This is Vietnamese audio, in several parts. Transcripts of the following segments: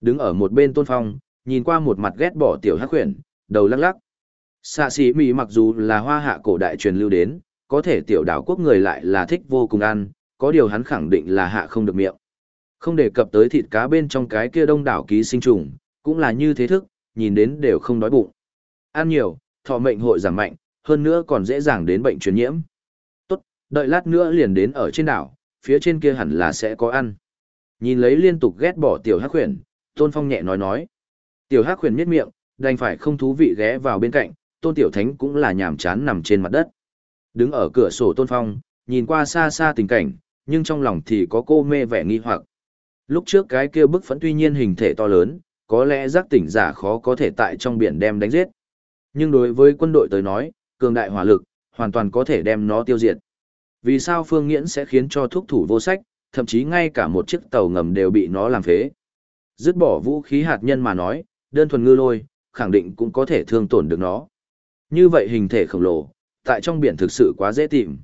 Đứng ở một bên tôn phong, nhìn qua một mặt ghét bỏ tiểu hắc khuyển, đầu lắc lắc. Xạ sĩ Mỹ mặc dù là hoa hạ cổ đại truyền lưu đến, có thể tiểu đảo quốc người lại là thích vô cùng ăn, có điều hắn khẳng định là hạ không được miệng. Không đề cập tới thịt cá bên trong cái kia đông đảo ký sinh trùng, cũng là như thế thức, nhìn đến đều không đói bụng. Ăn nhiều, thọ mệnh hội giảm mạnh, hơn nữa còn dễ dàng đến bệnh truyền nhiễm. Tốt, đợi lát nữa liền đến ở trên đảo, phía trên kia hẳn là sẽ có ăn. Nhìn lấy liên tục ghét bỏ tiểu hắc khuyển, Tôn Phong nhẹ nói nói. Tiểu hắc huyền miết miệng, đành phải không thú vị ghé vào bên cạnh, Tôn Tiểu Thánh cũng là nhàm chán nằm trên mặt đất. Đứng ở cửa sổ Tôn Phong, nhìn qua xa xa tình cảnh, nhưng trong lòng thì có cô mê vẻ nghi hoặc. Lúc trước cái kia bức phẫn tuy nhiên hình thể to lớn, có lẽ giác tỉnh giả khó có thể tại trong biển đem đánh giết. Nhưng đối với quân đội tới nói, cường đại hỏa lực, hoàn toàn có thể đem nó tiêu diệt. Vì sao Phương Nghiễn sẽ khiến cho thúc thủ vô sách, thậm chí ngay cả một chiếc tàu ngầm đều bị nó làm phế. Dứt bỏ vũ khí hạt nhân mà nói, đơn thuần ngư lôi, khẳng định cũng có thể thương tổn được nó. Như vậy hình thể khổng lồ, tại trong biển thực sự quá dễ tìm.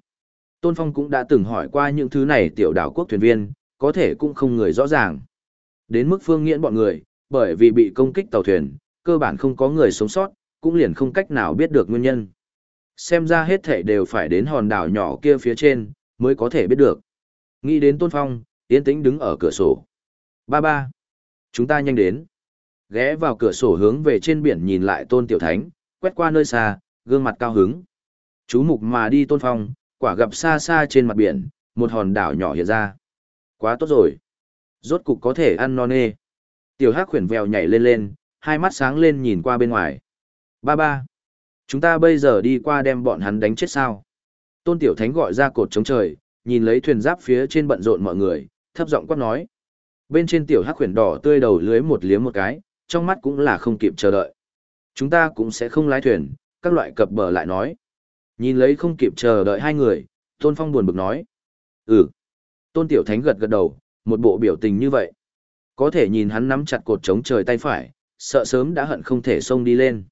Tôn Phong cũng đã từng hỏi qua những thứ này tiểu đảo quốc thuyền viên, có thể cũng không người rõ ràng. Đến mức phương nghiễn bọn người, bởi vì bị công kích tàu thuyền, cơ bản không có người sống sót, cũng liền không cách nào biết được nguyên nhân. Xem ra hết thể đều phải đến hòn đảo nhỏ kia phía trên, mới có thể biết được. Nghĩ đến Tôn Phong, yên tĩnh đứng ở cửa sổ. Ba ba. Chúng ta nhanh đến. Ghé vào cửa sổ hướng về trên biển nhìn lại Tôn Tiểu Thánh, quét qua nơi xa, gương mặt cao hứng. Chú mục mà đi Tôn Phong, quả gặp xa xa trên mặt biển, một hòn đảo nhỏ hiện ra. Quá tốt rồi. Rốt cục có thể ăn non nê. Tiểu Hắc khuyển vèo nhảy lên lên, hai mắt sáng lên nhìn qua bên ngoài. Ba ba. Chúng ta bây giờ đi qua đem bọn hắn đánh chết sao? Tôn Tiểu Thánh gọi ra cột chống trời, nhìn lấy thuyền giáp phía trên bận rộn mọi người, thấp giọng quát nói. Bên trên Tiểu Hắc khuyển đỏ tươi đầu lưới một liếm một cái, trong mắt cũng là không kịp chờ đợi. Chúng ta cũng sẽ không lái thuyền, các loại cập bờ lại nói. Nhìn lấy không kịp chờ đợi hai người, Tôn Phong buồn bực nói. Ừ. Tôn Tiểu Thánh gật gật đầu, một bộ biểu tình như vậy. Có thể nhìn hắn nắm chặt cột chống trời tay phải, sợ sớm đã hận không thể xông đi lên.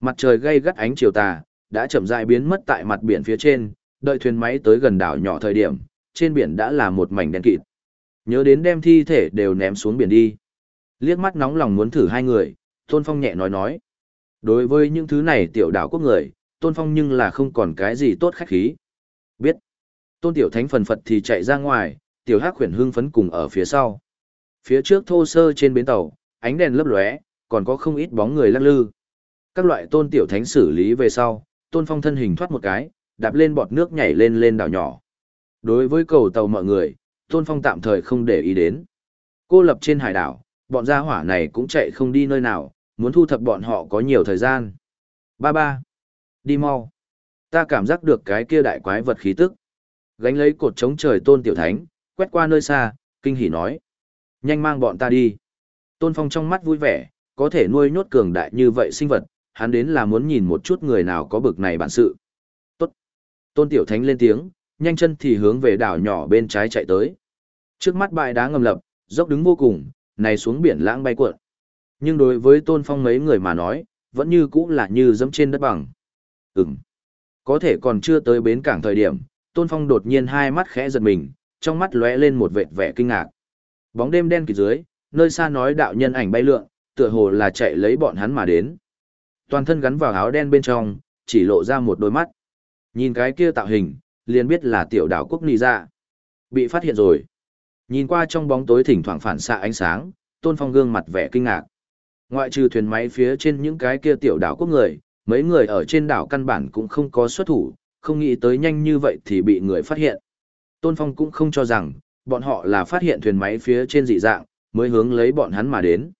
Mặt trời gay gắt ánh chiều tà, đã chậm rãi biến mất tại mặt biển phía trên, đợi thuyền máy tới gần đảo nhỏ thời điểm, trên biển đã là một mảnh đen kịt. Nhớ đến đem thi thể đều ném xuống biển đi. Liếc mắt nóng lòng muốn thử hai người, Tôn Phong nhẹ nói nói. Đối với những thứ này tiểu đảo quốc người, Tôn Phong nhưng là không còn cái gì tốt khách khí. Biết. Tôn Tiểu Thánh phần phật thì chạy ra ngoài, Tiểu Hắc khuyển hưng phấn cùng ở phía sau. Phía trước thô sơ trên bến tàu, ánh đèn lấp lóe, còn có không ít bóng người lắc lư. Các loại Tôn Tiểu Thánh xử lý về sau, Tôn Phong thân hình thoát một cái, đạp lên bọt nước nhảy lên lên đảo nhỏ. Đối với cầu tàu mọi người, Tôn Phong tạm thời không để ý đến. Cô lập trên hải đảo, bọn gia hỏa này cũng chạy không đi nơi nào, muốn thu thập bọn họ có nhiều thời gian. Ba ba. Đi mau. Ta cảm giác được cái kia đại quái vật khí tức. Gánh lấy cột chống trời tôn tiểu thánh, quét qua nơi xa, kinh hỉ nói. Nhanh mang bọn ta đi. Tôn Phong trong mắt vui vẻ, có thể nuôi nhốt cường đại như vậy sinh vật, hắn đến là muốn nhìn một chút người nào có bực này bản sự. Tốt. Tôn Tiểu Thánh lên tiếng, nhanh chân thì hướng về đảo nhỏ bên trái chạy tới. Trước mắt bãi đá ngầm lập, dốc đứng vô cùng, này xuống biển lãng bay cuộn. Nhưng đối với Tôn Phong mấy người mà nói, vẫn như cũ là như dẫm trên đất bằng. Ừm. Có thể còn chưa tới bến cảng thời điểm, Tôn Phong đột nhiên hai mắt khẽ giật mình, trong mắt lóe lên một vệt vẻ kinh ngạc. Bóng đêm đen kịt dưới, nơi xa nói đạo nhân ảnh bay lượn, tựa hồ là chạy lấy bọn hắn mà đến. Toàn thân gắn vào áo đen bên trong, chỉ lộ ra một đôi mắt. Nhìn cái kia tạo hình, liền biết là tiểu đảo quốc nì ra. Bị phát hiện rồi. Nhìn qua trong bóng tối thỉnh thoảng phản xạ ánh sáng, Tôn Phong gương mặt vẻ kinh ngạc. Ngoại trừ thuyền máy phía trên những cái kia tiểu đảo quốc người, mấy người ở trên đảo căn bản cũng không có xuất thủ, không nghĩ tới nhanh như vậy thì bị người phát hiện. Tôn Phong cũng không cho rằng, bọn họ là phát hiện thuyền máy phía trên dị dạng, mới hướng lấy bọn hắn mà đến.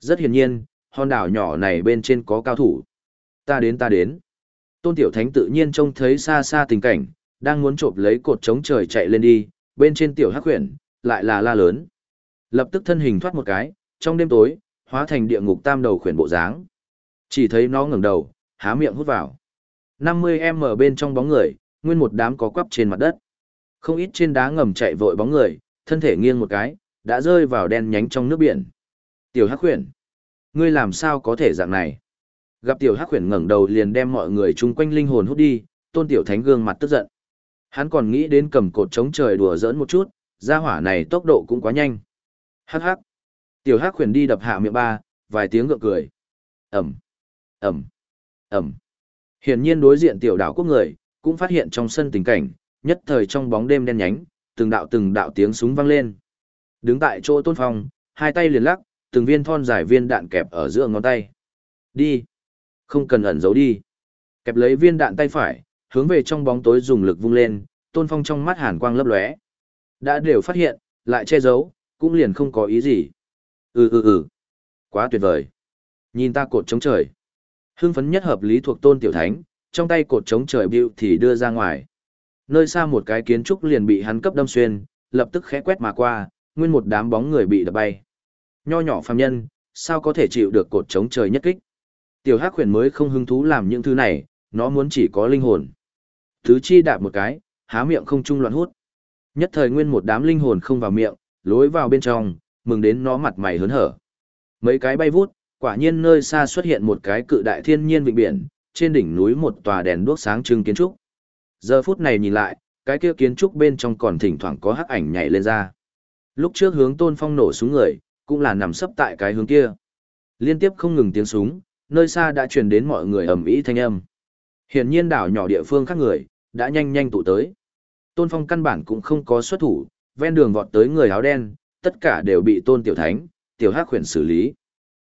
Rất hiển nhiên, hòn đảo nhỏ này bên trên có cao thủ. Ta đến ta đến. Tôn Tiểu Thánh tự nhiên trông thấy xa xa tình cảnh, đang muốn trộm lấy cột chống trời chạy lên đi, bên trên Tiểu Hắc Huyền, lại là la lớn. Lập tức thân hình thoát một cái, trong đêm tối, hóa thành địa ngục tam đầu khuyển bộ dáng. Chỉ thấy nó ngẩng đầu, há miệng hút vào. 50m bên trong bóng người, nguyên một đám có quắp trên mặt đất. Không ít trên đá ngầm chạy vội bóng người, thân thể nghiêng một cái, đã rơi vào đen nhánh trong nước biển. Tiểu Hắc Huyền, ngươi làm sao có thể dạng này? Gặp Tiểu Hắc Huyền ngẩng đầu liền đem mọi người chung quanh linh hồn hút đi, Tôn Tiểu Thánh gương mặt tức giận. Hắn còn nghĩ đến cầm cột chống trời đùa giỡn một chút, gia hỏa này tốc độ cũng quá nhanh. Hắc hắc. Tiểu Hắc khuyển đi đập hạ miệng ba, vài tiếng gượng cười. Ẩm, Ẩm, Ẩm. Hiển nhiên đối diện tiểu đảo quốc người, cũng phát hiện trong sân tình cảnh, nhất thời trong bóng đêm đen nhánh, từng đạo từng đạo tiếng súng vang lên. Đứng tại chỗ Tôn Phong, hai tay liền lắc, từng viên thon dài viên đạn kẹp ở giữa ngón tay. Đi. Không cần ẩn giấu đi. Kẹp lấy viên đạn tay phải, hướng về trong bóng tối dùng lực vung lên, Tôn Phong trong mắt hàn quang lấp lóe. Đã đều phát hiện, lại che giấu, cũng liền không có ý gì. Ừ ừ ừ. Quá tuyệt vời. Nhìn ta cột chống trời. Hưng phấn nhất hợp lý thuộc Tôn Tiểu Thánh, trong tay cột chống trời bịu thì đưa ra ngoài. Nơi xa một cái kiến trúc liền bị hắn cấp đâm xuyên, lập tức khẽ quét mà qua, nguyên một đám bóng người bị đập bay. Nho nhỏ phàm nhân, sao có thể chịu được cột chống trời nhất kích? Tiểu Hắc Huyền mới không hứng thú làm những thứ này, nó muốn chỉ có linh hồn. Thứ chi đạp một cái, há miệng không trung loạn hút. Nhất thời nguyên một đám linh hồn không vào miệng, lối vào bên trong, mừng đến nó mặt mày hớn hở. Mấy cái bay vút, quả nhiên nơi xa xuất hiện một cái cự đại thiên nhiên vịnh biển, trên đỉnh núi một tòa đèn đuốc sáng trưng kiến trúc. Giờ phút này nhìn lại, cái kia kiến trúc bên trong còn thỉnh thoảng có hắc ảnh nhảy lên ra. Lúc trước hướng Tôn Phong nổ súng người, cũng là nằm sấp tại cái hướng kia. Liên tiếp không ngừng tiếng súng, nơi xa đã truyền đến mọi người ầm ĩ thanh âm. Hiển nhiên đảo nhỏ địa phương khác người, đã nhanh nhanh tụ tới. Tôn Phong căn bản cũng không có xuất thủ, ven đường vọt tới người áo đen, tất cả đều bị Tôn Tiểu Thánh, Tiểu Hắc khuyển xử lý.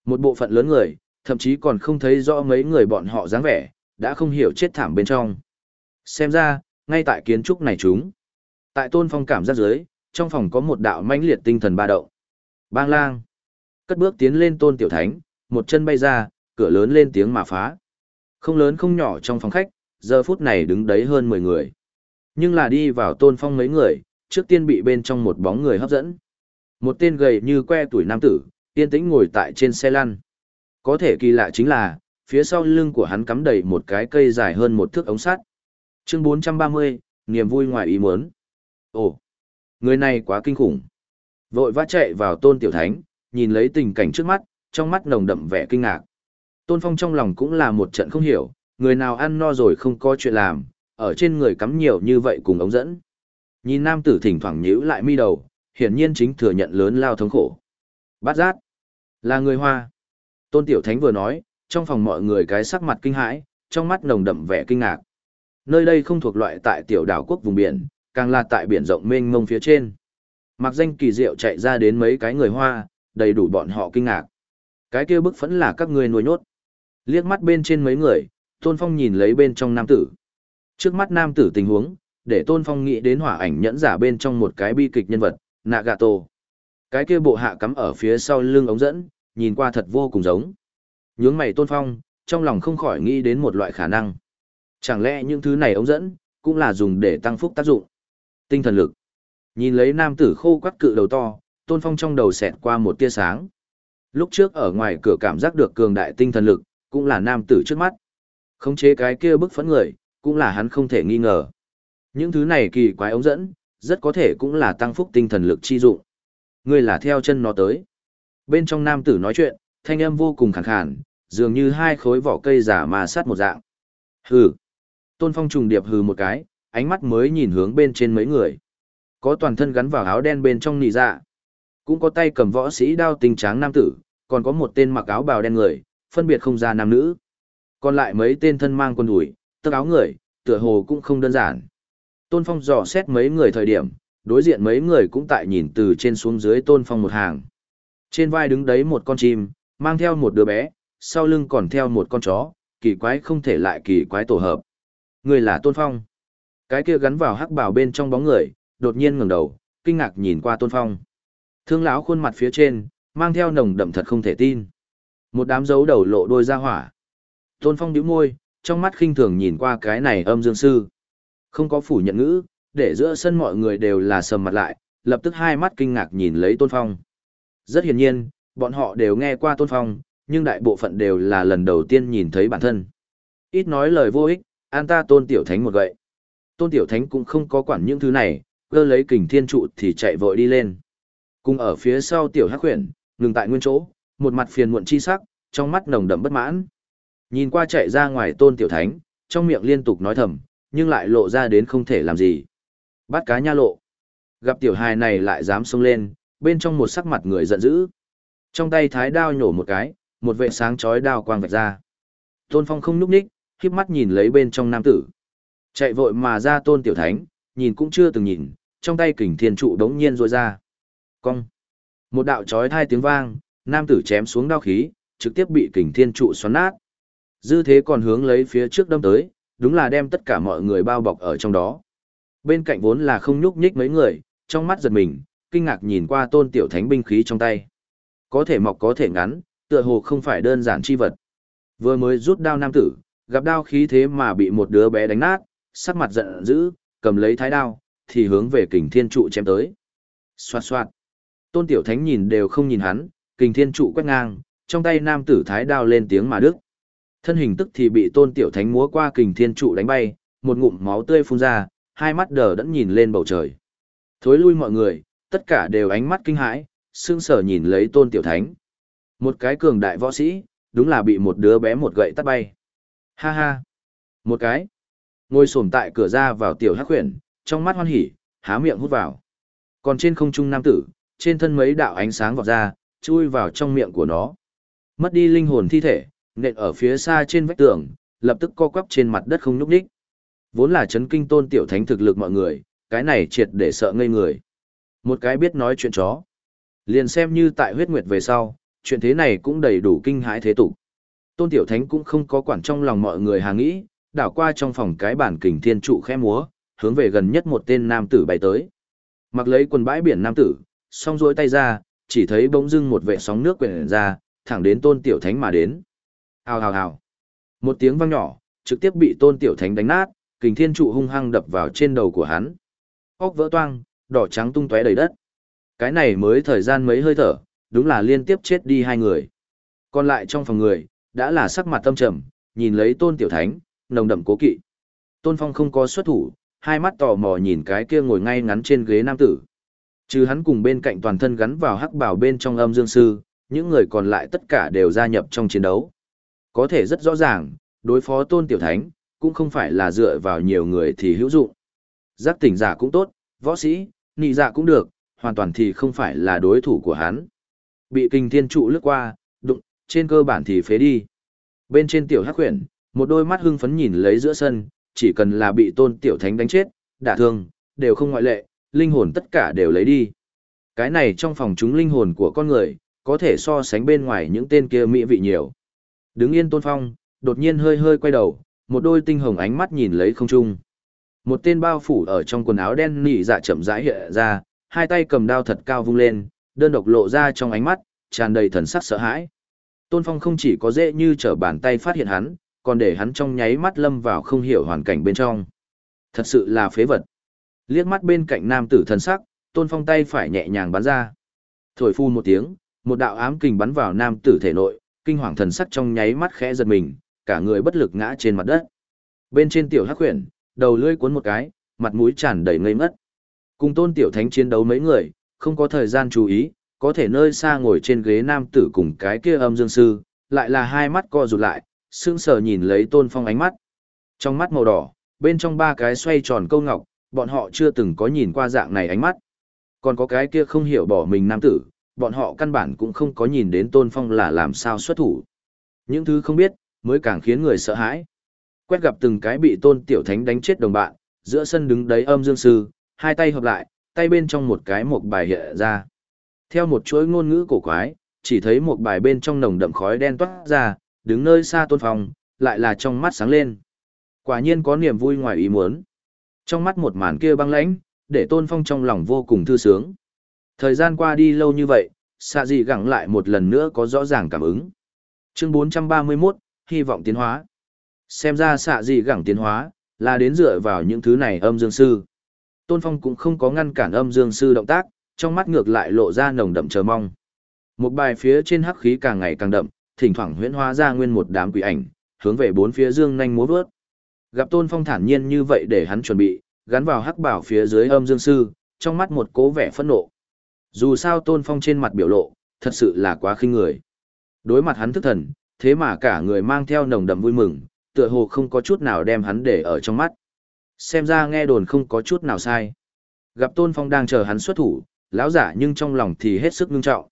Một bộ phận lớn người, thậm chí còn không thấy rõ mấy người bọn họ dáng vẻ, đã không hiểu chết thảm bên trong. Xem ra, ngay tại kiến trúc này chúng. Tại Tôn Phong cảm giác dưới, trong phòng có một đạo mãnh liệt tinh thần ba động. Bang lang. Cất bước tiến lên Tôn Tiểu Thánh, một chân bay ra, cửa lớn lên tiếng mà phá. Không lớn không nhỏ trong phòng khách, giờ phút này đứng đấy hơn 10 người. Nhưng là đi vào tôn phong mấy người, trước tiên bị bên trong một bóng người hấp dẫn. Một tên gầy như que tuổi nam tử, yên tĩnh ngồi tại trên xe lăn. Có thể kỳ lạ chính là, phía sau lưng của hắn cắm đầy một cái cây dài hơn một thước ống sắt. Chương 430, niềm vui ngoài ý muốn. Ồ, người này quá kinh khủng. Vội vã chạy vào tôn tiểu thánh, nhìn lấy tình cảnh trước mắt, trong mắt nồng đậm vẻ kinh ngạc. Tôn Phong trong lòng cũng là một trận không hiểu, người nào ăn no rồi không có chuyện làm, ở trên người cắm nhiều như vậy cùng ống dẫn. Nhìn nam tử thỉnh thoảng nhíu lại mi đầu, hiển nhiên chính thừa nhận lớn lao thống khổ. Bát giác, là người Hoa. Tôn Tiểu Thánh vừa nói, trong phòng mọi người cái sắc mặt kinh hãi, trong mắt nồng đậm vẻ kinh ngạc. Nơi đây không thuộc loại tại tiểu đảo quốc vùng biển, càng là tại biển rộng mênh mông phía trên. Mặc danh kỳ diệu chạy ra đến mấy cái người Hoa, đầy đủ bọn họ kinh ngạc. Cái kia bức phẫn là các ngươi nuôi nhốt. Liếc mắt bên trên mấy người, Tôn Phong nhìn lấy bên trong nam tử. Trước mắt nam tử tình huống, để Tôn Phong nghĩ đến hỏa ảnh nhẫn giả bên trong một cái bi kịch nhân vật, Nagato. Cái kia bộ hạ cắm ở phía sau lưng ống dẫn, nhìn qua thật vô cùng giống. Nhướng mày Tôn Phong, trong lòng không khỏi nghĩ đến một loại khả năng. Chẳng lẽ những thứ này ống dẫn, cũng là dùng để tăng phúc tác dụng. Tinh thần lực. Nhìn lấy nam tử khô quắt cự đầu to, Tôn Phong trong đầu xẹt qua một tia sáng. Lúc trước ở ngoài cửa cảm giác được cường đại tinh thần lực, cũng là nam tử trước mắt. Khống chế cái kia bức phấn người, cũng là hắn không thể nghi ngờ. Những thứ này kỳ quái ống dẫn, rất có thể cũng là tăng phúc tinh thần lực chi dụng. Ngươi là theo chân nó tới. Bên trong nam tử nói chuyện, thanh âm vô cùng khàn khàn, dường như hai khối vỏ cây giả mà sát một dạng. Hừ. Tôn Phong trùng điệp hừ một cái, ánh mắt mới nhìn hướng bên trên mấy người. Có toàn thân gắn vào áo đen bên trong nỉ dạ. Cũng có tay cầm võ sĩ đao tinh tráng nam tử, còn có một tên mặc áo bào đen người, phân biệt không ra nam nữ. Còn lại mấy tên thân mang quần đùi, tơ áo người, tựa hồ cũng không đơn giản. Tôn Phong dò xét mấy người thời điểm, đối diện mấy người cũng tại nhìn từ trên xuống dưới Tôn Phong một hàng. Trên vai đứng đấy một con chim, mang theo một đứa bé, sau lưng còn theo một con chó, kỳ quái không thể lại kỳ quái tổ hợp. Người là Tôn Phong. Cái kia gắn vào hắc bảo bên trong bóng người, đột nhiên ngẩng đầu, kinh ngạc nhìn qua Tôn Phong. Thương lão khuôn mặt phía trên, mang theo nồng đậm thật không thể tin. Một đám dấu đầu lộ đôi ra hỏa. Tôn Phong nhíu môi, trong mắt khinh thường nhìn qua cái này âm dương sư. Không có phủ nhận ngữ, để giữa sân mọi người đều là sầm mặt lại, lập tức hai mắt kinh ngạc nhìn lấy Tôn Phong. Rất hiển nhiên, bọn họ đều nghe qua Tôn Phong, nhưng đại bộ phận đều là lần đầu tiên nhìn thấy bản thân. Ít nói lời vô ích, an ta Tôn Tiểu Thánh một gậy. Tôn Tiểu Thánh cũng không có quản những thứ này, cơ lấy kình thiên trụ thì chạy vội đi lên. Cùng ở phía sau Tiểu Hắc Huyền, ngừng tại nguyên chỗ, một mặt phiền muộn chi sắc, trong mắt nồng đậm bất mãn. Nhìn qua chạy ra ngoài tôn tiểu thánh, trong miệng liên tục nói thầm, nhưng lại lộ ra đến không thể làm gì. Bắt cá nha lộ. Gặp tiểu hài này lại dám xông lên, bên trong một sắc mặt người giận dữ. Trong tay thái đao nhổ một cái, một vệ sáng chói đao quang vạch ra. Tôn Phong không nhúc nhích, khiếp mắt nhìn lấy bên trong nam tử. Chạy vội mà ra Tôn Tiểu Thánh, nhìn cũng chưa từng nhìn, trong tay kình thiên trụ đống nhiên rôi ra. Cong. Một đạo chói thai tiếng vang, nam tử chém xuống đao khí, trực tiếp bị kình thiên trụ xoắn nát. Dư thế còn hướng lấy phía trước đâm tới, đúng là đem tất cả mọi người bao bọc ở trong đó. Bên cạnh vốn là không nhúc nhích mấy người, trong mắt giật mình, kinh ngạc nhìn qua tôn tiểu thánh binh khí trong tay. Có thể mọc có thể ngắn, tựa hồ không phải đơn giản chi vật. Vừa mới rút đao nam tử, gặp đao khí thế mà bị một đứa bé đánh nát, sắc mặt giận dữ, cầm lấy thái đao, thì hướng về kình thiên trụ chém tới. Xoạt xoạt. Tôn tiểu thánh nhìn đều không nhìn hắn, kình thiên trụ quét ngang, trong tay nam tử thái đao lên tiếng mà đức. Thân hình tức thì bị tôn tiểu thánh múa qua kình thiên trụ đánh bay, một ngụm máu tươi phun ra, hai mắt đờ đẫn nhìn lên bầu trời. Thối lui mọi người, tất cả đều ánh mắt kinh hãi, sương sở nhìn lấy tôn tiểu thánh. Một cái cường đại võ sĩ, đúng là bị một đứa bé một gậy tắt bay. Ha ha. Một cái. Ngồi sổm tại cửa ra vào tiểu hắc khuyển, trong mắt hoan hỉ, há miệng hút vào. Còn trên không trung nam tử, trên thân mấy đạo ánh sáng vọt ra, chui vào trong miệng của nó. Mất đi linh hồn thi thể, nện ở phía xa trên vách tường, lập tức co quắp trên mặt đất không nhúc nhích. Vốn là chấn kinh tôn tiểu thánh thực lực mọi người, cái này triệt để sợ ngây người. Một cái biết nói chuyện chó. Liền xem như tại huyết nguyệt về sau, chuyện thế này cũng đầy đủ kinh hãi thế tục. Tôn tiểu thánh cũng không có quản trong lòng mọi người hà nghĩ, đảo qua trong phòng cái bản kình thiên trụ khẽ múa, hướng về gần nhất một tên nam tử bay tới. Mặc lấy quần bãi biển nam tử, song rỗi tay ra, chỉ thấy bỗng dưng một vệ sóng nước quyển ra, thẳng đến tôn tiểu thánh mà đến. Hào hào hào. Một tiếng vang nhỏ, trực tiếp bị tôn tiểu thánh đánh nát, kình thiên trụ hung hăng đập vào trên đầu của hắn. Óc vỡ toang, đỏ trắng tung tóe đầy đất. Cái này mới thời gian mấy hơi thở, đúng là liên tiếp chết đi hai người. Còn lại trong phòng người, đã là sắc mặt tâm trầm, nhìn lấy tôn tiểu thánh, nồng đậm cố kỵ. Tôn Phong không có xuất thủ, hai mắt tò mò nhìn cái kia ngồi ngay ngắn trên ghế nam tử. Trừ hắn cùng bên cạnh toàn thân gắn vào hắc bảo bên trong âm dương sư, những người còn lại tất cả đều gia nhập trong chiến đấu. Có thể rất rõ ràng, đối phó tôn tiểu thánh, cũng không phải là dựa vào nhiều người thì hữu dụng. Giác tỉnh giả cũng tốt, võ sĩ, nị giả cũng được, hoàn toàn thì không phải là đối thủ của hắn. Bị kinh thiên trụ lướt qua, đụng, trên cơ bản thì phế đi. Bên trên tiểu hắc huyển, một đôi mắt hưng phấn nhìn lấy giữa sân, chỉ cần là bị tôn tiểu thánh đánh chết, đả thương, đều không ngoại lệ, linh hồn tất cả đều lấy đi. Cái này trong phòng chúng linh hồn của con người, có thể so sánh bên ngoài những tên kia mỹ vị nhiều. Đứng yên tôn phong, đột nhiên hơi hơi quay đầu, một đôi tinh hồng ánh mắt nhìn lấy không trung. Một tên bao phủ ở trong quần áo đen nỉ dạ chậm rãi hiện ra, hai tay cầm đao thật cao vung lên, đơn độc lộ ra trong ánh mắt, tràn đầy thần sắc sợ hãi. Tôn Phong không chỉ có dễ như trở bàn tay phát hiện hắn, còn để hắn trong nháy mắt lâm vào không hiểu hoàn cảnh bên trong. Thật sự là phế vật. Liếc mắt bên cạnh nam tử thần sắc, Tôn Phong tay phải nhẹ nhàng bắn ra. Thổi phu một tiếng, một đạo ám kình bắn vào nam tử thể nội, kinh hoàng thần sắc trong nháy mắt khẽ giật mình, cả người bất lực ngã trên mặt đất. Bên trên tiểu hắc huyền, đầu lưỡi cuốn một cái, mặt mũi tràn đầy ngây ngất. Cùng tôn tiểu thánh chiến đấu mấy người, không có thời gian chú ý, có thể nơi xa ngồi trên ghế nam tử cùng cái kia âm dương sư, lại là hai mắt co rụt lại, sững sờ nhìn lấy tôn phong ánh mắt. Trong mắt màu đỏ, bên trong ba cái xoay tròn câu ngọc, bọn họ chưa từng có nhìn qua dạng này ánh mắt. Còn có cái kia không hiểu bỏ mình nam tử, bọn họ căn bản cũng không có nhìn đến tôn phong là làm sao xuất thủ. Những thứ không biết, mới càng khiến người sợ hãi. Quét gặp từng cái bị tôn tiểu thánh đánh chết đồng bạn, giữa sân đứng đấy âm dương sư, hai tay hợp lại, tay bên trong một cái một bài hiện ra. Theo một chuỗi ngôn ngữ cổ quái, chỉ thấy một bài bên trong nồng đậm khói đen toát ra, đứng nơi xa tôn phong, lại là trong mắt sáng lên. Quả nhiên có niềm vui ngoài ý muốn. Trong mắt một màn kia băng lãnh, để tôn phong trong lòng vô cùng thư sướng. Thời gian qua đi lâu như vậy, xạ dị gẳng lại một lần nữa có rõ ràng cảm ứng. Chương 431, hy vọng tiến hóa. Xem ra xạ dị gẳng tiến hóa, là đến dựa vào những thứ này âm dương sư. Tôn Phong cũng không có ngăn cản âm dương sư động tác, trong mắt ngược lại lộ ra nồng đậm chờ mong. Một bài phía trên hắc khí càng ngày càng đậm, thỉnh thoảng huyễn hóa ra nguyên một đám quỷ ảnh, hướng về bốn phía dương nhanh múa vớt. Gặp Tôn Phong thản nhiên như vậy để hắn chuẩn bị, gắn vào hắc bảo phía dưới âm dương sư, trong mắt một cố vẻ phẫn nộ. Dù sao Tôn Phong trên mặt biểu lộ, thật sự là quá khinh người. Đối mặt hắn thức thần, thế mà cả người mang theo nồng đậm vui mừng, tựa hồ không có chút nào đem hắn để ở trong mắt. Xem ra nghe đồn không có chút nào sai. Gặp Tôn Phong đang chờ hắn xuất thủ, lão giả nhưng trong lòng thì hết sức ngưng trọng.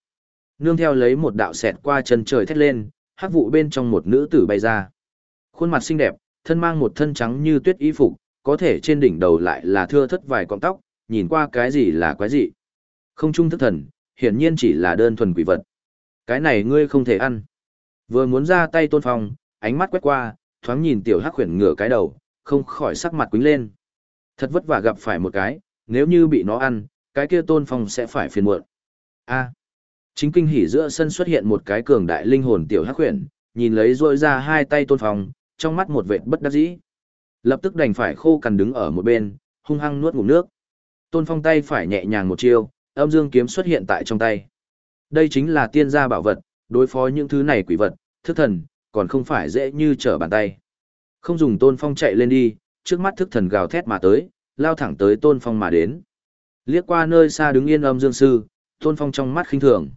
Nương theo lấy một đạo xẹt qua chân trời thét lên, hắc vụ bên trong một nữ tử bay ra. Khuôn mặt xinh đẹp, thân mang một thân trắng như tuyết y phục, có thể trên đỉnh đầu lại là thưa thất vài cọng tóc, nhìn qua cái gì là quái gì. Không trung thức thần, hiển nhiên chỉ là đơn thuần quỷ vật. Cái này ngươi không thể ăn. Vừa muốn ra tay tôn phong, ánh mắt quét qua, thoáng nhìn tiểu hắc khuyển ngửa cái đầu, không khỏi sắc mặt quính lên. Thật vất vả gặp phải một cái, nếu như bị nó ăn, cái kia tôn phong sẽ phải phiền muộn. A. chính kinh hỉ giữa sân xuất hiện một cái cường đại linh hồn tiểu hắc khuyển, nhìn lấy rôi ra hai tay tôn phong, trong mắt một vệt bất đắc dĩ. Lập tức đành phải khô cằn đứng ở một bên, hung hăng nuốt ngụm nước. Tôn phong tay phải nhẹ nhàng một chiêu, âm dương kiếm xuất hiện tại trong tay. Đây chính là tiên gia bảo vật, đối phó những thứ này quỷ vật, thức thần, còn không phải dễ như trở bàn tay. Không dùng tôn phong chạy lên đi, trước mắt thức thần gào thét mà tới, lao thẳng tới tôn phong mà đến. Liếc qua nơi xa đứng yên âm dương sư, tôn phong trong mắt khinh thường.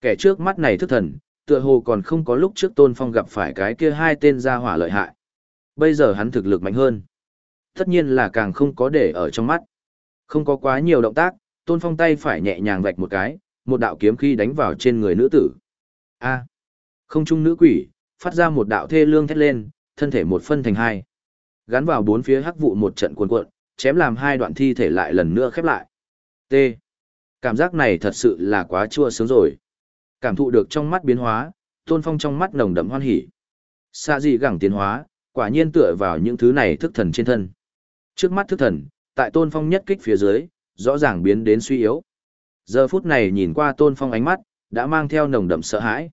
Kẻ trước mắt này thức thần, tựa hồ còn không có lúc trước tôn phong gặp phải cái kia hai tên gia hỏa lợi hại. Bây giờ hắn thực lực mạnh hơn. Tất nhiên là càng không có để ở trong mắt. Không có quá nhiều động tác, tôn phong tay phải nhẹ nhàng vạch một cái, một đạo kiếm khí đánh vào trên người nữ tử. A. Không trung nữ quỷ, phát ra một đạo thê lương thét lên, thân thể một phân thành hai. Gắn vào bốn phía hắc vụ một trận cuồn cuộn, chém làm hai đoạn thi thể lại lần nữa khép lại. T. Cảm giác này thật sự là quá chua sướng rồi. Cảm thụ được trong mắt biến hóa, tôn phong trong mắt nồng đậm hoan hỉ. Xa dị gẳng tiến hóa, quả nhiên tựa vào những thứ này thức thần trên thân. Trước mắt thức thần, tại tôn phong nhất kích phía dưới, rõ ràng biến đến suy yếu. Giờ phút này nhìn qua tôn phong ánh mắt, đã mang theo nồng đậm sợ hãi.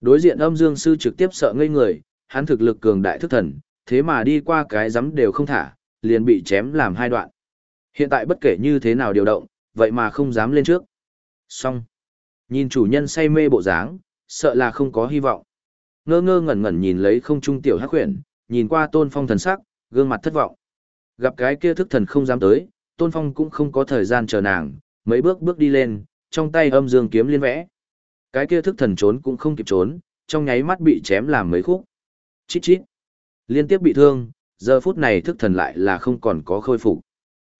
Đối diện âm dương sư trực tiếp sợ ngây người, hắn thực lực cường đại thức thần, thế mà đi qua cái giấm đều không thả, liền bị chém làm hai đoạn. Hiện tại bất kể như thế nào điều động, vậy mà không dám lên trước. Xong. Nhìn chủ nhân say mê bộ dáng, sợ là không có hy vọng. Ngơ ngơ ngẩn ngẩn nhìn lấy không trung tiểu hắc huyền, nhìn qua tôn phong thần sắc, gương mặt thất vọng. Gặp cái kia thức thần không dám tới, tôn phong cũng không có thời gian chờ nàng, mấy bước bước đi lên, trong tay âm dương kiếm liên vẽ. Cái kia thức thần trốn cũng không kịp trốn, trong nháy mắt bị chém làm mấy khúc. Chít chít. Liên tiếp bị thương, giờ phút này thức thần lại là không còn có khôi phục.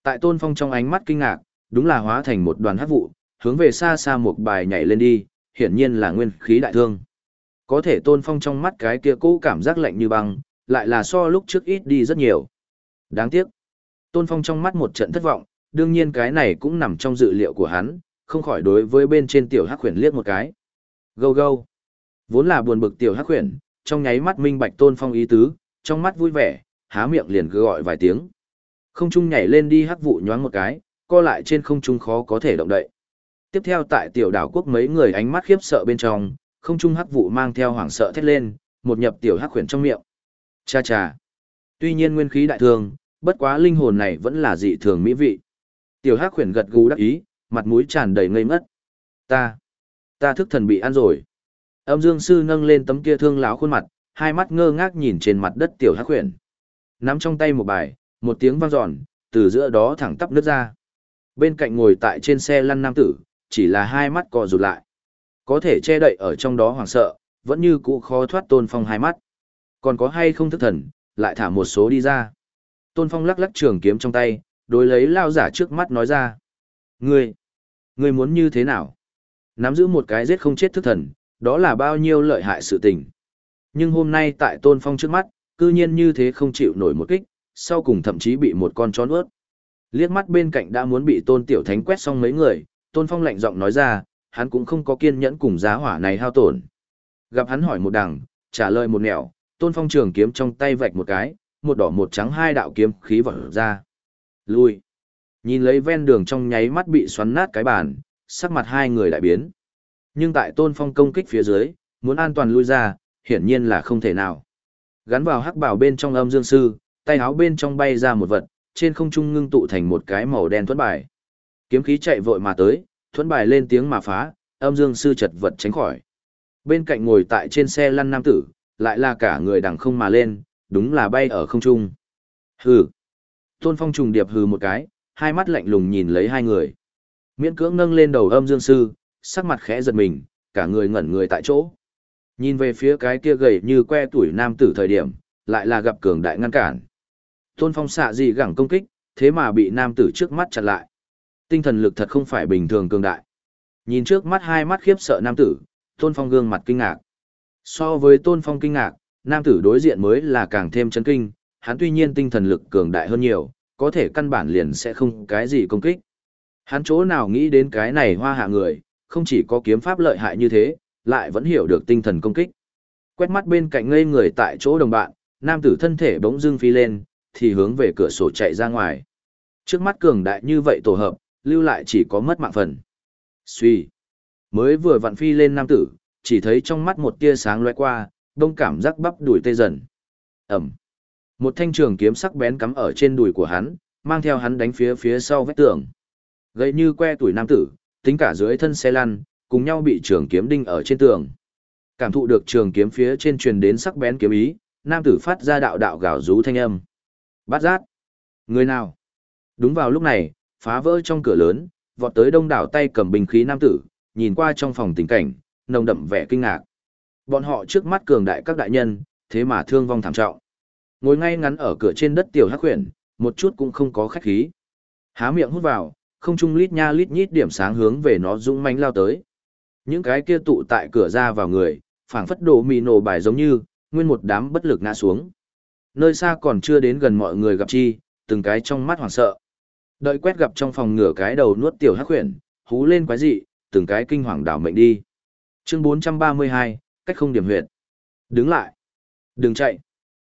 Tại tôn phong trong ánh mắt kinh ngạc, đúng là hóa thành một đoàn hắc vụ, hướng về xa xa một bài nhảy lên đi, hiển nhiên là nguyên khí đại thương. Có thể tôn phong trong mắt cái kia cũ cảm giác lạnh như băng, lại là so lúc trước ít đi rất nhiều. Đáng tiếc. Tôn phong trong mắt một trận thất vọng, đương nhiên cái này cũng nằm trong dự liệu của hắn, không khỏi đối với bên trên tiểu hắc khuyển liếc một cái. Gâu gâu. Vốn là buồn bực tiểu hắc khuyển, trong nháy mắt minh bạch tôn phong ý tứ, trong mắt vui vẻ, há miệng liền cứ gọi vài tiếng. Không trung nhảy lên đi hắc vụ nhoáng một cái, co lại trên không trung khó có thể động đậy. Tiếp theo tại tiểu đảo quốc mấy người ánh mắt khiếp sợ bên trong, không trung hắc vụ mang theo hoảng sợ thét lên, một nhập tiểu hắc khuyển trong miệng. Cha cha. Tuy nhiên nguyên khí đại thường, bất quá linh hồn này vẫn là dị thường mỹ vị. Tiểu hắc khuyển gật gù đắc ý, mặt mũi tràn đầy ngây ngất. Ta, ta thức thần bị ăn rồi. Âm Dương sư nâng lên tấm kia thương lão khuôn mặt, hai mắt ngơ ngác nhìn trên mặt đất tiểu hắc khuyển. Nắm trong tay một bài, một tiếng vang dọn, từ giữa đó thẳng tắp nước ra. Bên cạnh ngồi tại trên xe lăn nam tử, chỉ là hai mắt cò rụt lại. Có thể che đậy ở trong đó hoảng sợ, vẫn như cũ khó thoát tôn phong hai mắt. Còn có hay không thức thần, lại thả một số đi ra. Tôn phong lắc lắc trường kiếm trong tay, đối lấy lao giả trước mắt nói ra. Ngươi, ngươi muốn như thế nào? Nắm giữ một cái giết không chết thức thần, đó là bao nhiêu lợi hại sự tình. Nhưng hôm nay tại tôn phong trước mắt, cư nhiên như thế không chịu nổi một kích, sau cùng thậm chí bị một con chó nuốt. Liếc mắt bên cạnh đã muốn bị tôn tiểu thánh quét xong mấy người, tôn phong lạnh giọng nói ra, hắn cũng không có kiên nhẫn cùng giá hỏa này hao tổn. Gặp hắn hỏi một đằng, trả lời một nẻo, tôn phong trường kiếm trong tay vạch một cái, một đỏ một trắng hai đạo kiếm khí vỡ ra. Lui. Nhìn lấy ven đường trong nháy mắt bị xoắn nát cái bàn, sắc mặt hai người đại biến. Nhưng tại tôn phong công kích phía dưới, muốn an toàn lui ra, hiển nhiên là không thể nào. Gắn vào hắc bảo bên trong âm dương sư, tay áo bên trong bay ra một vật, trên không trung ngưng tụ thành một cái màu đen thuẫn bài. Kiếm khí chạy vội mà tới, thuẫn bài lên tiếng mà phá, âm dương sư chật vật tránh khỏi. Bên cạnh ngồi tại trên xe lăn nam tử, lại là cả người đằng không mà lên, đúng là bay ở không trung. Hừ. Tôn Phong trùng điệp hừ một cái, hai mắt lạnh lùng nhìn lấy hai người. Miễn cưỡng nâng lên đầu âm dương sư, sắc mặt khẽ giật mình, cả người ngẩn người tại chỗ. Nhìn về phía cái kia gầy như que tuổi nam tử thời điểm, lại là gặp cường đại ngăn cản. Tôn Phong xạ gì gẳng công kích, thế mà bị nam tử trước mắt chặn lại. Tinh thần lực thật không phải bình thường cường đại. Nhìn trước mắt hai mắt khiếp sợ nam tử, Tôn Phong gương mặt kinh ngạc. So với Tôn Phong kinh ngạc, nam tử đối diện mới là càng thêm chấn kinh, hắn tuy nhiên tinh thần lực cường đại hơn nhiều, có thể căn bản liền sẽ không cái gì công kích. Hắn chỗ nào nghĩ đến cái này hoa hạ người, không chỉ có kiếm pháp lợi hại như thế, lại vẫn hiểu được tinh thần công kích. Quét mắt bên cạnh ngây người tại chỗ đồng bạn, nam tử thân thể bỗng dưng phi lên, thì hướng về cửa sổ chạy ra ngoài. Trước mắt cường đại như vậy tổ hợp, lưu lại chỉ có mất mạng phần. Suy. Mới vừa vặn phi lên nam tử, chỉ thấy trong mắt một tia sáng lóe qua, đông cảm giác bắp đuổi tê dần. Ẩm. Một thanh trường kiếm sắc bén cắm ở trên đùi của hắn, mang theo hắn đánh phía phía sau vách tường. Gậy như que tuổi nam tử, tính cả dưới thân xe lăn, cùng nhau bị trường kiếm đinh ở trên tường. Cảm thụ được trường kiếm phía trên truyền đến sắc bén kiếm ý, nam tử phát ra đạo đạo gào rú thanh âm. Bát giác. Người nào? Đúng vào lúc này, phá vỡ trong cửa lớn, vọt tới đông đảo tay cầm bình khí nam tử, nhìn qua trong phòng tình cảnh, nồng đậm vẻ kinh ngạc. Bọn họ trước mắt cường đại các đại nhân, thế mà thương vong thảm trọng. Ngồi ngay ngắn ở cửa trên đất tiểu hắc huyền, một chút cũng không có khách khí. Há miệng hút vào, không trung lít nha lít nhít điểm sáng hướng về nó dũng mãnh lao tới. Những cái kia tụ tại cửa ra vào người, phảng phất đồ mì nổ bài giống như, nguyên một đám bất lực ngã xuống. Nơi xa còn chưa đến gần mọi người gặp chi, từng cái trong mắt hoảng sợ. Đợi quét gặp trong phòng ngửa cái đầu nuốt tiểu hắc huyền, hú lên quái dị, từng cái kinh hoàng đảo mệnh đi. Chương 432, cách không điểm huyệt. Đứng lại. Đừng chạy.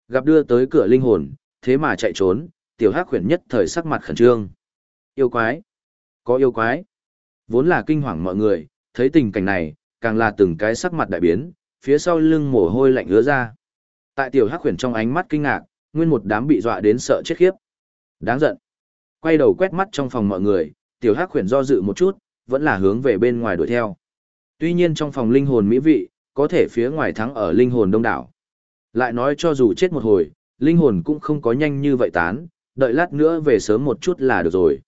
Gặp đưa tới cửa linh hồn, thế mà chạy trốn, tiểu hắc huyền nhất thời sắc mặt khẩn trương. Yêu quái. Có yêu quái. Vốn là kinh hoàng mọi người, thấy tình cảnh này, càng là từng cái sắc mặt đại biến, phía sau lưng mồ hôi lạnh ứa ra. Tại tiểu hắc huyền trong ánh mắt kinh ngạc, nguyên một đám bị dọa đến sợ chết khiếp. Đáng giận. Quay đầu quét mắt trong phòng mọi người, tiểu hắc huyền do dự một chút, vẫn là hướng về bên ngoài đuổi theo. Tuy nhiên trong phòng linh hồn mỹ vị, có thể phía ngoài thắng ở linh hồn đông đảo. Lại nói cho dù chết một hồi, linh hồn cũng không có nhanh như vậy tán, đợi lát nữa về sớm một chút là được rồi.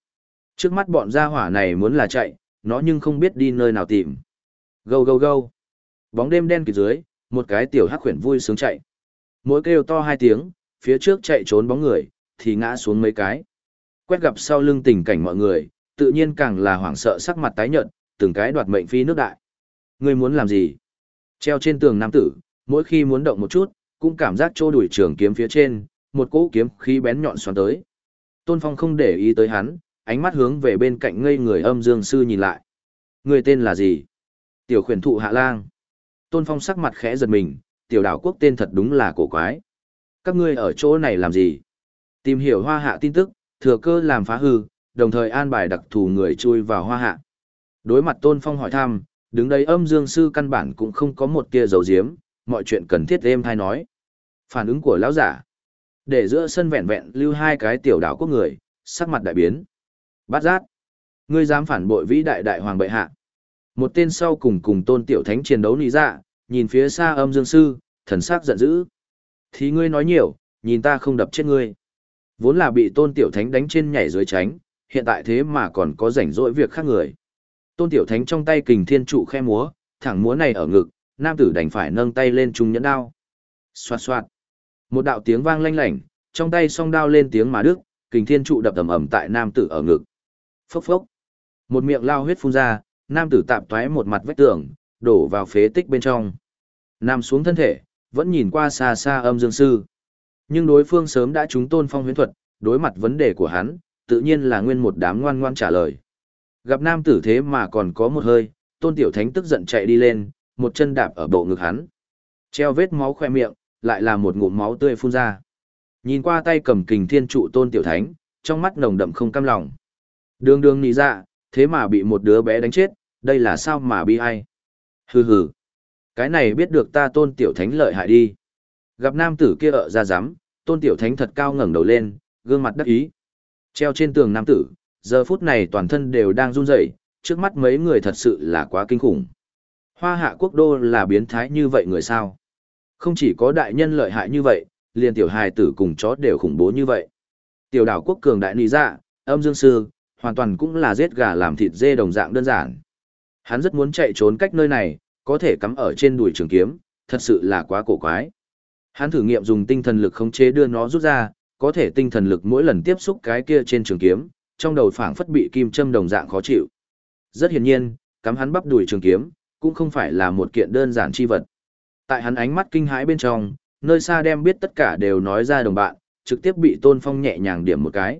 Trước mắt bọn gia hỏa này muốn là chạy, nó nhưng không biết đi nơi nào tìm. Gâu gâu gâu. Bóng đêm đen kịt dưới, một cái tiểu hắc khuyển vui sướng chạy. Mỗi kêu to hai tiếng, phía trước chạy trốn bóng người, thì ngã xuống mấy cái. Quét gặp sau lưng tình cảnh mọi người, tự nhiên càng là hoảng sợ sắc mặt tái nhợt, từng cái đoạt mệnh phi nước đại. Ngươi muốn làm gì? Treo trên tường nam tử, mỗi khi muốn động một chút, cũng cảm giác trô đuổi trường kiếm phía trên, một cỗ kiếm khí bén nhọn xoắn tới. Tôn Phong không để ý tới hắn, ánh mắt hướng về bên cạnh ngây người âm dương sư nhìn lại. Người tên là gì? Tiểu khuyển thụ hạ lang. Tôn Phong sắc mặt khẽ giật mình, tiểu đảo quốc tên thật đúng là cổ quái. Các ngươi ở chỗ này làm gì? Tìm hiểu hoa hạ tin tức, thừa cơ làm phá hư, đồng thời an bài đặc thù người chui vào hoa hạ. Đối mặt Tôn Phong hỏi thăm, đứng đây âm dương sư căn bản cũng không có một tia dấu diếm, mọi chuyện cần thiết êm hay nói. Phản ứng của lão giả. Để giữa sân vẹn vẹn lưu hai cái tiểu đảo quốc người, sắc mặt đại biến. Bát giác. Ngươi dám phản bội vĩ đại đại hoàng bệ hạ. Một tên sau cùng cùng tôn tiểu thánh chiến đấu nị dạ, nhìn phía xa âm dương sư, thần sắc giận dữ. Thì ngươi nói nhiều, nhìn ta không đập chết ngươi. Vốn là bị tôn tiểu thánh đánh trên nhảy dưới tránh, hiện tại thế mà còn có rảnh rỗi việc khác người. Tôn tiểu thánh trong tay kình thiên trụ khe múa, thẳng múa này ở ngực, nam tử đành phải nâng tay lên trung nhẫn đao. Xoạt xoạt. Một đạo tiếng vang lanh lảnh, trong tay song đao lên tiếng mà đức, kình thiên trụ đập ầm ầm tại nam tử ở ngực. Phốc phốc. Một miệng lao huyết phun ra, nam tử tạm toé một mặt vách tường, đổ vào phế tích bên trong. Nam xuống thân thể, vẫn nhìn qua xa xa âm dương sư. Nhưng đối phương sớm đã trúng tôn phong huyễn thuật, đối mặt vấn đề của hắn, tự nhiên là nguyên một đám ngoan ngoan trả lời. Gặp nam tử thế mà còn có một hơi, tôn tiểu thánh tức giận chạy đi lên, một chân đạp ở bộ ngực hắn. Treo vết máu khoe miệng, lại là một ngụm máu tươi phun ra. Nhìn qua tay cầm kình thiên trụ tôn tiểu thánh, trong mắt nồng đậm không cam lòng. Đường đường nị dạ, thế mà bị một đứa bé đánh chết, đây là sao mà bi ai. Hừ hừ. Cái này biết được ta tôn tiểu thánh lợi hại đi. Gặp nam tử kia ở ra giám, tôn tiểu thánh thật cao ngẩng đầu lên, gương mặt đắc ý. Treo trên tường nam tử, giờ phút này toàn thân đều đang run rẩy, trước mắt mấy người thật sự là quá kinh khủng. Hoa hạ quốc đô là biến thái như vậy người sao? Không chỉ có đại nhân lợi hại như vậy, liền tiểu hài tử cùng chó đều khủng bố như vậy. Tiểu đảo quốc cường đại lý dạ, âm dương sư, hoàn toàn cũng là giết gà làm thịt dê đồng dạng đơn giản. Hắn rất muốn chạy trốn cách nơi này, có thể cắm ở trên đùi trường kiếm, thật sự là quá cổ quái. Hắn thử nghiệm dùng tinh thần lực khống chế đưa nó rút ra, có thể tinh thần lực mỗi lần tiếp xúc cái kia trên trường kiếm, trong đầu phảng phất bị kim châm đồng dạng khó chịu. Rất hiển nhiên, cắm hắn bắp đuổi trường kiếm, cũng không phải là một kiện đơn giản chi vật. Tại hắn ánh mắt kinh hãi bên trong, nơi xa đem biết tất cả đều nói ra đồng bạn, trực tiếp bị Tôn Phong nhẹ nhàng điểm một cái.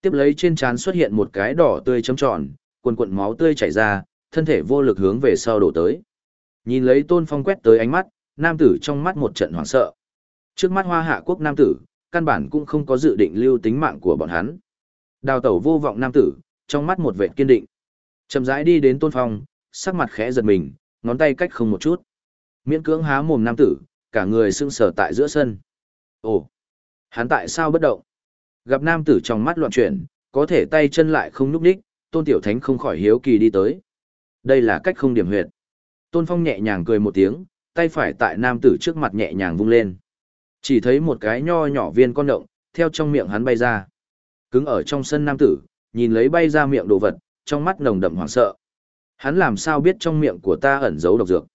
Tiếp lấy trên trán xuất hiện một cái đỏ tươi chấm tròn, quần quần máu tươi chảy ra, thân thể vô lực hướng về sau đổ tới. Nhìn lấy Tôn Phong quét tới ánh mắt, nam tử trong mắt một trận hoảng sợ. Trước mắt hoa hạ quốc nam tử, căn bản cũng không có dự định lưu tính mạng của bọn hắn. Đào tẩu vô vọng nam tử, trong mắt một vẻ kiên định. Chậm rãi đi đến Tôn Phong, sắc mặt khẽ giật mình, ngón tay cách không một chút. Miễn cưỡng há mồm nam tử, cả người sưng sờ tại giữa sân. Ồ, hắn tại sao bất động? Gặp nam tử trong mắt loạn chuyển, có thể tay chân lại không núp đích, Tôn Tiểu Thánh không khỏi hiếu kỳ đi tới. Đây là cách không điểm huyệt. Tôn Phong nhẹ nhàng cười một tiếng, tay phải tại nam tử trước mặt nhẹ nhàng vung lên. Chỉ thấy một cái nho nhỏ viên con động, theo trong miệng hắn bay ra. Cứng ở trong sân nam tử, nhìn lấy bay ra miệng đồ vật, trong mắt nồng đậm hoảng sợ. Hắn làm sao biết trong miệng của ta ẩn giấu độc dược?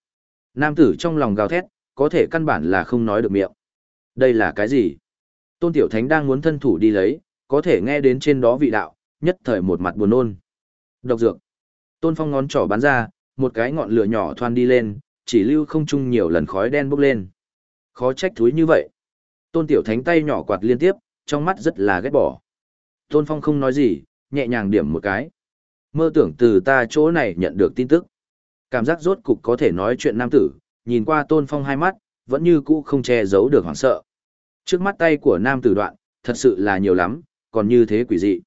Nam tử trong lòng gào thét, có thể căn bản là không nói được miệng. Đây là cái gì? Tôn Tiểu Thánh đang muốn thân thủ đi lấy, có thể nghe đến trên đó vị đạo, nhất thời một mặt buồn nôn. Độc dược. Tôn Phong ngón trỏ bắn ra, một cái ngọn lửa nhỏ thoan đi lên, chỉ lưu không chung nhiều lần khói đen bốc lên. Khó trách thúi như vậy. Tôn Tiểu Thánh tay nhỏ quạt liên tiếp, trong mắt rất là ghét bỏ. Tôn Phong không nói gì, nhẹ nhàng điểm một cái. Mơ tưởng từ ta chỗ này nhận được tin tức. Cảm giác rốt cục có thể nói chuyện nam tử, nhìn qua Tôn Phong hai mắt, vẫn như cũ không che giấu được hoảng sợ. Trước mắt tay của nam tử đoạn, thật sự là nhiều lắm, còn như thế quỷ dị.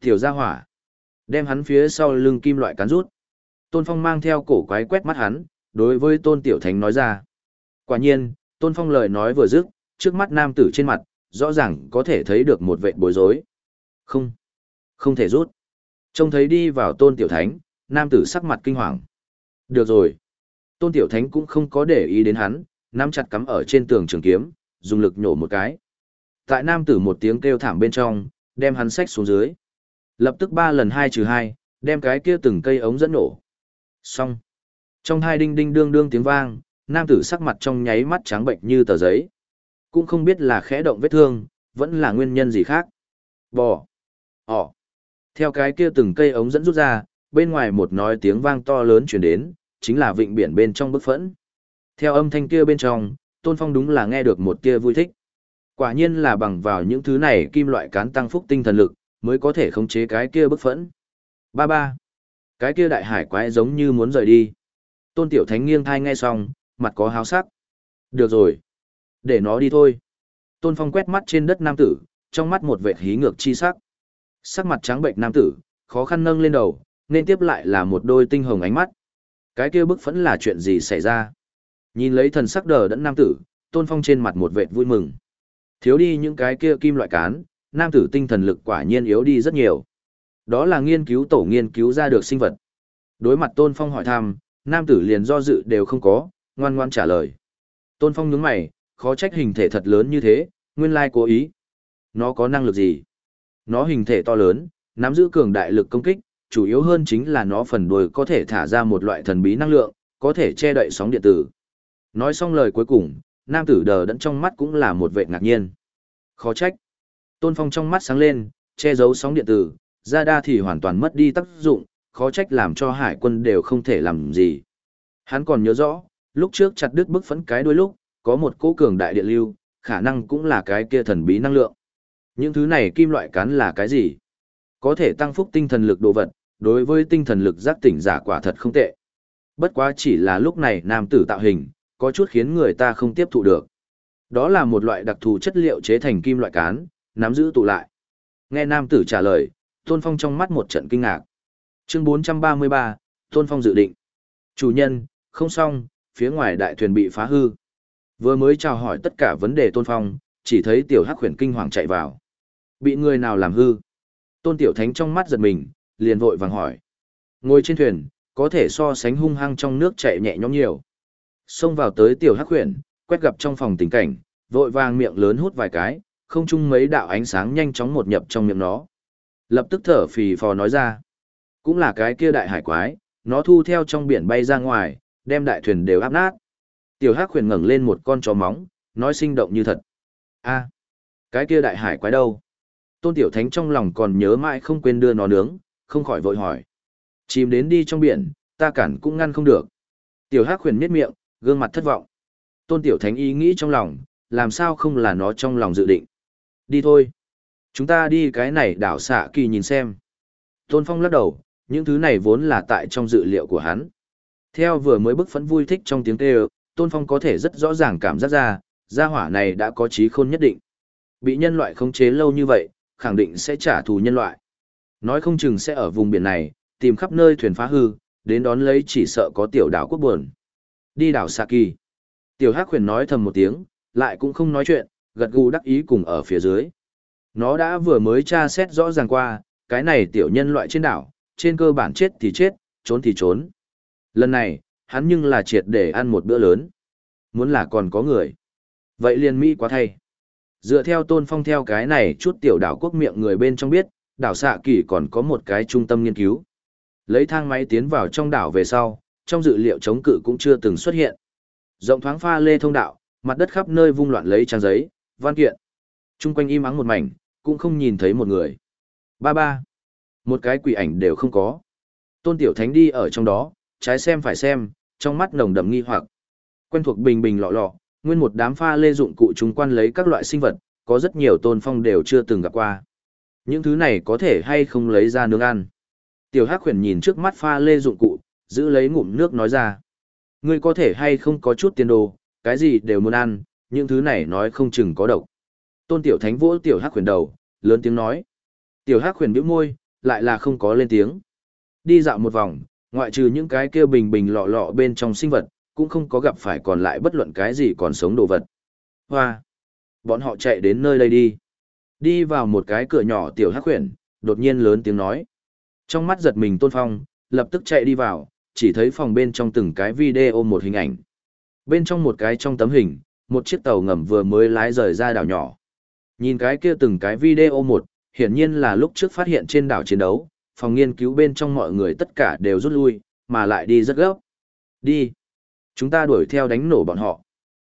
Tiểu gia hỏa, đem hắn phía sau lưng kim loại cán rút. Tôn Phong mang theo cổ quái quét mắt hắn, đối với Tôn Tiểu Thánh nói ra. Quả nhiên, Tôn Phong lời nói vừa dứt, trước mắt nam tử trên mặt, rõ ràng có thể thấy được một vệ bối rối. Không, không thể rút. Trông thấy đi vào Tôn Tiểu Thánh, nam tử sắc mặt kinh hoàng. Được rồi. Tôn Tiểu Thánh cũng không có để ý đến hắn, nắm chặt cắm ở trên tường trường kiếm, dùng lực nhổ một cái. Tại nam tử một tiếng kêu thảm bên trong, đem hắn xách xuống dưới. Lập tức ba lần hai trừ hai, đem cái kia từng cây ống dẫn nổ. Xong. Trong hai đinh đinh đương đương tiếng vang, nam tử sắc mặt trong nháy mắt trắng bệnh như tờ giấy. Cũng không biết là khẽ động vết thương, vẫn là nguyên nhân gì khác. Bò. Ỏ. Theo cái kia từng cây ống dẫn rút ra, bên ngoài một nói tiếng vang to lớn chuyển đến, chính là vịnh biển bên trong bức phẫn. Theo âm thanh kia bên trong, Tôn Phong đúng là nghe được một kia vui thích. Quả nhiên là bằng vào những thứ này kim loại cán tăng phúc tinh thần lực, mới có thể khống chế cái kia bức phẫn. Ba ba. Cái kia đại hải quái giống như muốn rời đi. Tôn Tiểu Thánh nghiêng thai nghe xong, mặt có háo sắc. Được rồi. Để nó đi thôi. Tôn Phong quét mắt trên đất nam tử, trong mắt một vệt hí ngược chi sắc. Sắc mặt trắng bệnh nam tử, khó khăn nâng lên đầu, nên tiếp lại là một đôi tinh hồng ánh mắt. Cái kia bức phẫn là chuyện gì xảy ra? Nhìn lấy thần sắc đờ đẫn nam tử, Tôn Phong trên mặt một vệt vui mừng. Thiếu đi những cái kia kim loại cán, nam tử tinh thần lực quả nhiên yếu đi rất nhiều. Đó là nghiên cứu tổ nghiên cứu ra được sinh vật. Đối mặt Tôn Phong hỏi thăm, nam tử liền do dự đều không có, ngoan ngoan trả lời. Tôn Phong nhướng mày, khó trách hình thể thật lớn như thế, nguyên lai cố ý. Nó có năng lực gì? Nó hình thể to lớn, nắm giữ cường đại lực công kích, chủ yếu hơn chính là nó phần đuôi có thể thả ra một loại thần bí năng lượng, có thể che đậy sóng điện tử. Nói xong lời cuối cùng, nam tử đờ đẫn trong mắt cũng là một vệ ngạc nhiên. Khó trách. Tôn Phong trong mắt sáng lên, che giấu sóng điện tử, ra đa thì hoàn toàn mất đi tác dụng, khó trách làm cho hải quân đều không thể làm gì. Hắn còn nhớ rõ, lúc trước chặt đứt bức phấn cái đuôi lúc, có một cỗ cường đại điện lưu, khả năng cũng là cái kia thần bí năng lượng. Những thứ này kim loại cán là cái gì? Có thể tăng phúc tinh thần lực đồ vật, đối với tinh thần lực giác tỉnh giả quả thật không tệ. Bất quá chỉ là lúc này nam tử tạo hình, có chút khiến người ta không tiếp thụ được. Đó là một loại đặc thù chất liệu chế thành kim loại cán, nắm giữ tụ lại. Nghe nam tử trả lời, Tôn Phong trong mắt một trận kinh ngạc. Chương 433, Tôn Phong dự định. Chủ nhân, không xong, phía ngoài đại thuyền bị phá hư. Vừa mới chào hỏi tất cả vấn đề Tôn Phong, chỉ thấy tiểu hắc khuyển kinh hoàng chạy vào. Bị người nào làm hư? Tôn Tiểu Thánh trong mắt giật mình, liền vội vàng hỏi. Ngồi trên thuyền, có thể so sánh hung hăng trong nước chạy nhẹ nhõm nhiều. Xông vào tới tiểu hắc khuyển, quét gặp trong phòng tình cảnh, vội vàng miệng lớn hút vài cái, không chung mấy đạo ánh sáng nhanh chóng một nhập trong miệng nó. Lập tức thở phì phò nói ra. Cũng là cái kia đại hải quái, nó thu theo trong biển bay ra ngoài, đem đại thuyền đều áp nát. Tiểu Hắc khuyển ngẩng lên một con chó móng, nói sinh động như thật. A, cái kia đại hải quái đâu? Tôn Tiểu Thánh trong lòng còn nhớ mãi không quên đưa nó nướng, không khỏi vội hỏi. Chìm đến đi trong biển, ta cản cũng ngăn không được. Tiểu Hắc huyền miết miệng, gương mặt thất vọng. Tôn Tiểu Thánh ý nghĩ trong lòng, làm sao không là nó trong lòng dự định. Đi thôi. Chúng ta đi cái này đảo xạ kỳ nhìn xem. Tôn Phong lắc đầu, những thứ này vốn là tại trong dự liệu của hắn. Theo vừa mới bức phấn vui thích trong tiếng kêu, Tôn Phong có thể rất rõ ràng cảm giác ra, gia hỏa này đã có trí khôn nhất định. Bị nhân loại khống chế lâu như vậy, khẳng định sẽ trả thù nhân loại. Nói không chừng sẽ ở vùng biển này, tìm khắp nơi thuyền phá hư, đến đón lấy chỉ sợ có tiểu đảo quốc buồn. Đi đảo Saki. Tiểu Hắc Huyền nói thầm một tiếng, lại cũng không nói chuyện, gật gù đắc ý cùng ở phía dưới. Nó đã vừa mới tra xét rõ ràng qua, cái này tiểu nhân loại trên đảo, trên cơ bản chết thì chết, trốn thì trốn. Lần này, hắn nhưng là triệt để ăn một bữa lớn. Muốn là còn có người. Vậy liền Mỹ quá thay. Dựa theo tôn phong theo cái này chút tiểu đảo quốc miệng người bên trong biết, đảo xạ kỳ còn có một cái trung tâm nghiên cứu. Lấy thang máy tiến vào trong đảo về sau, trong dự liệu chống cự cũng chưa từng xuất hiện. Rộng thoáng pha lê thông đạo, mặt đất khắp nơi vung loạn lấy trang giấy, văn kiện. Trung quanh im ắng một mảnh, cũng không nhìn thấy một người. Ba ba. Một cái quỷ ảnh đều không có. Tôn Tiểu Thánh đi ở trong đó, trái xem phải xem, trong mắt nồng đậm nghi hoặc. Quen thuộc bình bình lọ lọ, nguyên một đám pha lê dụng cụ chúng quan lấy các loại sinh vật, có rất nhiều tôn phong đều chưa từng gặp qua. Những thứ này có thể hay không lấy ra nướng ăn. Tiểu Hắc Huyền nhìn trước mắt pha lê dụng cụ, giữ lấy ngụm nước nói ra. Ngươi có thể hay không có chút tiền đồ, cái gì đều muốn ăn, những thứ này nói không chừng có độc. Tôn Tiểu Thánh vỗ Tiểu Hắc Huyền đầu, lớn tiếng nói. Tiểu Hắc Huyền bĩu môi, lại là không có lên tiếng. Đi dạo một vòng, ngoại trừ những cái kia bình bình lọ lọ bên trong sinh vật, cũng không có gặp phải còn lại bất luận cái gì còn sống đồ vật. Hoa! Bọn họ chạy đến nơi đây đi. Đi vào một cái cửa nhỏ tiểu hắc huyền, đột nhiên lớn tiếng nói. Trong mắt giật mình tôn phong, lập tức chạy đi vào, chỉ thấy phòng bên trong từng cái video một hình ảnh. Bên trong một cái trong tấm hình, một chiếc tàu ngầm vừa mới lái rời ra đảo nhỏ. Nhìn cái kia từng cái video một, hiển nhiên là lúc trước phát hiện trên đảo chiến đấu, phòng nghiên cứu bên trong mọi người tất cả đều rút lui, mà lại đi rất gấp. Đi. Chúng ta đuổi theo đánh nổ bọn họ.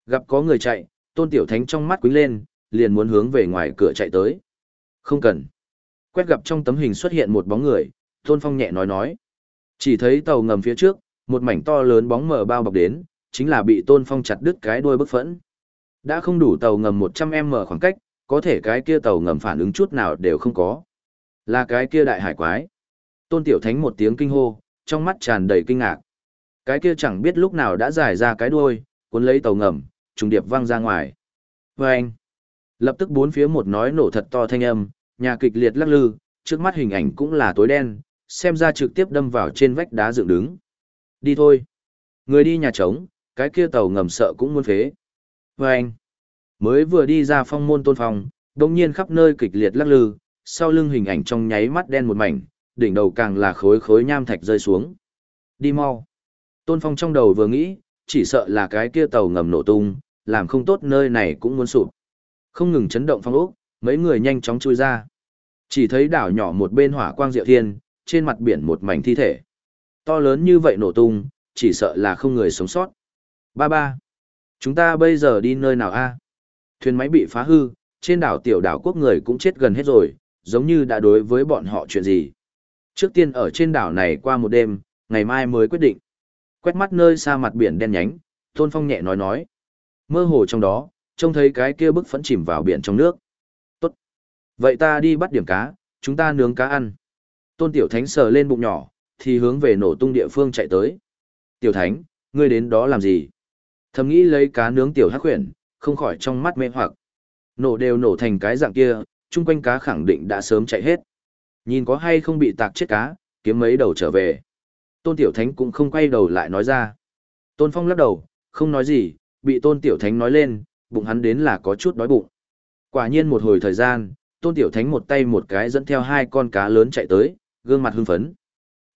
Gặp có người chạy, tôn tiểu thánh trong mắt quýnh lên, liền muốn hướng về ngoài cửa chạy tới. Không cần. Quét gặp trong tấm hình xuất hiện một bóng người, tôn phong nhẹ nói nói. Chỉ thấy tàu ngầm phía trước, một mảnh to lớn bóng mờ bao bọc đến, chính là bị tôn phong chặt đứt cái đuôi bức phẫn. Đã không đủ tàu ngầm 100m khoảng cách, có thể cái kia tàu ngầm phản ứng chút nào đều không có. Là cái kia đại hải quái. Tôn Tiểu Thánh một tiếng kinh hô, trong mắt tràn đầy kinh ngạc. Cái kia chẳng biết lúc nào đã giải ra cái đuôi, cuốn lấy tàu ngầm, trùng điệp văng ra ngoài. Và anh, lập tức bốn phía một nói nổ thật to thanh âm, nhà kịch liệt lắc lư, trước mắt hình ảnh cũng là tối đen, xem ra trực tiếp đâm vào trên vách đá dựng đứng. Đi thôi. Người đi nhà trống, cái kia tàu ngầm sợ cũng muốn phế. Và anh, mới vừa đi ra phong môn tôn phòng, đồng nhiên khắp nơi kịch liệt lắc lư, sau lưng hình ảnh trong nháy mắt đen một mảnh, đỉnh đầu càng là khối khối nham thạch rơi xuống. Đi mau. Tôn Phong trong đầu vừa nghĩ, chỉ sợ là cái kia tàu ngầm nổ tung, làm không tốt nơi này cũng muốn sụp. Không ngừng chấn động phong ốc, mấy người nhanh chóng chui ra. Chỉ thấy đảo nhỏ một bên hỏa quang diệu thiên, trên mặt biển một mảnh thi thể. To lớn như vậy nổ tung, chỉ sợ là không người sống sót. Ba ba. Chúng ta bây giờ đi nơi nào a? Thuyền máy bị phá hư, trên đảo tiểu đảo quốc người cũng chết gần hết rồi, giống như đã đối với bọn họ chuyện gì. Trước tiên ở trên đảo này qua một đêm, ngày mai mới quyết định. Quét mắt nơi xa mặt biển đen nhánh, Tôn Phong nhẹ nói nói. Mơ hồ trong đó, trông thấy cái kia bức phẫn chìm vào biển trong nước. Tốt. Vậy ta đi bắt điểm cá, chúng ta nướng cá ăn. Tôn Tiểu Thánh sờ lên bụng nhỏ, thì hướng về nổ tung địa phương chạy tới. Tiểu Thánh, ngươi đến đó làm gì? Thầm nghĩ lấy cá nướng Tiểu Hắc Huyền, không khỏi trong mắt mê hoặc. Nổ đều nổ thành cái dạng kia, chung quanh cá khẳng định đã sớm chạy hết. Nhìn có hay không bị tạc chết cá, kiếm mấy đầu trở về. Tôn Tiểu Thánh cũng không quay đầu lại nói ra. Tôn Phong lắc đầu, không nói gì, bị Tôn Tiểu Thánh nói lên, bụng hắn đến là có chút đói bụng. Quả nhiên một hồi thời gian, Tôn Tiểu Thánh một tay một cái dẫn theo hai con cá lớn chạy tới, gương mặt hưng phấn.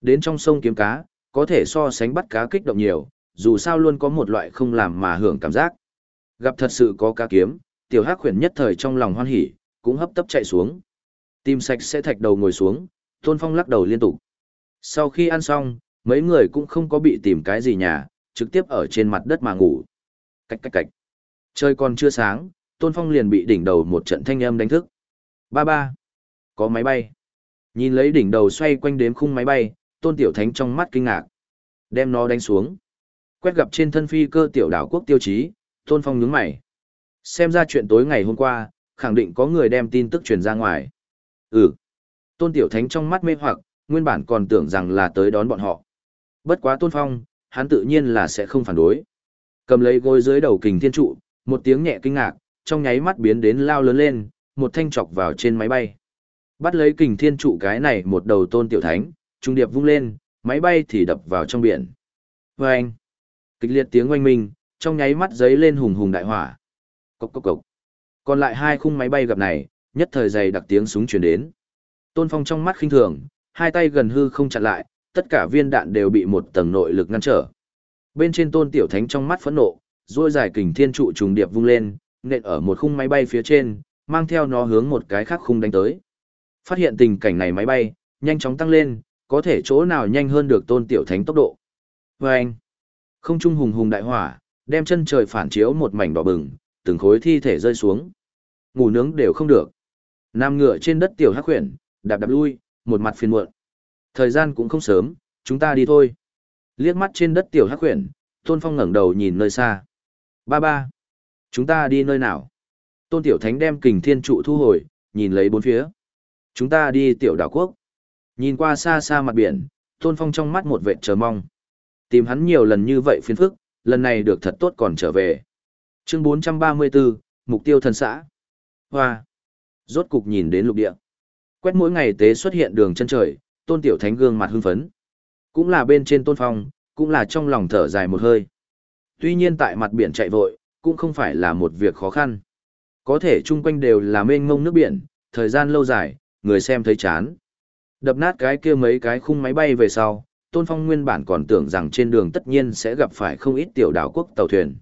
Đến trong sông kiếm cá, có thể so sánh bắt cá kích động nhiều, dù sao luôn có một loại không làm mà hưởng cảm giác. Gặp thật sự có cá kiếm, Tiểu Hắc khuyển nhất thời trong lòng hoan hỉ, cũng hấp tấp chạy xuống. Tìm sạch sẽ thạch đầu ngồi xuống, Tôn Phong lắc đầu liên tục. Sau khi ăn xong, mấy người cũng không có bị tìm cái gì nhà, trực tiếp ở trên mặt đất mà ngủ. Cách cách cách. Trời còn chưa sáng, Tôn Phong liền bị đỉnh đầu một trận thanh âm đánh thức. Ba ba. Có máy bay. Nhìn lấy đỉnh đầu xoay quanh đếm khung máy bay, Tôn Tiểu Thánh trong mắt kinh ngạc. Đem nó đánh xuống. Quét gặp trên thân phi cơ tiểu đảo quốc tiêu chí, Tôn Phong nhướng mày. Xem ra chuyện tối ngày hôm qua, khẳng định có người đem tin tức truyền ra ngoài. Ừ. Tôn Tiểu Thánh trong mắt mê hoặc, nguyên bản còn tưởng rằng là tới đón bọn họ. Bất quá Tôn Phong, hắn tự nhiên là sẽ không phản đối. Cầm lấy gối dưới đầu kình thiên trụ, một tiếng nhẹ kinh ngạc, trong nháy mắt biến đến lao lớn lên, một thanh chọc vào trên máy bay. Bắt lấy kình thiên trụ cái này một đầu Tôn Tiểu Thánh, trung điệp vung lên, máy bay thì đập vào trong biển. Vâng! Kịch liệt tiếng oanh minh, trong nháy mắt giấy lên hùng hùng đại hỏa. Cốc cốc cốc. Còn lại hai khung máy bay gặp này, nhất thời dày đặc tiếng súng truyền đến. Tôn Phong trong mắt khinh thường, hai tay gần hư không chặn lại, tất cả viên đạn đều bị một tầng nội lực ngăn trở. Bên trên Tôn Tiểu Thánh trong mắt phẫn nộ, duỗi dài kình thiên trụ trùng điệp vung lên, nện ở một khung máy bay phía trên, mang theo nó hướng một cái khác khung đánh tới. Phát hiện tình cảnh này máy bay, nhanh chóng tăng lên, có thể chỗ nào nhanh hơn được Tôn Tiểu Thánh tốc độ. Vâng! Không trung hùng hùng đại hỏa, đem chân trời phản chiếu một mảnh đỏ bừng, từng khối thi thể rơi xuống. Ngủ nướng đều không được. Nam ngựa trên đất tiểu hắc khuyển, đạp đạp lui, một mặt phiền muộn. Thời gian cũng không sớm, chúng ta đi thôi. Liếc mắt trên đất tiểu hắc khuyển, Tôn Phong ngẩng đầu nhìn nơi xa. Ba ba. Chúng ta đi nơi nào? Tôn Tiểu Thánh đem kình thiên trụ thu hồi, nhìn lấy bốn phía. Chúng ta đi tiểu đảo quốc. Nhìn qua xa xa mặt biển, Tôn Phong trong mắt một vệ chờ mong. Tìm hắn nhiều lần như vậy phiền phức, lần này được thật tốt còn trở về. Chương 434, Mục tiêu thần xã. Hoa. Rốt cục nhìn đến lục địa. Quét mỗi ngày tế xuất hiện đường chân trời, tôn tiểu thánh gương mặt hưng phấn. Cũng là bên trên tôn phong, cũng là trong lòng thở dài một hơi. Tuy nhiên tại mặt biển chạy vội, cũng không phải là một việc khó khăn. Có thể chung quanh đều là mênh mông nước biển, thời gian lâu dài, người xem thấy chán. Đập nát cái kia mấy cái khung máy bay về sau, Tôn Phong nguyên bản còn tưởng rằng trên đường tất nhiên sẽ gặp phải không ít tiểu đảo quốc tàu thuyền.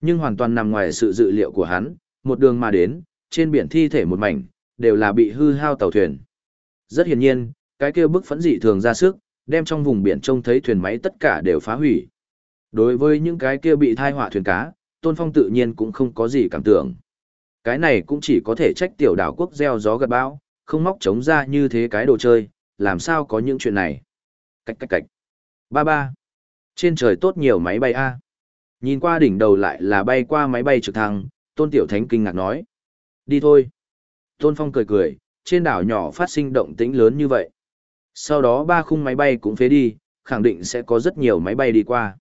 Nhưng hoàn toàn nằm ngoài sự dự liệu của hắn, một đường mà đến, trên biển thi thể một mảnh, đều là bị hư hao tàu thuyền. Rất hiển nhiên, cái kia bức phẫn dị thường ra sức, đem trong vùng biển trông thấy thuyền máy tất cả đều phá hủy. Đối với những cái kia bị thai họa thuyền cá, Tôn Phong tự nhiên cũng không có gì cảm tưởng. Cái này cũng chỉ có thể trách tiểu đảo quốc gieo gió gặt bão, không móc chống ra như thế cái đồ chơi, làm sao có những chuyện này. Cách cách cách. Ba ba. Trên trời tốt nhiều máy bay A. Nhìn qua đỉnh đầu lại là bay qua máy bay trực thăng, Tôn Tiểu Thánh kinh ngạc nói. Đi thôi. Tôn Phong cười cười, trên đảo nhỏ phát sinh động tĩnh lớn như vậy. Sau đó ba khung máy bay cũng phế đi, khẳng định sẽ có rất nhiều máy bay đi qua.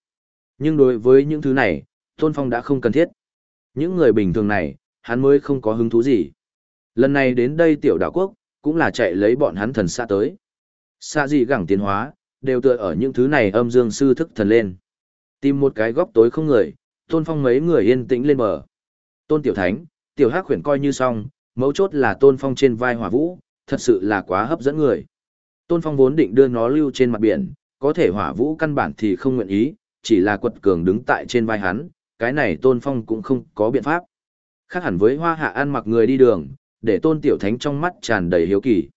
Nhưng đối với những thứ này, Tôn Phong đã không cần thiết. Những người bình thường này, hắn mới không có hứng thú gì. Lần này đến đây tiểu đảo quốc, cũng là chạy lấy bọn hắn thần xa tới. Xa gì gẳng tiến hóa, đều tựa ở những thứ này âm dương sư thức thần lên. Tìm một cái góc tối không người, Tôn Phong mấy người yên tĩnh lên bờ. Tôn Tiểu Thánh, Tiểu Hắc khuyển coi như xong, mấu chốt là Tôn Phong trên vai hỏa vũ, thật sự là quá hấp dẫn người. Tôn Phong vốn định đưa nó lưu trên mặt biển, có thể hỏa vũ căn bản thì không nguyện ý, chỉ là quật cường đứng tại trên vai hắn, cái này Tôn Phong cũng không có biện pháp. Khác hẳn với hoa hạ ăn mặc người đi đường, để Tôn Tiểu Thánh trong mắt tràn đầy hiếu kỳ.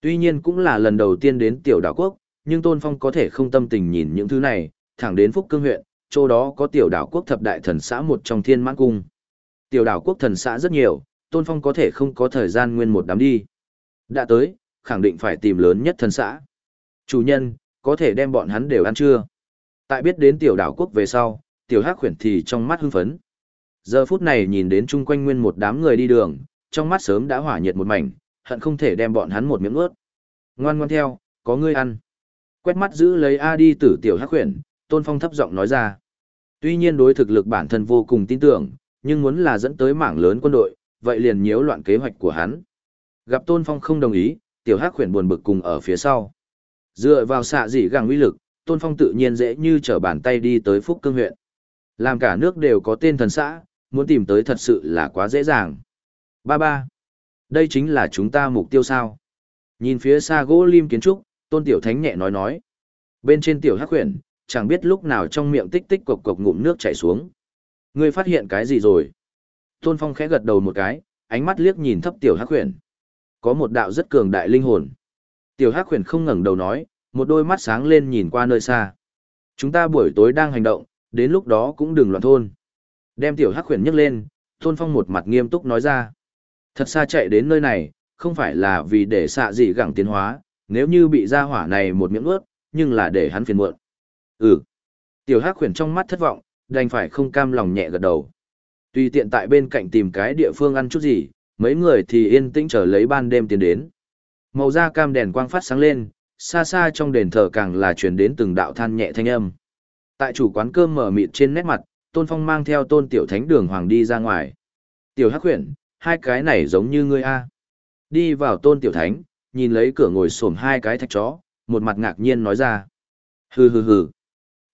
Tuy nhiên cũng là lần đầu tiên đến Tiểu Đảo Quốc, nhưng Tôn Phong có thể không tâm tình nhìn những thứ này, thẳng đến Phúc Cương huyện, chỗ đó có Tiểu Đảo Quốc thập đại thần xã một trong thiên mãn cung. Tiểu Đảo Quốc thần xã rất nhiều, Tôn Phong có thể không có thời gian nguyên một đám đi. Đã tới, khẳng định phải tìm lớn nhất thần xã. Chủ nhân, có thể đem bọn hắn đều ăn chưa? Tại biết đến tiểu đảo quốc về sau, tiểu hắc khuyển thì trong mắt hưng phấn. Giờ phút này nhìn đến chung quanh nguyên một đám người đi đường, trong mắt sớm đã hỏa nhiệt một mảnh, hận không thể đem bọn hắn một miếng ướt. Ngoan ngoan theo, có ngươi ăn. Quét mắt giữ lấy A đi tử tiểu hắc khuyển, Tôn Phong thấp giọng nói ra. Tuy nhiên đối thực lực bản thân vô cùng tin tưởng, nhưng muốn là dẫn tới mảng lớn quân đội, vậy liền nhiễu loạn kế hoạch của hắn. Gặp Tôn Phong không đồng ý, tiểu hắc khuyển buồn bực cùng ở phía sau. Dựa vào xạ dị gàng uy lực, Tôn Phong tự nhiên dễ như trở bàn tay đi tới Phúc Cương huyện. Làm cả nước đều có tên thần xã, muốn tìm tới thật sự là quá dễ dàng. Ba ba. Đây chính là chúng ta mục tiêu sao. Nhìn phía xa gỗ lim kiến trúc, Tôn Tiểu Thánh nhẹ nói nói. Bên trên Tiểu Hắc khuyển, chẳng biết lúc nào trong miệng tích tích cộc cộc ngụm nước chảy xuống. Ngươi phát hiện cái gì rồi? Tôn Phong khẽ gật đầu một cái, ánh mắt liếc nhìn thấp Tiểu Hắc Huyền. Có một đạo rất cường đại linh hồn. Tiểu Hắc Huyền không ngẩng đầu nói, một đôi mắt sáng lên nhìn qua nơi xa. Chúng ta buổi tối đang hành động, đến lúc đó cũng đừng loạn thôn. Đem Tiểu Hắc Huyền nhấc lên, Tôn Phong một mặt nghiêm túc nói ra. Thật xa chạy đến nơi này, không phải là vì để xạ dị gẳng tiến hóa, nếu như bị ra hỏa này một miệng ướt, nhưng là để hắn phiền muộn. Ừ. Tiểu Hắc khuyển trong mắt thất vọng, đành phải không cam lòng nhẹ gật đầu. Tùy tiện tại bên cạnh tìm cái địa phương ăn chút gì, mấy người thì yên tĩnh chờ lấy ban đêm tiến đến. Màu da cam đèn quang phát sáng lên, xa xa trong đền thờ càng là truyền đến từng đạo than nhẹ thanh âm. Tại chủ quán cơm mở mịt trên nét mặt, Tôn Phong mang theo Tôn Tiểu Thánh đường hoàng đi ra ngoài. Tiểu Hắc Huyền, hai cái này giống như ngươi a. Đi vào Tôn Tiểu Thánh, nhìn lấy cửa ngồi xổm hai cái thạch chó, một mặt ngạc nhiên nói ra. Hừ hừ hừ,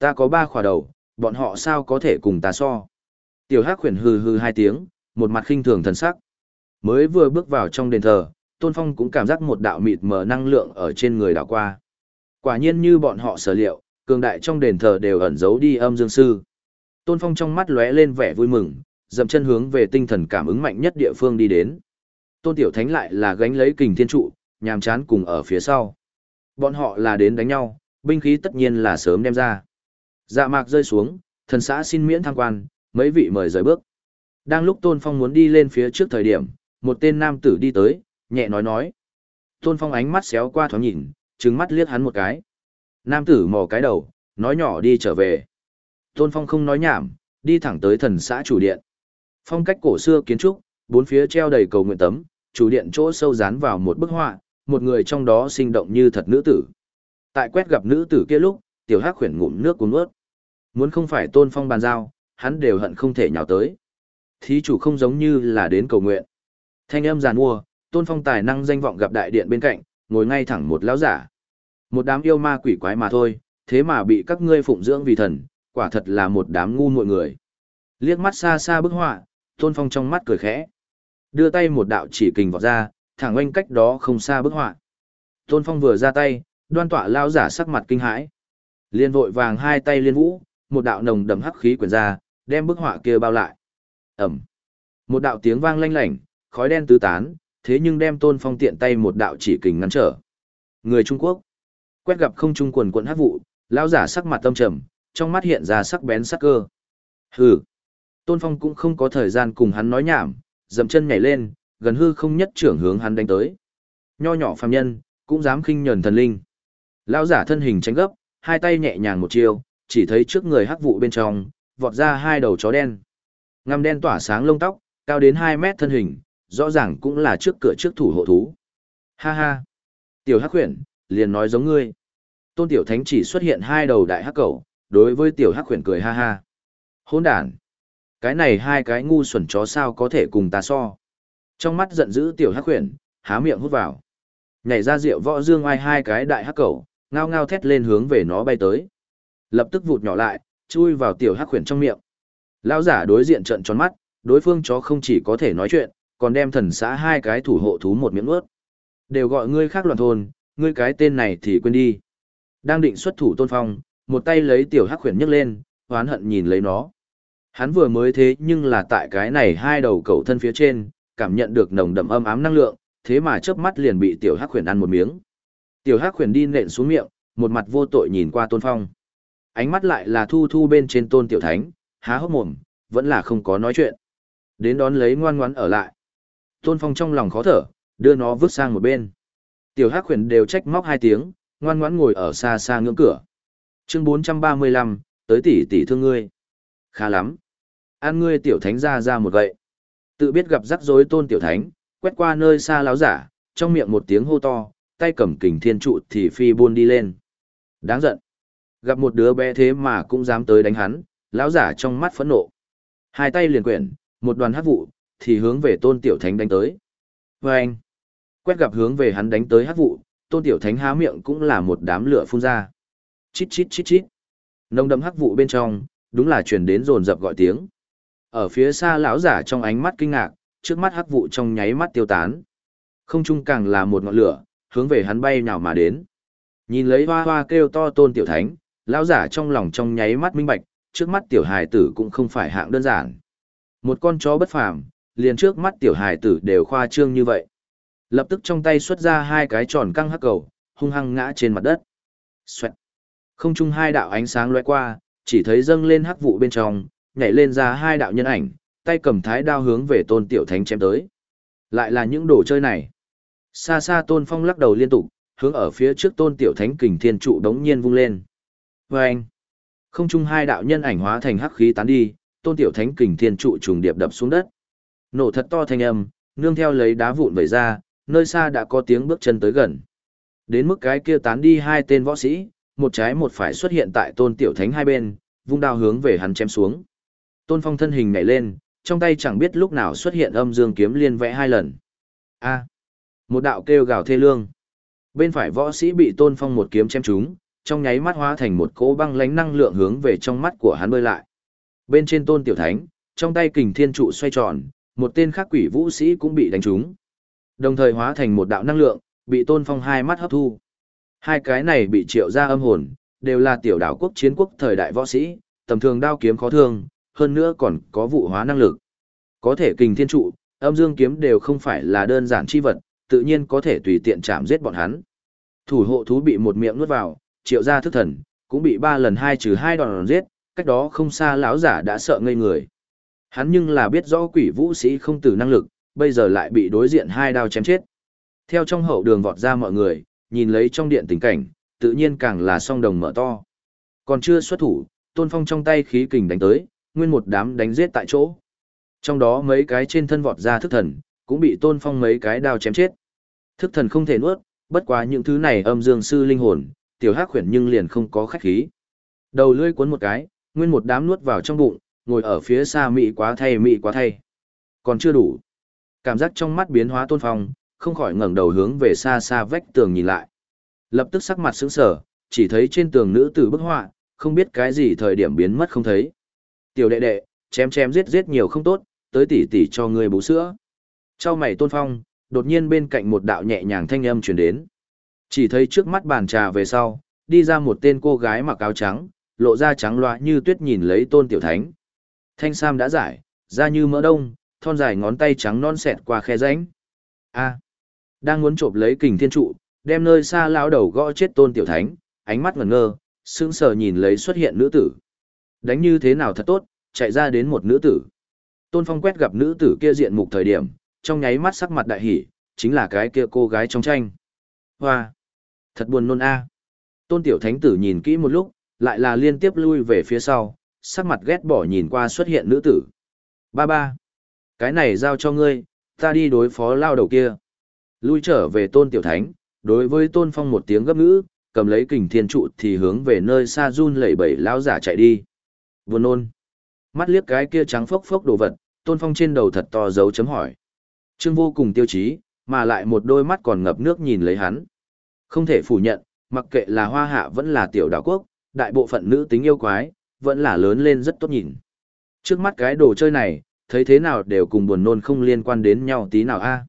ta có ba khỏa đầu, bọn họ sao có thể cùng ta so. Tiểu Hắc Huyền hừ hừ hai tiếng, một mặt khinh thường thần sắc. Mới vừa bước vào trong đền thờ, Tôn Phong cũng cảm giác một đạo mịt mờ năng lượng ở trên người đảo qua. Quả nhiên như bọn họ sở liệu, cường đại trong đền thờ đều ẩn giấu đi âm dương sư. Tôn Phong trong mắt lóe lên vẻ vui mừng, dậm chân hướng về tinh thần cảm ứng mạnh nhất địa phương đi đến. Tôn Tiểu Thánh lại là gánh lấy kình thiên trụ, nhàm chán cùng ở phía sau. Bọn họ là đến đánh nhau, binh khí tất nhiên là sớm đem ra. Dạ mạc rơi xuống, thần xã xin miễn tham quan, mấy vị mời rời bước. Đang lúc Tôn Phong muốn đi lên phía trước thời điểm, một tên nam tử đi tới, nhẹ nói nói. Tôn Phong ánh mắt xéo qua thoáng nhìn, trừng mắt liếc hắn một cái. Nam tử mò cái đầu, nói nhỏ đi trở về. Tôn Phong không nói nhảm, đi thẳng tới thần xã chủ điện. Phong cách cổ xưa kiến trúc, bốn phía treo đầy cầu nguyện tấm, chủ điện chỗ sâu dán vào một bức họa, một người trong đó sinh động như thật nữ tử. Tại quét gặp nữ tử kia lúc, tiểu hắc khuyển ngụm nước cuốn ướt. Muốn không phải Tôn Phong bàn giao, hắn đều hận không thể nhào tới. Thí chủ không giống như là đến cầu nguyện. Thanh âm giàn mua, Tôn Phong tài năng danh vọng gặp đại điện bên cạnh, ngồi ngay thẳng một lão giả. Một đám yêu ma quỷ quái mà thôi, thế mà bị các ngươi phụng dưỡng vì thần, quả thật là một đám ngu muội người. Liếc mắt xa xa bức họa, Tôn Phong trong mắt cười khẽ. Đưa tay một đạo chỉ kình vọt ra, thẳng oanh cách đó không xa bức họa. Tôn Phong vừa ra tay, đoan tọa lao giả sắc mặt kinh hãi. Liên vội vàng hai tay liên vũ, một đạo nồng đậm hắc khí quyển ra, đem bức họa kia bao lại. Ẩm. Một đạo tiếng vang lanh lảnh, khói đen tứ tán, thế nhưng đem Tôn Phong tiện tay một đạo chỉ kình ngăn trở. Người Trung Quốc. Quét gặp không trung quần quận hắc vụ, lão giả sắc mặt tâm trầm, trong mắt hiện ra sắc bén sắc cơ. Hừ. Tôn Phong cũng không có thời gian cùng hắn nói nhảm, dậm chân nhảy lên, gần hư không nhất trưởng hướng hắn đánh tới. Nho nhỏ phàm nhân, cũng dám khinh nhẫn thần linh. Lão giả thân hình tránh gấp, hai tay nhẹ nhàng một chiêu, chỉ thấy trước người hắc vụ bên trong, vọt ra hai đầu chó đen. Ngăm đen tỏa sáng lông tóc, cao đến 2 mét thân hình, rõ ràng cũng là trước cửa trước thủ hộ thú. Ha ha! Tiểu hắc huyền, liền nói giống ngươi. Tôn tiểu thánh chỉ xuất hiện hai đầu đại hắc cẩu, đối với tiểu hắc huyền cười ha ha. Hỗn đàn! Cái này hai cái ngu xuẩn chó sao có thể cùng ta so. Trong mắt giận dữ tiểu hắc huyền, há miệng hút vào. Nhảy ra rượu võ dương ai hai cái đại hắc cẩu, ngao ngao thét lên hướng về nó bay tới. Lập tức vụt nhỏ lại, chui vào tiểu hắc khuyển trong miệng. Lão giả đối diện trận tròn mắt, đối phương chó không chỉ có thể nói chuyện, còn đem thần xã hai cái thủ hộ thú một miếng ướt. Đều gọi ngươi khác loạn thôn, ngươi cái tên này thì quên đi. Đang định xuất thủ tôn phong, một tay lấy tiểu hắc khuyển nhấc lên, hoán hận nhìn lấy nó. Hắn vừa mới thế nhưng là tại cái này hai đầu cầu thân phía trên, cảm nhận được nồng đậm âm ám năng lượng, thế mà chớp mắt liền bị tiểu hắc khuyển ăn một miếng. Tiểu hắc khuyển đi nện xuống miệng, một mặt vô tội nhìn qua tôn phong. Ánh mắt lại là thu thu bên trên tôn tiểu thánh, há hốc mồm, vẫn là không có nói chuyện. Đến đón lấy ngoan ngoãn ở lại. Tôn Phong trong lòng khó thở, đưa nó vứt sang một bên. Tiểu Hắc Huyền đều trách móc hai tiếng, ngoan ngoãn ngồi ở xa xa ngưỡng cửa. Chương 435, tới tỷ tỷ thương ngươi. Khá lắm. An ngươi tiểu thánh ra ra một gậy. Tự biết gặp rắc rối tôn tiểu thánh, quét qua nơi xa láo giả, trong miệng một tiếng hô to, tay cầm kình thiên trụ thì phi buôn đi lên. Đáng giận. Gặp một đứa bé thế mà cũng dám tới đánh hắn, lão giả trong mắt phẫn nộ. Hai tay liền quyển, một đoàn hắc vụ, thì hướng về tôn tiểu thánh đánh tới. Và anh, quét gặp hướng về hắn đánh tới hắc vụ, tôn tiểu thánh há miệng cũng là một đám lửa phun ra. Chít chít chít chít. Nông đậm hắc vụ bên trong, đúng là truyền đến rồn rập gọi tiếng. Ở phía xa lão giả trong ánh mắt kinh ngạc, trước mắt hắc vụ trong nháy mắt tiêu tán. Không trung càng là một ngọn lửa, hướng về hắn bay nào mà đến. Nhìn lấy hoa hoa kêu to tôn tiểu thánh, lão giả trong lòng trong nháy mắt minh bạch, trước mắt tiểu hài tử cũng không phải hạng đơn giản. Một con chó bất phàm, liền trước mắt tiểu hài tử đều khoa trương như vậy. Lập tức trong tay xuất ra hai cái tròn căng hắc cầu, hung hăng ngã trên mặt đất. Xoẹt. Không trung hai đạo ánh sáng lóe qua, chỉ thấy dâng lên hắc vụ bên trong, nhảy lên ra hai đạo nhân ảnh, tay cầm thái đao hướng về tôn tiểu thánh chém tới. Lại là những đồ chơi này. Xa xa tôn phong lắc đầu liên tục, hướng ở phía trước tôn tiểu thánh kình thiên trụ đống nhiên vung lên. Vâng! Không trung hai đạo nhân ảnh hóa thành hắc khí tán đi, tôn tiểu thánh kình thiên trụ trùng điệp đập xuống đất. Nổ thật to thanh âm, nương theo lấy đá vụn vẩy ra, nơi xa đã có tiếng bước chân tới gần. Đến mức cái kia tán đi hai tên võ sĩ, một trái một phải xuất hiện tại tôn tiểu thánh hai bên, vung đao hướng về hắn chém xuống. Tôn phong thân hình nhảy lên, trong tay chẳng biết lúc nào xuất hiện âm dương kiếm liên vẽ hai lần. A. một đạo kêu gào thê lương. Bên phải võ sĩ bị tôn phong một kiếm chém trúng, trong nháy mắt hóa thành một cỗ băng lánh năng lượng hướng về trong mắt của hắn bơi lại. Bên trên tôn tiểu thánh, trong tay kình thiên trụ xoay tròn, một tên khác quỷ vũ sĩ cũng bị đánh trúng. Đồng thời hóa thành một đạo năng lượng, bị tôn phong hai mắt hấp thu. Hai cái này bị triệu ra âm hồn, đều là tiểu đảo quốc chiến quốc thời đại võ sĩ, tầm thường đao kiếm khó thương, hơn nữa còn có vụ hóa năng lực. Có thể kình thiên trụ, âm dương kiếm đều không phải là đơn giản chi vật, tự nhiên có thể tùy tiện chạm giết bọn hắn. Thủ hộ thú bị một miệng nuốt vào, triệu gia thức thần, cũng bị ba lần hai trừ hai đòn giết, cách đó không xa lão giả đã sợ ngây người. Hắn nhưng là biết rõ quỷ vũ sĩ không từ năng lực, bây giờ lại bị đối diện hai đao chém chết. Theo trong hậu đường vọt ra mọi người, nhìn lấy trong điện tình cảnh, tự nhiên càng là song đồng mở to. Còn chưa xuất thủ, tôn phong trong tay khí kình đánh tới, nguyên một đám đánh giết tại chỗ. Trong đó mấy cái trên thân vọt ra thức thần, cũng bị tôn phong mấy cái đao chém chết. Thức thần không thể nuốt, bất quá những thứ này âm dương sư linh hồn, tiểu hắc khuyển nhưng liền không có khách khí. Đầu lưỡi cuốn một cái, nguyên một đám nuốt vào trong bụng, ngồi ở phía xa mị quá thay mị quá thay. Còn chưa đủ. Cảm giác trong mắt biến hóa tôn phong, không khỏi ngẩng đầu hướng về xa xa vách tường nhìn lại. Lập tức sắc mặt sững sờ, chỉ thấy trên tường nữ tử bức họa, không biết cái gì thời điểm biến mất không thấy. Tiểu đệ đệ, chém chém giết giết nhiều không tốt, tới tỉ tỉ cho người bú sữa. trao mày tôn phong, đột nhiên bên cạnh một đạo nhẹ nhàng thanh âm truyền đến. Chỉ thấy trước mắt bàn trà về sau, đi ra một tên cô gái mặc áo trắng, lộ ra trắng loa như tuyết nhìn lấy tôn tiểu thánh. Thanh sam đã giải, da như mỡ đông, thon dài ngón tay trắng non sẹt qua khe rãnh. A, đang muốn trộm lấy kình thiên trụ, đem nơi xa lão đầu gõ chết tôn tiểu thánh, ánh mắt ngẩn ngơ, sững sờ nhìn lấy xuất hiện nữ tử. Đánh như thế nào thật tốt, chạy ra đến một nữ tử. Tôn Phong quét gặp nữ tử kia diện mục thời điểm, trong nháy mắt sắc mặt đại hỉ, chính là cái kia cô gái trong tranh. Hoa! Thật buồn nôn a. Tôn Tiểu Thánh tử nhìn kỹ một lúc, lại là liên tiếp lui về phía sau, sắc mặt ghét bỏ nhìn qua xuất hiện nữ tử. Ba ba! Cái này giao cho ngươi, ta đi đối phó lao đầu kia. Lui trở về Tôn Tiểu Thánh, đối với Tôn Phong một tiếng gấp ngữ, cầm lấy kình thiên trụ thì hướng về nơi xa run lẩy bẩy lao giả chạy đi. Buồn nôn. Mắt liếc cái kia trắng phốc phốc đồ vật, Tôn Phong trên đầu thật to dấu chấm hỏi. Trương vô cùng tiêu chí, mà lại một đôi mắt còn ngập nước nhìn lấy hắn. Không thể phủ nhận, mặc kệ là hoa hạ vẫn là tiểu đảo quốc, đại bộ phận nữ tính yêu quái, vẫn là lớn lên rất tốt nhìn. Trước mắt cái đồ chơi này, thấy thế nào đều cùng buồn nôn không liên quan đến nhau tí nào a. À.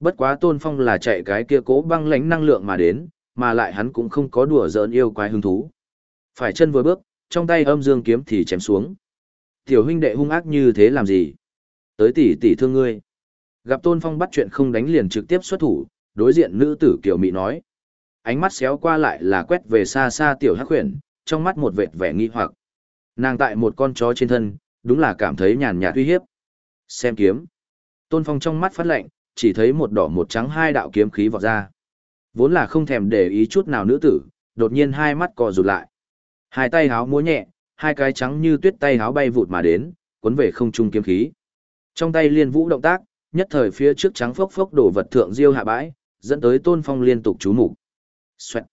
Bất quá Tôn Phong là chạy cái kia cố băng lãnh năng lượng mà đến, mà lại hắn cũng không có đùa giỡn yêu quái hứng thú. Phải chân vừa bước, trong tay âm dương kiếm thì chém xuống. Tiểu huynh đệ hung ác như thế làm gì? Tới tỷ tỷ thương ngươi. Gặp Tôn Phong bắt chuyện không đánh liền trực tiếp xuất thủ, đối diện nữ tử Kiều Mị nói. Ánh mắt xéo qua lại là quét về xa xa tiểu hắc huyền, trong mắt một vệt vẻ nghi hoặc. Nàng tại một con chó trên thân, đúng là cảm thấy nhàn nhạt uy hiếp. Xem kiếm. Tôn Phong trong mắt phát lạnh, chỉ thấy một đỏ một trắng hai đạo kiếm khí vọt ra. Vốn là không thèm để ý chút nào nữ tử, đột nhiên hai mắt cò rụt lại. Hai tay háo múa nhẹ, hai cái trắng như tuyết tay háo bay vụt mà đến, cuốn về không trung kiếm khí. Trong tay liên vũ động tác, nhất thời phía trước trắng phốc phốc đổ vật thượng diêu hạ bãi, dẫn tới Tôn Phong liên tục chú mục. Xoẹt.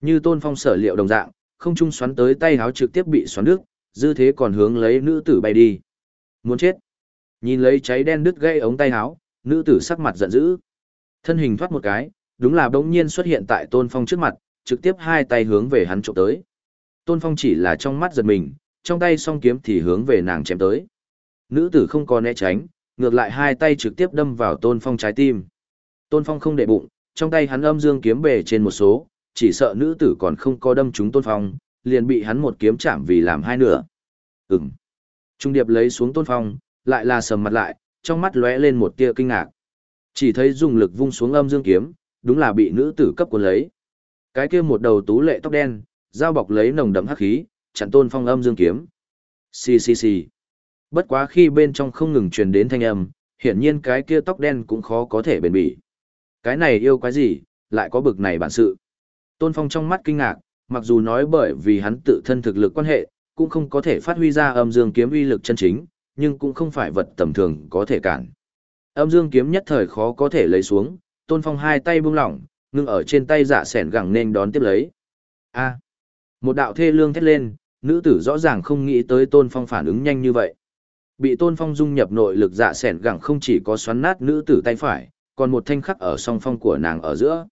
Như Tôn Phong sở liệu đồng dạng, không trung xoắn tới tay háo trực tiếp bị xoắn nước, dư thế còn hướng lấy nữ tử bay đi. Muốn chết. Nhìn lấy cháy đen đứt gây ống tay háo, nữ tử sắc mặt giận dữ. Thân hình thoát một cái, đúng là bỗng nhiên xuất hiện tại Tôn Phong trước mặt, trực tiếp hai tay hướng về hắn trộm tới. Tôn Phong chỉ là trong mắt giật mình, trong tay song kiếm thì hướng về nàng chém tới. Nữ tử không có né tránh, ngược lại hai tay trực tiếp đâm vào Tôn Phong trái tim. Tôn Phong không để bụng, trong tay hắn âm dương kiếm bề trên một số, chỉ sợ nữ tử còn không có đâm trúng Tôn Phong, liền bị hắn một kiếm chạm vì làm hai nửa. Ừm. Trung điệp lấy xuống Tôn Phong, lại là sầm mặt lại, trong mắt lóe lên một tia kinh ngạc. Chỉ thấy dùng lực vung xuống âm dương kiếm, đúng là bị nữ tử cấp cuốn lấy. Cái kia một đầu tú lệ tóc đen, dao bọc lấy nồng đậm hắc khí, chặn Tôn Phong âm dương kiếm. Xì xì xì. Bất quá khi bên trong không ngừng truyền đến thanh âm, hiển nhiên cái kia tóc đen cũng khó có thể bền bỉ. Cái này yêu quái gì, lại có bực này bản sự. Tôn Phong trong mắt kinh ngạc, mặc dù nói bởi vì hắn tự thân thực lực quan hệ, cũng không có thể phát huy ra âm dương kiếm uy lực chân chính, nhưng cũng không phải vật tầm thường có thể cản. Âm dương kiếm nhất thời khó có thể lấy xuống, Tôn Phong hai tay buông lỏng, ngưng ở trên tay giả sẻn gẳng nên đón tiếp lấy. A. một đạo thê lương thét lên, nữ tử rõ ràng không nghĩ tới Tôn Phong phản ứng nhanh như vậy. Bị Tôn Phong dung nhập nội lực dạ sẻn gẳng không chỉ có xoắn nát nữ tử tay phải, còn một thanh khắc ở song phong của nàng ở giữa.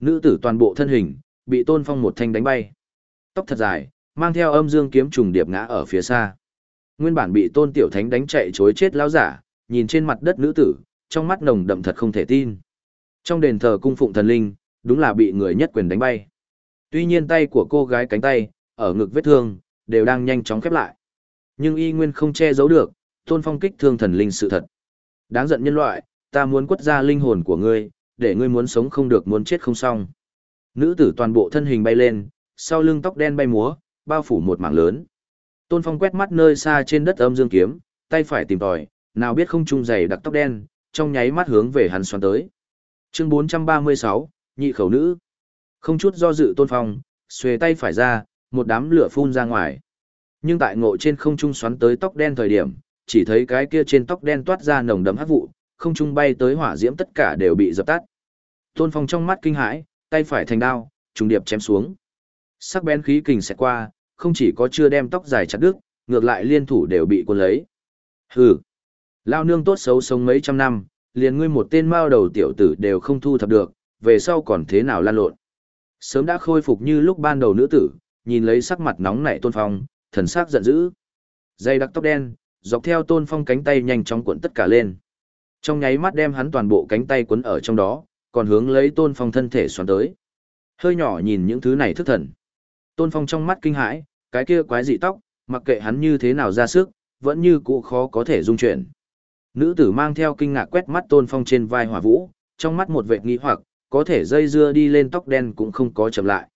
Nữ tử toàn bộ thân hình, bị Tôn Phong một thanh đánh bay. Tóc thật dài, mang theo âm dương kiếm trùng điệp ngã ở phía xa. Nguyên bản bị Tôn Tiểu Thánh đánh chạy chối chết lão giả, nhìn trên mặt đất nữ tử, trong mắt nồng đậm thật không thể tin. Trong đền thờ cung phụng thần linh, đúng là bị người nhất quyền đánh bay. Tuy nhiên tay của cô gái cánh tay, ở ngực vết thương, đều đang nhanh chóng khép lại. Nhưng y nguyên không che giấu được, tôn phong kích thương thần linh sự thật. Đáng giận nhân loại, ta muốn quất ra linh hồn của ngươi, để ngươi muốn sống không được muốn chết không xong. Nữ tử toàn bộ thân hình bay lên, sau lưng tóc đen bay múa, bao phủ một mảng lớn. Tôn phong quét mắt nơi xa trên đất âm dương kiếm, tay phải tìm tòi, nào biết không trung dày đặc tóc đen, trong nháy mắt hướng về hắn xoắn tới. Chương 436, nhị khẩu nữ. Không chút do dự tôn phong, xuề tay phải ra, một đám lửa phun ra ngoài. Nhưng tại ngộ trên không trung xoắn tới tóc đen thời điểm, chỉ thấy cái kia trên tóc đen toát ra nồng đậm hắc vụ, không trung bay tới hỏa diễm tất cả đều bị dập tắt. Tôn phong trong mắt kinh hãi, tay phải thành đao, trùng điệp chém xuống. Sắc bén khí kình sẽ qua, không chỉ có chưa đem tóc dài chặt đứt, ngược lại liên thủ đều bị cuốn lấy. Hừ. Lao nương tốt xấu sống mấy trăm năm, liền ngươi một tên mao đầu tiểu tử đều không thu thập được, về sau còn thế nào lan lộn. Sớm đã khôi phục như lúc ban đầu nữ tử, nhìn lấy sắc mặt nóng nảy tôn phong, thần sắc giận dữ. Dây đặc tóc đen, dọc theo tôn phong cánh tay nhanh chóng cuộn tất cả lên. Trong nháy mắt đem hắn toàn bộ cánh tay quấn ở trong đó, còn hướng lấy tôn phong thân thể xoắn tới. Hơi nhỏ nhìn những thứ này thức thần. Tôn phong trong mắt kinh hãi, cái kia quái dị tóc, mặc kệ hắn như thế nào ra sức, vẫn như cũ khó có thể dung chuyển. Nữ tử mang theo kinh ngạc quét mắt tôn phong trên vai hỏa vũ, trong mắt một vệt nghi hoặc, có thể dây dưa đi lên tóc đen cũng không có chậm lại.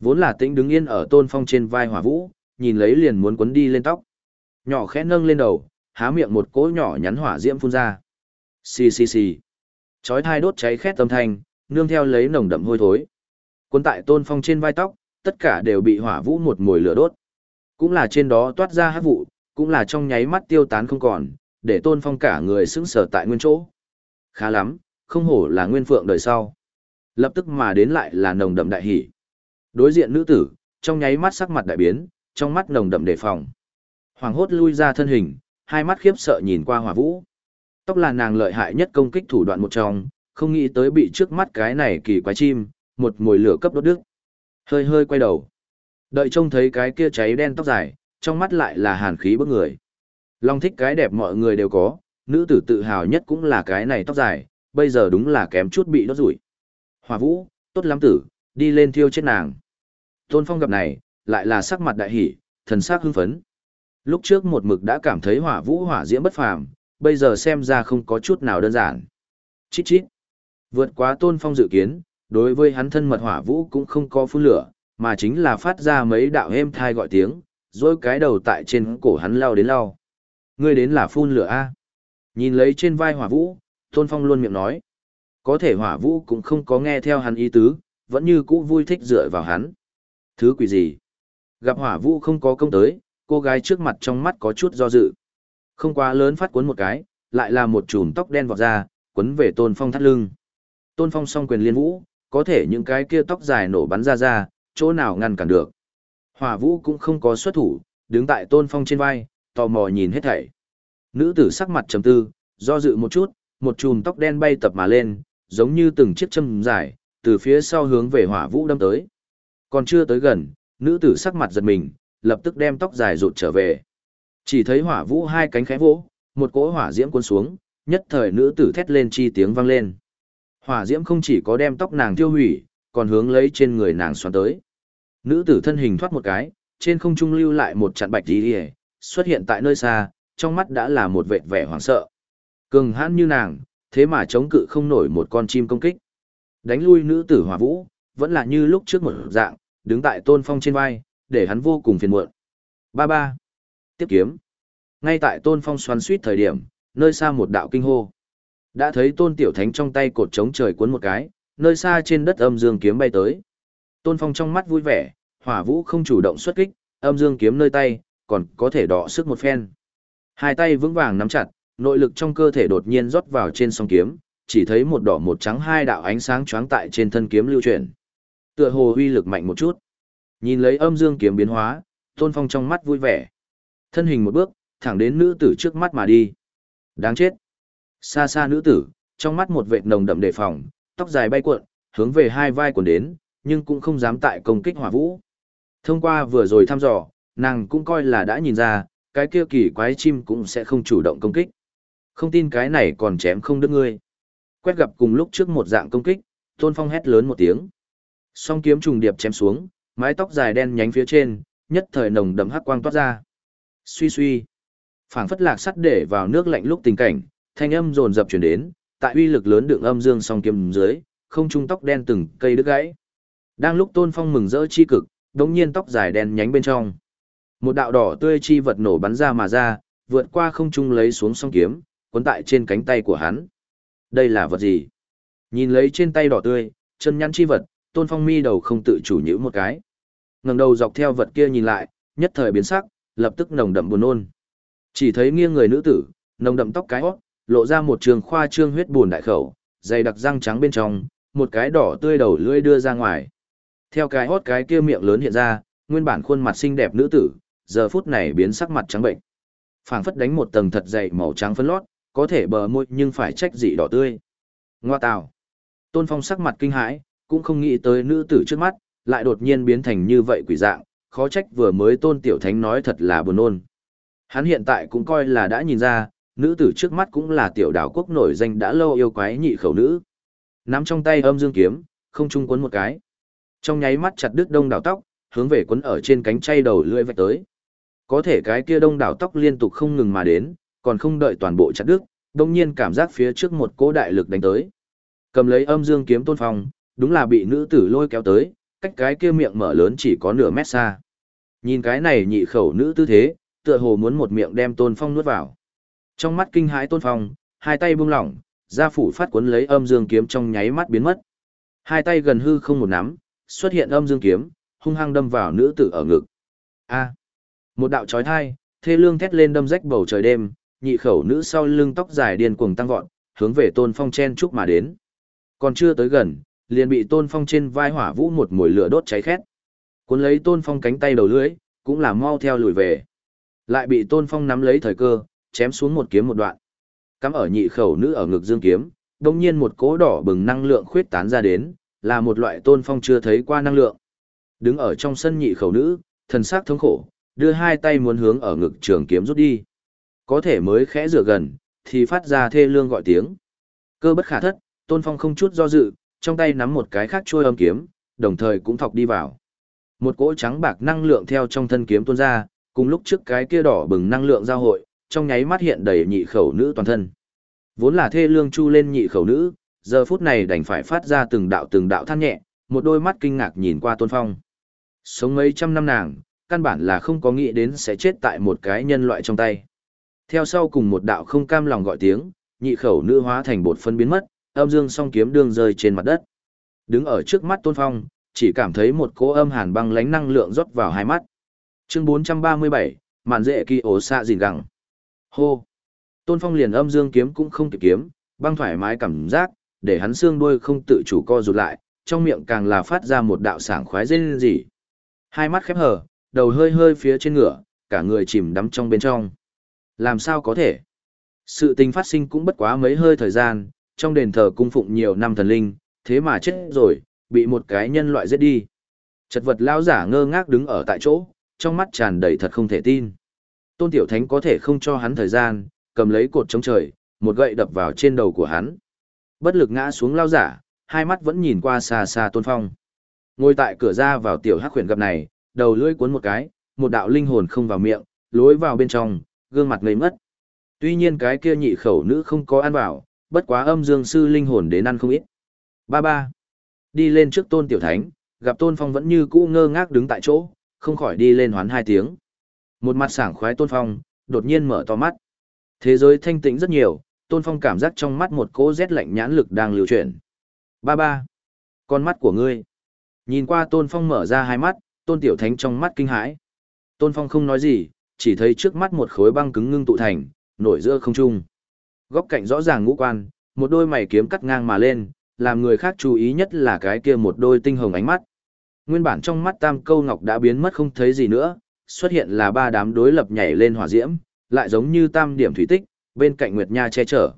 Vốn là tĩnh đứng yên ở tôn phong trên vai hỏa vũ, nhìn lấy liền muốn quấn đi lên tóc. Nhỏ khẽ nâng lên đầu, há miệng một cỗ nhỏ nhắn hỏa diễm phun ra. Xì xì xì. Chói thai đốt cháy khét âm thanh, nương theo lấy nồng đậm hôi thối. cuốn tại tôn phong trên vai tóc, tất cả đều bị hỏa vũ một mùi lửa đốt. Cũng là trên đó toát ra hát vụ, cũng là trong nháy mắt tiêu tán không còn, để tôn phong cả người sững sờ tại nguyên chỗ. Khá lắm, không hổ là nguyên phượng đời sau. Lập tức mà đến lại là nồng đậm đại hỷ. Đối diện nữ tử, trong nháy mắt sắc mặt đại biến, trong mắt nồng đậm đề phòng. Hoàng hốt lui ra thân hình, hai mắt khiếp sợ nhìn qua hỏa vũ. Tóc là nàng lợi hại nhất công kích thủ đoạn một trong, không nghĩ tới bị trước mắt cái này kỳ quái chim, một mùi lửa cấp đốt đức. Hơi hơi quay đầu. Đợi trông thấy cái kia cháy đen tóc dài, trong mắt lại là hàn khí bức người. Long thích cái đẹp mọi người đều có, nữ tử tự hào nhất cũng là cái này tóc dài, bây giờ đúng là kém chút bị đốt rủi. Hòa vũ, tốt lắm tử, đi lên thiêu chết nàng. Tôn Phong gặp này, lại là sắc mặt đại hỷ, thần sắc hưng phấn. Lúc trước một mực đã cảm thấy hỏa vũ hỏa diễm bất phàm, bây giờ xem ra không có chút nào đơn giản. Chít chít. Vượt quá Tôn Phong dự kiến, đối với hắn thân mật hỏa vũ cũng không có phun lửa, mà chính là phát ra mấy đạo êm thai gọi tiếng, rồi cái đầu tại trên cổ hắn lao đến lao. Ngươi đến là phun lửa a Nhìn lấy trên vai hỏa vũ, Tôn Phong luôn miệng nói. Có thể hỏa vũ cũng không có nghe theo hắn ý tứ, vẫn như cũ vui thích dựa vào hắn. Thứ quỷ gì? Gặp hỏa vũ không có công tới, cô gái trước mặt trong mắt có chút do dự. Không quá lớn phát cuốn một cái, lại là một chùm tóc đen vọt ra, quấn về Tôn Phong thắt lưng. Tôn Phong song quyền liên vũ, có thể những cái kia tóc dài nổ bắn ra ra, chỗ nào ngăn cản được. Hỏa vũ cũng không có xuất thủ, đứng tại Tôn Phong trên vai, tò mò nhìn hết thảy. Nữ tử sắc mặt trầm tư, do dự một chút, một chùm tóc đen bay tập mà lên, giống như từng chiếc châm dài, từ phía sau hướng về hỏa vũ đâm tới. Còn chưa tới gần, nữ tử sắc mặt giật mình, lập tức đem tóc dài rụt trở về. Chỉ thấy hỏa vũ hai cánh khẽ vỗ, một cỗ hỏa diễm cuốn xuống, nhất thời nữ tử thét lên chi tiếng vang lên. Hỏa diễm không chỉ có đem tóc nàng tiêu hủy, còn hướng lấy trên người nàng xoắn tới. Nữ tử thân hình thoát một cái, trên không trung lưu lại một trận bạch tí xuất hiện tại nơi xa, trong mắt đã là một vệ vẻ hoảng sợ. Cường hãn như nàng, thế mà chống cự không nổi một con chim công kích. Đánh lui nữ tử hỏa vũ, vẫn là như lúc trước một dạng, đứng tại tôn phong trên vai, để hắn vô cùng phiền muộn. Ba ba. Tiếp kiếm. Ngay tại tôn phong xoắn suýt thời điểm, nơi xa một đạo kinh hô. Đã thấy tôn tiểu thánh trong tay cột chống trời cuốn một cái, nơi xa trên đất âm dương kiếm bay tới. Tôn phong trong mắt vui vẻ, hỏa vũ không chủ động xuất kích, âm dương kiếm nơi tay, còn có thể đọ sức một phen. Hai tay vững vàng nắm chặt, nội lực trong cơ thể đột nhiên rót vào trên song kiếm, chỉ thấy một đỏ một trắng hai đạo ánh sáng choáng tại trên thân kiếm lưu chuyển. Tựa hồ uy lực mạnh một chút. Nhìn lấy âm dương kiếm biến hóa, Tôn Phong trong mắt vui vẻ. Thân hình một bước, thẳng đến nữ tử trước mắt mà đi. Đáng chết. Xa xa nữ tử, trong mắt một vệt nồng đậm đề phòng, tóc dài bay cuộn, hướng về hai vai quần đến, nhưng cũng không dám tại công kích hỏa vũ. Thông qua vừa rồi thăm dò, nàng cũng coi là đã nhìn ra, cái kia kỳ quái chim cũng sẽ không chủ động công kích. Không tin cái này còn chém không đứt ngươi. Quét gặp cùng lúc trước một dạng công kích, Tôn Phong hét lớn một tiếng. Song kiếm trùng điệp chém xuống, mái tóc dài đen nhánh phía trên, nhất thời nồng đậm hắc quang toát ra. Suy suy, phảng phất lạc sắt để vào nước lạnh lúc tình cảnh, thanh âm rồn rập truyền đến, tại uy lực lớn đường âm dương song kiếm dưới, không trung tóc đen từng cây đứt gãy. Đang lúc Tôn Phong mừng rỡ chi cực, đống nhiên tóc dài đen nhánh bên trong. Một đạo đỏ tươi chi vật nổ bắn ra mà ra, vượt qua không trung lấy xuống song kiếm, cuốn tại trên cánh tay của hắn. Đây là vật gì? Nhìn lấy trên tay đỏ tươi, chân nhăn chi vật, Tôn Phong mi đầu không tự chủ nhữ một cái. ngẩng đầu dọc theo vật kia nhìn lại, nhất thời biến sắc, lập tức nồng đậm buồn nôn. Chỉ thấy nghiêng người nữ tử, nồng đậm tóc cái hót, lộ ra một trường khoa trương huyết buồn đại khẩu, dày đặc răng trắng bên trong, một cái đỏ tươi đầu lưỡi đưa ra ngoài. Theo cái hót cái kia miệng lớn hiện ra, nguyên bản khuôn mặt xinh đẹp nữ tử, giờ phút này biến sắc mặt trắng bệnh. phảng phất đánh một tầng thật dày màu trắng phấn lót, có thể bờ môi nhưng phải trách dị đỏ tươi. Ngoa tào. Tôn Phong sắc mặt kinh hãi, cũng không nghĩ tới nữ tử trước mắt, lại đột nhiên biến thành như vậy quỷ dạng, khó trách vừa mới Tôn Tiểu Thánh nói thật là buồn nôn. Hắn hiện tại cũng coi là đã nhìn ra, nữ tử trước mắt cũng là tiểu đảo quốc nổi danh đã lâu yêu quái nhị khẩu nữ. Nắm trong tay âm dương kiếm, không chung cuốn một cái. Trong nháy mắt chặt đứt đông đảo tóc, hướng về quấn ở trên cánh chay đầu lưỡi vạch tới. Có thể cái kia đông đảo tóc liên tục không ngừng mà đến, còn không đợi toàn bộ chặt đứt, đông nhiên cảm giác phía trước một cỗ đại lực đánh tới. Cầm lấy âm dương kiếm tôn phong, đúng là bị nữ tử lôi kéo tới, cách cái kia miệng mở lớn chỉ có nửa mét xa. Nhìn cái này nhị khẩu nữ tư thế, tựa hồ muốn một miệng đem tôn phong nuốt vào. Trong mắt kinh hãi tôn phong, hai tay buông lỏng, gia phủ phát cuốn lấy âm dương kiếm trong nháy mắt biến mất. Hai tay gần hư không một nắm, xuất hiện âm dương kiếm, hung hăng đâm vào nữ tử ở ngực. A. Một đạo chói thai, thê lương thét lên đâm rách bầu trời đêm, nhị khẩu nữ sau lưng tóc dài điên cuồng tăng vọt, hướng về Tôn Phong chen chúc mà đến. Còn chưa tới gần, liền bị Tôn Phong trên vai hỏa vũ một mùi lửa đốt cháy khét. Cuốn lấy Tôn Phong cánh tay đầu lưỡi, cũng là mau theo lùi về. Lại bị Tôn Phong nắm lấy thời cơ, chém xuống một kiếm một đoạn. Cắm ở nhị khẩu nữ ở ngực dương kiếm, đồng nhiên một cỗ đỏ bừng năng lượng khuyết tán ra đến, là một loại Tôn Phong chưa thấy qua năng lượng. Đứng ở trong sân nhị khẩu nữ, thần sắc thống khổ, đưa hai tay muốn hướng ở ngực trường kiếm rút đi. Có thể mới khẽ rửa gần, thì phát ra thê lương gọi tiếng. Cơ bất khả thất, Tôn Phong không chút do dự, trong tay nắm một cái khác trôi âm kiếm, đồng thời cũng thọc đi vào. Một cỗ trắng bạc năng lượng theo trong thân kiếm tuôn ra, cùng lúc trước cái kia đỏ bừng năng lượng giao hội, trong nháy mắt hiện đầy nhị khẩu nữ toàn thân. Vốn là thê lương chu lên nhị khẩu nữ, giờ phút này đành phải phát ra từng đạo từng đạo than nhẹ, một đôi mắt kinh ngạc nhìn qua Tôn Phong. Sống mấy trăm năm nàng, căn bản là không có nghĩ đến sẽ chết tại một cái nhân loại trong tay. Theo sau cùng một đạo không cam lòng gọi tiếng, nhị khẩu nữ hóa thành bột phân biến mất, âm dương song kiếm đương rơi trên mặt đất. Đứng ở trước mắt Tôn Phong, chỉ cảm thấy một cỗ âm hàn băng lánh năng lượng rót vào hai mắt. Chương 437, màn dễ kỳ ổ xạ gìn gẳng. Hô! Tôn Phong liền âm dương kiếm cũng không kịp kiếm, băng thoải mái cảm giác, để hắn xương đuôi không tự chủ co rụt lại, trong miệng càng là phát ra một đạo sảng khoái rên rỉ. Hai mắt khép hờ, đầu hơi hơi phía trên ngửa cả người chìm đắm trong bên trong. Làm sao có thể? Sự tình phát sinh cũng bất quá mấy hơi thời gian, trong đền thờ cung phụng nhiều năm thần linh, thế mà chết rồi, bị một cái nhân loại giết đi. Chật vật lao giả ngơ ngác đứng ở tại chỗ, trong mắt tràn đầy thật không thể tin. Tôn Tiểu Thánh có thể không cho hắn thời gian, cầm lấy cột chống trời, một gậy đập vào trên đầu của hắn. Bất lực ngã xuống lao giả, hai mắt vẫn nhìn qua xa xa Tôn Phong. Ngồi tại cửa ra vào tiểu hắc huyền gặp này, đầu lưỡi cuốn một cái, một đạo linh hồn không vào miệng, lối vào bên trong, gương mặt ngây mất. Tuy nhiên cái kia nhị khẩu nữ không có ăn vào, bất quá âm dương sư linh hồn đến ăn không ít. Ba ba. Đi lên trước tôn tiểu thánh, gặp tôn phong vẫn như cũ ngơ ngác đứng tại chỗ, không khỏi đi lên hoán hai tiếng. Một mặt sảng khoái tôn phong, đột nhiên mở to mắt. Thế giới thanh tĩnh rất nhiều, tôn phong cảm giác trong mắt một cỗ rét lạnh nhãn lực đang lưu chuyển. Ba ba. Con mắt của ngươi. Nhìn qua tôn phong mở ra hai mắt, tôn tiểu thánh trong mắt kinh hãi. Tôn Phong không nói gì, chỉ thấy trước mắt một khối băng cứng ngưng tụ thành, nổi giữa không trung. Góc cạnh rõ ràng ngũ quan, một đôi mày kiếm cắt ngang mà lên, làm người khác chú ý nhất là cái kia một đôi tinh hồng ánh mắt. Nguyên bản trong mắt Tam Câu Ngọc đã biến mất không thấy gì nữa, xuất hiện là ba đám đối lập nhảy lên hỏa diễm, lại giống như tam điểm thủy tích, bên cạnh Nguyệt Nha che chở.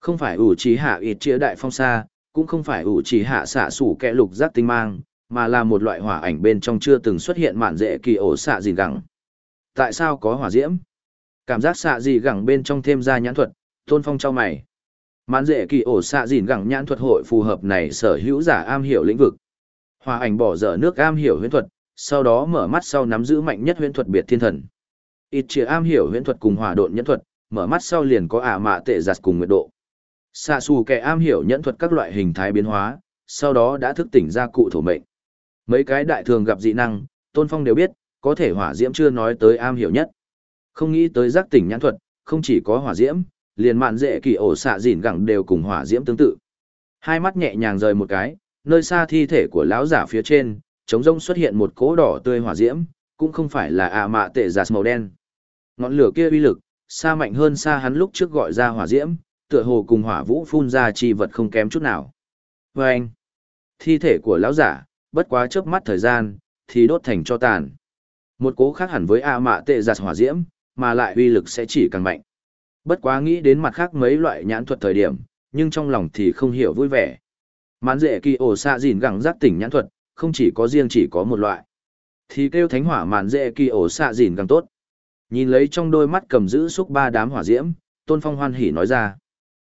Không phải ủ trí hạ ịt chia đại phong xa, cũng không phải ủ trí hạ xạ sủ kẹ lục giác tinh mang, mà là một loại hỏa ảnh bên trong chưa từng xuất hiện mạn dễ kỳ ổ xạ gì gẳng. Tại sao có hỏa diễm? Cảm giác xạ gì gẳng bên trong thêm ra nhãn thuật, tôn phong cho mày mãn dễ kỳ ổ xạ dìn gẳng nhãn thuật hội phù hợp này sở hữu giả am hiểu lĩnh vực. hòa ảnh bỏ dở nước am hiểu huyễn thuật, sau đó mở mắt sau nắm giữ mạnh nhất huyễn thuật biệt thiên thần. Ít chia am hiểu huyễn thuật cùng hòa độn nhẫn thuật, mở mắt sau liền có ả mạ tệ giặt cùng nguyệt độ. Xạ xù kẻ am hiểu nhẫn thuật các loại hình thái biến hóa, sau đó đã thức tỉnh ra cụ thổ mệnh. Mấy cái đại thường gặp dị năng, Tôn Phong đều biết, có thể hỏa diễm chưa nói tới am hiểu nhất. Không nghĩ tới giác tỉnh nhãn thuật, không chỉ có hỏa diễm, liền mạn dễ kỳ ổ xạ dỉn gẳng đều cùng hỏa diễm tương tự. Hai mắt nhẹ nhàng rời một cái, nơi xa thi thể của lão giả phía trên, trống rông xuất hiện một cỗ đỏ tươi hỏa diễm, cũng không phải là ạ mạ tệ giạt màu đen. Ngọn lửa kia uy lực, xa mạnh hơn xa hắn lúc trước gọi ra hỏa diễm, tựa hồ cùng hỏa vũ phun ra chi vật không kém chút nào. vê anh, thi thể của lão giả, bất quá chớp mắt thời gian, thì đốt thành cho tàn. Một cố khác hẳn với A mạ tệ giặt hỏa diễm, mà lại uy lực sẽ chỉ càng mạnh. Bất quá nghĩ đến mặt khác mấy loại nhãn thuật thời điểm, nhưng trong lòng thì không hiểu vui vẻ. Mãn dễ kỳ ổ xạ dìn gẳng giác tỉnh nhãn thuật, không chỉ có riêng chỉ có một loại. Thì kêu thánh hỏa mãn dễ kỳ ổ xạ dìn càng tốt. Nhìn lấy trong đôi mắt cầm giữ xúc ba đám hỏa diễm, Tôn Phong hoan hỉ nói ra.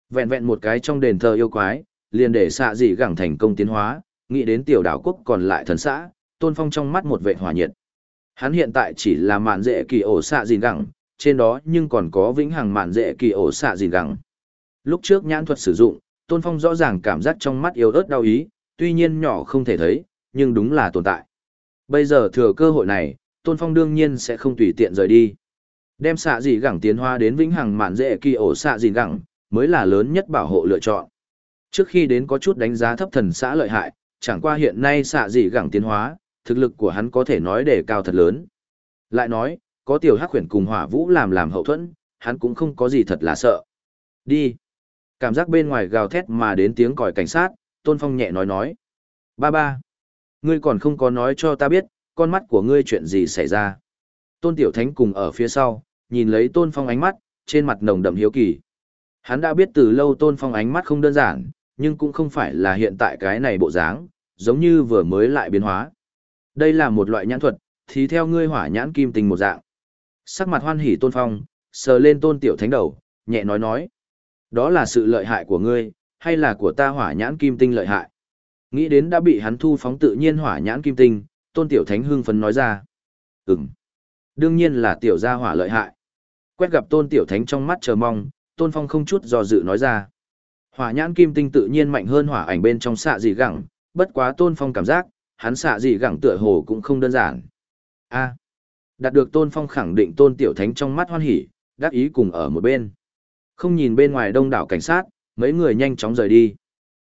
Vẹn vẹn một cái trong đền thờ yêu quái, liền để xạ dị gẳng thành công tiến hóa, nghĩ đến tiểu đảo quốc còn lại thần xã, Tôn Phong trong mắt một vệ hỏa nhiệt. Hắn hiện tại chỉ là mạn dễ kỳ ổ xạ dìn gẳng, trên đó nhưng còn có vĩnh hằng mạn dễ kỳ ổ xạ gì gẳng. Lúc trước nhãn thuật sử dụng, Tôn Phong rõ ràng cảm giác trong mắt yếu ớt đau ý, tuy nhiên nhỏ không thể thấy, nhưng đúng là tồn tại. Bây giờ thừa cơ hội này, Tôn Phong đương nhiên sẽ không tùy tiện rời đi. Đem xạ gì gẳng tiến hóa đến vĩnh hằng mạn dễ kỳ ổ xạ gì gẳng, mới là lớn nhất bảo hộ lựa chọn. Trước khi đến có chút đánh giá thấp thần xã lợi hại, chẳng qua hiện nay xạ gì gẳng tiến hóa, thực lực của hắn có thể nói đề cao thật lớn. Lại nói, có tiểu hắc khuyển cùng hỏa vũ làm làm hậu thuẫn, hắn cũng không có gì thật là sợ. Đi. Cảm giác bên ngoài gào thét mà đến tiếng còi cảnh sát, Tôn Phong nhẹ nói nói. Ba ba. Ngươi còn không có nói cho ta biết, con mắt của ngươi chuyện gì xảy ra. Tôn Tiểu Thánh cùng ở phía sau, nhìn lấy Tôn Phong ánh mắt, trên mặt nồng đậm hiếu kỳ. Hắn đã biết từ lâu Tôn Phong ánh mắt không đơn giản, nhưng cũng không phải là hiện tại cái này bộ dáng, giống như vừa mới lại biến hóa. Đây là một loại nhãn thuật, thì theo ngươi hỏa nhãn kim tình một dạng. Sắc mặt hoan hỉ Tôn Phong, sờ lên Tôn Tiểu Thánh đầu, nhẹ nói nói. Đó là sự lợi hại của ngươi, hay là của ta hỏa nhãn kim tinh lợi hại? Nghĩ đến đã bị hắn thu phóng tự nhiên hỏa nhãn kim tinh, Tôn Tiểu Thánh hưng phấn nói ra. Ừm. Đương nhiên là tiểu gia hỏa lợi hại. Quét gặp Tôn Tiểu Thánh trong mắt chờ mong, Tôn Phong không chút do dự nói ra. Hỏa nhãn kim tinh tự nhiên mạnh hơn hỏa ảnh bên trong xạ dị gẳng, bất quá Tôn Phong cảm giác, hắn xạ dị gẳng tựa hồ cũng không đơn giản. A đạt được Tôn Phong khẳng định Tôn Tiểu Thánh trong mắt hoan hỉ, đáp ý cùng ở một bên. Không nhìn bên ngoài đông đảo cảnh sát, mấy người nhanh chóng rời đi.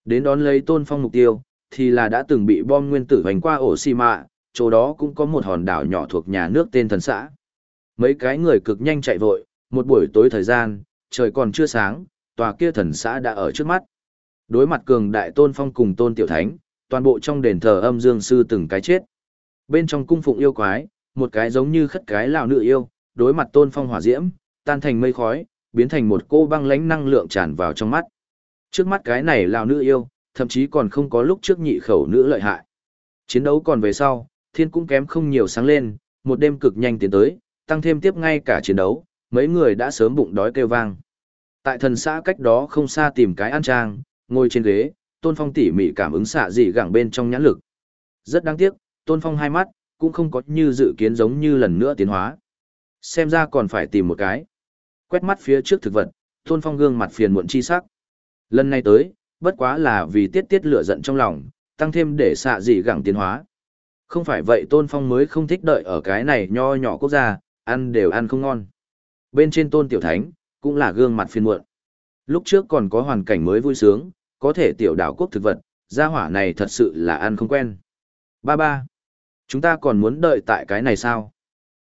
Đến đón lấy Tôn Phong mục tiêu, thì là đã từng bị bom nguyên tử hành qua ổ xì mạ, chỗ đó cũng có một hòn đảo nhỏ thuộc nhà nước tên thần xã. Mấy cái người cực nhanh chạy vội, một buổi tối thời gian, trời còn chưa sáng, tòa kia thần xã đã ở trước mắt. Đối mặt cường đại tôn phong cùng tôn tiểu thánh, toàn bộ trong đền thờ âm dương sư từng cái chết. Bên trong cung phụng yêu quái, một cái giống như khất cái lão nữ yêu, đối mặt tôn phong hỏa diễm, tan thành mây khói, biến thành một cô băng lãnh năng lượng tràn vào trong mắt. Trước mắt cái này lão nữ yêu, thậm chí còn không có lúc trước nhị khẩu nữ lợi hại. Chiến đấu còn về sau, thiên cũng kém không nhiều sáng lên, một đêm cực nhanh tiến tới, tăng thêm tiếp ngay cả chiến đấu, mấy người đã sớm bụng đói kêu vang. Tại thần xã cách đó không xa tìm cái ăn trang, ngồi trên ghế, Tôn Phong tỉ mỉ cảm ứng xạ dị gẳng bên trong nhãn lực. Rất đáng tiếc, Tôn Phong hai mắt, cũng không có như dự kiến giống như lần nữa tiến hóa. Xem ra còn phải tìm một cái. Quét mắt phía trước thực vật, Tôn Phong gương mặt phiền muộn chi sắc. Lần này tới, bất quá là vì tiết tiết lửa giận trong lòng, tăng thêm để xạ dị gẳng tiến hóa. Không phải vậy Tôn Phong mới không thích đợi ở cái này nho nhỏ quốc gia, ăn đều ăn không ngon. Bên trên Tôn Tiểu Thánh, cũng là gương mặt phiền muộn. Lúc trước còn có hoàn cảnh mới vui sướng, có thể tiểu đảo quốc thực vật, gia hỏa này thật sự là ăn không quen. Ba ba, chúng ta còn muốn đợi tại cái này sao?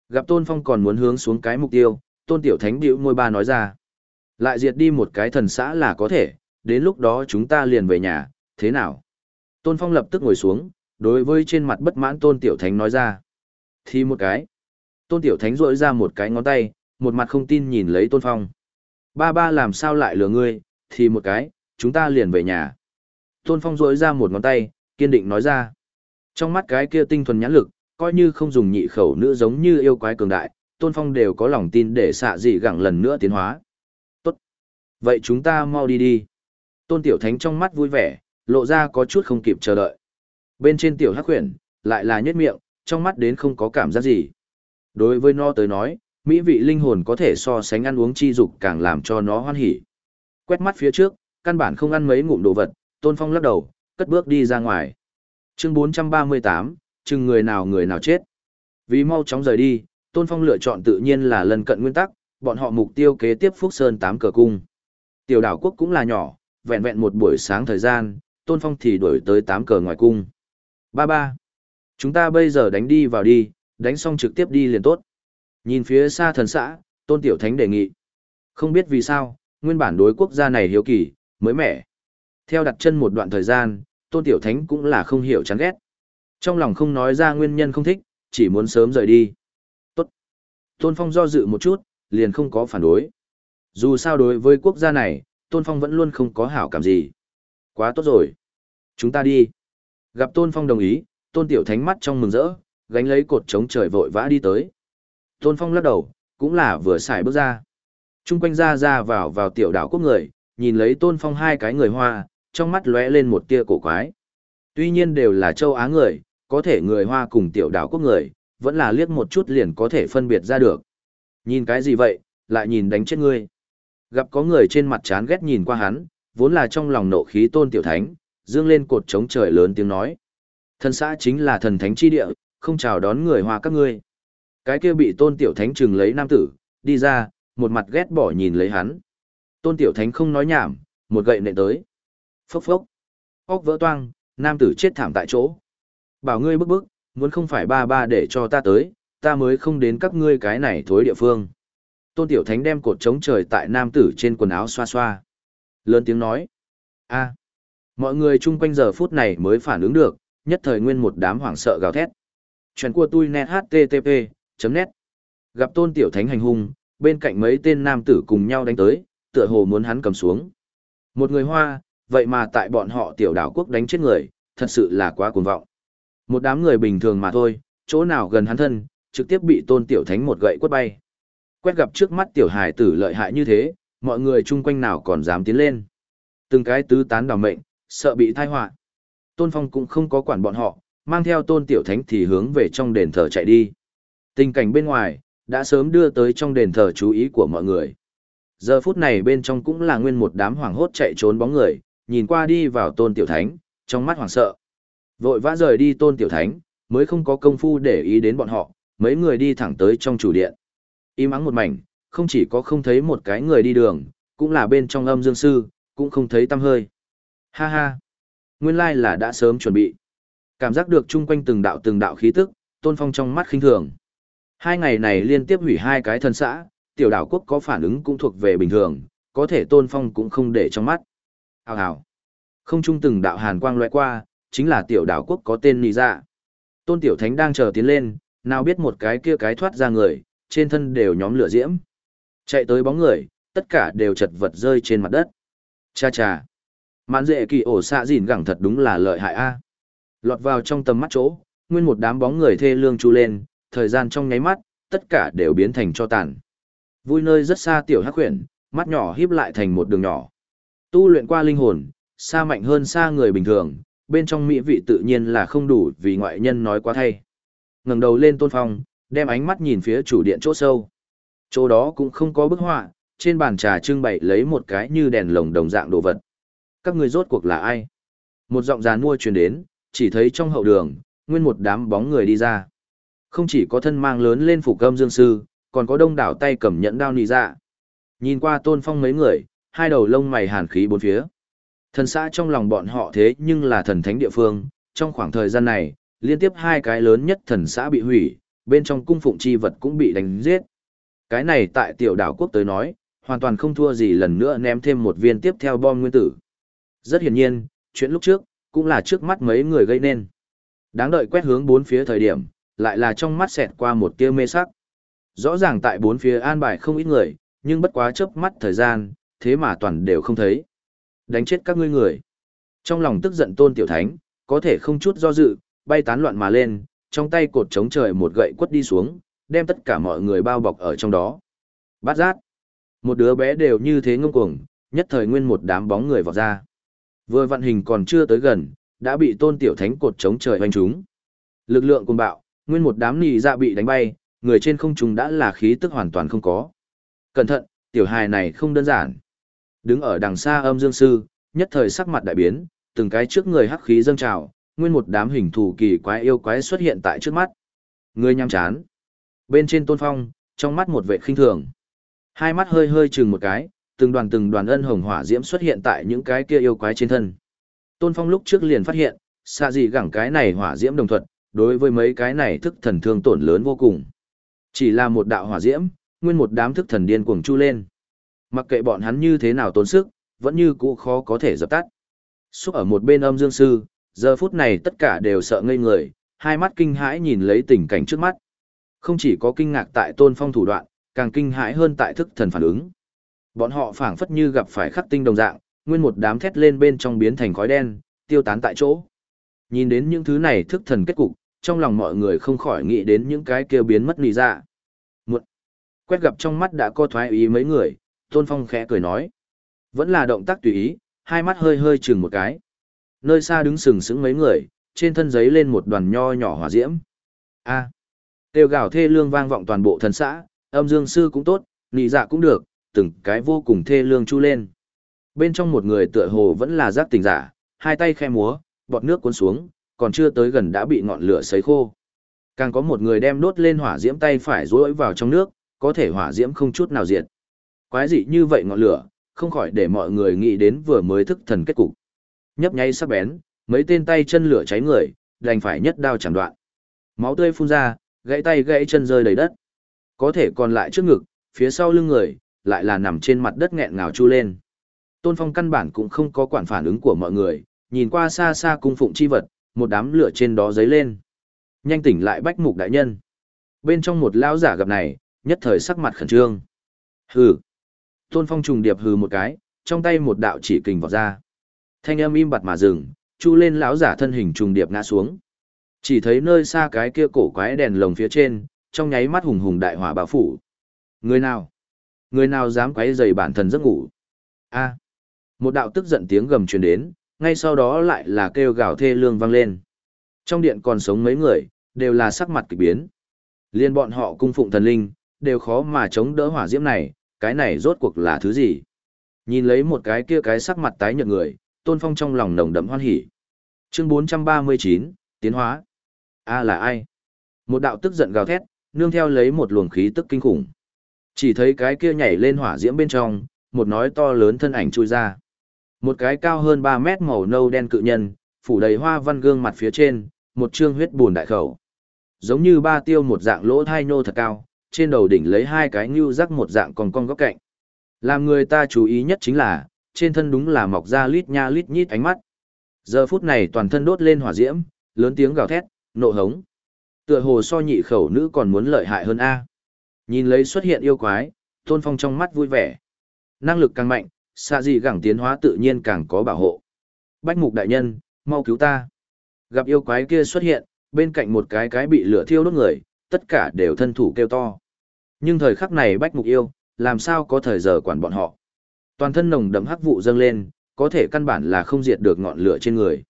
Gặp Tôn Phong còn muốn hướng xuống cái mục tiêu, Tôn Tiểu Thánh điệu môi ba nói ra. Lại diệt đi một cái thần xã là có thể, đến lúc đó chúng ta liền về nhà, thế nào? Tôn Phong lập tức ngồi xuống, đối với trên mặt bất mãn Tôn Tiểu Thánh nói ra. Thì một cái. Tôn Tiểu Thánh rỗi ra một cái ngón tay, một mặt không tin nhìn lấy Tôn Phong. Ba ba làm sao lại lừa ngươi, thì một cái, chúng ta liền về nhà. Tôn Phong rỗi ra một ngón tay, kiên định nói ra. Trong mắt cái kia tinh thuần nhãn lực, coi như không dùng nhị khẩu nữ giống như yêu quái cường đại, Tôn Phong đều có lòng tin để xạ dị gẳng lần nữa tiến hóa. Tốt. Vậy chúng ta mau đi đi. Tôn Tiểu Thánh trong mắt vui vẻ, lộ ra có chút không kịp chờ đợi. Bên trên Tiểu Hắc Huyền, lại là nhất miệng, trong mắt đến không có cảm giác gì. Đối với nó tới nói, mỹ vị linh hồn có thể so sánh ăn uống chi dục càng làm cho nó hoan hỉ. Quét mắt phía trước, căn bản không ăn mấy ngụm đồ vật, Tôn Phong lắc đầu, cất bước đi ra ngoài. Chương 438, chừng người nào người nào chết. Vì mau chóng rời đi, Tôn Phong lựa chọn tự nhiên là lần cận nguyên tắc, bọn họ mục tiêu kế tiếp Phúc Sơn tám cờ cung. Tiểu đảo quốc cũng là nhỏ, vẹn vẹn một buổi sáng thời gian, Tôn Phong thì đuổi tới tám cờ ngoài cung. Ba ba. Chúng ta bây giờ đánh đi vào đi, đánh xong trực tiếp đi liền tốt. Nhìn phía xa thần xã, Tôn Tiểu Thánh đề nghị. Không biết vì sao, nguyên bản đối quốc gia này hiếu kỳ, mới mẻ. Theo đặt chân một đoạn thời gian, Tôn Tiểu Thánh cũng là không hiểu chán ghét. Trong lòng không nói ra nguyên nhân không thích, chỉ muốn sớm rời đi. Tốt. Tôn Phong do dự một chút, liền không có phản đối. Dù sao đối với quốc gia này, Tôn Phong vẫn luôn không có hảo cảm gì. Quá tốt rồi. Chúng ta đi. Gặp Tôn Phong đồng ý, Tôn Tiểu Thánh mắt trong mừng rỡ, gánh lấy cột chống trời vội vã đi tới. Tôn Phong lắc đầu, cũng là vừa xài bước ra. Trung quanh ra ra vào vào tiểu đảo quốc người, nhìn lấy Tôn Phong hai cái người hoa, trong mắt lóe lên một tia cổ quái. Tuy nhiên đều là châu Á người, có thể người hoa cùng tiểu đảo quốc người, vẫn là liếc một chút liền có thể phân biệt ra được. Nhìn cái gì vậy, lại nhìn đánh chết ngươi. Gặp có người trên mặt chán ghét nhìn qua hắn, vốn là trong lòng nộ khí tôn tiểu thánh, dương lên cột trống trời lớn tiếng nói. Thần xã chính là thần thánh chi địa, không chào đón người hoa các ngươi. Cái kia bị tôn tiểu thánh trừng lấy nam tử, đi ra, một mặt ghét bỏ nhìn lấy hắn. Tôn tiểu thánh không nói nhảm, một gậy nện tới. Phốc phốc. Óc vỡ toang, nam tử chết thảm tại chỗ. Bảo ngươi bức bức, muốn không phải ba ba để cho ta tới, ta mới không đến các ngươi cái này thối địa phương. Tôn Tiểu Thánh đem cột chống trời tại nam tử trên quần áo xoa xoa. Lớn tiếng nói. a mọi người chung quanh giờ phút này mới phản ứng được, nhất thời nguyên một đám hoảng sợ gào thét. Chuyện của tôi net http, chấm net. Gặp Tôn Tiểu Thánh hành hung, bên cạnh mấy tên nam tử cùng nhau đánh tới, tựa hồ muốn hắn cầm xuống. Một người hoa, vậy mà tại bọn họ tiểu đảo quốc đánh chết người, thật sự là quá cuồng vọng. Một đám người bình thường mà thôi, chỗ nào gần hắn thân, trực tiếp bị tôn tiểu thánh một gậy quất bay. Quét gặp trước mắt tiểu hài tử lợi hại như thế, mọi người chung quanh nào còn dám tiến lên. Từng cái tứ tán đảo mệnh, sợ bị thai họa Tôn Phong cũng không có quản bọn họ, mang theo tôn tiểu thánh thì hướng về trong đền thờ chạy đi. Tình cảnh bên ngoài, đã sớm đưa tới trong đền thờ chú ý của mọi người. Giờ phút này bên trong cũng là nguyên một đám hoảng hốt chạy trốn bóng người, nhìn qua đi vào tôn tiểu thánh, trong mắt hoảng sợ. Vội vã rời đi tôn tiểu thánh, mới không có công phu để ý đến bọn họ, mấy người đi thẳng tới trong chủ điện. Im ắng một mảnh, không chỉ có không thấy một cái người đi đường, cũng là bên trong âm dương sư, cũng không thấy tăm hơi. Ha ha! Nguyên lai là đã sớm chuẩn bị. Cảm giác được chung quanh từng đạo từng đạo khí tức, tôn phong trong mắt khinh thường. Hai ngày này liên tiếp hủy hai cái thân xã, tiểu đảo quốc có phản ứng cũng thuộc về bình thường, có thể tôn phong cũng không để trong mắt. Hào hào! Không trung từng đạo hàn quang loại qua, chính là tiểu đảo quốc có tên nì dạ. Tôn tiểu thánh đang chờ tiến lên, nào biết một cái kia cái thoát ra người, trên thân đều nhóm lửa diễm. Chạy tới bóng người, tất cả đều chật vật rơi trên mặt đất. Cha cha. Mãn dệ kỳ ổ xạ dìn gẳng thật đúng là lợi hại a. À. Lọt vào trong tầm mắt chỗ, nguyên một đám bóng người thê lương chu lên, thời gian trong nháy mắt, tất cả đều biến thành cho tàn. Vui nơi rất xa tiểu hắc huyền, mắt nhỏ híp lại thành một đường nhỏ. Tu luyện qua linh hồn, xa mạnh hơn xa người bình thường, bên trong mỹ vị tự nhiên là không đủ vì ngoại nhân nói quá thay. ngẩng đầu lên tôn phong, đem ánh mắt nhìn phía chủ điện chỗ sâu. Chỗ đó cũng không có bức họa, trên bàn trà trưng bày lấy một cái như đèn lồng đồng dạng đồ vật. Các người rốt cuộc là ai? Một giọng già mua truyền đến, chỉ thấy trong hậu đường, nguyên một đám bóng người đi ra. Không chỉ có thân mang lớn lên phủ cơm dương sư, còn có đông đảo tay cầm nhẫn đao nì ra. Nhìn qua tôn phong mấy người, hai đầu lông mày hàn khí bốn phía. Thần xã trong lòng bọn họ thế nhưng là thần thánh địa phương, trong khoảng thời gian này, liên tiếp hai cái lớn nhất thần xã bị hủy, bên trong cung phụng chi vật cũng bị đánh giết. Cái này tại tiểu đảo quốc tới nói, hoàn toàn không thua gì lần nữa ném thêm một viên tiếp theo bom nguyên tử. Rất hiển nhiên, chuyện lúc trước, cũng là trước mắt mấy người gây nên. Đáng đợi quét hướng bốn phía thời điểm, lại là trong mắt xẹt qua một tia mê sắc. Rõ ràng tại bốn phía an bài không ít người, nhưng bất quá chớp mắt thời gian, thế mà toàn đều không thấy. Đánh chết các ngươi người. Trong lòng tức giận tôn tiểu thánh, có thể không chút do dự, bay tán loạn mà lên, trong tay cột chống trời một gậy quất đi xuống, đem tất cả mọi người bao bọc ở trong đó. Bát giác. Một đứa bé đều như thế ngông cuồng, nhất thời nguyên một đám bóng người vọt ra. Vừa vận hình còn chưa tới gần, đã bị tôn tiểu thánh cột chống trời hoành trúng. Lực lượng cùng bạo, nguyên một đám nì dạ bị đánh bay, người trên không trung đã là khí tức hoàn toàn không có. Cẩn thận, tiểu hài này không đơn giản. Đứng ở đằng xa âm dương sư, nhất thời sắc mặt đại biến, từng cái trước người hắc khí dâng trào, nguyên một đám hình thù kỳ quái yêu quái xuất hiện tại trước mắt. Người nhăm chán. Bên trên tôn phong, trong mắt một vệ khinh thường. Hai mắt hơi hơi chừng một cái, từng đoàn từng đoàn ân hồng hỏa diễm xuất hiện tại những cái kia yêu quái trên thân. Tôn phong lúc trước liền phát hiện, xa gì gẳng cái này hỏa diễm đồng thuận, đối với mấy cái này thức thần thương tổn lớn vô cùng. Chỉ là một đạo hỏa diễm, nguyên một đám thức thần điên cuồng chu lên. Mặc kệ bọn hắn như thế nào tốn sức, vẫn như cũ khó có thể dập tắt. Xúc ở một bên âm dương sư, giờ phút này tất cả đều sợ ngây người, hai mắt kinh hãi nhìn lấy tình cảnh trước mắt. Không chỉ có kinh ngạc tại tôn phong thủ đoạn, càng kinh hãi hơn tại thức thần phản ứng. Bọn họ phảng phất như gặp phải khắc tinh đồng dạng, nguyên một đám thét lên bên trong biến thành khói đen, tiêu tán tại chỗ. Nhìn đến những thứ này thức thần kết cục, trong lòng mọi người không khỏi nghĩ đến những cái kia biến mất lì ra. Một quét gặp trong mắt đã co thoái ý mấy người, Tôn Phong khẽ cười nói. Vẫn là động tác tùy ý, hai mắt hơi hơi chừng một cái. Nơi xa đứng sừng sững mấy người, trên thân giấy lên một đoàn nho nhỏ hỏa diễm. A. À. Tiêu gào thê lương vang vọng toàn bộ thần xã, âm dương sư cũng tốt, nị dạ cũng được, từng cái vô cùng thê lương chu lên. Bên trong một người tựa hồ vẫn là giác tình giả, hai tay khe múa, bọt nước cuốn xuống, còn chưa tới gần đã bị ngọn lửa sấy khô. Càng có một người đem đốt lên hỏa diễm tay phải rối vào trong nước, có thể hỏa diễm không chút nào diệt. Quái dị như vậy ngọn lửa, không khỏi để mọi người nghĩ đến vừa mới thức thần kết cục. Nhấp nháy sắc bén, mấy tên tay chân lửa cháy người, đành phải nhất đao chẳng đoạn. Máu tươi phun ra, gãy tay gãy chân rơi đầy đất. Có thể còn lại trước ngực, phía sau lưng người, lại là nằm trên mặt đất nghẹn ngào chu lên. Tôn Phong căn bản cũng không có quản phản ứng của mọi người, nhìn qua xa xa cung phụng chi vật, một đám lửa trên đó dấy lên. Nhanh tỉnh lại bách mục đại nhân. Bên trong một lão giả gặp này, nhất thời sắc mặt khẩn trương. Hừ. Tôn Phong trùng điệp hừ một cái, trong tay một đạo chỉ kình vọt ra. Thanh âm im bặt mà dừng, chu lên lão giả thân hình trùng điệp ngã xuống. Chỉ thấy nơi xa cái kia cổ quái đèn lồng phía trên, trong nháy mắt hùng hùng đại hỏa bao phủ. Người nào? Người nào dám quấy rầy bản thân giấc ngủ? A. Một đạo tức giận tiếng gầm truyền đến, ngay sau đó lại là kêu gào thê lương vang lên. Trong điện còn sống mấy người, đều là sắc mặt kỳ biến. Liên bọn họ cung phụng thần linh, đều khó mà chống đỡ hỏa diễm này, cái này rốt cuộc là thứ gì? Nhìn lấy một cái kia cái sắc mặt tái nhợt người, Tôn Phong trong lòng nồng đậm hoan hỉ. Chương 439, tiến hóa. A là ai? Một đạo tức giận gào thét, nương theo lấy một luồng khí tức kinh khủng. Chỉ thấy cái kia nhảy lên hỏa diễm bên trong, một nói to lớn thân ảnh chui ra. Một cái cao hơn 3 mét màu nâu đen cự nhân, phủ đầy hoa văn gương mặt phía trên, một trương huyết buồn đại khẩu. Giống như ba tiêu một dạng lỗ thai nô thật cao, trên đầu đỉnh lấy hai cái nhưu rắc một dạng còn con góc cạnh. Làm người ta chú ý nhất chính là, trên thân đúng là mọc ra lít nha lít nhít ánh mắt. Giờ phút này toàn thân đốt lên hỏa diễm, lớn tiếng gào thét, nộ hống. Tựa hồ so nhị khẩu nữ còn muốn lợi hại hơn A. Nhìn lấy xuất hiện yêu quái, tôn phong trong mắt vui vẻ. Năng lực càng mạnh, xạ dị gẳng tiến hóa tự nhiên càng có bảo hộ. Bách mục đại nhân, mau cứu ta. Gặp yêu quái kia xuất hiện, bên cạnh một cái cái bị lửa thiêu đốt người, tất cả đều thân thủ kêu to. Nhưng thời khắc này bách mục yêu, làm sao có thời giờ quản bọn họ. Toàn thân nồng đậm hắc vụ dâng lên, có thể căn bản là không diệt được ngọn lửa trên người.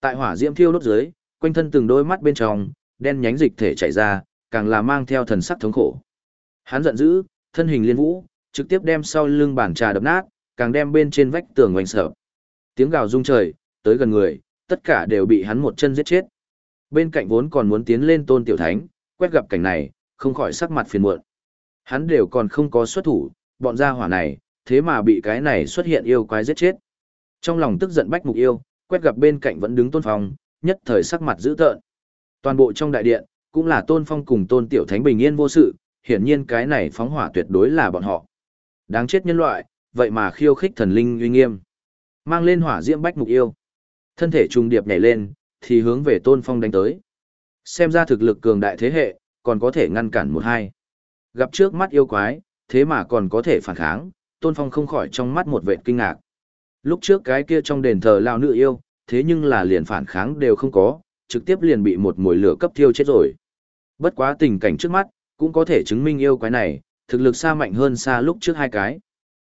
Tại hỏa diễm thiêu đốt dưới, quanh thân từng đôi mắt bên trong, đen nhánh dịch thể chảy ra, càng là mang theo thần sắc thống khổ. Hắn giận dữ, thân hình liên vũ, trực tiếp đem sau lưng bàn trà đập nát, càng đem bên trên vách tường oanh sợ. Tiếng gào rung trời, tới gần người, tất cả đều bị hắn một chân giết chết. Bên cạnh vốn còn muốn tiến lên tôn tiểu thánh, quét gặp cảnh này, không khỏi sắc mặt phiền muộn. Hắn đều còn không có xuất thủ, bọn gia hỏa này, thế mà bị cái này xuất hiện yêu quái giết chết. Trong lòng tức giận bách mục yêu, quét gặp bên cạnh vẫn đứng tôn phong, nhất thời sắc mặt dữ tợn. Toàn bộ trong đại điện, cũng là Tôn Phong cùng Tôn Tiểu Thánh bình yên vô sự, hiển nhiên cái này phóng hỏa tuyệt đối là bọn họ. Đáng chết nhân loại, vậy mà khiêu khích thần linh uy nghiêm. Mang lên hỏa diễm bách mục yêu. Thân thể trùng điệp nhảy lên, thì hướng về Tôn Phong đánh tới. Xem ra thực lực cường đại thế hệ, còn có thể ngăn cản một hai. Gặp trước mắt yêu quái, thế mà còn có thể phản kháng, Tôn Phong không khỏi trong mắt một vệ kinh ngạc. Lúc trước cái kia trong đền thờ lao nữ yêu, thế nhưng là liền phản kháng đều không có, trực tiếp liền bị một mùi lửa cấp thiêu chết rồi. Bất quá tình cảnh trước mắt, cũng có thể chứng minh yêu quái này, thực lực xa mạnh hơn xa lúc trước hai cái.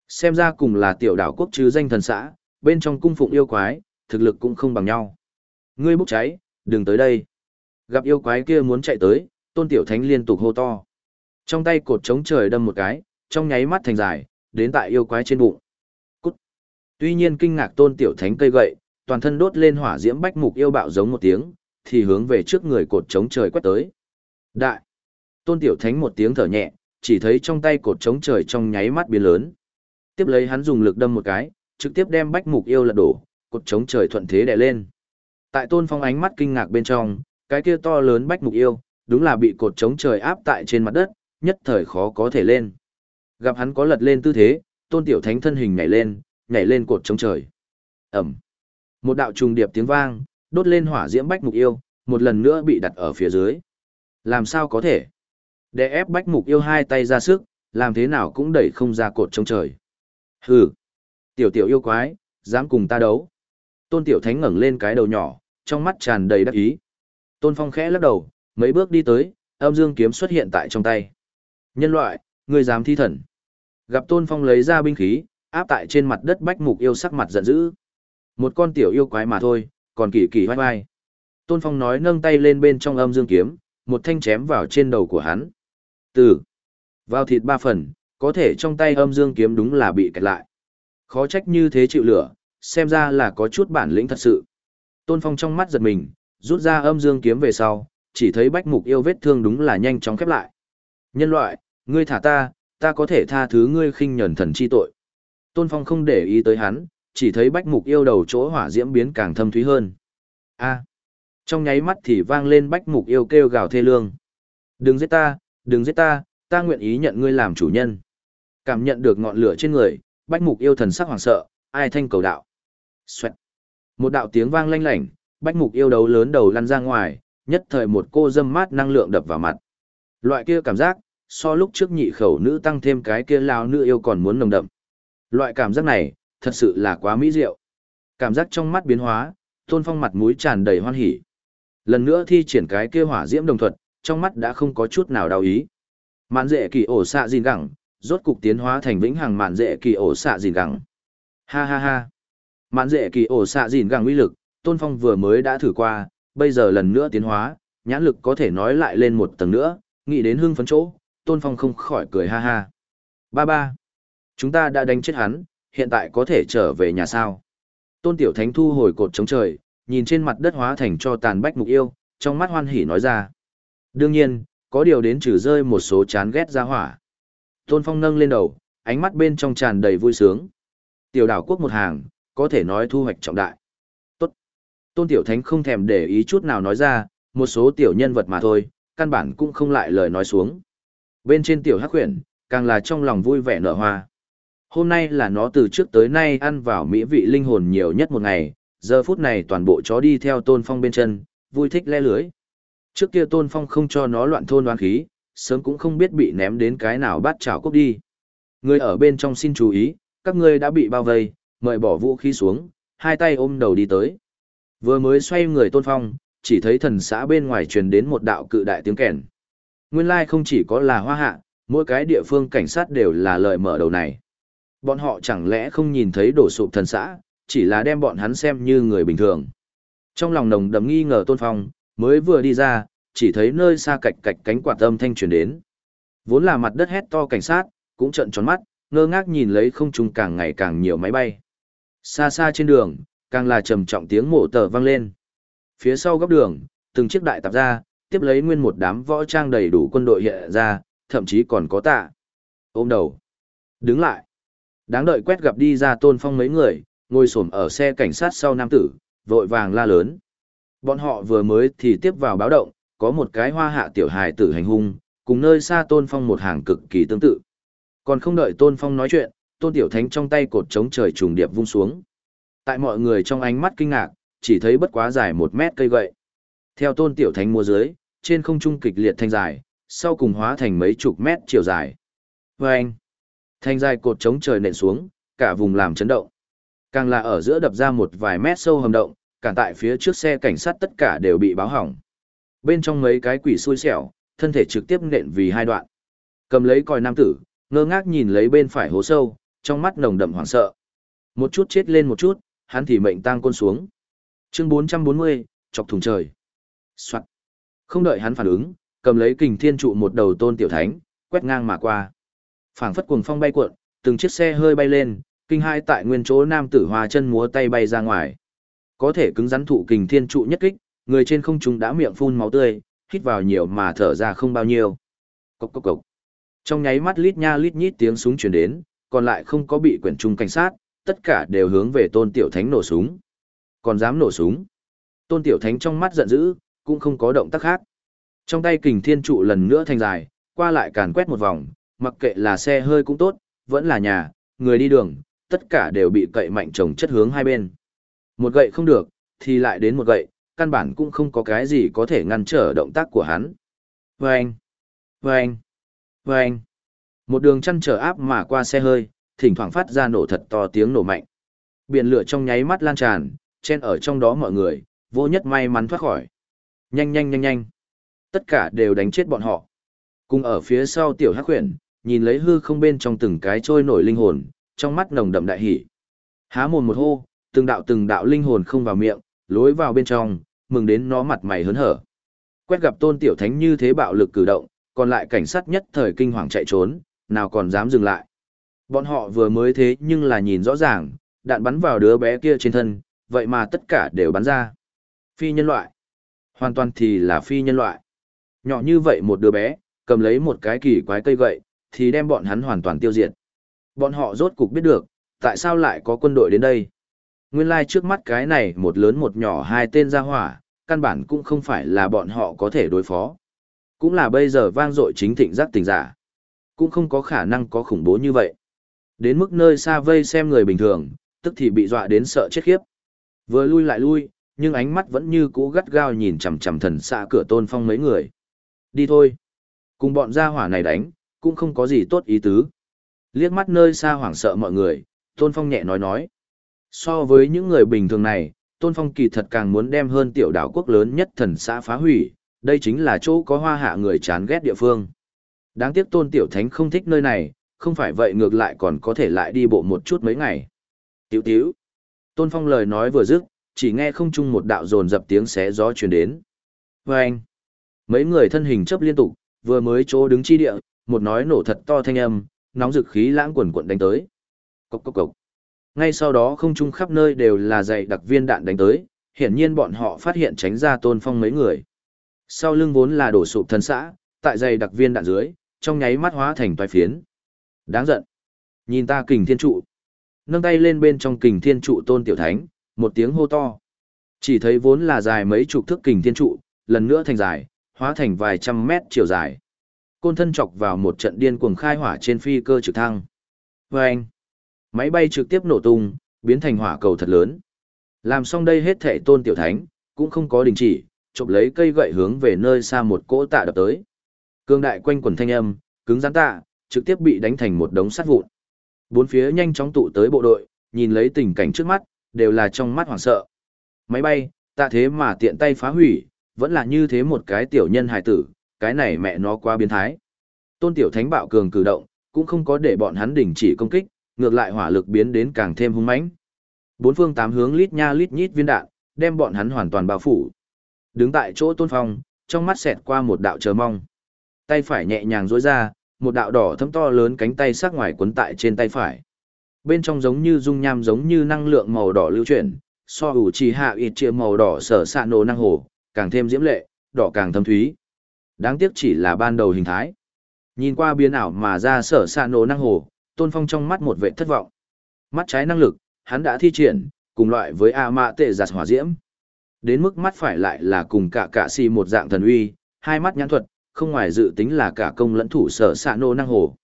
Xem ra cùng là tiểu đảo quốc chứ danh thần xã, bên trong cung phụng yêu quái, thực lực cũng không bằng nhau. Ngươi bốc cháy, đừng tới đây. Gặp yêu quái kia muốn chạy tới, tôn tiểu thánh liên tục hô to. Trong tay cột chống trời đâm một cái, trong nháy mắt thành dài, đến tại yêu quái trên bụng. Cút. Tuy nhiên kinh ngạc tôn tiểu thánh cây gậy, toàn thân đốt lên hỏa diễm bách mục yêu bạo giống một tiếng, thì hướng về trước người cột chống trời quét tới. Đại. Tôn tiểu thánh một tiếng thở nhẹ, chỉ thấy trong tay cột chống trời trong nháy mắt biến lớn. Tiếp lấy hắn dùng lực đâm một cái, trực tiếp đem bách mục yêu lật đổ, cột chống trời thuận thế đè lên. Tại tôn phong ánh mắt kinh ngạc bên trong, cái kia to lớn bách mục yêu, đúng là bị cột chống trời áp tại trên mặt đất, nhất thời khó có thể lên. Gặp hắn có lật lên tư thế, tôn tiểu thánh thân hình nhảy lên, nhảy lên cột trống trời. Ẩm. Một đạo trùng điệp tiếng vang, đốt lên hỏa diễm bách mục yêu, một lần nữa bị đặt ở phía dưới. Làm sao có thể? Để ép bách mục yêu hai tay ra sức, làm thế nào cũng đẩy không ra cột trống trời. Hừ. Tiểu tiểu yêu quái, dám cùng ta đấu. Tôn tiểu thánh ngẩng lên cái đầu nhỏ, trong mắt tràn đầy đắc ý. Tôn phong khẽ lắc đầu, mấy bước đi tới, âm dương kiếm xuất hiện tại trong tay. Nhân loại, ngươi dám thi thần. Gặp tôn phong lấy ra binh khí, áp tại trên mặt đất bách mục yêu sắc mặt giận dữ. Một con tiểu yêu quái mà thôi, còn kỳ kỳ vai vai. Tôn phong nói nâng tay lên bên trong âm dương kiếm, một thanh chém vào trên đầu của hắn. Từ vào thịt ba phần, có thể trong tay âm dương kiếm đúng là bị kẹt lại. Khó trách như thế chịu lửa, xem ra là có chút bản lĩnh thật sự. Tôn Phong trong mắt giật mình, rút ra âm dương kiếm về sau, chỉ thấy bách mục yêu vết thương đúng là nhanh chóng khép lại. Nhân loại, ngươi thả ta, ta có thể tha thứ ngươi khinh nhẫn thần chi tội. Tôn Phong không để ý tới hắn, chỉ thấy bách mục yêu đầu chỗ hỏa diễm biến càng thâm thúy hơn. A. Trong nháy mắt thì vang lên bách mục yêu kêu gào thê lương. Đừng giết ta, đừng giết ta, ta nguyện ý nhận ngươi làm chủ nhân. Cảm nhận được ngọn lửa trên người, bách mục yêu thần sắc hoảng sợ, ai thanh cầu đạo. Xoẹt. Một đạo tiếng vang lanh lảnh, bách mục yêu đấu lớn đầu lăn ra ngoài, nhất thời một cô dâm mát năng lượng đập vào mặt. Loại kia cảm giác, so lúc trước nhị khẩu nữ tăng thêm cái kia lao nữ yêu còn muốn nồng đậm. Loại cảm giác này, thật sự là quá mỹ diệu. Cảm giác trong mắt biến hóa, tôn phong mặt mũi tràn đầy hoan hỉ. Lần nữa thi triển cái kia hỏa diễm đồng thuật, trong mắt đã không có chút nào đau ý. Mạn dễ kỳ ổ xạ gìn gẳng, rốt cục tiến hóa thành vĩnh hằng mạn dễ kỳ ổ xạ gìn gẳng. Ha ha ha. Mạn dễ kỳ ổ xạ gìn gẳng uy lực, tôn phong vừa mới đã thử qua, bây giờ lần nữa tiến hóa, nhãn lực có thể nói lại lên một tầng nữa, nghĩ đến hưng phấn chỗ, tôn phong không khỏi cười ha ha. Ba ba. Chúng ta đã đánh chết hắn, hiện tại có thể trở về nhà sao. Tôn tiểu thánh thu hồi cột chống trời, nhìn trên mặt đất hóa thành cho tàn bách mục yêu, trong mắt hoan hỉ nói ra. Đương nhiên, có điều đến trừ rơi một số chán ghét ra hỏa. Tôn Phong nâng lên đầu, ánh mắt bên trong tràn đầy vui sướng. Tiểu đảo quốc một hàng, có thể nói thu hoạch trọng đại. Tốt. Tôn Tiểu Thánh không thèm để ý chút nào nói ra, một số tiểu nhân vật mà thôi, căn bản cũng không lại lời nói xuống. Bên trên tiểu hắc huyền, càng là trong lòng vui vẻ nở hoa. Hôm nay là nó từ trước tới nay ăn vào mỹ vị linh hồn nhiều nhất một ngày, giờ phút này toàn bộ chó đi theo Tôn Phong bên chân, vui thích le lưới. Trước kia Tôn Phong không cho nó loạn thôn đoán khí, sớm cũng không biết bị ném đến cái nào bắt chảo cốc đi. Người ở bên trong xin chú ý, các ngươi đã bị bao vây, mời bỏ vũ khí xuống, hai tay ôm đầu đi tới. Vừa mới xoay người Tôn Phong, chỉ thấy thần xã bên ngoài truyền đến một đạo cự đại tiếng kèn. Nguyên lai like không chỉ có là hoa hạ, mỗi cái địa phương cảnh sát đều là lời mở đầu này. Bọn họ chẳng lẽ không nhìn thấy đổ sụp thần xã, chỉ là đem bọn hắn xem như người bình thường. Trong lòng nồng đầm nghi ngờ Tôn Phong, mới vừa đi ra, chỉ thấy nơi xa cạch cạch cánh quạt âm thanh truyền đến. Vốn là mặt đất hét to cảnh sát, cũng trợn tròn mắt, ngơ ngác nhìn lấy không trung càng ngày càng nhiều máy bay. Xa xa trên đường, càng là trầm trọng tiếng mổ tờ vang lên. Phía sau góc đường, từng chiếc đại tạp ra, tiếp lấy nguyên một đám võ trang đầy đủ quân đội hiện ra, thậm chí còn có tạ. Ôm đầu. Đứng lại. Đáng đợi quét gặp đi ra tôn phong mấy người, ngồi xổm ở xe cảnh sát sau nam tử, vội vàng la lớn. Bọn họ vừa mới thì tiếp vào báo động, có một cái hoa hạ tiểu hài tử hành hung, cùng nơi xa tôn phong một hàng cực kỳ tương tự. Còn không đợi tôn phong nói chuyện, tôn tiểu thánh trong tay cột chống trời trùng điệp vung xuống. Tại mọi người trong ánh mắt kinh ngạc, chỉ thấy bất quá dài một mét cây gậy. Theo tôn tiểu thánh mua dưới, trên không trung kịch liệt thanh dài, sau cùng hóa thành mấy chục mét chiều dài. Và anh, thanh dài cột chống trời nện xuống, cả vùng làm chấn động. Càng là ở giữa đập ra một vài mét sâu hầm động, cả tại phía trước xe cảnh sát tất cả đều bị báo hỏng. Bên trong mấy cái quỷ xui xẻo, thân thể trực tiếp nện vì hai đoạn. Cầm lấy còi nam tử, ngơ ngác nhìn lấy bên phải hố sâu, trong mắt nồng đậm hoảng sợ. Một chút chết lên một chút, hắn thì mệnh tang côn xuống. Chương 440, chọc thùng trời. Soạn. Không đợi hắn phản ứng, cầm lấy kình thiên trụ một đầu tôn tiểu thánh, quét ngang mà qua. Phảng phất cuồng phong bay cuộn, từng chiếc xe hơi bay lên, kinh hai tại nguyên chỗ nam tử hòa chân múa tay bay ra ngoài. Có thể cứng rắn thụ kình thiên trụ nhất kích, người trên không trung đã miệng phun máu tươi, hít vào nhiều mà thở ra không bao nhiêu. Cốc cốc cốc. Trong nháy mắt lít nha lít nhít tiếng súng truyền đến, còn lại không có bị quyển trung cảnh sát, tất cả đều hướng về tôn tiểu thánh nổ súng. Còn dám nổ súng. Tôn tiểu thánh trong mắt giận dữ, cũng không có động tác khác. Trong tay kình thiên trụ lần nữa thành dài, qua lại càn quét một vòng, mặc kệ là xe hơi cũng tốt, vẫn là nhà, người đi đường, tất cả đều bị cậy mạnh chồng chất hướng hai bên. Một gậy không được, thì lại đến một gậy, căn bản cũng không có cái gì có thể ngăn trở động tác của hắn. Vâng! Vâng! Vâng! Một đường chăn trở áp mà qua xe hơi, thỉnh thoảng phát ra nổ thật to tiếng nổ mạnh. Biển lửa trong nháy mắt lan tràn, chen ở trong đó mọi người, vô nhất may mắn thoát khỏi. Nhanh nhanh nhanh nhanh. Tất cả đều đánh chết bọn họ. Cùng ở phía sau tiểu hắc huyền, nhìn lấy hư không bên trong từng cái trôi nổi linh hồn, trong mắt nồng đậm đại hỉ. Há mồm một hô, từng đạo từng đạo linh hồn không vào miệng, lối vào bên trong, mừng đến nó mặt mày hớn hở. Quét gặp tôn tiểu thánh như thế bạo lực cử động, còn lại cảnh sát nhất thời kinh hoàng chạy trốn, nào còn dám dừng lại. Bọn họ vừa mới thế nhưng là nhìn rõ ràng, đạn bắn vào đứa bé kia trên thân, vậy mà tất cả đều bắn ra. Phi nhân loại. Hoàn toàn thì là phi nhân loại. Nhỏ như vậy một đứa bé, cầm lấy một cái kỳ quái cây gậy, thì đem bọn hắn hoàn toàn tiêu diệt. Bọn họ rốt cục biết được, tại sao lại có quân đội đến đây. Nguyên lai like trước mắt cái này một lớn một nhỏ hai tên ra hỏa, căn bản cũng không phải là bọn họ có thể đối phó. Cũng là bây giờ vang dội chính thịnh giác tình giả. Cũng không có khả năng có khủng bố như vậy. Đến mức nơi xa vây xem người bình thường, tức thì bị dọa đến sợ chết khiếp. Vừa lui lại lui, nhưng ánh mắt vẫn như cũ gắt gao nhìn chằm chằm thần xạ cửa tôn phong mấy người. Đi thôi. Cùng bọn gia hỏa này đánh, cũng không có gì tốt ý tứ. Liếc mắt nơi xa hoảng sợ mọi người, tôn phong nhẹ nói nói. So với những người bình thường này, tôn phong kỳ thật càng muốn đem hơn tiểu đảo quốc lớn nhất thần xã phá hủy, đây chính là chỗ có hoa hạ người chán ghét địa phương. Đáng tiếc tôn tiểu thánh không thích nơi này, không phải vậy ngược lại còn có thể lại đi bộ một chút mấy ngày. Tiểu tiểu. Tôn phong lời nói vừa dứt, chỉ nghe không chung một đạo dồn dập tiếng xé gió truyền đến. Và anh, mấy người thân hình chấp liên tục, vừa mới chỗ đứng chi địa, một nói nổ thật to thanh âm, nóng dực khí lãng quần quận đánh tới. Cốc cốc cốc. Ngay sau đó không chung khắp nơi đều là dày đặc viên đạn đánh tới, hiển nhiên bọn họ phát hiện tránh ra tôn phong mấy người. Sau lưng vốn là đổ sụp thân xã, tại dày đặc viên đạn dưới, trong nháy mắt hóa thành toái phiến. Đáng giận. Nhìn ta kình thiên trụ. Nâng tay lên bên trong kình thiên trụ tôn tiểu thánh, một tiếng hô to. Chỉ thấy vốn là dài mấy chục thước kình thiên trụ, lần nữa thành dài, hóa thành vài trăm mét chiều dài. Côn thân chọc vào một trận điên cuồng khai hỏa trên phi cơ trực thăng. Vâng! Máy bay trực tiếp nổ tung, biến thành hỏa cầu thật lớn. Làm xong đây hết thệ tôn tiểu thánh, cũng không có đình chỉ, chụp lấy cây gậy hướng về nơi xa một cỗ tạ đập tới. Cương đại quanh quần thanh âm, cứng rắn tạ, trực tiếp bị đánh thành một đống sắt vụn. Bốn phía nhanh chóng tụ tới bộ đội, nhìn lấy tình cảnh trước mắt, đều là trong mắt hoảng sợ. Máy bay, tạ thế mà tiện tay phá hủy, vẫn là như thế một cái tiểu nhân hài tử, cái này mẹ nó quá biến thái. Tôn tiểu thánh bạo cường cử động, cũng không có để bọn hắn đình chỉ công kích, ngược lại hỏa lực biến đến càng thêm hung mãnh. Bốn phương tám hướng lít nha lít nhít viên đạn, đem bọn hắn hoàn toàn bao phủ. Đứng tại chỗ Tôn Phong, trong mắt xẹt qua một đạo chờ mong. Tay phải nhẹ nhàng duỗi ra, một đạo đỏ thấm to lớn cánh tay sắc ngoài quấn tại trên tay phải. Bên trong giống như dung nham giống như năng lượng màu đỏ lưu chuyển, so ủ trì hạ ít chia màu đỏ sở sạ nổ năng hồ, càng thêm diễm lệ, đỏ càng thâm thúy. Đáng tiếc chỉ là ban đầu hình thái. Nhìn qua biến ảo mà ra sở sạ nổ năng hồ, tôn phong trong mắt một vệ thất vọng. Mắt trái năng lực, hắn đã thi triển, cùng loại với A mạ tệ giặt hỏa diễm. Đến mức mắt phải lại là cùng cả cả si một dạng thần uy, hai mắt nhãn thuật, không ngoài dự tính là cả công lẫn thủ sở sạ nô năng hồ.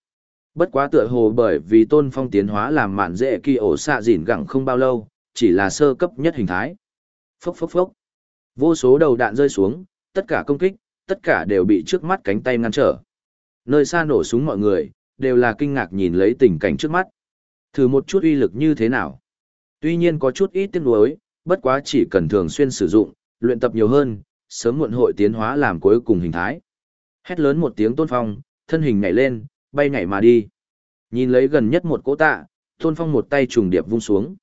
Bất quá tựa hồ bởi vì tôn phong tiến hóa làm mạn dễ kỳ ổ xạ dỉn gẳng không bao lâu, chỉ là sơ cấp nhất hình thái. Phốc phốc phốc. Vô số đầu đạn rơi xuống, tất cả công kích, tất cả đều bị trước mắt cánh tay ngăn trở. Nơi xa nổ súng mọi người, đều là kinh ngạc nhìn lấy tình cảnh trước mắt. Thử một chút uy lực như thế nào. Tuy nhiên có chút ít tiếc nuối, bất quá chỉ cần thường xuyên sử dụng, luyện tập nhiều hơn, sớm muộn hội tiến hóa làm cuối cùng hình thái. Hét lớn một tiếng tôn phong, thân hình nhảy lên, bay nhảy mà đi. Nhìn lấy gần nhất một cỗ tạ, tôn phong một tay trùng điệp vung xuống.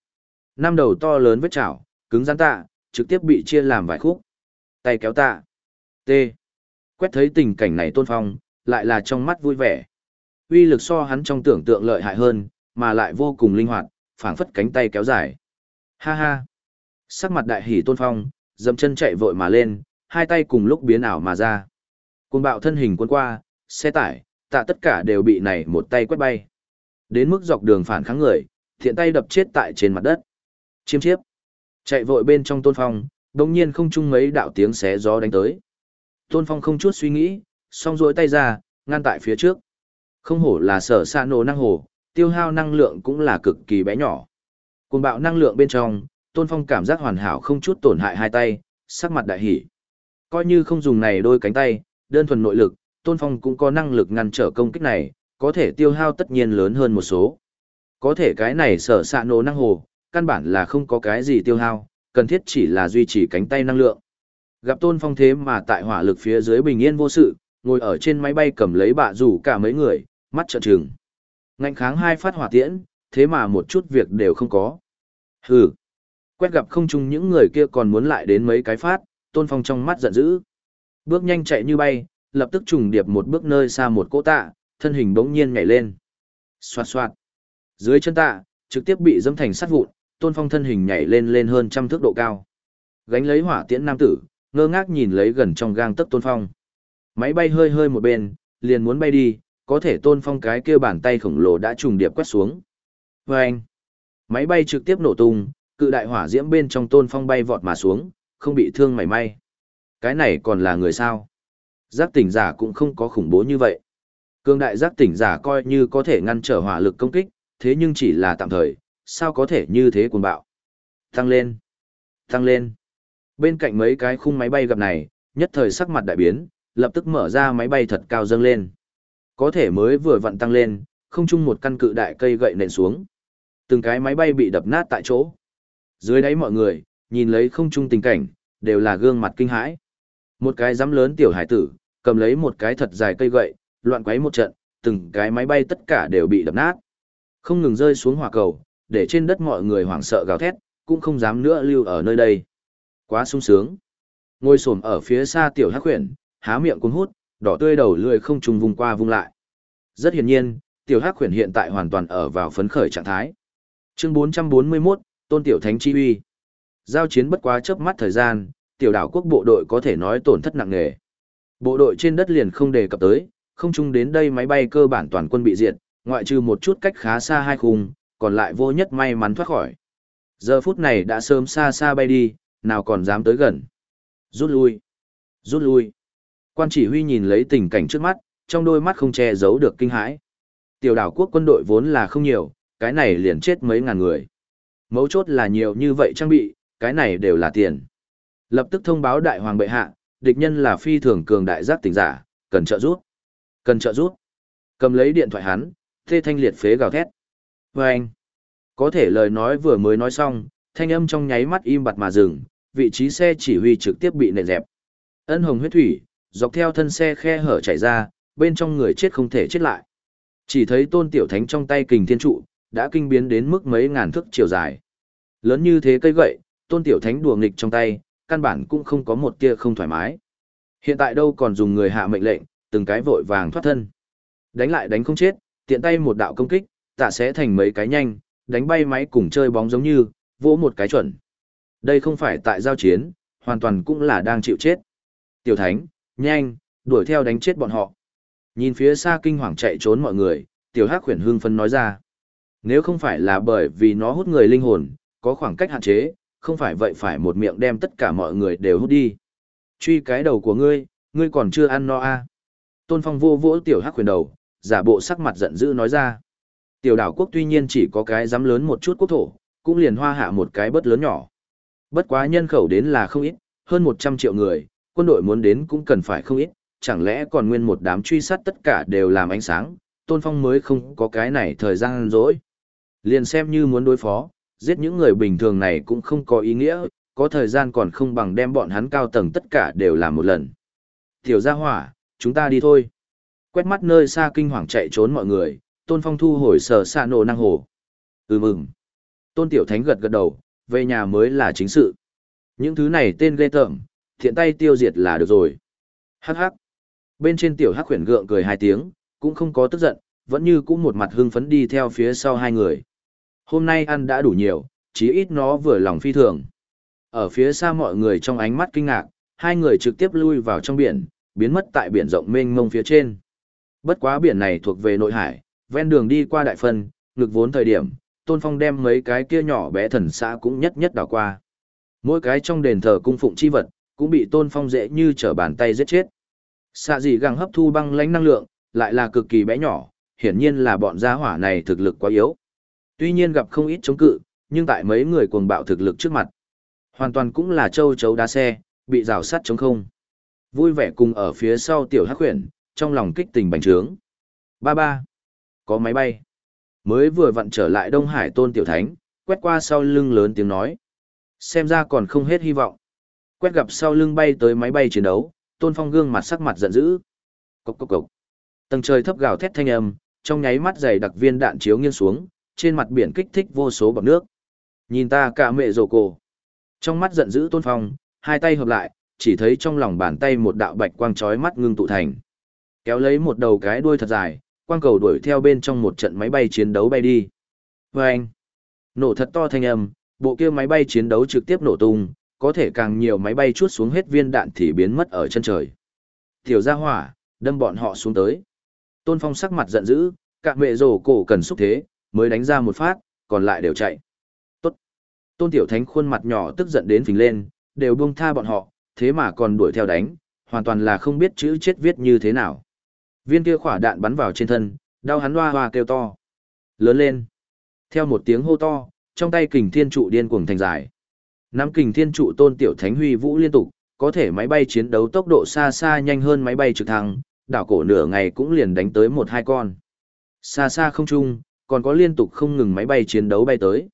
Năm đầu to lớn vết chảo, cứng rắn tạ, trực tiếp bị chia làm vài khúc. Tay kéo tạ. T. Quét thấy tình cảnh này tôn phong, lại là trong mắt vui vẻ. Uy lực so hắn trong tưởng tượng lợi hại hơn, mà lại vô cùng linh hoạt, phảng phất cánh tay kéo dài. Ha ha. Sắc mặt đại hỉ tôn phong, dậm chân chạy vội mà lên, hai tay cùng lúc biến ảo mà ra. Cuồng bạo thân hình cuốn qua, xe tải, tạ tất cả đều bị này một tay quét bay. Đến mức dọc đường phản kháng người, thiện tay đập chết tại trên mặt đất. Chiêm chiếp. Chạy vội bên trong tôn phong, đồng nhiên không chung mấy đạo tiếng xé gió đánh tới. Tôn phong không chút suy nghĩ, song rối tay ra, ngăn tại phía trước. Không hổ là sở xa nổ năng hồ, tiêu hao năng lượng cũng là cực kỳ bé nhỏ. Cùng bạo năng lượng bên trong, tôn phong cảm giác hoàn hảo không chút tổn hại hai tay, sắc mặt đại hỉ. Coi như không dùng này đôi cánh tay, đơn thuần nội lực, tôn phong cũng có năng lực ngăn trở công kích này, có thể tiêu hao tất nhiên lớn hơn một số. Có thể cái này sở xạ nổ năng hồ, căn bản là không có cái gì tiêu hao, cần thiết chỉ là duy trì cánh tay năng lượng. Gặp tôn phong thế mà tại hỏa lực phía dưới bình yên vô sự, ngồi ở trên máy bay cầm lấy bạ rủ cả mấy người, mắt trợn trừng. Ngạnh kháng hai phát hỏa tiễn, thế mà một chút việc đều không có. Hừ. Quét gặp không chung những người kia còn muốn lại đến mấy cái phát, tôn phong trong mắt giận dữ. Bước nhanh chạy như bay, lập tức trùng điệp một bước nơi xa một cỗ tạ, thân hình bỗng nhiên nhảy lên. Xoạt xoạt. Dưới chân tạ, trực tiếp bị dâm thành sắt vụn, tôn phong thân hình nhảy lên lên hơn trăm thước độ cao. Gánh lấy hỏa tiễn nam tử, ngơ ngác nhìn lấy gần trong gang tấc tôn phong. Máy bay hơi hơi một bên, liền muốn bay đi, có thể tôn phong cái kia bàn tay khổng lồ đã trùng điệp quét xuống. Vâng! Máy bay trực tiếp nổ tung, cự đại hỏa diễm bên trong tôn phong bay vọt mà xuống, không bị thương mảy may. Cái này còn là người sao? Giác tỉnh giả cũng không có khủng bố như vậy. Cương đại giác tỉnh giả coi như có thể ngăn trở hỏa lực công kích, thế nhưng chỉ là tạm thời, sao có thể như thế cuồng bạo. Tăng lên, tăng lên. Bên cạnh mấy cái khung máy bay gặp này, nhất thời sắc mặt đại biến, lập tức mở ra máy bay thật cao dâng lên. Có thể mới vừa vặn tăng lên, không chung một căn cự đại cây gậy nện xuống. Từng cái máy bay bị đập nát tại chỗ. Dưới đáy mọi người, nhìn lấy không chung tình cảnh, đều là gương mặt kinh hãi. Một cái dám lớn tiểu hải tử, cầm lấy một cái thật dài cây gậy, loạn quấy một trận, từng cái máy bay tất cả đều bị đập nát. Không ngừng rơi xuống hỏa cầu, để trên đất mọi người hoảng sợ gào thét, cũng không dám nữa lưu ở nơi đây. Quá sung sướng. Ngồi xổm ở phía xa tiểu hắc huyền, há miệng cuốn hút, đỏ tươi đầu lười không trùng vùng qua vùng lại. Rất hiển nhiên, tiểu hắc huyền hiện tại hoàn toàn ở vào phấn khởi trạng thái. Chương 441, Tôn Tiểu Thánh Chi uy. Giao chiến bất quá chớp mắt thời gian, tiểu đảo quốc bộ đội có thể nói tổn thất nặng nề. Bộ đội trên đất liền không đề cập tới, không chung đến đây máy bay cơ bản toàn quân bị diệt, ngoại trừ một chút cách khá xa hai khung, còn lại vô nhất may mắn thoát khỏi. Giờ phút này đã sớm xa xa bay đi, nào còn dám tới gần. Rút lui. Rút lui. Quan chỉ huy nhìn lấy tình cảnh trước mắt, trong đôi mắt không che giấu được kinh hãi. Tiểu đảo quốc quân đội vốn là không nhiều, cái này liền chết mấy ngàn người. Mấu chốt là nhiều như vậy trang bị, cái này đều là tiền. Lập tức thông báo đại hoàng bệ hạ, địch nhân là phi thường cường đại giác tỉnh giả, cần trợ giúp. Cần trợ giúp. Cầm lấy điện thoại hắn, thê thanh liệt phế gào thét. Và anh, có thể lời nói vừa mới nói xong, thanh âm trong nháy mắt im bặt mà dừng, vị trí xe chỉ huy trực tiếp bị nện dẹp. Ân hồng huyết thủy, dọc theo thân xe khe hở chảy ra, bên trong người chết không thể chết lại. Chỉ thấy tôn tiểu thánh trong tay kình thiên trụ, đã kinh biến đến mức mấy ngàn thước chiều dài. Lớn như thế cây gậy, tôn tiểu thánh đùa nghịch trong tay, căn bản cũng không có một tia không thoải mái. Hiện tại đâu còn dùng người hạ mệnh lệnh, từng cái vội vàng thoát thân. Đánh lại đánh không chết, tiện tay một đạo công kích, tạ sẽ thành mấy cái nhanh, đánh bay máy cùng chơi bóng giống như, vỗ một cái chuẩn. Đây không phải tại giao chiến, hoàn toàn cũng là đang chịu chết. Tiểu thánh, nhanh, đuổi theo đánh chết bọn họ. Nhìn phía xa kinh hoàng chạy trốn mọi người, tiểu hắc khuyển hương phân nói ra. Nếu không phải là bởi vì nó hút người linh hồn, có khoảng cách hạn chế, không phải vậy phải một miệng đem tất cả mọi người đều hút đi. Truy cái đầu của ngươi, ngươi còn chưa ăn no à? Tôn Phong vô vỗ tiểu hắc huyền đầu, giả bộ sắc mặt giận dữ nói ra. Tiểu đảo quốc tuy nhiên chỉ có cái dám lớn một chút quốc thổ, cũng liền hoa hạ một cái bất lớn nhỏ. Bất quá nhân khẩu đến là không ít, hơn 100 triệu người, quân đội muốn đến cũng cần phải không ít, chẳng lẽ còn nguyên một đám truy sát tất cả đều làm ánh sáng, Tôn Phong mới không có cái này thời gian rỗi. Liền xem như muốn đối phó, giết những người bình thường này cũng không có ý nghĩa, có thời gian còn không bằng đem bọn hắn cao tầng tất cả đều làm một lần. Tiểu gia hỏa, chúng ta đi thôi. Quét mắt nơi xa kinh hoàng chạy trốn mọi người, Tôn Phong thu hồi sở xa nổ năng hồ. Ừ mừng. Tôn Tiểu Thánh gật gật đầu, về nhà mới là chính sự. Những thứ này tên ghê tởm, thiện tay tiêu diệt là được rồi. Hắc hắc. Bên trên Tiểu Hắc khuyển gượng cười hai tiếng, cũng không có tức giận, vẫn như cũ một mặt hưng phấn đi theo phía sau hai người. Hôm nay ăn đã đủ nhiều, chí ít nó vừa lòng phi thường. Ở phía xa mọi người trong ánh mắt kinh ngạc, hai người trực tiếp lui vào trong biển, biến mất tại biển rộng mênh mông phía trên. Bất quá biển này thuộc về nội hải, ven đường đi qua đại phân, ngực vốn thời điểm, Tôn Phong đem mấy cái kia nhỏ bé thần xã cũng nhất nhất đảo qua. Mỗi cái trong đền thờ cung phụng chi vật, cũng bị Tôn Phong dễ như trở bàn tay giết chết. Xạ gì găng hấp thu băng lãnh năng lượng, lại là cực kỳ bé nhỏ, hiển nhiên là bọn gia hỏa này thực lực quá yếu. Tuy nhiên gặp không ít chống cự, nhưng tại mấy người cuồng bạo thực lực trước mặt, hoàn toàn cũng là châu chấu đá xe, bị rào sắt chống không. Vui vẻ cùng ở phía sau tiểu hắc huyền, trong lòng kích tình bành trướng. Ba ba, có máy bay. Mới vừa vặn trở lại Đông Hải tôn tiểu thánh, quét qua sau lưng lớn tiếng nói. Xem ra còn không hết hy vọng. Quét gặp sau lưng bay tới máy bay chiến đấu, tôn phong gương mặt sắc mặt giận dữ. Cốc cốc cốc. Tầng trời thấp gào thét thanh âm, trong nháy mắt dày đặc viên đạn chiếu nghiêng xuống, trên mặt biển kích thích vô số bọt nước. Nhìn ta cả mẹ rồ cổ. Trong mắt giận dữ tôn phong, hai tay hợp lại, chỉ thấy trong lòng bàn tay một đạo bạch quang chói mắt ngưng tụ thành. Kéo lấy một đầu cái đuôi thật dài, quang cầu đuổi theo bên trong một trận máy bay chiến đấu bay đi. Vâng! nổ thật to thanh âm, bộ kia máy bay chiến đấu trực tiếp nổ tung, có thể càng nhiều máy bay chuốt xuống hết viên đạn thì biến mất ở chân trời. Tiểu gia hỏa, đâm bọn họ xuống tới. Tôn Phong sắc mặt giận dữ, cả mẹ rổ cổ cần xúc thế, mới đánh ra một phát, còn lại đều chạy. Tốt. Tôn Tiểu Thánh khuôn mặt nhỏ tức giận đến phình lên, đều buông tha bọn họ, thế mà còn đuổi theo đánh, hoàn toàn là không biết chữ chết viết như thế nào. Viên kia khỏa đạn bắn vào trên thân, đau hắn hoa hoa kêu to. Lớn lên. Theo một tiếng hô to, trong tay kình thiên trụ điên cuồng thành dài. Nắm kình thiên trụ tôn tiểu thánh huy vũ liên tục, có thể máy bay chiến đấu tốc độ xa xa nhanh hơn máy bay trực thăng, đảo cổ nửa ngày cũng liền đánh tới một hai con. Xa xa không trung, còn có liên tục không ngừng máy bay chiến đấu bay tới.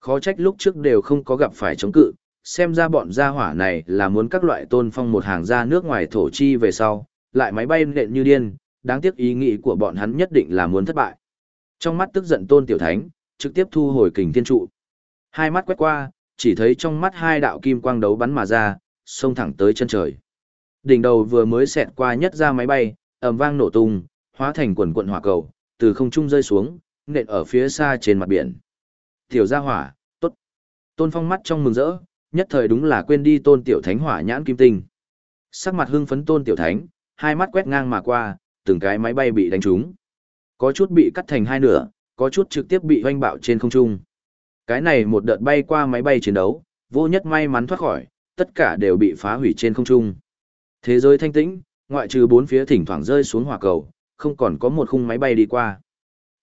Khó trách lúc trước đều không có gặp phải chống cự, xem ra bọn gia hỏa này là muốn các loại tôn phong một hàng ra nước ngoài thổ chi về sau, lại máy bay nện như điên, đáng tiếc ý nghĩ của bọn hắn nhất định là muốn thất bại. Trong mắt tức giận tôn tiểu thánh, trực tiếp thu hồi kình thiên trụ. Hai mắt quét qua, chỉ thấy trong mắt hai đạo kim quang đấu bắn mà ra, xông thẳng tới chân trời. Đỉnh đầu vừa mới xẹt qua nhất ra máy bay, ầm vang nổ tung, hóa thành quần quận hỏa cầu, từ không trung rơi xuống, nện ở phía xa trên mặt biển. Tiểu gia hỏa, tốt. Tôn phong mắt trong mừng rỡ, nhất thời đúng là quên đi tôn tiểu thánh hỏa nhãn kim tinh. Sắc mặt hưng phấn tôn tiểu thánh, hai mắt quét ngang mà qua, từng cái máy bay bị đánh trúng. Có chút bị cắt thành hai nửa, có chút trực tiếp bị hoanh bạo trên không trung. Cái này một đợt bay qua máy bay chiến đấu, vô nhất may mắn thoát khỏi, tất cả đều bị phá hủy trên không trung. Thế giới thanh tĩnh, ngoại trừ bốn phía thỉnh thoảng rơi xuống hỏa cầu, không còn có một khung máy bay đi qua.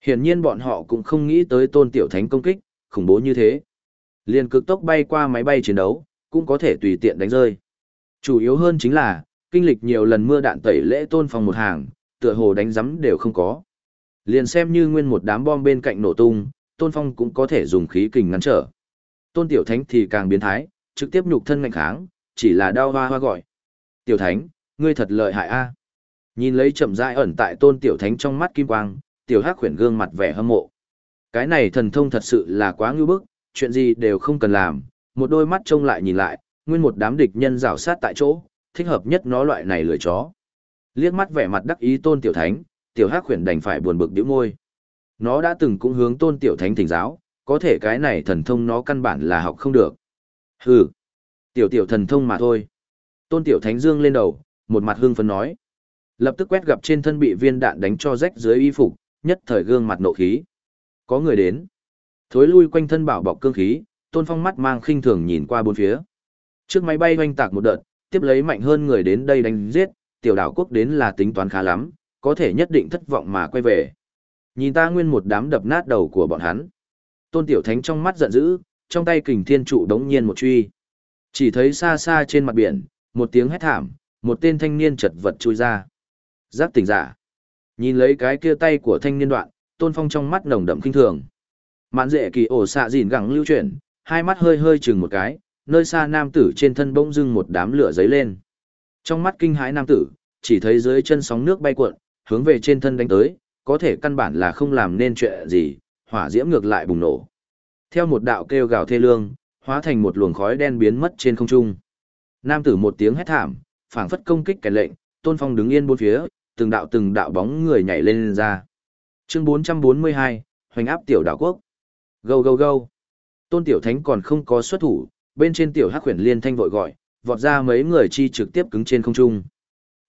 Hiển nhiên bọn họ cũng không nghĩ tới tôn tiểu thánh công kích, khủng bố như thế. liền cực tốc bay qua máy bay chiến đấu, cũng có thể tùy tiện đánh rơi. Chủ yếu hơn chính là, kinh lịch nhiều lần mưa đạn tẩy lễ tôn phòng một hàng, tựa hồ đánh giấm đều không có. Liền xem như nguyên một đám bom bên cạnh nổ tung, tôn phong cũng có thể dùng khí kình ngăn trở. Tôn tiểu thánh thì càng biến thái, trực tiếp nhục thân ngạnh kháng, chỉ là đau hoa hoa gọi. Tiểu thánh, ngươi thật lợi hại a. Nhìn lấy chậm rãi ẩn tại tôn tiểu thánh trong mắt kim quang, tiểu hắc khuyển gương mặt vẻ hâm mộ. Cái này thần thông thật sự là quá ngưu bức, chuyện gì đều không cần làm, một đôi mắt trông lại nhìn lại, nguyên một đám địch nhân rảo sát tại chỗ, thích hợp nhất nó loại này lười chó. Liếc mắt vẻ mặt đắc ý tôn tiểu thánh, tiểu hắc khuyển đành phải buồn bực điếu môi. Nó đã từng cũng hướng tôn tiểu thánh thỉnh giáo, có thể cái này thần thông nó căn bản là học không được. Hừ, tiểu tiểu thần thông mà thôi. Tôn tiểu thánh dương lên đầu, một mặt hương phấn nói. Lập tức quét gặp trên thân bị viên đạn đánh cho rách dưới y phục, nhất thời gương mặt nộ khí. Có người đến. Thối lui quanh thân bảo bọc cương khí, tôn phong mắt mang khinh thường nhìn qua bốn phía. Trước máy bay hoành tạc một đợt, tiếp lấy mạnh hơn người đến đây đánh giết, tiểu đảo quốc đến là tính toán khá lắm, có thể nhất định thất vọng mà quay về. Nhìn ta nguyên một đám đập nát đầu của bọn hắn. Tôn Tiểu Thánh trong mắt giận dữ, trong tay kình thiên trụ đống nhiên một truy. Chỉ thấy xa xa trên mặt biển, một tiếng hét thảm, một tên thanh niên chật vật chui ra. Giác tỉnh giả. Nhìn lấy cái kia tay của thanh niên đoạn, Tôn Phong trong mắt nồng đậm kinh thường. Mạn dễ kỳ ổ xạ dìn gẳng lưu chuyển, hai mắt hơi hơi chừng một cái, nơi xa nam tử trên thân bỗng dưng một đám lửa giấy lên. Trong mắt kinh hãi nam tử, chỉ thấy dưới chân sóng nước bay cuộn, hướng về trên thân đánh tới, có thể căn bản là không làm nên chuyện gì, hỏa diễm ngược lại bùng nổ. Theo một đạo kêu gào thê lương, hóa thành một luồng khói đen biến mất trên không trung. Nam tử một tiếng hét thảm, phảng phất công kích kẻ lệnh, Tôn Phong đứng yên bốn phía, từng đạo từng đạo bóng người nhảy lên, lên ra. Chương 442, Hoành áp tiểu đảo quốc. Go go go. Tôn Tiểu Thánh còn không có xuất thủ, bên trên tiểu hắc huyền liên thanh vội gọi, vọt ra mấy người chi trực tiếp cứng trên không trung.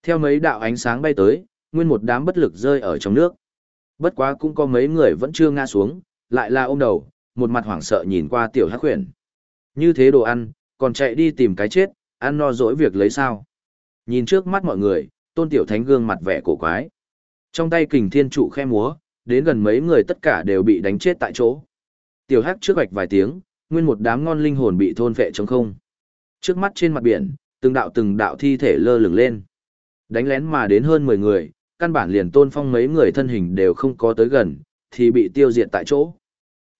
Theo mấy đạo ánh sáng bay tới, nguyên một đám bất lực rơi ở trong nước. Bất quá cũng có mấy người vẫn chưa ngã xuống, lại là ôm đầu, một mặt hoảng sợ nhìn qua tiểu hắc huyền. Như thế đồ ăn, còn chạy đi tìm cái chết, ăn no dỗi việc lấy sao. Nhìn trước mắt mọi người, tôn tiểu thánh gương mặt vẻ cổ quái. Trong tay kình thiên trụ khe múa, đến gần mấy người tất cả đều bị đánh chết tại chỗ. Tiểu hắc trước bạch vài tiếng, nguyên một đám ngon linh hồn bị thôn vệ trong không. Trước mắt trên mặt biển, từng đạo từng đạo thi thể lơ lửng lên. Đánh lén mà đến hơn 10 người, căn bản liền tôn phong mấy người thân hình đều không có tới gần, thì bị tiêu diệt tại chỗ.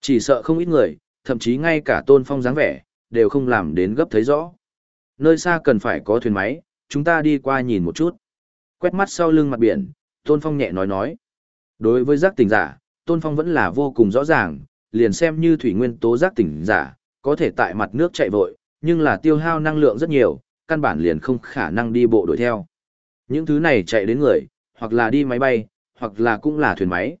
Chỉ sợ không ít người, thậm chí ngay cả tôn phong dáng vẻ, đều không làm đến gấp thấy rõ. Nơi xa cần phải có thuyền máy, chúng ta đi qua nhìn một chút. Quét mắt sau lưng mặt biển, tôn phong nhẹ nói nói. Đối với giác tỉnh giả, tôn phong vẫn là vô cùng rõ ràng, liền xem như thủy nguyên tố giác tỉnh giả, có thể tại mặt nước chạy vội, nhưng là tiêu hao năng lượng rất nhiều, căn bản liền không khả năng đi bộ đuổi theo. Những thứ này chạy đến người, hoặc là đi máy bay, hoặc là cũng là thuyền máy.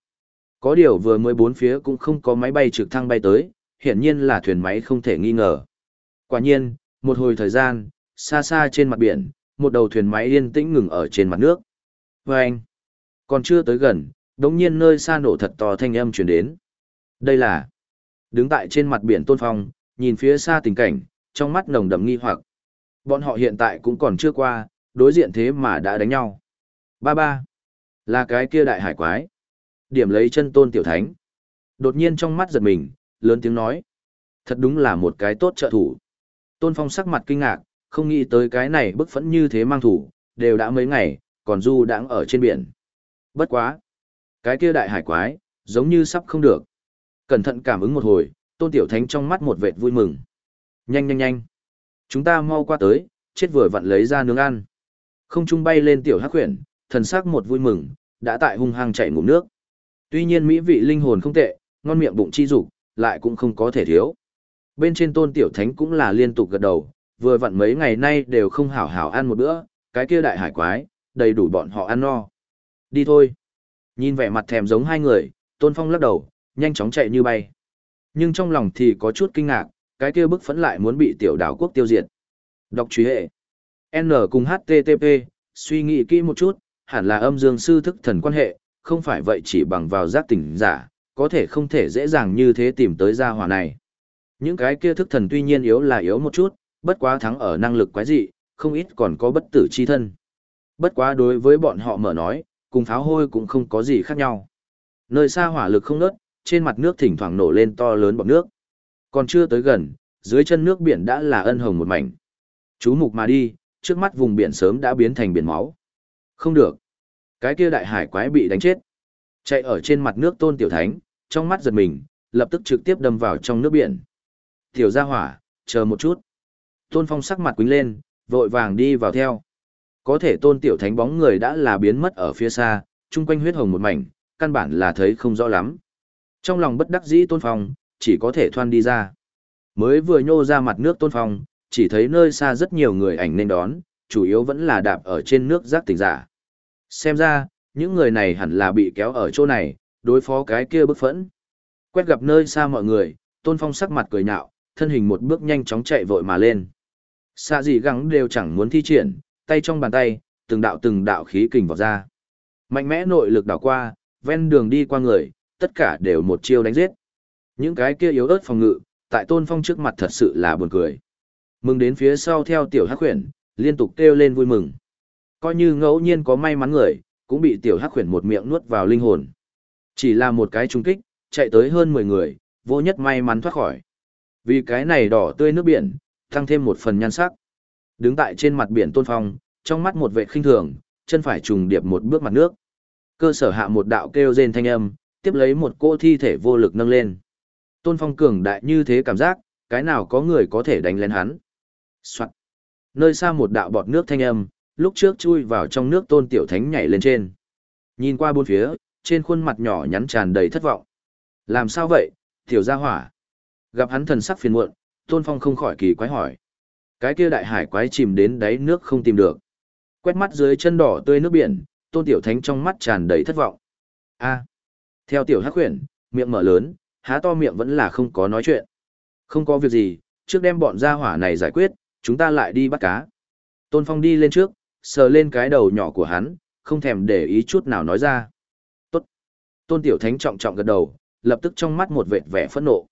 Có điều vừa mới bốn phía cũng không có máy bay trực thăng bay tới, hiển nhiên là thuyền máy không thể nghi ngờ. Quả nhiên, một hồi thời gian, xa xa trên mặt biển, một đầu thuyền máy yên tĩnh ngừng ở trên mặt nước. Và anh, còn chưa tới gần, đống nhiên nơi xa nổ thật to thanh âm truyền đến. Đây là đứng tại trên mặt biển tôn phong, nhìn phía xa tình cảnh, trong mắt nồng đậm nghi hoặc. Bọn họ hiện tại cũng còn chưa qua, đối diện thế mà đã đánh nhau. Ba ba, là cái kia đại hải quái. Điểm lấy chân tôn tiểu thánh. Đột nhiên trong mắt giật mình, lớn tiếng nói. Thật đúng là một cái tốt trợ thủ. Tôn phong sắc mặt kinh ngạc, không nghĩ tới cái này bức phẫn như thế mang thủ, đều đã mấy ngày, còn du đãng ở trên biển. Bất quá. Cái kia đại hải quái, giống như sắp không được. Cẩn thận cảm ứng một hồi, tôn tiểu thánh trong mắt một vệt vui mừng. Nhanh nhanh nhanh. Chúng ta mau qua tới, chết vừa vặn lấy ra nướng ăn. Không trung bay lên tiểu hắc quyển, thần sắc một vui mừng, đã tại hung hăng chạy ngụm nước. Tuy nhiên mỹ vị linh hồn không tệ, ngon miệng bụng chi dục, lại cũng không có thể thiếu. Bên trên tôn tiểu thánh cũng là liên tục gật đầu, vừa vặn mấy ngày nay đều không hảo hảo ăn một bữa, cái kia đại hải quái, đầy đủ bọn họ ăn no. Đi thôi. Nhìn vẻ mặt thèm giống hai người, tôn phong lắc đầu, nhanh chóng chạy như bay. Nhưng trong lòng thì có chút kinh ngạc, cái kia bức phẫn lại muốn bị tiểu đảo quốc tiêu diệt. Đọc truy hệ. N cùng HTTP, suy nghĩ kỹ một chút, hẳn là âm dương sư thức thần quan hệ, không phải vậy chỉ bằng vào giác tỉnh giả, có thể không thể dễ dàng như thế tìm tới gia hỏa này. Những cái kia thức thần tuy nhiên yếu là yếu một chút, bất quá thắng ở năng lực quái dị, không ít còn có bất tử chi thân. Bất quá đối với bọn họ mở nói, cùng pháo hôi cũng không có gì khác nhau. Nơi xa hỏa lực không nớt, trên mặt nước thỉnh thoảng nổ lên to lớn bọt nước. Còn chưa tới gần, dưới chân nước biển đã là ân hồng một mảnh. Chú mục mà đi, trước mắt vùng biển sớm đã biến thành biển máu. Không được. Cái kia đại hải quái bị đánh chết. Chạy ở trên mặt nước tôn tiểu thánh, trong mắt giật mình, lập tức trực tiếp đâm vào trong nước biển. Tiểu gia hỏa, chờ một chút. Tôn phong sắc mặt quính lên, vội vàng đi vào theo. Có thể tôn tiểu thánh bóng người đã là biến mất ở phía xa, chung quanh huyết hồng một mảnh, căn bản là thấy không rõ lắm. Trong lòng bất đắc dĩ tôn phong, chỉ có thể thoan đi ra. Mới vừa nhô ra mặt nước tôn phong, chỉ thấy nơi xa rất nhiều người ảnh nên đón, chủ yếu vẫn là đạp ở trên nước giác tỉnh giả. Xem ra, những người này hẳn là bị kéo ở chỗ này, đối phó cái kia bức phẫn. Quét gặp nơi xa mọi người, tôn phong sắc mặt cười nhạo, thân hình một bước nhanh chóng chạy vội mà lên. Xa gì gắng đều chẳng muốn thi triển, tay trong bàn tay, từng đạo từng đạo khí kình vào ra. Mạnh mẽ nội lực đảo qua, ven đường đi qua người, tất cả đều một chiêu đánh giết. Những cái kia yếu ớt phòng ngự, tại tôn phong trước mặt thật sự là buồn cười. Mừng đến phía sau theo tiểu hắc khuyển, liên tục kêu lên vui mừng. Coi như ngẫu nhiên có may mắn người, cũng bị tiểu hắc khuyển một miệng nuốt vào linh hồn. Chỉ là một cái trung kích, chạy tới hơn 10 người, vô nhất may mắn thoát khỏi. Vì cái này đỏ tươi nước biển, tăng thêm một phần nhan sắc. Đứng tại trên mặt biển tôn phong, trong mắt một vệ khinh thường, chân phải trùng điệp một bước mặt nước. Cơ sở hạ một đạo kêu rên thanh âm, tiếp lấy một cô thi thể vô lực nâng lên. Tôn phong cường đại như thế cảm giác, cái nào có người có thể đánh lên hắn. Soạn. Nơi xa một đạo bọt nước thanh âm, lúc trước chui vào trong nước tôn tiểu thánh nhảy lên trên. Nhìn qua bốn phía, trên khuôn mặt nhỏ nhắn tràn đầy thất vọng. Làm sao vậy, tiểu gia hỏa? Gặp hắn thần sắc phiền muộn, tôn phong không khỏi kỳ quái hỏi. Cái kia đại hải quái chìm đến đáy nước không tìm được. Quét mắt dưới chân đỏ tươi nước biển, tôn tiểu thánh trong mắt tràn đầy thất vọng. a theo tiểu hắc huyền, miệng mở lớn, há to miệng vẫn là không có nói chuyện. Không có việc gì, trước đem bọn gia hỏa này giải quyết, chúng ta lại đi bắt cá. Tôn Phong đi lên trước, sờ lên cái đầu nhỏ của hắn, không thèm để ý chút nào nói ra. Tốt. Tôn Tiểu Thánh trọng trọng gật đầu, lập tức trong mắt một vệt vẻ phẫn nộ.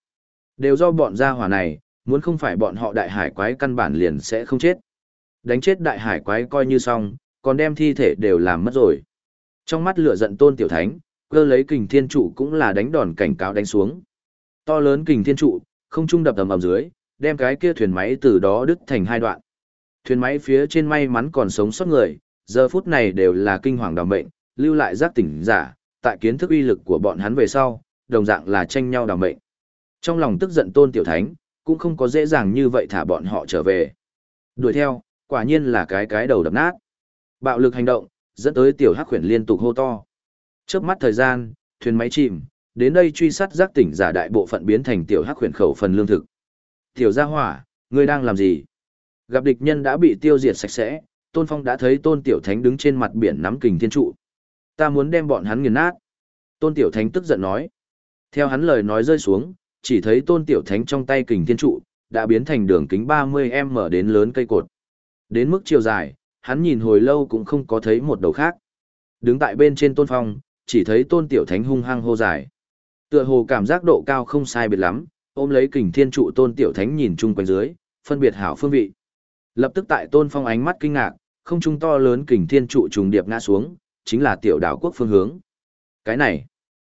Đều do bọn gia hỏa này, muốn không phải bọn họ đại hải quái căn bản liền sẽ không chết. Đánh chết đại hải quái coi như xong, còn đem thi thể đều làm mất rồi. Trong mắt lửa giận Tôn Tiểu Thánh, cơ lấy kình thiên trụ cũng là đánh đòn cảnh cáo đánh xuống. To lớn kình thiên trụ, không trung đập tầm ầm dưới, đem cái kia thuyền máy từ đó đứt thành hai đoạn. Thuyền máy phía trên may mắn còn sống sót người, giờ phút này đều là kinh hoàng đảm mệnh, lưu lại giác tỉnh giả, tại kiến thức uy lực của bọn hắn về sau, đồng dạng là tranh nhau đảm mệnh. Trong lòng tức giận tôn tiểu thánh, cũng không có dễ dàng như vậy thả bọn họ trở về. Đuổi theo, quả nhiên là cái cái đầu đập nát. Bạo lực hành động, dẫn tới tiểu hắc khuyển liên tục hô to. Trước mắt thời gian, thuyền máy chìm, đến đây truy sát giác tỉnh giả đại bộ phận biến thành tiểu hắc khuyển khẩu phần lương thực. Tiểu gia hỏa, ngươi đang làm gì? Gặp địch nhân đã bị tiêu diệt sạch sẽ, Tôn Phong đã thấy Tôn Tiểu Thánh đứng trên mặt biển nắm kình thiên trụ. Ta muốn đem bọn hắn nghiền nát. Tôn Tiểu Thánh tức giận nói. Theo hắn lời nói rơi xuống, chỉ thấy Tôn Tiểu Thánh trong tay kình thiên trụ, đã biến thành đường kính 30m đến lớn cây cột. Đến mức chiều dài, hắn nhìn hồi lâu cũng không có thấy một đầu khác. Đứng tại bên trên Tôn Phong, chỉ thấy Tôn Tiểu Thánh hung hăng hô dài. Tựa hồ cảm giác độ cao không sai biệt lắm, ôm lấy kình thiên trụ Tôn Tiểu Thánh nhìn chung quanh dưới, phân biệt hảo phương vị. Lập tức tại Tôn Phong ánh mắt kinh ngạc, không trung to lớn kình thiên trụ trùng điệp ngã xuống, chính là tiểu đảo quốc phương hướng. Cái này,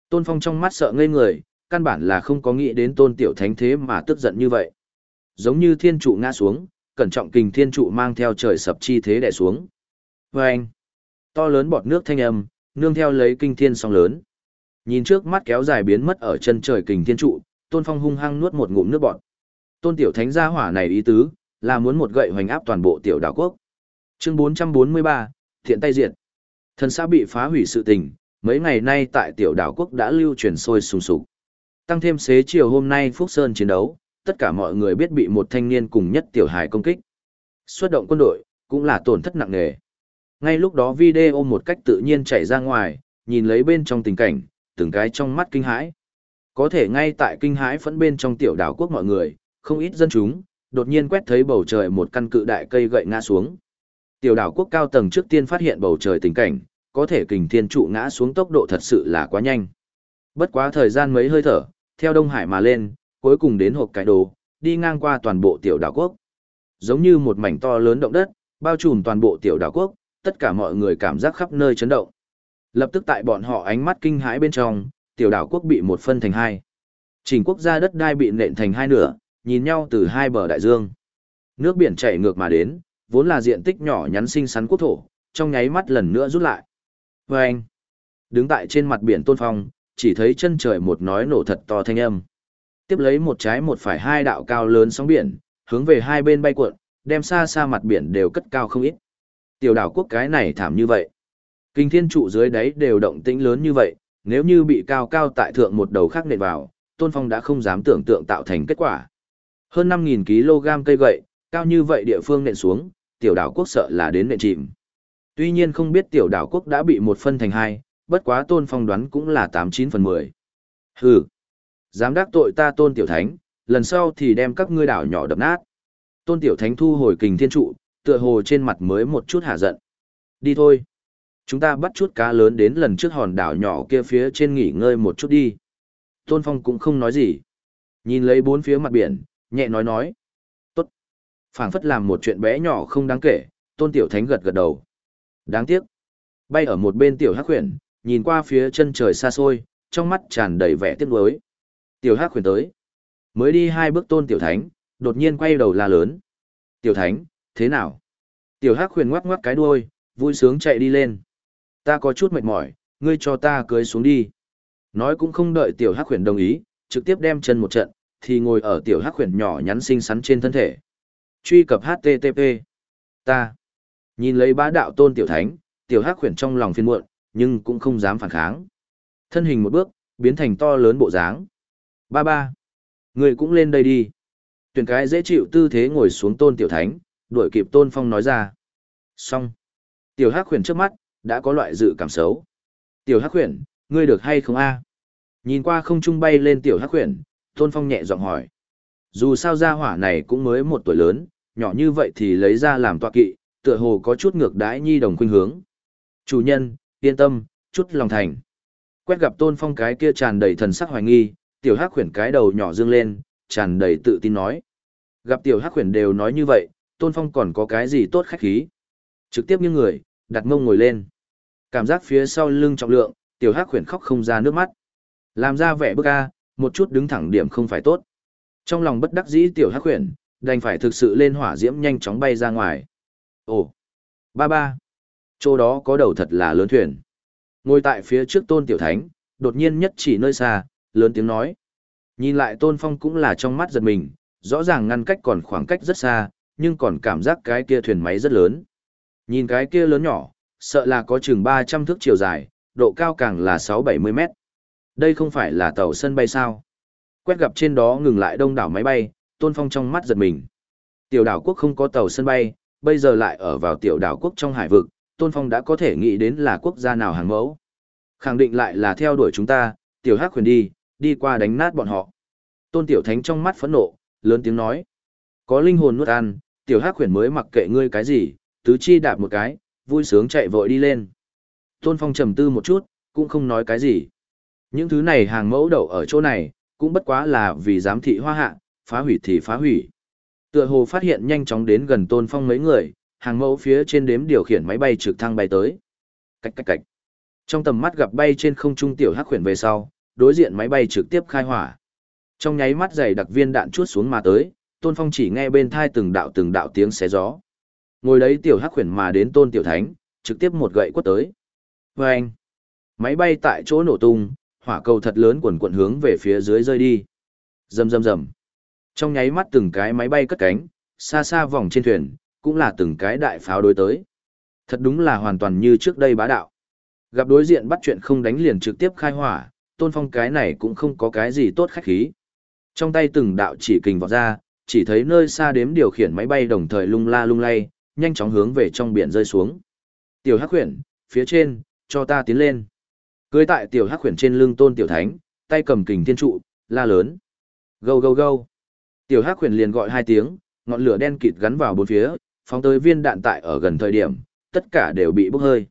Tôn Phong trong mắt sợ ngây người, căn bản là không có nghĩ đến Tôn Tiểu Thánh thế mà tức giận như vậy. Giống như thiên trụ ngã xuống, cẩn trọng kình thiên trụ mang theo trời sập chi thế đè xuống. Và anh, to lớn bọt nước thanh âm, nương theo lấy kinh thiên sóng lớn. Nhìn trước mắt kéo dài biến mất ở chân trời kình thiên trụ, Tôn Phong hung hăng nuốt một ngụm nước bọt. Tôn Tiểu Thánh gia hỏa này ý tứ, là muốn một gậy hoành áp toàn bộ tiểu đảo quốc. Chương 443, thiện tay diệt. Thần xã bị phá hủy sự tình, mấy ngày nay tại tiểu đảo quốc đã lưu truyền sôi sùng sục. Tăng thêm xế chiều hôm nay Phúc Sơn chiến đấu, tất cả mọi người biết bị một thanh niên cùng nhất tiểu hài công kích. Xuất động quân đội, cũng là tổn thất nặng nề. Ngay lúc đó video một cách tự nhiên chạy ra ngoài, nhìn lấy bên trong tình cảnh, từng cái trong mắt kinh hãi. Có thể ngay tại kinh hãi phẫn bên trong tiểu đảo quốc mọi người, không ít dân chúng, đột nhiên quét thấy bầu trời một căn cự đại cây gậy ngã xuống. Tiểu đảo quốc cao tầng trước tiên phát hiện bầu trời tình cảnh, có thể kình thiên trụ ngã xuống tốc độ thật sự là quá nhanh. Bất quá thời gian mấy hơi thở, theo Đông Hải mà lên, cuối cùng đến hộp cái đồ, đi ngang qua toàn bộ tiểu đảo quốc. Giống như một mảnh to lớn động đất, bao trùm toàn bộ tiểu đảo quốc, tất cả mọi người cảm giác khắp nơi chấn động. Lập tức tại bọn họ ánh mắt kinh hãi bên trong, tiểu đảo quốc bị một phân thành hai. Trình quốc gia đất đai bị nện thành hai nửa, nhìn nhau từ hai bờ đại dương. Nước biển chảy ngược mà đến, vốn là diện tích nhỏ nhắn xinh xắn quốc thổ, trong nháy mắt lần nữa rút lại. Và anh, đứng tại trên mặt biển tôn phong, chỉ thấy chân trời một nói nổ thật to thanh âm. Tiếp lấy một trái một phải hai đạo cao lớn sóng biển, hướng về hai bên bay cuộn, đem xa xa mặt biển đều cất cao không ít. Tiểu đảo quốc cái này thảm như vậy. Kinh thiên trụ dưới đáy đều động tĩnh lớn như vậy, nếu như bị cao cao tại thượng một đầu khác nện vào, Tôn Phong đã không dám tưởng tượng tạo thành kết quả. Hơn 5.000 kg cây gậy, cao như vậy địa phương nện xuống, tiểu đảo quốc sợ là đến nện chìm. Tuy nhiên không biết tiểu đảo quốc đã bị một phân thành hai, bất quá tôn phong đoán cũng là 89 phần 10. Hừ, dám đắc tội ta tôn tiểu thánh, lần sau thì đem các ngươi đảo nhỏ đập nát. Tôn tiểu thánh thu hồi kình thiên trụ, tựa hồ trên mặt mới một chút hạ giận. Đi thôi. Chúng ta bắt chút cá lớn đến lần trước hòn đảo nhỏ kia phía trên nghỉ ngơi một chút đi. Tôn Phong cũng không nói gì. Nhìn lấy bốn phía mặt biển, nhẹ nói nói. Tốt. phảng phất làm một chuyện bé nhỏ không đáng kể, tôn tiểu thánh gật gật đầu. Đáng tiếc. Bay ở một bên tiểu hắc huyền, nhìn qua phía chân trời xa xôi, trong mắt tràn đầy vẻ tiếc nuối. Tiểu hắc huyền tới. Mới đi hai bước tôn tiểu thánh, đột nhiên quay đầu la lớn. Tiểu thánh, thế nào? Tiểu hắc huyền ngoắc ngoắc cái đuôi, vui sướng chạy đi lên. Ta có chút mệt mỏi, ngươi cho ta cưới xuống đi. Nói cũng không đợi tiểu hắc huyền đồng ý, trực tiếp đem chân một trận, thì ngồi ở tiểu hắc huyền nhỏ nhắn xinh xắn trên thân thể. Truy cập HTTP. Ta. Nhìn lấy bá đạo tôn tiểu thánh, tiểu hắc huyền trong lòng phiền muộn, nhưng cũng không dám phản kháng. Thân hình một bước, biến thành to lớn bộ dáng. Ba ba. Người cũng lên đây đi. Tuyển cái dễ chịu tư thế ngồi xuống tôn tiểu thánh, đuổi kịp tôn phong nói ra. Xong. Tiểu hắc khuyển trước mắt, đã có loại dự cảm xấu. Tiểu hắc khuyển, ngươi được hay không a? Nhìn qua không trung bay lên tiểu hắc khuyển, tôn phong nhẹ giọng hỏi. Dù sao gia hỏa này cũng mới một tuổi lớn, nhỏ như vậy thì lấy ra làm tọa kỵ, tựa hồ có chút ngược đãi nhi đồng khuynh hướng. Chủ nhân, yên tâm, chút lòng thành. Quét gặp tôn phong cái kia tràn đầy thần sắc hoài nghi, tiểu hắc khuyển cái đầu nhỏ dương lên, tràn đầy tự tin nói. Gặp tiểu hắc khuyển đều nói như vậy, tôn phong còn có cái gì tốt khách khí. Trực tiếp như người, đặt mông ngồi lên. Cảm giác phía sau lưng trọng lượng, tiểu hắc khuyển khóc không ra nước mắt. Làm ra vẻ bức a, một chút đứng thẳng điểm không phải tốt. Trong lòng bất đắc dĩ tiểu hắc khuyển, đành phải thực sự lên hỏa diễm nhanh chóng bay ra ngoài. Ồ, ba ba, chỗ đó có đầu thật là lớn thuyền. Ngồi tại phía trước tôn tiểu thánh, đột nhiên nhất chỉ nơi xa, lớn tiếng nói. Nhìn lại tôn phong cũng là trong mắt giật mình, rõ ràng ngăn cách còn khoảng cách rất xa, nhưng còn cảm giác cái kia thuyền máy rất lớn. Nhìn cái kia lớn nhỏ, sợ là có chừng 300 thước chiều dài, độ cao càng là 6-70 mét. Đây không phải là tàu sân bay sao? Quét gặp trên đó ngừng lại đông đảo máy bay, tôn phong trong mắt giật mình. Tiểu đảo quốc không có tàu sân bay, bây giờ lại ở vào tiểu đảo quốc trong hải vực, tôn phong đã có thể nghĩ đến là quốc gia nào hàng mẫu. Khẳng định lại là theo đuổi chúng ta, tiểu hắc khuyển đi, đi qua đánh nát bọn họ. Tôn tiểu thánh trong mắt phẫn nộ, lớn tiếng nói. Có linh hồn nuốt ăn, tiểu hắc khuyển mới mặc kệ ngươi cái gì, tứ chi đạp một cái, vui sướng chạy vội đi lên. Tôn phong trầm tư một chút, cũng không nói cái gì. Những thứ này hàng mẫu đậu ở chỗ này, cũng bất quá là vì giám thị hoa hạ, phá hủy thì phá hủy. Tựa hồ phát hiện nhanh chóng đến gần tôn phong mấy người, hàng mẫu phía trên đếm điều khiển máy bay trực thăng bay tới. Cách cách cách. Trong tầm mắt gặp bay trên không trung tiểu hắc khuyển về sau, đối diện máy bay trực tiếp khai hỏa. Trong nháy mắt dày đặc viên đạn chuốt xuống mà tới, Tôn Phong chỉ nghe bên thai từng đạo từng đạo tiếng xé gió. Ngồi đấy tiểu hắc khuyển mà đến Tôn Tiểu Thánh, trực tiếp một gậy quất tới. Vâng! Máy bay tại chỗ nổ tung, hỏa cầu thật lớn quần quận hướng về phía dưới rơi đi. Rầm rầm rầm. Trong nháy mắt từng cái máy bay cất cánh, xa xa vòng trên thuyền, cũng là từng cái đại pháo đối tới. Thật đúng là hoàn toàn như trước đây bá đạo. Gặp đối diện bắt chuyện không đánh liền trực tiếp khai hỏa, tôn phong cái này cũng không có cái gì tốt khách khí. Trong tay từng đạo chỉ kình vọt ra, chỉ thấy nơi xa đếm điều khiển máy bay đồng thời lung la lung lay, nhanh chóng hướng về trong biển rơi xuống. Tiểu Hắc Huyền, phía trên, cho ta tiến lên. Cưới tại tiểu Hắc Huyền trên lưng Tôn Tiểu Thánh, tay cầm kình thiên trụ, la lớn. Gâu gâu gâu. Tiểu Hắc Huyền liền gọi hai tiếng, ngọn lửa đen kịt gắn vào bốn phía, phóng tới viên đạn tại ở gần thời điểm, tất cả đều bị bốc hơi.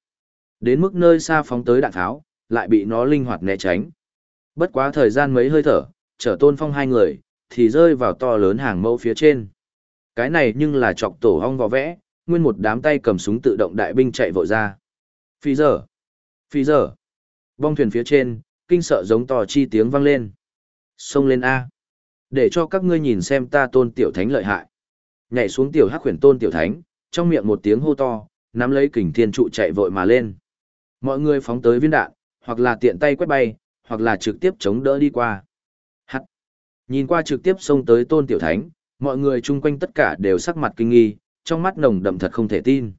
Đến mức nơi xa phóng tới đạn tháo, lại bị nó linh hoạt né tránh. Bất quá thời gian mấy hơi thở, chở tôn phong hai người, thì rơi vào to lớn hàng mẫu phía trên. Cái này nhưng là chọc tổ hong vò vẽ, nguyên một đám tay cầm súng tự động đại binh chạy vội ra. Phi giờ! Phi giờ! Bong thuyền phía trên, kinh sợ giống to chi tiếng vang lên. Xông lên A! Để cho các ngươi nhìn xem ta tôn tiểu thánh lợi hại. Nhảy xuống tiểu hắc khuyển tôn tiểu thánh, trong miệng một tiếng hô to, nắm lấy kình thiên trụ chạy vội mà lên. Mọi người phóng tới viên đạn, hoặc là tiện tay quét bay, hoặc là trực tiếp chống đỡ đi qua. Hắt. Nhìn qua trực tiếp xông tới tôn tiểu thánh, mọi người chung quanh tất cả đều sắc mặt kinh nghi, trong mắt nồng đậm thật không thể tin.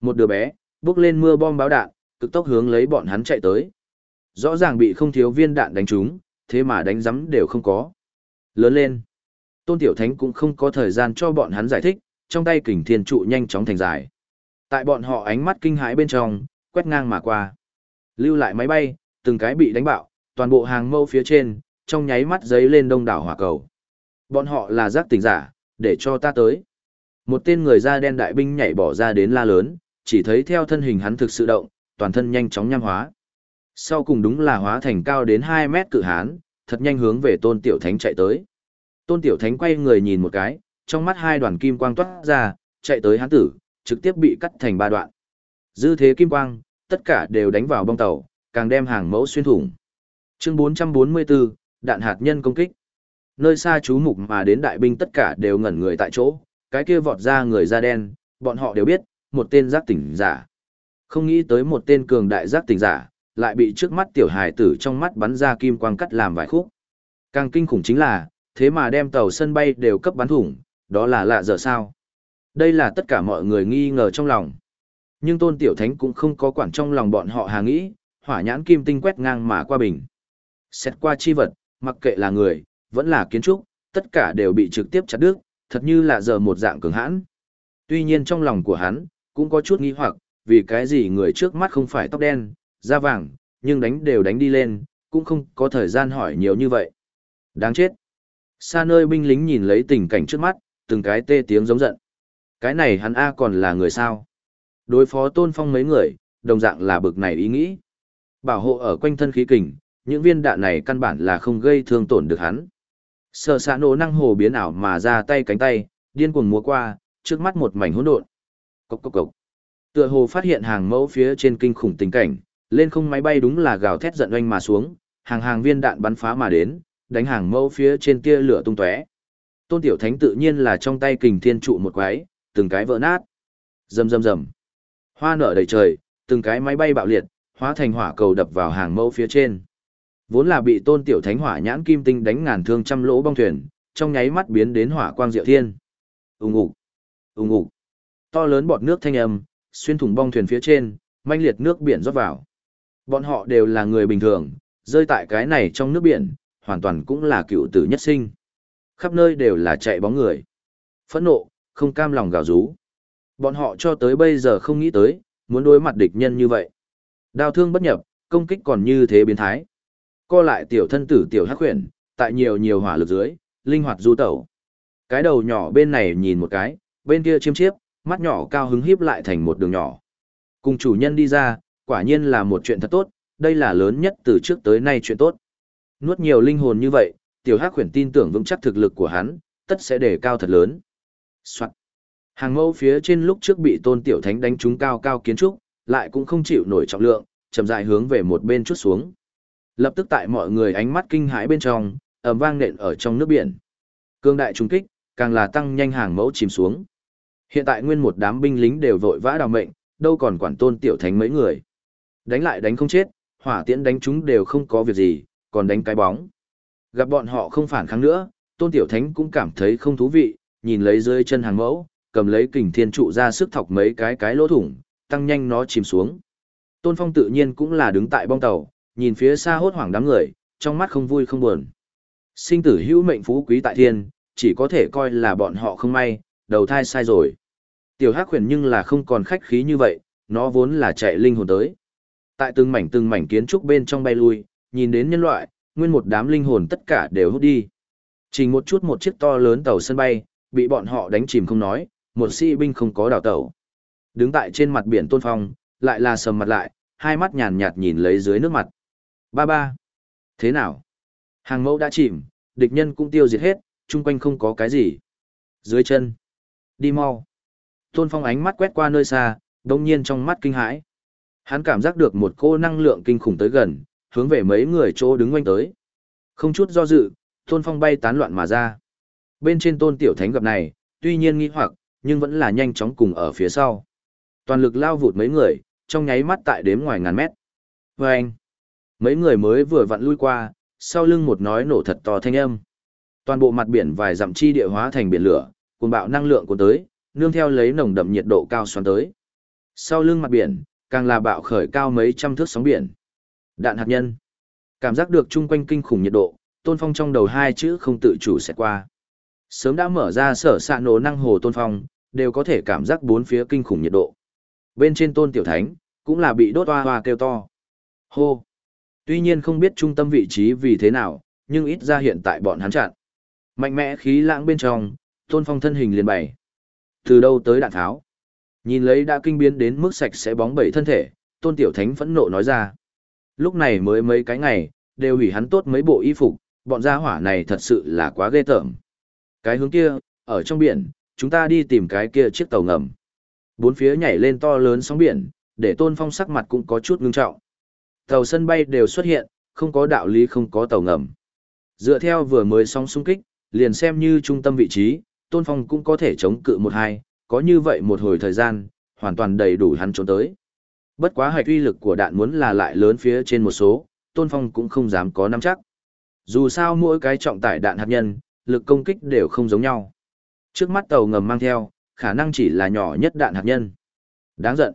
Một đứa bé, bước lên mưa bom báo đạn, cực tốc hướng lấy bọn hắn chạy tới. Rõ ràng bị không thiếu viên đạn đánh trúng, thế mà đánh rắm đều không có. Lớn lên. Tôn Tiểu Thánh cũng không có thời gian cho bọn hắn giải thích, trong tay kình thiên trụ nhanh chóng thành dài. Tại bọn họ ánh mắt kinh hãi bên trong, quét ngang mà qua. Lưu lại máy bay, từng cái bị đánh bạo, toàn bộ hàng mâu phía trên, trong nháy mắt giấy lên đông đảo hỏa cầu. Bọn họ là giác tỉnh giả, để cho ta tới. Một tên người da đen đại binh nhảy bỏ ra đến la lớn, chỉ thấy theo thân hình hắn thực sự động, toàn thân nhanh chóng nham hóa. Sau cùng đúng là hóa thành cao đến 2 mét cự hán, thật nhanh hướng về tôn tiểu thánh chạy tới. Tôn tiểu thánh quay người nhìn một cái, trong mắt hai đoàn kim quang toát ra, chạy tới hán tử, trực tiếp bị cắt thành ba đoạn. Dư thế kim quang, tất cả đều đánh vào bong tàu, càng đem hàng mẫu xuyên thủng. Chương 444, đạn hạt nhân công kích. Nơi xa chú mục mà đến đại binh tất cả đều ngẩn người tại chỗ, cái kia vọt ra người da đen, bọn họ đều biết, một tên giác tỉnh giả. Không nghĩ tới một tên cường đại giác tỉnh giả, lại bị trước mắt tiểu hài tử trong mắt bắn ra kim quang cắt làm vài khúc. Càng kinh khủng chính là, thế mà đem tàu sân bay đều cấp bắn thủng, đó là lạ giờ sao. Đây là tất cả mọi người nghi ngờ trong lòng. Nhưng tôn tiểu thánh cũng không có quản trong lòng bọn họ hà nghĩ, hỏa nhãn kim tinh quét ngang mà qua bình. Xét qua chi vật, mặc kệ là người, vẫn là kiến trúc, tất cả đều bị trực tiếp chặt đứt, thật như là giờ một dạng cường hãn. Tuy nhiên trong lòng của hắn, cũng có chút nghi hoặc, vì cái gì người trước mắt không phải tóc đen, da vàng, nhưng đánh đều đánh đi lên, cũng không có thời gian hỏi nhiều như vậy. Đáng chết. Xa nơi binh lính nhìn lấy tình cảnh trước mắt, từng cái tê tiếng giống giận. Cái này hắn A còn là người sao? Đối phó tôn phong mấy người, đồng dạng là bực này ý nghĩ. Bảo hộ ở quanh thân khí kình, những viên đạn này căn bản là không gây thương tổn được hắn. Sở xạ nổ năng hồ biến ảo mà ra tay cánh tay, điên cuồng múa qua, trước mắt một mảnh hỗn độn. Cốc cốc cốc. Tựa hồ phát hiện hàng mẫu phía trên kinh khủng tình cảnh, lên không máy bay đúng là gào thét giận oanh mà xuống, hàng hàng viên đạn bắn phá mà đến, đánh hàng mẫu phía trên tia lửa tung tóe. Tôn Tiểu Thánh tự nhiên là trong tay kình thiên trụ một quái, từng cái vỡ nát. Rầm rầm rầm. Hoa nở đầy trời, từng cái máy bay bạo liệt, hóa thành hỏa cầu đập vào hàng mẫu phía trên. Vốn là bị Tôn Tiểu Thánh hỏa nhãn kim tinh đánh ngàn thương trăm lỗ bong thuyền, trong nháy mắt biến đến hỏa quang diệu thiên. Ùng ục, ùng ục. To lớn bọt nước thanh âm, xuyên thủng bong thuyền phía trên, manh liệt nước biển rót vào. Bọn họ đều là người bình thường, rơi tại cái này trong nước biển, hoàn toàn cũng là cựu tử nhất sinh. Khắp nơi đều là chạy bóng người. Phẫn nộ, không cam lòng gào rú. Bọn họ cho tới bây giờ không nghĩ tới, muốn đối mặt địch nhân như vậy. Đao thương bất nhập, công kích còn như thế biến thái. Co lại tiểu thân tử tiểu hắc huyền, tại nhiều nhiều hỏa lực dưới, linh hoạt du tẩu. Cái đầu nhỏ bên này nhìn một cái, bên kia chiêm chiếp, mắt nhỏ cao hứng híp lại thành một đường nhỏ. Cùng chủ nhân đi ra, quả nhiên là một chuyện thật tốt, đây là lớn nhất từ trước tới nay chuyện tốt. Nuốt nhiều linh hồn như vậy, tiểu hắc khuyển tin tưởng vững chắc thực lực của hắn, tất sẽ đề cao thật lớn. Soạn. Hàng mẫu phía trên lúc trước bị tôn tiểu thánh đánh trúng cao cao kiến trúc, lại cũng không chịu nổi trọng lượng, chậm rãi hướng về một bên chút xuống. Lập tức tại mọi người ánh mắt kinh hãi bên trong, ầm vang nện ở trong nước biển. Cương đại trùng kích, càng là tăng nhanh hàng mẫu chìm xuống. Hiện tại nguyên một đám binh lính đều vội vã đào mệnh, đâu còn quản tôn tiểu thánh mấy người. Đánh lại đánh không chết, hỏa tiễn đánh chúng đều không có việc gì, còn đánh cái bóng. Gặp bọn họ không phản kháng nữa, tôn tiểu thánh cũng cảm thấy không thú vị, nhìn lấy dưới chân hàng mẫu, cầm lấy kình thiên trụ ra sức thọc mấy cái cái lỗ thủng, tăng nhanh nó chìm xuống. Tôn phong tự nhiên cũng là đứng tại bong tàu, nhìn phía xa hốt hoảng đám người, trong mắt không vui không buồn. Sinh tử hữu mệnh phú quý tại thiên, chỉ có thể coi là bọn họ không may, đầu thai sai rồi. Tiểu Hắc Huyền nhưng là không còn khách khí như vậy, nó vốn là chạy linh hồn tới. Tại từng mảnh từng mảnh kiến trúc bên trong bay lui, nhìn đến nhân loại, nguyên một đám linh hồn tất cả đều hút đi. Chỉ một chút một chiếc to lớn tàu sân bay, bị bọn họ đánh chìm không nói, một sĩ binh không có đào tàu. Đứng tại trên mặt biển tôn phong, lại là sầm mặt lại, hai mắt nhàn nhạt nhìn lấy dưới nước mặt. Ba ba. Thế nào? Hàng mẫu đã chìm, địch nhân cũng tiêu diệt hết, chung quanh không có cái gì. Dưới chân. Đi mau. Tôn Phong ánh mắt quét qua nơi xa, đồng nhiên trong mắt kinh hãi. Hắn cảm giác được một cô năng lượng kinh khủng tới gần, hướng về mấy người chỗ đứng quanh tới. Không chút do dự, Tôn Phong bay tán loạn mà ra. Bên trên Tôn Tiểu Thánh gặp này, tuy nhiên nghi hoặc, nhưng vẫn là nhanh chóng cùng ở phía sau. Toàn lực lao vụt mấy người, trong nháy mắt tại đếm ngoài ngàn mét. Và anh, mấy người mới vừa vặn lui qua, sau lưng một nói nổ thật to thanh âm. Toàn bộ mặt biển vài dặm chi địa hóa thành biển lửa, cuồng bạo năng lượng của tới, nương theo lấy nồng đậm nhiệt độ cao xoắn tới. Sau lưng mặt biển, càng là bạo khởi cao mấy trăm thước sóng biển. Đạn hạt nhân. Cảm giác được chung quanh kinh khủng nhiệt độ, Tôn Phong trong đầu hai chữ không tự chủ sẽ qua. Sớm đã mở ra sở xạ nổ năng hồ Tôn Phong, đều có thể cảm giác bốn phía kinh khủng nhiệt độ. Bên trên Tôn Tiểu Thánh, cũng là bị đốt hoa hoa kêu to. Hô. Tuy nhiên không biết trung tâm vị trí vì thế nào, nhưng ít ra hiện tại bọn hắn chặn. Mạnh mẽ khí lãng bên trong, Tôn Phong thân hình liền bày. Từ đâu tới đạn tháo? Nhìn lấy đã kinh biến đến mức sạch sẽ bóng bẩy thân thể, Tôn Tiểu Thánh phẫn nộ nói ra. Lúc này mới mấy cái ngày, đều hủy hắn tốt mấy bộ y phục, bọn gia hỏa này thật sự là quá ghê tởm. Cái hướng kia, ở trong biển, chúng ta đi tìm cái kia chiếc tàu ngầm. Bốn phía nhảy lên to lớn sóng biển, để Tôn Phong sắc mặt cũng có chút ngưng trọng. Tàu sân bay đều xuất hiện, không có đạo lý không có tàu ngầm. Dựa theo vừa mới sóng xung kích, liền xem như trung tâm vị trí, Tôn Phong cũng có thể chống cự một hai, có như vậy một hồi thời gian, hoàn toàn đầy đủ hắn trốn tới. Bất quá hạch uy lực của đạn muốn là lại lớn phía trên một số, Tôn Phong cũng không dám có nắm chắc. Dù sao mỗi cái trọng tải đạn hạt nhân, lực công kích đều không giống nhau. Trước mắt tàu ngầm mang theo, khả năng chỉ là nhỏ nhất đạn hạt nhân. Đáng giận.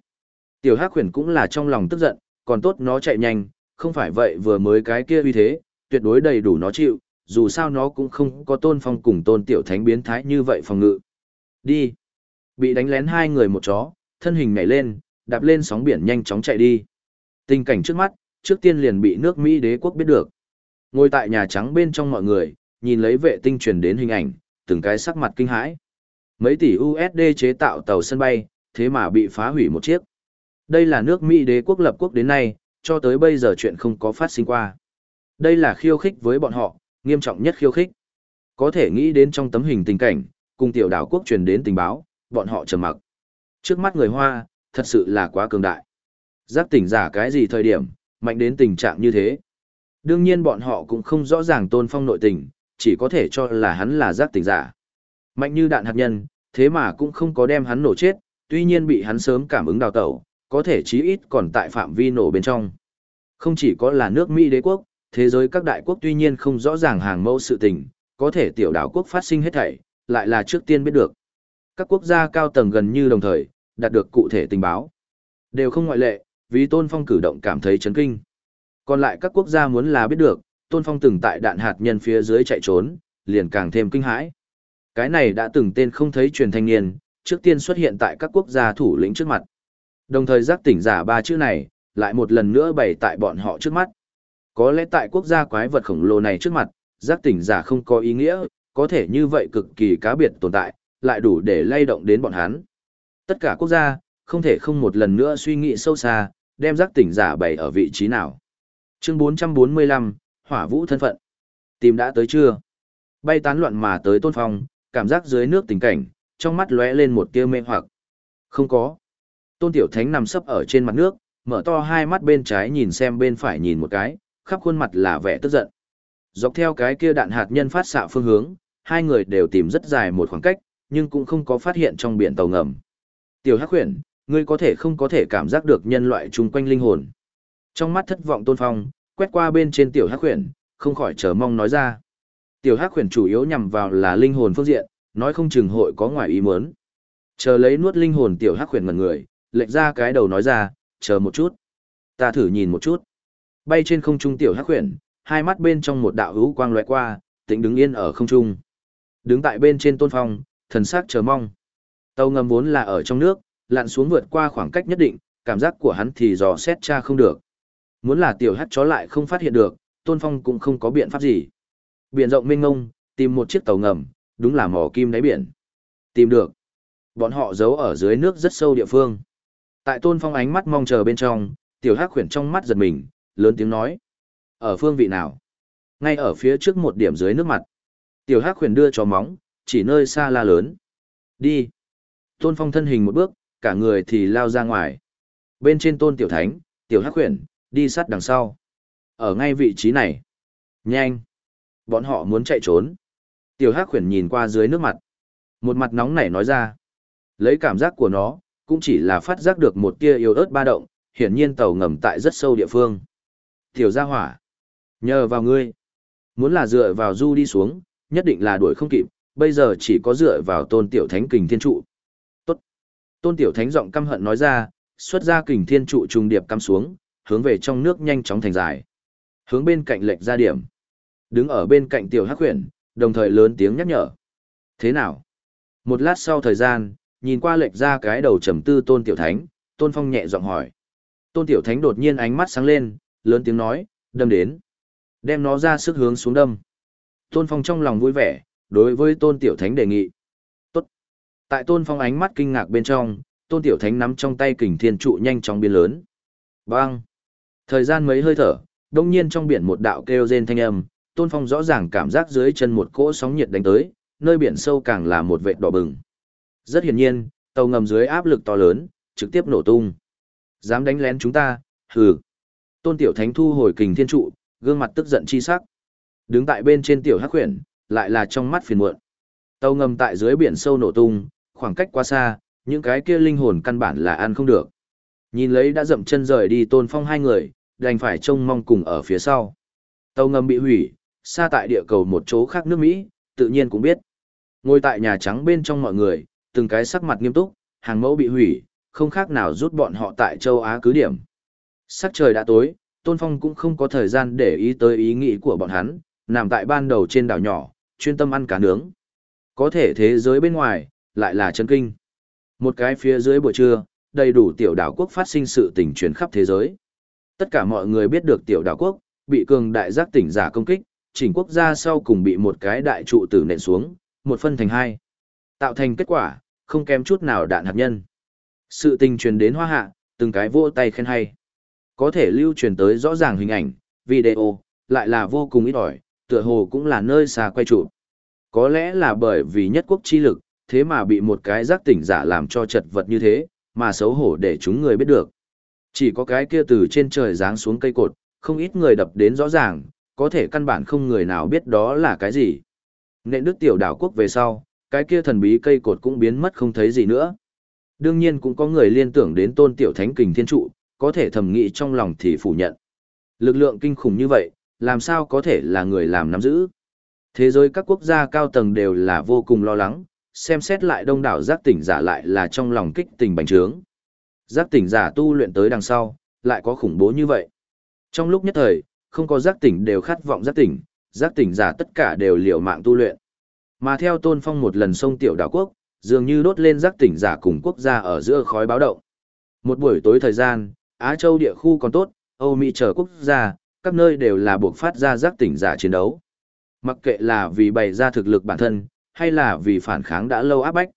Tiểu Hắc Huyền cũng là trong lòng tức giận, còn tốt nó chạy nhanh, không phải vậy vừa mới cái kia uy thế, tuyệt đối đầy đủ nó chịu, dù sao nó cũng không có tôn phong cùng tôn tiểu thánh biến thái như vậy phòng ngự. Đi. Bị đánh lén hai người một chó, thân hình nhảy lên, đạp lên sóng biển nhanh chóng chạy đi. Tình cảnh trước mắt, trước tiên liền bị nước Mỹ đế quốc biết được. Ngồi tại Nhà Trắng bên trong mọi người, nhìn lấy vệ tinh truyền đến hình ảnh, từng cái sắc mặt kinh hãi. Mấy tỷ USD chế tạo tàu sân bay, thế mà bị phá hủy một chiếc. Đây là nước Mỹ đế quốc lập quốc đến nay, cho tới bây giờ chuyện không có phát sinh qua. Đây là khiêu khích với bọn họ, nghiêm trọng nhất khiêu khích. Có thể nghĩ đến trong tấm hình tình cảnh, cùng tiểu đảo quốc truyền đến tình báo, bọn họ trầm mặc. Trước mắt người Hoa, thật sự là quá cường đại. Giác tỉnh giả cái gì thời điểm, mạnh đến tình trạng như thế. Đương nhiên bọn họ cũng không rõ ràng tôn phong nội tình, chỉ có thể cho là hắn là giác tỉnh giả. Mạnh như đạn hạt nhân, thế mà cũng không có đem hắn nổ chết, tuy nhiên bị hắn sớm cảm ứng đào tẩu, có thể chí ít còn tại phạm vi nổ bên trong. Không chỉ có là nước Mỹ đế quốc, thế giới các đại quốc tuy nhiên không rõ ràng hàng mẫu sự tình, có thể tiểu đảo quốc phát sinh hết thảy, lại là trước tiên biết được. Các quốc gia cao tầng gần như đồng thời, đạt được cụ thể tình báo. Đều không ngoại lệ, vì Tôn Phong cử động cảm thấy chấn kinh. Còn lại các quốc gia muốn là biết được, Tôn Phong từng tại đạn hạt nhân phía dưới chạy trốn, liền càng thêm kinh hãi. Cái này đã từng tên không thấy truyền thanh niên, trước tiên xuất hiện tại các quốc gia thủ lĩnh trước mặt. Đồng thời giác tỉnh giả ba chữ này, lại một lần nữa bày tại bọn họ trước mắt. Có lẽ tại quốc gia quái vật khổng lồ này trước mặt, giác tỉnh giả không có ý nghĩa, có thể như vậy cực kỳ cá biệt tồn tại, lại đủ để lay động đến bọn hắn. Tất cả quốc gia, không thể không một lần nữa suy nghĩ sâu xa, đem giác tỉnh giả bày ở vị trí nào. Chương 445, Hỏa vũ thân phận. Tìm đã tới chưa? Bay tán loạn mà tới tôn phong, cảm giác dưới nước tình cảnh, trong mắt lóe lên một tia mê hoặc. Không có. Tôn Tiểu Thánh nằm sấp ở trên mặt nước, mở to hai mắt bên trái nhìn xem bên phải nhìn một cái, khắp khuôn mặt là vẻ tức giận. Dọc theo cái kia đạn hạt nhân phát xạ phương hướng, hai người đều tìm rất dài một khoảng cách, nhưng cũng không có phát hiện trong biển tàu ngầm. Tiểu Hắc Huyền, ngươi có thể không có thể cảm giác được nhân loại chung quanh linh hồn. Trong mắt thất vọng Tôn Phong, quét qua bên trên Tiểu Hắc Huyền, không khỏi chờ mong nói ra. Tiểu Hắc Huyền chủ yếu nhằm vào là linh hồn phương diện, nói không chừng hội có ngoài ý muốn. Chờ lấy nuốt linh hồn Tiểu Hắc Huyền ngẩn người, lệch ra cái đầu nói ra, chờ một chút. Ta thử nhìn một chút. Bay trên không trung tiểu hắc huyền, hai mắt bên trong một đạo hữu quang lóe qua, tĩnh đứng yên ở không trung. Đứng tại bên trên tôn phong, thần sắc chờ mong. Tàu ngầm vốn là ở trong nước, lặn xuống vượt qua khoảng cách nhất định, cảm giác của hắn thì dò xét tra không được. Muốn là tiểu hắc chó lại không phát hiện được, tôn phong cũng không có biện pháp gì. Biển rộng mênh ngông, tìm một chiếc tàu ngầm, đúng là mỏ kim đáy biển. Tìm được. Bọn họ giấu ở dưới nước rất sâu địa phương. Tại tôn phong ánh mắt mong chờ bên trong, tiểu hắc khuyển trong mắt giật mình, lớn tiếng nói. Ở phương vị nào? Ngay ở phía trước một điểm dưới nước mặt. Tiểu hắc khuyển đưa cho móng, chỉ nơi xa la lớn. Đi. Tôn phong thân hình một bước, cả người thì lao ra ngoài. Bên trên tôn tiểu thánh, tiểu hắc Huyền, đi sát đằng sau. Ở ngay vị trí này. Nhanh. Bọn họ muốn chạy trốn. Tiểu hắc Huyền nhìn qua dưới nước mặt. Một mặt nóng nảy nói ra. Lấy cảm giác của nó, cũng chỉ là phát giác được một tia yếu ớt ba động, hiển nhiên tàu ngầm tại rất sâu địa phương. Tiểu gia hỏa, nhờ vào ngươi, muốn là dựa vào du đi xuống, nhất định là đuổi không kịp, bây giờ chỉ có dựa vào tôn tiểu thánh kình thiên trụ. Tôn tiểu thánh giọng căm hận nói ra, xuất ra kình thiên trụ trùng điệp cắm xuống, hướng về trong nước nhanh chóng thành dài. Hướng bên cạnh lệch ra điểm. Đứng ở bên cạnh tiểu hắc huyền, đồng thời lớn tiếng nhắc nhở. Thế nào? Một lát sau thời gian, nhìn qua lệch ra cái đầu trầm tư tôn tiểu thánh, tôn phong nhẹ giọng hỏi. Tôn tiểu thánh đột nhiên ánh mắt sáng lên, lớn tiếng nói, đâm đến. Đem nó ra sức hướng xuống đâm. Tôn phong trong lòng vui vẻ, đối với tôn tiểu thánh đề nghị. Tại tôn phong ánh mắt kinh ngạc bên trong, tôn tiểu thánh nắm trong tay kình thiên trụ nhanh chóng biến lớn. Bang. Thời gian mấy hơi thở, đông nhiên trong biển một đạo kêu rên thanh âm, tôn phong rõ ràng cảm giác dưới chân một cỗ sóng nhiệt đánh tới, nơi biển sâu càng là một vệt đỏ bừng. Rất hiển nhiên, tàu ngầm dưới áp lực to lớn, trực tiếp nổ tung. Dám đánh lén chúng ta, hừ. Tôn Tiểu Thánh thu hồi kình thiên trụ, gương mặt tức giận chi sắc. Đứng tại bên trên Tiểu Hắc Huyền, lại là trong mắt phiền muộn. Tàu ngầm tại dưới biển sâu nổ tung, khoảng cách quá xa, những cái kia linh hồn căn bản là ăn không được. Nhìn lấy đã dậm chân rời đi Tôn Phong hai người, đành phải trông mong cùng ở phía sau. Tàu ngầm bị hủy, xa tại địa cầu một chỗ khác nước Mỹ, tự nhiên cũng biết. Ngồi tại Nhà Trắng bên trong mọi người, từng cái sắc mặt nghiêm túc, hàng mẫu bị hủy, không khác nào rút bọn họ tại châu Á cứ điểm. Sắc trời đã tối, Tôn Phong cũng không có thời gian để ý tới ý nghĩ của bọn hắn, nằm tại ban đầu trên đảo nhỏ, chuyên tâm ăn cá nướng. Có thể thế giới bên ngoài, lại là chân kinh. Một cái phía dưới buổi trưa, đầy đủ tiểu đảo quốc phát sinh sự tình truyền khắp thế giới. Tất cả mọi người biết được tiểu đảo quốc, bị cường đại giác tỉnh giả công kích, chỉnh quốc gia sau cùng bị một cái đại trụ tử nện xuống, một phân thành hai. Tạo thành kết quả, không kém chút nào đạn hạt nhân. Sự tình truyền đến hoa hạ, từng cái vỗ tay khen hay. Có thể lưu truyền tới rõ ràng hình ảnh, video, lại là vô cùng ít ỏi, tựa hồ cũng là nơi xa quay trụ. Có lẽ là bởi vì nhất quốc chi lực, thế mà bị một cái giác tỉnh giả làm cho chật vật như thế, mà xấu hổ để chúng người biết được. Chỉ có cái kia từ trên trời giáng xuống cây cột, không ít người đập đến rõ ràng, có thể căn bản không người nào biết đó là cái gì. Nện đức tiểu đảo quốc về sau, cái kia thần bí cây cột cũng biến mất không thấy gì nữa. Đương nhiên cũng có người liên tưởng đến tôn tiểu thánh kình thiên trụ, có thể thầm nghĩ trong lòng thì phủ nhận. Lực lượng kinh khủng như vậy, làm sao có thể là người làm nắm giữ. Thế giới các quốc gia cao tầng đều là vô cùng lo lắng, xem xét lại đông đảo giác tỉnh giả lại là trong lòng kích tình bành trướng. Giác tỉnh giả tu luyện tới đằng sau, lại có khủng bố như vậy. Trong lúc nhất thời, không có giác tỉnh đều khát vọng giác tỉnh, giác tỉnh giả tất cả đều liều mạng tu luyện. Mà theo Tôn Phong một lần sông tiểu đảo quốc, dường như đốt lên giác tỉnh giả cùng quốc gia ở giữa khói báo động. Một buổi tối thời gian, Á Châu địa khu còn tốt, Âu Mỹ chờ quốc gia, các nơi đều là buộc phát ra giác tỉnh giả chiến đấu. Mặc kệ là vì bày ra thực lực bản thân, hay là vì phản kháng đã lâu áp bách.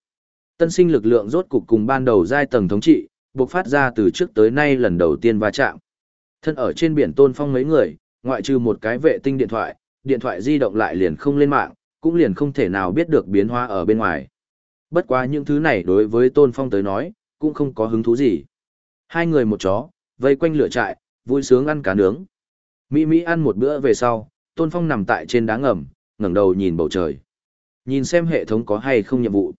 Tân sinh lực lượng rốt cục cùng ban đầu giai tầng thống trị, bộc phát ra từ trước tới nay lần đầu tiên va chạm. Thân ở trên biển tôn phong mấy người, ngoại trừ một cái vệ tinh điện thoại, điện thoại di động lại liền không lên mạng, cũng liền không thể nào biết được biến hóa ở bên ngoài. Bất quá những thứ này đối với tôn phong tới nói, cũng không có hứng thú gì. Hai người một chó, vây quanh lửa trại, vui sướng ăn cá nướng. Mỹ Mỹ ăn một bữa về sau, tôn phong nằm tại trên đá ngầm, ngẩng đầu nhìn bầu trời. Nhìn xem hệ thống có hay không nhiệm vụ.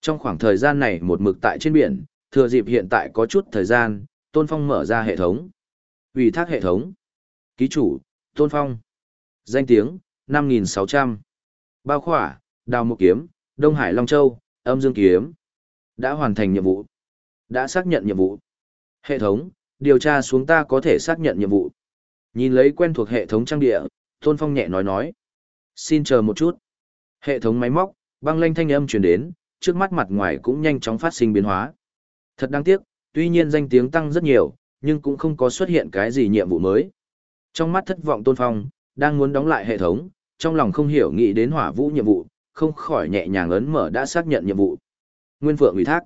Trong khoảng thời gian này một mực tại trên biển, thừa dịp hiện tại có chút thời gian, tôn phong mở ra hệ thống. Ủy thác hệ thống. Ký chủ, Tôn Phong. Danh tiếng, 5.600. Bao khỏa, Đào Mục Kiếm, Đông Hải Long Châu, Âm Dương Kiếm. Đã hoàn thành nhiệm vụ. Đã xác nhận nhiệm vụ. Hệ thống, điều tra xuống ta có thể xác nhận nhiệm vụ. Nhìn lấy quen thuộc hệ thống trang địa, Tôn Phong nhẹ nói nói. Xin chờ một chút. Hệ thống máy móc, băng lanh thanh âm truyền đến, trước mắt mặt ngoài cũng nhanh chóng phát sinh biến hóa. Thật đáng tiếc, tuy nhiên danh tiếng tăng rất nhiều, nhưng cũng không có xuất hiện cái gì nhiệm vụ mới. Trong mắt thất vọng Tôn Phong, đang muốn đóng lại hệ thống, trong lòng không hiểu nghĩ đến hỏa vũ nhiệm vụ, không khỏi nhẹ nhàng ấn mở đã xác nhận nhiệm vụ. Nguyên Phượng ủy thác.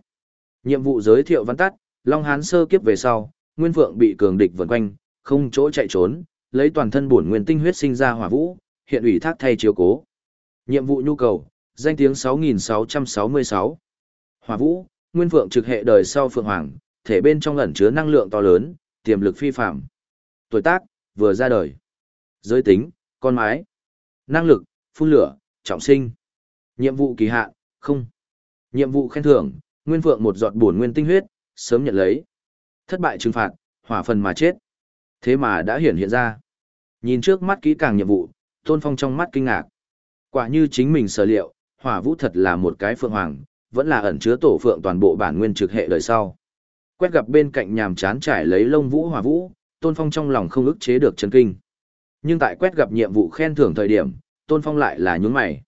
Nhiệm vụ giới thiệu văn tắt, Long Hán sơ kiếp về sau, Nguyên Phượng bị cường địch vần quanh, không chỗ chạy trốn, lấy toàn thân bổn nguyên tinh huyết sinh ra hỏa vũ, hiện ủy thác thay chiếu cố. Nhiệm vụ nhu cầu, danh tiếng 6666. Hỏa vũ, Nguyên Phượng trực hệ đời sau Phượng Hoàng, thể bên trong ẩn chứa năng lượng to lớn, tiềm lực phi phàm Tuổi tác, vừa ra đời. Giới tính, con mái. Năng lực, phun lửa, trọng sinh. Nhiệm vụ kỳ hạn, không. Nhiệm vụ khen thưởng, nguyên vượng một giọt bổn nguyên tinh huyết, sớm nhận lấy. Thất bại trừng phạt, hỏa phần mà chết. Thế mà đã hiển hiện ra. Nhìn trước mắt kỹ càng nhiệm vụ, Tôn Phong trong mắt kinh ngạc. Quả như chính mình sở liệu, hỏa vũ thật là một cái phượng hoàng, vẫn là ẩn chứa tổ phượng toàn bộ bản nguyên trực hệ đời sau. Quét gặp bên cạnh nhàm chán trải lấy lông vũ hỏa vũ, Tôn Phong trong lòng không ức chế được chấn kinh. Nhưng tại quét gặp nhiệm vụ khen thưởng thời điểm, Tôn Phong lại là nhún mày.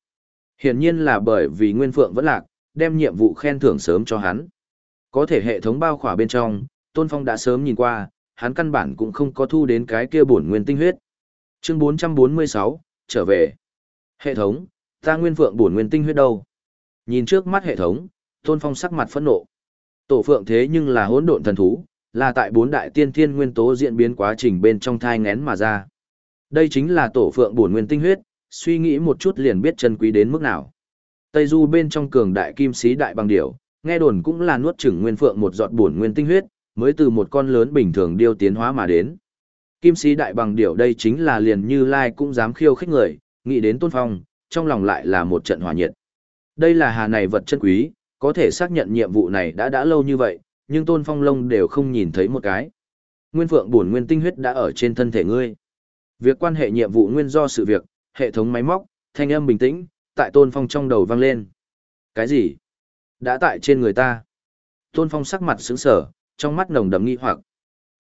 Hiển nhiên là bởi vì Nguyên Phượng vẫn lạc, đem nhiệm vụ khen thưởng sớm cho hắn. Có thể hệ thống bao khỏa bên trong, Tôn Phong đã sớm nhìn qua, hắn căn bản cũng không có thu đến cái kia bổn nguyên tinh huyết. Chương 446, trở về. Hệ thống, ta Nguyên Phượng bổn nguyên tinh huyết đâu? Nhìn trước mắt hệ thống, Tôn Phong sắc mặt phẫn nộ. Tổ phượng thế nhưng là hỗn độn thần thú, là tại bốn đại tiên thiên nguyên tố diễn biến quá trình bên trong thai ngén mà ra. Đây chính là tổ phượng bổn nguyên tinh huyết, suy nghĩ một chút liền biết chân quý đến mức nào. Tây du bên trong cường đại kim sĩ đại bằng điểu, nghe đồn cũng là nuốt chửng nguyên phượng một giọt bổn nguyên tinh huyết, mới từ một con lớn bình thường điêu tiến hóa mà đến. Kim sĩ đại bằng điểu đây chính là liền như lai cũng dám khiêu khích người, nghĩ đến tôn phong, trong lòng lại là một trận hòa nhiệt. Đây là hà này vật chân quý, có thể xác nhận nhiệm vụ này đã đã lâu như vậy, nhưng tôn phong lông đều không nhìn thấy một cái. Nguyên phượng bổn nguyên tinh huyết đã ở trên thân thể ngươi. Việc quan hệ nhiệm vụ nguyên do sự việc, hệ thống máy móc, thanh âm bình tĩnh, tại tôn phong trong đầu vang lên. Cái gì? Đã tại trên người ta. Tôn phong sắc mặt sững sờ, trong mắt nồng đậm nghi hoặc.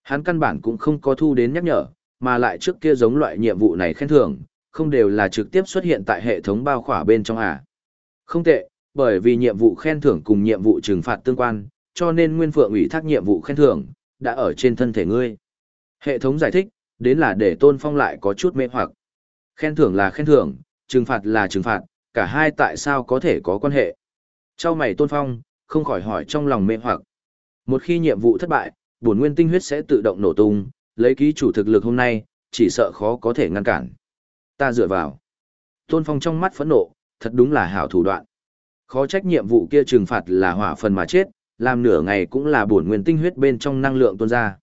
Hắn căn bản cũng không có thu đến nhắc nhở, mà lại trước kia giống loại nhiệm vụ này khen thưởng, không đều là trực tiếp xuất hiện tại hệ thống bao khỏa bên trong à. Không tệ, bởi vì nhiệm vụ khen thưởng cùng nhiệm vụ trừng phạt tương quan, cho nên Nguyên Phượng ủy thác nhiệm vụ khen thưởng, đã ở trên thân thể ngươi. Hệ thống giải thích, đến là để Tôn Phong lại có chút mê hoặc. Khen thưởng là khen thưởng, trừng phạt là trừng phạt, cả hai tại sao có thể có quan hệ. Châu mày Tôn Phong, không khỏi hỏi trong lòng mê hoặc. Một khi nhiệm vụ thất bại, bổn nguyên tinh huyết sẽ tự động nổ tung, lấy ký chủ thực lực hôm nay, chỉ sợ khó có thể ngăn cản. Ta dựa vào. Tôn Phong trong mắt phẫn nộ, thật đúng là hảo thủ đoạn. Khó trách nhiệm vụ kia trừng phạt là hỏa phần mà chết, làm nửa ngày cũng là bổn nguyên tinh huyết bên trong năng lượng tuôn ra.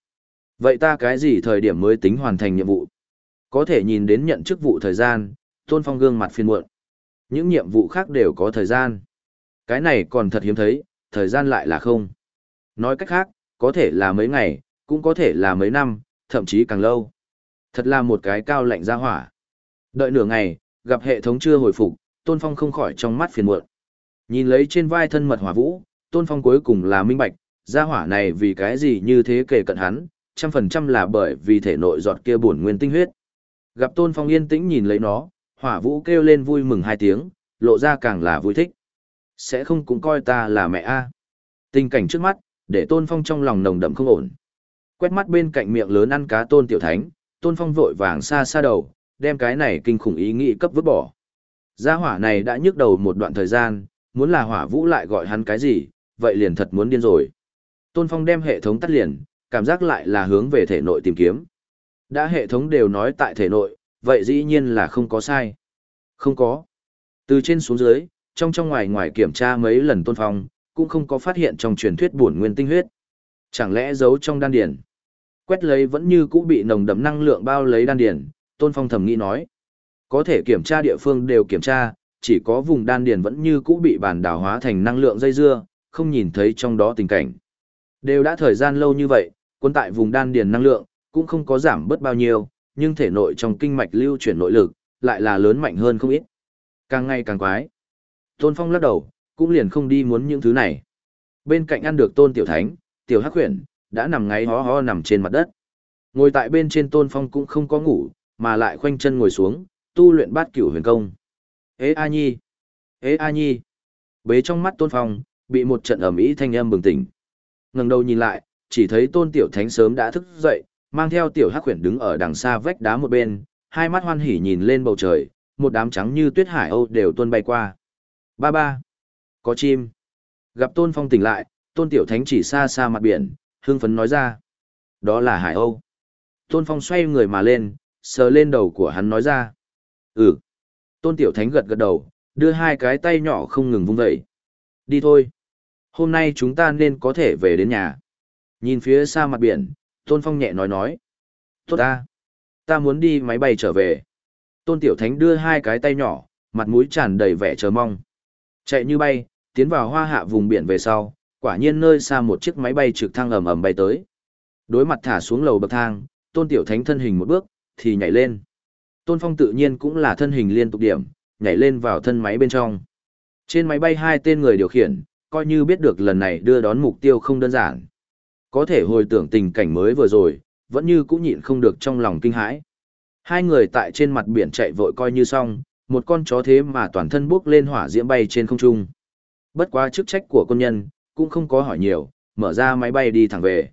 Vậy ta cái gì thời điểm mới tính hoàn thành nhiệm vụ? Có thể nhìn đến nhận chức vụ thời gian, Tôn Phong gương mặt phiền muộn. Những nhiệm vụ khác đều có thời gian. Cái này còn thật hiếm thấy, thời gian lại là không. Nói cách khác, có thể là mấy ngày, cũng có thể là mấy năm, thậm chí càng lâu. Thật là một cái cao lạnh ra hỏa. Đợi nửa ngày, gặp hệ thống chưa hồi phục, Tôn Phong không khỏi trong mắt phiền muộn. Nhìn lấy trên vai thân mật hỏa vũ, Tôn Phong cuối cùng là minh bạch, gia hỏa này vì cái gì như thế kể cận hắn, trăm phần trăm là bởi vì thể nội giọt kia bổn nguyên tinh huyết. Gặp Tôn Phong yên tĩnh nhìn lấy nó, hỏa vũ kêu lên vui mừng hai tiếng, lộ ra càng là vui thích. Sẽ không cũng coi ta là mẹ a. Tình cảnh trước mắt, để Tôn Phong trong lòng nồng đậm không ổn. Quét mắt bên cạnh miệng lớn ăn cá Tôn Tiểu Thánh, Tôn Phong vội vàng xa xa đầu, đem cái này kinh khủng ý nghĩ cấp vứt bỏ. Gia hỏa này đã nhức đầu một đoạn thời gian, muốn là hỏa vũ lại gọi hắn cái gì, vậy liền thật muốn điên rồi. Tôn Phong đem hệ thống tắt liền, cảm giác lại là hướng về thể nội tìm kiếm. Đã hệ thống đều nói tại thể nội, vậy dĩ nhiên là không có sai. Không có. Từ trên xuống dưới, trong trong ngoài ngoài kiểm tra mấy lần Tôn Phong, cũng không có phát hiện trong truyền thuyết bổn nguyên tinh huyết. Chẳng lẽ giấu trong đan điển? Quét lấy vẫn như cũ bị nồng đậm năng lượng bao lấy đan điển, Tôn Phong thầm nghĩ nói. Có thể kiểm tra địa phương đều kiểm tra, chỉ có vùng đan Điền vẫn như cũ bị bản đảo hóa thành năng lượng dây dưa, không nhìn thấy trong đó tình cảnh. Đều đã thời gian lâu như vậy, quân tại vùng đan Điền năng lượng, cũng không có giảm bớt bao nhiêu, nhưng thể nội trong kinh mạch lưu chuyển nội lực, lại là lớn mạnh hơn không ít. Càng ngày càng quái. Tôn Phong lắc đầu, cũng liền không đi muốn những thứ này. Bên cạnh ăn được tôn tiểu thánh, tiểu hắc huyền, đã nằm ngáy hó hó nằm trên mặt đất. Ngồi tại bên trên tôn phong cũng không có ngủ, mà lại khoanh chân ngồi xuống, tu luyện bát cửu huyền công. Ê A Nhi! Ê A Nhi! Bế trong mắt tôn phong, bị một trận ẩm ý thanh âm bừng tỉnh. ngẩng đầu nhìn lại, chỉ thấy tôn tiểu thánh sớm đã thức dậy, mang theo tiểu hắc huyền đứng ở đằng xa vách đá một bên, hai mắt hoan hỉ nhìn lên bầu trời, một đám trắng như tuyết hải âu đều tuôn bay qua. Ba ba! Có chim. Gặp Tôn Phong tỉnh lại, Tôn Tiểu Thánh chỉ xa xa mặt biển, hương phấn nói ra. Đó là Hải Âu. Tôn Phong xoay người mà lên, sờ lên đầu của hắn nói ra. Ừ. Tôn Tiểu Thánh gật gật đầu, đưa hai cái tay nhỏ không ngừng vung dậy. Đi thôi. Hôm nay chúng ta nên có thể về đến nhà. Nhìn phía xa mặt biển, Tôn Phong nhẹ nói nói. Tốt ta. Ta muốn đi máy bay trở về. Tôn Tiểu Thánh đưa hai cái tay nhỏ, mặt mũi tràn đầy vẻ chờ mong. Chạy như bay, tiến vào hoa hạ vùng biển về sau, quả nhiên nơi xa một chiếc máy bay trực thăng ầm ầm bay tới. Đối mặt thả xuống lầu bậc thang, Tôn Tiểu Thánh thân hình một bước, thì nhảy lên. Tôn Phong tự nhiên cũng là thân hình liên tục điểm, nhảy lên vào thân máy bên trong. Trên máy bay hai tên người điều khiển, coi như biết được lần này đưa đón mục tiêu không đơn giản. Có thể hồi tưởng tình cảnh mới vừa rồi, vẫn như cũng nhịn không được trong lòng kinh hãi. Hai người tại trên mặt biển chạy vội coi như xong, một con chó thế mà toàn thân bước lên hỏa diễm bay trên không trung. Bất quá chức trách của quân nhân, cũng không có hỏi nhiều, mở ra máy bay đi thẳng về.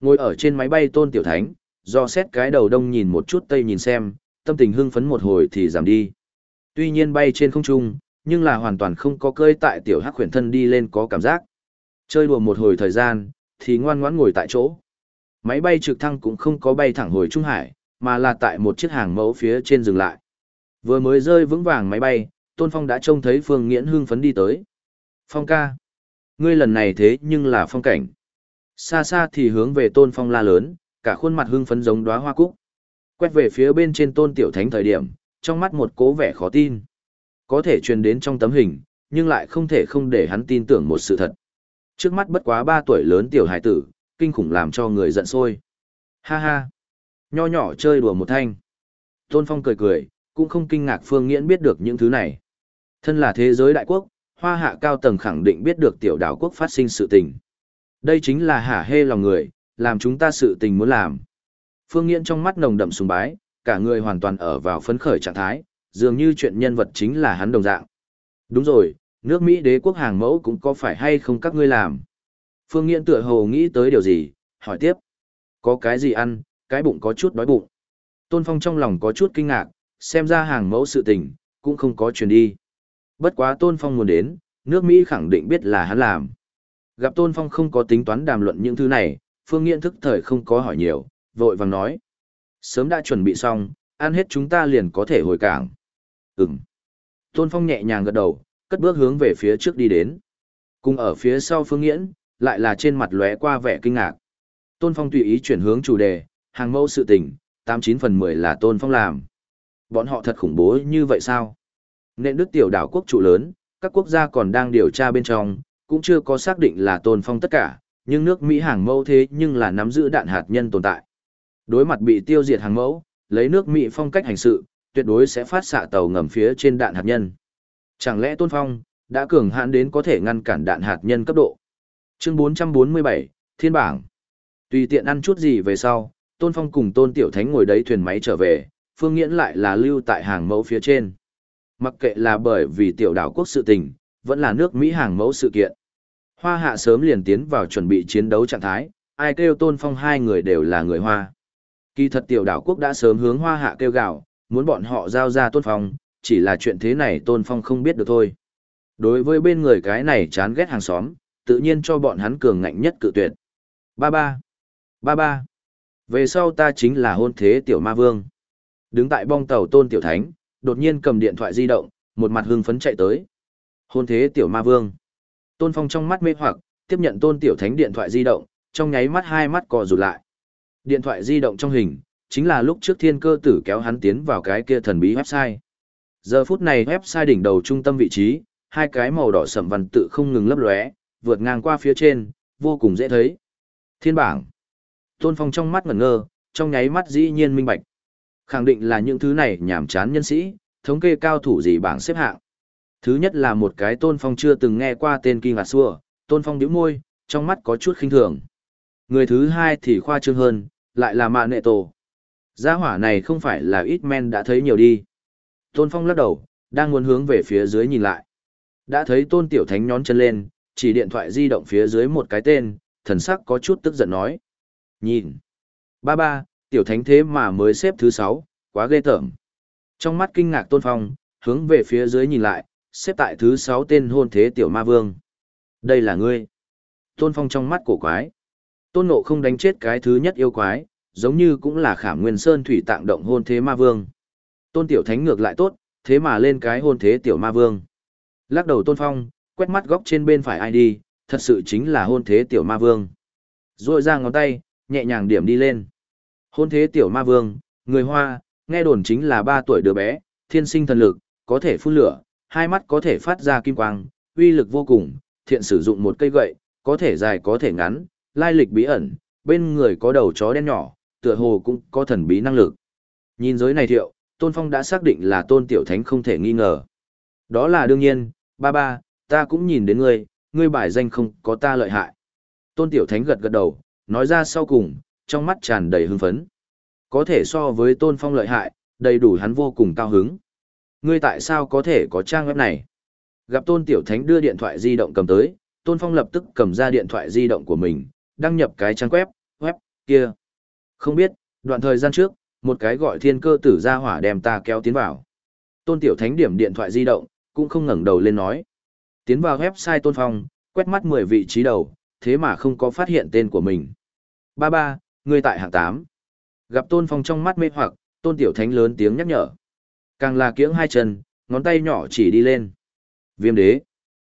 Ngồi ở trên máy bay tôn tiểu thánh, do xét cái đầu đông nhìn một chút tây nhìn xem, tâm tình hưng phấn một hồi thì giảm đi. Tuy nhiên bay trên không trung, nhưng là hoàn toàn không có cơi tại tiểu hắc khuyển thân đi lên có cảm giác. Chơi đùa một hồi thời gian, thì ngoan ngoãn ngồi tại chỗ. Máy bay trực thăng cũng không có bay thẳng hồi Trung Hải, mà là tại một chiếc hàng mẫu phía trên dừng lại. Vừa mới rơi vững vàng máy bay, Tôn Phong đã trông thấy Phương Nghiễn hưng phấn đi tới. Phong ca. Ngươi lần này thế nhưng là phong cảnh. Xa xa thì hướng về tôn phong la lớn, cả khuôn mặt hưng phấn giống đóa hoa cúc. Quét về phía bên trên tôn tiểu thánh thời điểm, trong mắt một cố vẻ khó tin. Có thể truyền đến trong tấm hình, nhưng lại không thể không để hắn tin tưởng một sự thật. Trước mắt bất quá 3 tuổi lớn tiểu hải tử, kinh khủng làm cho người giận sôi. Ha ha! Nho nhỏ chơi đùa một thanh. Tôn Phong cười cười, cũng không kinh ngạc Phương Nghiễn biết được những thứ này. Thân là thế giới đại quốc, hoa hạ cao tầng khẳng định biết được tiểu đảo quốc phát sinh sự tình. Đây chính là hả hê lòng người, làm chúng ta sự tình muốn làm. Phương Nghiễn trong mắt nồng đậm sùng bái, cả người hoàn toàn ở vào phấn khởi trạng thái, dường như chuyện nhân vật chính là hắn đồng dạng. Đúng rồi, nước Mỹ đế quốc hàng mẫu cũng có phải hay không các ngươi làm. Phương Nghiễn tựa hồ nghĩ tới điều gì, hỏi tiếp. Có cái gì ăn, cái bụng có chút đói bụng. Tôn Phong trong lòng có chút kinh ngạc, xem ra hàng mẫu sự tình, cũng không có truyền đi. Bất quá Tôn Phong muốn đến, nước Mỹ khẳng định biết là hắn làm. Gặp Tôn Phong không có tính toán đàm luận những thứ này, Phương Nghiễn thức thời không có hỏi nhiều, vội vàng nói. Sớm đã chuẩn bị xong, ăn hết chúng ta liền có thể hồi cảng. Ừm. Tôn Phong nhẹ nhàng gật đầu, cất bước hướng về phía trước đi đến. Cùng ở phía sau Phương Nghiễn, lại là trên mặt lóe qua vẻ kinh ngạc. Tôn Phong tùy ý chuyển hướng chủ đề, hàng mẫu sự tình, 89 phần 10 là Tôn Phong làm. Bọn họ thật khủng bố như vậy sao? Nên đức tiểu đảo quốc trụ lớn, các quốc gia còn đang điều tra bên trong, cũng chưa có xác định là Tôn Phong tất cả, nhưng nước Mỹ hàng mẫu thế nhưng là nắm giữ đạn hạt nhân tồn tại. Đối mặt bị tiêu diệt hàng mẫu, lấy nước Mỹ phong cách hành sự, tuyệt đối sẽ phát xạ tàu ngầm phía trên đạn hạt nhân. Chẳng lẽ Tôn Phong đã cường hãn đến có thể ngăn cản đạn hạt nhân cấp độ? Chương 447, Thiên bảng. Tùy tiện ăn chút gì về sau, Tôn Phong cùng Tôn Tiểu Thánh ngồi đấy thuyền máy trở về, Phương Nghiễn lại là lưu tại hàng mẫu phía trên. Mặc kệ là bởi vì tiểu đảo quốc sự tình, vẫn là nước Mỹ hàng mẫu sự kiện. Hoa hạ sớm liền tiến vào chuẩn bị chiến đấu trạng thái, ai kêu Tôn Phong hai người đều là người Hoa. Kỳ thật tiểu đảo quốc đã sớm hướng Hoa hạ kêu gạo, muốn bọn họ giao ra Tôn Phong, chỉ là chuyện thế này Tôn Phong không biết được thôi. Đối với bên người cái này chán ghét hàng xóm, tự nhiên cho bọn hắn cường ngạnh nhất cự tuyệt. Ba ba. Ba ba. Về sau ta chính là hôn thế tiểu ma vương. Đứng tại bong tàu tôn tiểu thánh, đột nhiên cầm điện thoại di động, một mặt hưng phấn chạy tới. Hôn thế tiểu ma vương. Tôn phong trong mắt mê hoặc, tiếp nhận tôn tiểu thánh điện thoại di động, trong nháy mắt hai mắt cò rụt lại. Điện thoại di động trong hình, chính là lúc trước thiên cơ tử kéo hắn tiến vào cái kia thần bí website. Giờ phút này website đỉnh đầu trung tâm vị trí, hai cái màu đỏ sẫm văn tự không ngừng lấp lóe, vượt ngang qua phía trên, vô cùng dễ thấy. Thiên bảng. Tôn Phong trong mắt ngẩn ngơ, trong nháy mắt dĩ nhiên minh bạch. Khẳng định là những thứ này nhảm chán nhân sĩ, thống kê cao thủ gì bảng xếp hạng. Thứ nhất là một cái Tôn Phong chưa từng nghe qua tên kỳ Ngạc Xua, Tôn Phong nhíu môi, trong mắt có chút khinh thường. Người thứ hai thì khoa trương hơn, lại là Mạ Nệ Tổ. Gia hỏa này không phải là ít men đã thấy nhiều đi. Tôn Phong lắc đầu, đang muốn hướng về phía dưới nhìn lại. Đã thấy Tôn Tiểu Thánh nhón chân lên, chỉ điện thoại di động phía dưới một cái tên, thần sắc có chút tức giận nói. Nhìn. Ba ba, tiểu thánh thế mà mới xếp thứ sáu, quá ghê tởm. Trong mắt kinh ngạc tôn phong, hướng về phía dưới nhìn lại, xếp tại thứ sáu tên hôn thế tiểu ma vương. Đây là ngươi. Tôn phong trong mắt cổ quái. Tôn nộ không đánh chết cái thứ nhất yêu quái, giống như cũng là khảm nguyên sơn thủy tạng động hôn thế ma vương. Tôn tiểu thánh ngược lại tốt, thế mà lên cái hôn thế tiểu ma vương. Lắc đầu tôn phong, quét mắt góc trên bên phải ai đi, thật sự chính là hôn thế tiểu ma vương. Rồi ra ngón tay, nhẹ nhàng điểm đi lên. Hôn thế tiểu ma vương, người Hoa, nghe đồn chính là ba tuổi đứa bé, thiên sinh thần lực, có thể phun lửa, hai mắt có thể phát ra kim quang, uy lực vô cùng, thiện sử dụng một cây gậy, có thể dài có thể ngắn, lai lịch bí ẩn, bên người có đầu chó đen nhỏ, tựa hồ cũng có thần bí năng lực. Nhìn giới này thiệu, Tôn Phong đã xác định là Tôn Tiểu Thánh không thể nghi ngờ. Đó là đương nhiên, ba ba, ta cũng nhìn đến ngươi, ngươi bài danh không có ta lợi hại. Tôn Tiểu Thánh gật gật đầu, nói ra sau cùng, trong mắt tràn đầy hưng phấn. Có thể so với tôn phong lợi hại, đầy đủ hắn vô cùng cao hứng. Ngươi tại sao có thể có trang web này? Gặp tôn tiểu thánh đưa điện thoại di động cầm tới, tôn phong lập tức cầm ra điện thoại di động của mình, đăng nhập cái trang web, web, kia. Không biết, đoạn thời gian trước, một cái gọi thiên cơ tử ra hỏa đem ta kéo tiến vào. Tôn tiểu thánh điểm điện thoại di động, cũng không ngẩng đầu lên nói. Tiến vào website tôn phong, quét mắt 10 vị trí đầu, thế mà không có phát hiện tên của mình. Ba ba, ngươi tại hạng tám. Gặp Tôn Phong trong mắt mê hoặc, Tôn Tiểu Thánh lớn tiếng nhắc nhở. Càng là kiếng hai chân, ngón tay nhỏ chỉ đi lên. Viêm đế.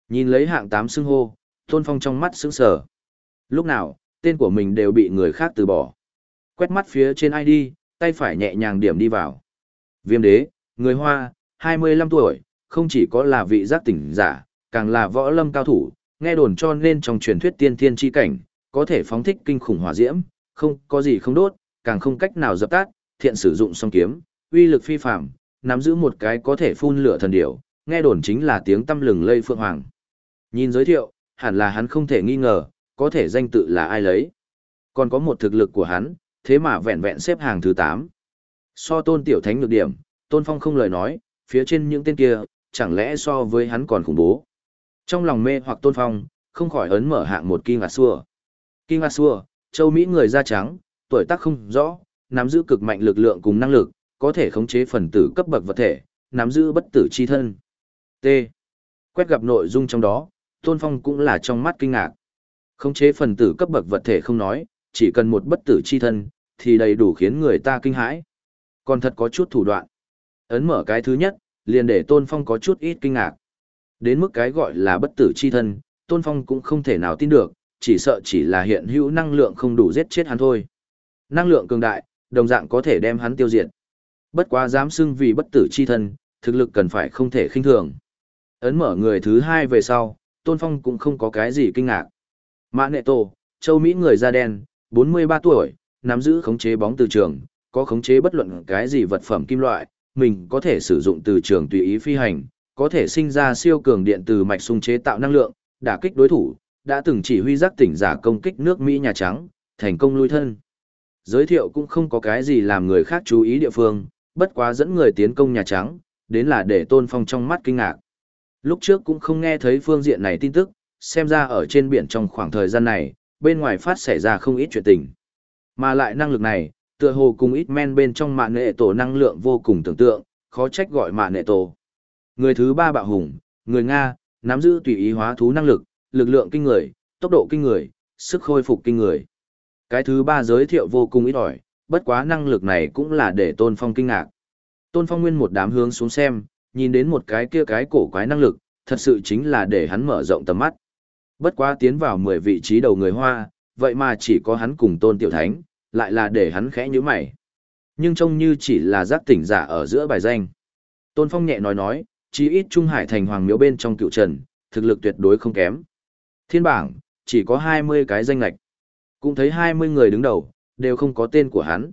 Nhìn lấy hạng tám xưng hô, Tôn Phong trong mắt sững sờ. Lúc nào, tên của mình đều bị người khác từ bỏ. Quét mắt phía trên ID, tay phải nhẹ nhàng điểm đi vào. Viêm đế, người Hoa, 25 tuổi, không chỉ có là vị giác tỉnh giả, càng là võ lâm cao thủ, nghe đồn cho nên trong truyền thuyết tiên thiên chi cảnh, có thể phóng thích kinh khủng hỏa diễm, không có gì không đốt, càng không cách nào dập tắt, thiện sử dụng song kiếm, uy lực phi phàm, nắm giữ một cái có thể phun lửa thần điểu, nghe đồn chính là tiếng tâm lừng lây phượng hoàng. Nhìn giới thiệu, hẳn là hắn không thể nghi ngờ, có thể danh tự là ai lấy. Còn có một thực lực của hắn, thế mà vẹn vẹn xếp hàng thứ 8. So tôn tiểu thánh nhược điểm, tôn phong không lời nói, phía trên những tên kia, chẳng lẽ so với hắn còn khủng bố. Trong lòng mê hoặc tôn phong, không khỏi ấn mở hạng một kinh ngạc xua. Kinh ngạc xua, châu Mỹ người da trắng, tuổi tác không rõ, nắm giữ cực mạnh lực lượng cùng năng lực, có thể khống chế phần tử cấp bậc vật thể, nắm giữ bất tử chi thân. T. Quét gặp nội dung trong đó, Tôn Phong cũng là trong mắt kinh ngạc. Khống chế phần tử cấp bậc vật thể không nói, chỉ cần một bất tử chi thân, thì đầy đủ khiến người ta kinh hãi. Còn thật có chút thủ đoạn. Ấn mở cái thứ nhất, liền để Tôn Phong có chút ít kinh ngạc. Đến mức cái gọi là bất tử chi thân, Tôn Phong cũng không thể nào tin được, chỉ sợ chỉ là hiện hữu năng lượng không đủ giết chết hắn thôi. Năng lượng cường đại, đồng dạng có thể đem hắn tiêu diệt. Bất quá dám xưng vì bất tử chi thân, thực lực cần phải không thể khinh thường. Ấn mở người thứ hai về sau, Tôn Phong cũng không có cái gì kinh ngạc. Mã Nệ Tô, châu Mỹ người da đen, 43 tuổi, nắm giữ khống chế bóng từ trường, có khống chế bất luận cái gì vật phẩm kim loại, mình có thể sử dụng từ trường tùy ý phi hành, có thể sinh ra siêu cường điện từ mạch sung chế tạo năng lượng, đả kích đối thủ, đã từng chỉ huy giác tỉnh giả công kích nước Mỹ Nhà Trắng, thành công lui thân. Giới thiệu cũng không có cái gì làm người khác chú ý địa phương, bất quá dẫn người tiến công Nhà Trắng, đến là để Tôn Phong trong mắt kinh ngạc. Lúc trước cũng không nghe thấy phương diện này tin tức, xem ra ở trên biển trong khoảng thời gian này, bên ngoài phát xảy ra không ít chuyện tình. Mà lại năng lực này, tựa hồ cùng ít men bên trong mạng nệ tổ năng lượng vô cùng tưởng tượng, khó trách gọi mạng nệ tổ. Người thứ ba bạo hùng, người Nga, nắm giữ tùy ý hóa thú năng lực, lực lượng kinh người, tốc độ kinh người, sức khôi phục kinh người. Cái thứ ba giới thiệu vô cùng ít ỏi, bất quá năng lực này cũng là để Tôn Phong kinh ngạc. Tôn Phong nguyên một đám hướng xuống xem, nhìn đến một cái kia cái cổ quái năng lực, thật sự chính là để hắn mở rộng tầm mắt. Bất quá tiến vào 10 vị trí đầu người Hoa, vậy mà chỉ có hắn cùng Tôn Tiểu Thánh, lại là để hắn khẽ nhíu mày. Nhưng trông như chỉ là giác tỉnh giả ở giữa bài danh. Tôn Phong nhẹ nói nói, chí ít Trung Hải thành hoàng miếu bên trong cựu trần, thực lực tuyệt đối không kém. Thiên bảng, chỉ có 20 cái danh lạch. Cũng thấy 20 người đứng đầu, đều không có tên của hắn.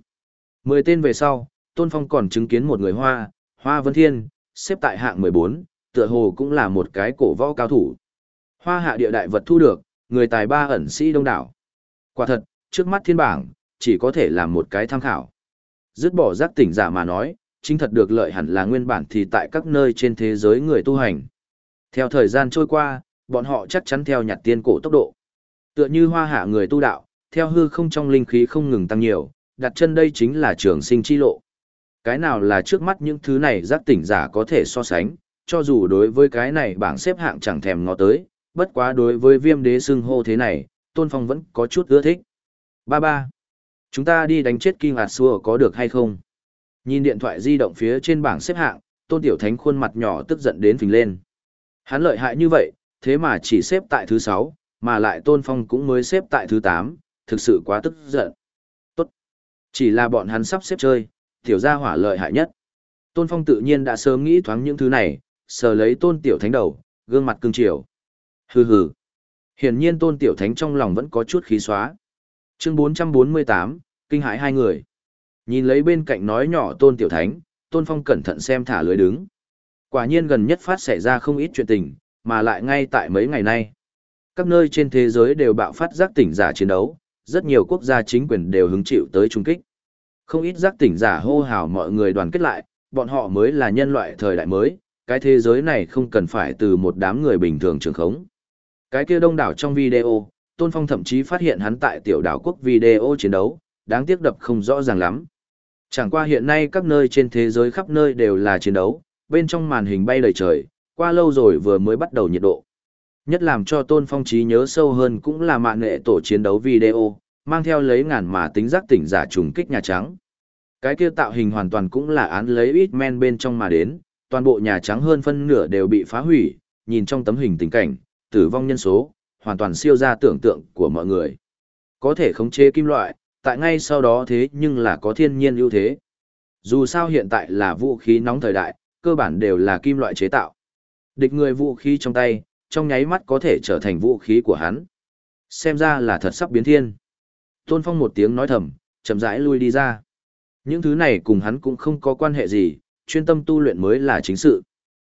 10 tên về sau, Tôn Phong còn chứng kiến một người Hoa, Hoa Vân Thiên, xếp tại hạng 14, tựa hồ cũng là một cái cổ võ cao thủ. Hoa hạ địa đại vật thu được, người tài ba ẩn sĩ đông đảo. Quả thật, trước mắt thiên bảng, chỉ có thể làm một cái tham khảo. Dứt bỏ giác tỉnh giả mà nói, chính thật được lợi hẳn là nguyên bản thì tại các nơi trên thế giới người tu hành. Theo thời gian trôi qua, bọn họ chắc chắn theo nhặt tiên cổ tốc độ. Tựa như hoa hạ người tu đạo, theo hư không trong linh khí không ngừng tăng nhiều, đặt chân đây chính là trường sinh chi lộ. Cái nào là trước mắt những thứ này giác tỉnh giả có thể so sánh, cho dù đối với cái này bảng xếp hạng chẳng thèm ngó tới, bất quá đối với viêm đế xưng hô thế này, Tôn Phong vẫn có chút ưa thích. Ba ba. Chúng ta đi đánh chết Kim Hạt Xua có được hay không? Nhìn điện thoại di động phía trên bảng xếp hạng, Tôn Tiểu Thánh khuôn mặt nhỏ tức giận đến phình lên. Hắn lợi hại như vậy, thế mà chỉ xếp tại thứ 6, mà lại Tôn Phong cũng mới xếp tại thứ 8, thực sự quá tức giận. Tốt. Chỉ là bọn hắn sắp xếp chơi, tiểu gia hỏa lợi hại nhất. Tôn Phong tự nhiên đã sớm nghĩ thoáng những thứ này, sờ lấy Tôn Tiểu Thánh đầu, gương mặt cương triều. Hừ hừ. Hiển nhiên Tôn Tiểu Thánh trong lòng vẫn có chút khí xóa. Chương 448, kinh hãi hai người. Nhìn lấy bên cạnh nói nhỏ Tôn Tiểu Thánh, Tôn Phong cẩn thận xem thả lưới đứng. Quả nhiên gần nhất phát xảy ra không ít chuyện tình, mà lại ngay tại mấy ngày nay. Các nơi trên thế giới đều bạo phát giác tỉnh giả chiến đấu, rất nhiều quốc gia chính quyền đều hứng chịu tới trung kích. Không ít giác tỉnh giả hô hào mọi người đoàn kết lại, bọn họ mới là nhân loại thời đại mới, cái thế giới này không cần phải từ một đám người bình thường trường khống. Cái kia đông đảo trong video, Tôn Phong thậm chí phát hiện hắn tại tiểu đảo quốc video chiến đấu, đáng tiếc đập không rõ ràng lắm. Chẳng qua hiện nay các nơi trên thế giới khắp nơi đều là chiến đấu, bên trong màn hình bay đầy trời, qua lâu rồi vừa mới bắt đầu nhiệt độ. Nhất làm cho Tôn Phong trí nhớ sâu hơn cũng là mạng nghệ tổ chiến đấu video, mang theo lấy ngàn mà tính giác tỉnh giả trùng kích Nhà Trắng. Cái kia tạo hình hoàn toàn cũng là án lấy ít men bên trong mà đến, toàn bộ Nhà Trắng hơn phân nửa đều bị phá hủy, nhìn trong tấm hình tình cảnh, tử vong nhân số, hoàn toàn siêu ra tưởng tượng của mọi người. Có thể khống chế kim loại, tại ngay sau đó thế nhưng là có thiên nhiên ưu thế. Dù sao hiện tại là vũ khí nóng thời đại, cơ bản đều là kim loại chế tạo. Địch người vũ khí trong tay, trong nháy mắt có thể trở thành vũ khí của hắn. Xem ra là thật sắp biến thiên. Tôn Phong một tiếng nói thầm, chậm rãi lui đi ra. Những thứ này cùng hắn cũng không có quan hệ gì, chuyên tâm tu luyện mới là chính sự.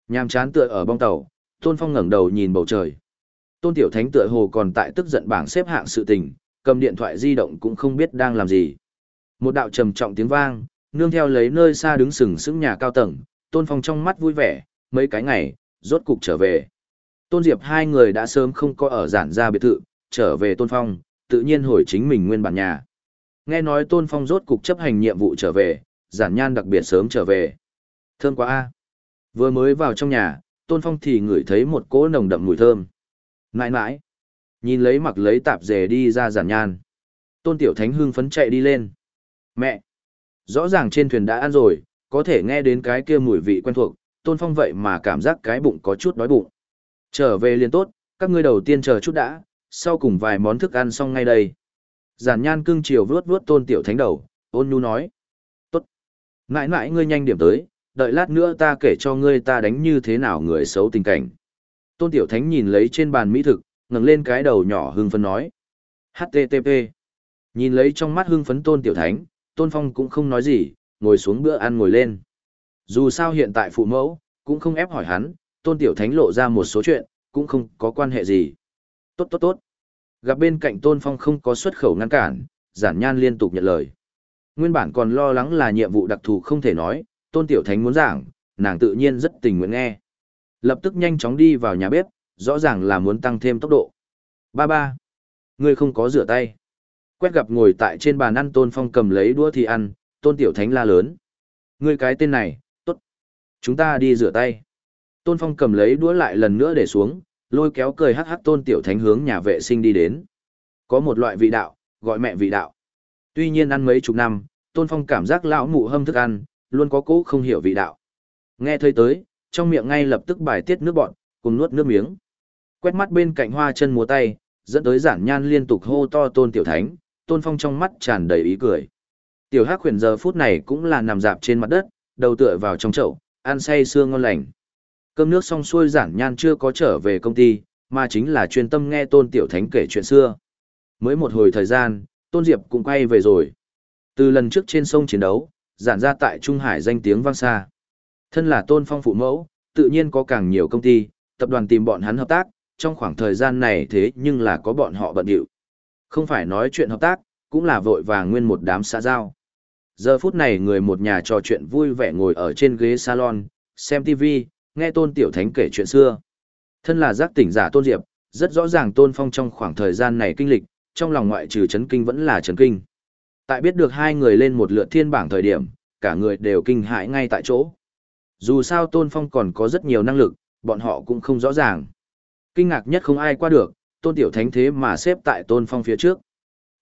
Nhàm chán tựa ở bong tàu, Tôn Phong ngẩng đầu nhìn bầu trời. Tôn Tiểu Thánh tựa hồ còn tại tức giận bảng xếp hạng sự tình, cầm điện thoại di động cũng không biết đang làm gì. Một đạo trầm trọng tiếng vang, nương theo lấy nơi xa đứng sừng sững nhà cao tầng, Tôn Phong trong mắt vui vẻ, mấy cái ngày, rốt cục trở về. Tôn Diệp hai người đã sớm không có ở giản gia biệt thự, trở về Tôn Phong, tự nhiên hồi chính mình nguyên bản nhà. Nghe nói Tôn Phong rốt cục chấp hành nhiệm vụ trở về, giản nhan đặc biệt sớm trở về. Thơm quá a. Vừa mới vào trong nhà, Tôn Phong thì ngửi thấy một cỗ nồng đậm mùi thơm. Nãi nãi. Nhìn lấy mặc lấy tạp dề đi ra giản nhan. Tôn Tiểu Thánh hưng phấn chạy đi lên. Mẹ. Rõ ràng trên thuyền đã ăn rồi, có thể nghe đến cái kia mùi vị quen thuộc, Tôn Phong vậy mà cảm giác cái bụng có chút đói bụng. Trở về liền tốt, các ngươi đầu tiên chờ chút đã, sau cùng vài món thức ăn xong ngay đây. Giản nhan cưng chiều vuốt vuốt tôn tiểu thánh đầu, ôn nhu nói. Tốt. Ngại ngại ngươi nhanh điểm tới, đợi lát nữa ta kể cho ngươi ta đánh như thế nào người xấu tình cảnh. Tôn tiểu thánh nhìn lấy trên bàn mỹ thực, ngẩng lên cái đầu nhỏ hưng phấn nói. HTTP. Nhìn lấy trong mắt hưng phấn tôn tiểu thánh, tôn phong cũng không nói gì, ngồi xuống bữa ăn ngồi lên. Dù sao hiện tại phụ mẫu, cũng không ép hỏi hắn, tôn tiểu thánh lộ ra một số chuyện, cũng không có quan hệ gì. Tốt tốt tốt. Gặp bên cạnh tôn phong không có xuất khẩu ngăn cản, giản nhan liên tục nhận lời. Nguyên bản còn lo lắng là nhiệm vụ đặc thù không thể nói, tôn tiểu thánh muốn giảng, nàng tự nhiên rất tình nguyện nghe. Lập tức nhanh chóng đi vào nhà bếp, rõ ràng là muốn tăng thêm tốc độ. Ba ba. Ngươi không có rửa tay. Quét gặp ngồi tại trên bàn ăn tôn phong cầm lấy đũa thì ăn, tôn tiểu thánh la lớn. Ngươi cái tên này, tốt. Chúng ta đi rửa tay. Tôn phong cầm lấy đũa lại lần nữa để xuống, lôi kéo cười hắc hắc tôn tiểu thánh hướng nhà vệ sinh đi đến. Có một loại vị đạo, gọi mẹ vị đạo. Tuy nhiên ăn mấy chục năm, tôn phong cảm giác lão mụ hâm thức ăn, luôn có cố không hiểu vị đạo. Nghe thấy tới, trong miệng ngay lập tức bài tiết nước bọn, cùng nuốt nước miếng. Quét mắt bên cạnh hoa chân múa tay, dẫn tới giản nhan liên tục hô to tôn tiểu thánh, tôn phong trong mắt tràn đầy ý cười. Tiểu hắc huyền giờ phút này cũng là nằm dạp trên mặt đất, đầu tựa vào trong chậu, ăn say sưa ngon lành. Cơm nước xong xuôi giản nhan chưa có trở về công ty, mà chính là chuyên tâm nghe tôn tiểu thánh kể chuyện xưa. Mới một hồi thời gian, tôn diệp cũng quay về rồi. Từ lần trước trên sông chiến đấu, giản ra tại Trung Hải danh tiếng vang xa. Thân là tôn phong phụ mẫu, tự nhiên có càng nhiều công ty, tập đoàn tìm bọn hắn hợp tác, trong khoảng thời gian này thế nhưng là có bọn họ bận điệu. Không phải nói chuyện hợp tác, cũng là vội vàng nguyên một đám xã giao. Giờ phút này người một nhà trò chuyện vui vẻ ngồi ở trên ghế salon, xem TV, nghe tôn tiểu thánh kể chuyện xưa. Thân là giác tỉnh giả tôn diệp, rất rõ ràng tôn phong trong khoảng thời gian này kinh lịch, trong lòng ngoại trừ chấn kinh vẫn là chấn kinh. Tại biết được hai người lên một lượt thiên bảng thời điểm, cả người đều kinh hãi ngay tại chỗ. Dù sao tôn phong còn có rất nhiều năng lực, bọn họ cũng không rõ ràng. Kinh ngạc nhất không ai qua được, tôn tiểu thánh thế mà xếp tại tôn phong phía trước.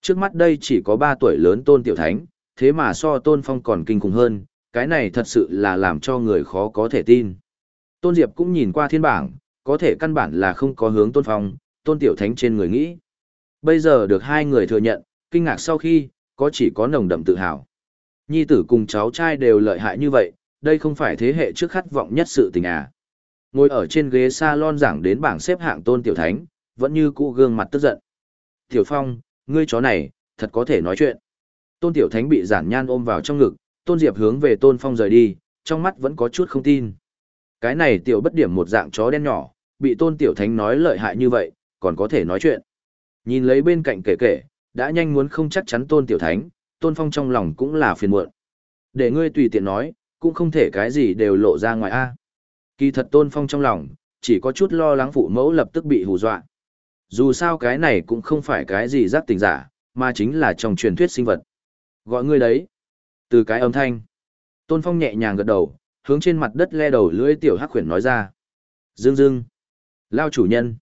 Trước mắt đây chỉ có 3 tuổi lớn tôn tiểu thánh, thế mà so tôn phong còn kinh khủng hơn, cái này thật sự là làm cho người khó có thể tin. Tôn Diệp cũng nhìn qua thiên bảng, có thể căn bản là không có hướng tôn phong, tôn tiểu thánh trên người nghĩ. Bây giờ được hai người thừa nhận, kinh ngạc sau khi, có chỉ có nồng đậm tự hào. Nhi tử cùng cháu trai đều lợi hại như vậy, đây không phải thế hệ trước khát vọng nhất sự tình à. Ngồi ở trên ghế salon giảng đến bảng xếp hạng tôn tiểu thánh, vẫn như cũ gương mặt tức giận. Tiểu Phong, ngươi chó này, thật có thể nói chuyện. Tôn tiểu thánh bị giản nhan ôm vào trong ngực, tôn diệp hướng về tôn phong rời đi, trong mắt vẫn có chút không tin. Cái này tiểu bất điểm một dạng chó đen nhỏ, bị tôn tiểu thánh nói lợi hại như vậy, còn có thể nói chuyện. Nhìn lấy bên cạnh kể kể, đã nhanh muốn không chắc chắn tôn tiểu thánh, tôn phong trong lòng cũng là phiền muộn. Để ngươi tùy tiện nói, cũng không thể cái gì đều lộ ra ngoài a. Kỳ thật tôn phong trong lòng, chỉ có chút lo lắng phụ mẫu lập tức bị hù dọa. Dù sao cái này cũng không phải cái gì giác tình giả, mà chính là trong truyền thuyết sinh vật. Gọi ngươi đấy. Từ cái âm thanh. Tôn phong nhẹ nhàng gật đầu, hướng trên mặt đất le đầu lưỡi tiểu hắc khuyển nói ra. Dương dương. Lao chủ nhân.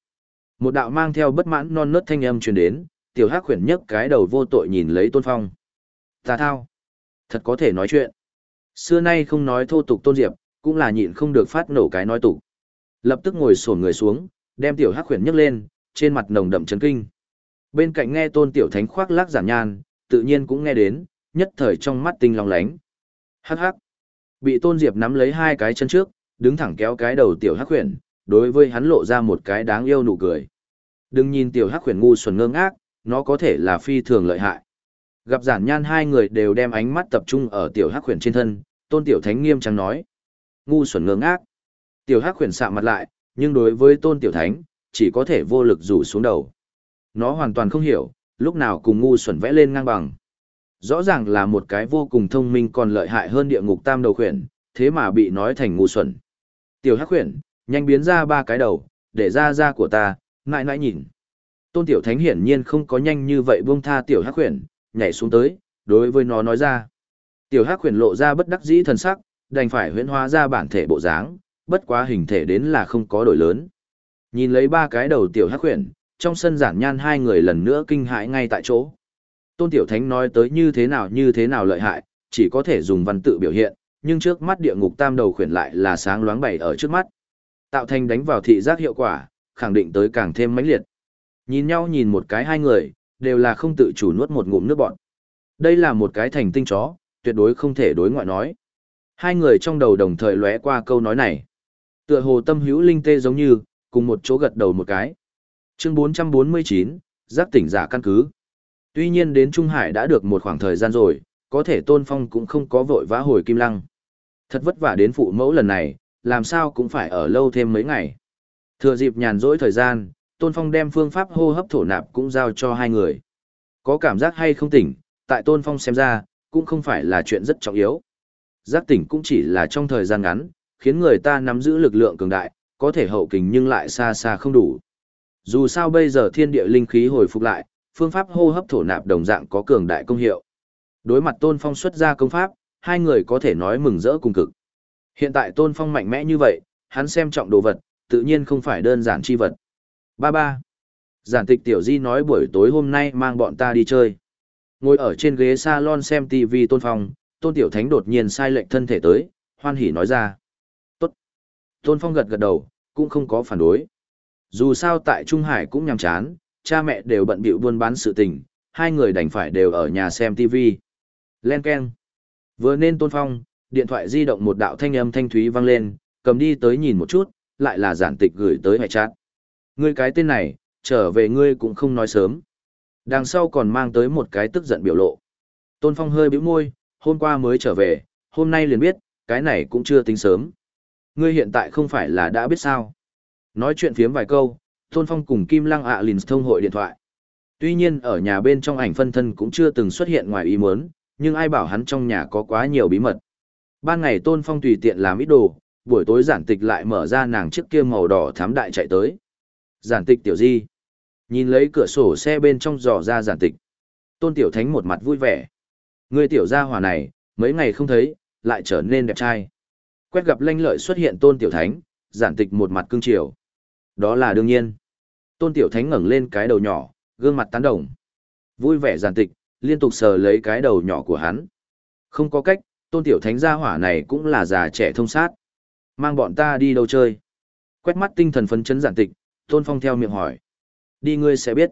Một đạo mang theo bất mãn non nớt thanh âm truyền đến, tiểu hắc khuyển nhấc cái đầu vô tội nhìn lấy tôn phong. tà thao. Thật có thể nói chuyện. Xưa nay không nói thô tục tôn diệp, cũng là nhịn không được phát nổ cái nói tục. Lập tức ngồi sổn người xuống, đem tiểu hắc khuyển nhấc lên, trên mặt nồng đậm chấn kinh. Bên cạnh nghe tôn tiểu thánh khoác lác giản nhan, tự nhiên cũng nghe đến, nhất thời trong mắt tinh long lánh. Hắc hắc. Bị tôn diệp nắm lấy hai cái chân trước, đứng thẳng kéo cái đầu tiểu hắc huyền, đối với hắn lộ ra một cái đáng yêu nụ cười. Đừng nhìn tiểu hắc huyền ngu xuẩn ngơ ngác, nó có thể là phi thường lợi hại. Gặp giản nhan hai người đều đem ánh mắt tập trung ở tiểu hắc huyền trên thân, tôn tiểu thánh nghiêm trang nói. Ngu xuẩn ngơ ngác. Tiểu hắc huyền sạm mặt lại, nhưng đối với tôn tiểu thánh, chỉ có thể vô lực rủ xuống đầu. Nó hoàn toàn không hiểu, lúc nào cùng ngu xuẩn vẽ lên ngang bằng. Rõ ràng là một cái vô cùng thông minh còn lợi hại hơn địa ngục tam đầu khuyển, thế mà bị nói thành ngu xuẩn. Tiểu hắc khuyển, nhanh biến ra ba cái đầu, để ra da của ta, ngại ngại nhìn. Tôn tiểu thánh hiển nhiên không có nhanh như vậy buông tha tiểu hắc khuyển, nhảy xuống tới, đối với nó nói ra. Tiểu hắc khuyển lộ ra bất đắc dĩ thần sắc, đành phải huyễn hóa ra bản thể bộ dáng, bất quá hình thể đến là không có đổi lớn. Nhìn lấy ba cái đầu tiểu hắc khuyển, trong sân giản nhan hai người lần nữa kinh hãi ngay tại chỗ. Tôn Tiểu Thánh nói tới như thế nào như thế nào lợi hại, chỉ có thể dùng văn tự biểu hiện, nhưng trước mắt địa ngục tam đầu khuyển lại là sáng loáng bày ở trước mắt. Tạo thành đánh vào thị giác hiệu quả, khẳng định tới càng thêm mãnh liệt. Nhìn nhau nhìn một cái hai người, đều là không tự chủ nuốt một ngụm nước bọn. Đây là một cái thành tinh chó, tuyệt đối không thể đối ngoại nói. Hai người trong đầu đồng thời lóe qua câu nói này. Tựa hồ tâm hữu linh tê giống như, cùng một chỗ gật đầu một cái. Chương 449, giác tỉnh giả căn cứ. Tuy nhiên đến Trung Hải đã được một khoảng thời gian rồi, có thể Tôn Phong cũng không có vội vã hồi Kim Lăng. Thật vất vả đến phụ mẫu lần này, làm sao cũng phải ở lâu thêm mấy ngày. Thừa dịp nhàn rỗi thời gian, Tôn Phong đem phương pháp hô hấp thổ nạp cũng giao cho hai người. Có cảm giác hay không tỉnh, tại Tôn Phong xem ra, cũng không phải là chuyện rất trọng yếu. Giác tỉnh cũng chỉ là trong thời gian ngắn, khiến người ta nắm giữ lực lượng cường đại, có thể hậu kình nhưng lại xa xa không đủ. Dù sao bây giờ thiên địa linh khí hồi phục lại, phương pháp hô hấp thổ nạp đồng dạng có cường đại công hiệu. Đối mặt Tôn Phong xuất ra công pháp, hai người có thể nói mừng rỡ cùng cực. Hiện tại Tôn Phong mạnh mẽ như vậy, hắn xem trọng đồ vật, tự nhiên không phải đơn giản chi vật. Ba ba. Giản tịch tiểu di nói buổi tối hôm nay mang bọn ta đi chơi. Ngồi ở trên ghế salon xem TV Tôn Phong, Tôn Tiểu Thánh đột nhiên sai lệnh thân thể tới, hoan hỉ nói ra. Tốt. Tôn Phong gật gật đầu, cũng không có phản đối. Dù sao tại Trung Hải cũng nhằm chán, cha mẹ đều bận bịu buôn bán sự tình, hai người đành phải đều ở nhà xem TV. Len Ken. Vừa nên tôn phong, điện thoại di động một đạo thanh âm thanh thúy vang lên, cầm đi tới nhìn một chút, lại là giản tịch gửi tới hệ chat. Ngươi cái tên này, trở về ngươi cũng không nói sớm. Đằng sau còn mang tới một cái tức giận biểu lộ. Tôn Phong hơi bĩu môi, hôm qua mới trở về, hôm nay liền biết, cái này cũng chưa tính sớm. Ngươi hiện tại không phải là đã biết sao. Nói chuyện phiếm vài câu, Tôn Phong cùng Kim Lăng ạ à thông hội điện thoại. Tuy nhiên ở nhà bên trong ảnh phân thân cũng chưa từng xuất hiện ngoài ý muốn, nhưng ai bảo hắn trong nhà có quá nhiều bí mật. Ban ngày Tôn Phong tùy tiện làm ít đồ, buổi tối giản tịch lại mở ra nàng chiếc kia màu đỏ thám đại chạy tới. Giản tịch tiểu di. Nhìn lấy cửa sổ xe bên trong dò ra giản tịch. Tôn Tiểu Thánh một mặt vui vẻ. Người tiểu gia hỏa này, mấy ngày không thấy, lại trở nên đẹp trai. Quét gặp lanh lợi xuất hiện Tôn Tiểu Thánh, giản tịch một mặt cương triều. Đó là đương nhiên. Tôn Tiểu Thánh ngẩng lên cái đầu nhỏ, gương mặt tán đồng. Vui vẻ giản tịch, liên tục sờ lấy cái đầu nhỏ của hắn. Không có cách, Tôn Tiểu Thánh gia hỏa này cũng là già trẻ thông sát. Mang bọn ta đi đâu chơi? Quét mắt tinh thần phấn chấn giản tịch, Tôn Phong theo miệng hỏi. Đi ngươi sẽ biết.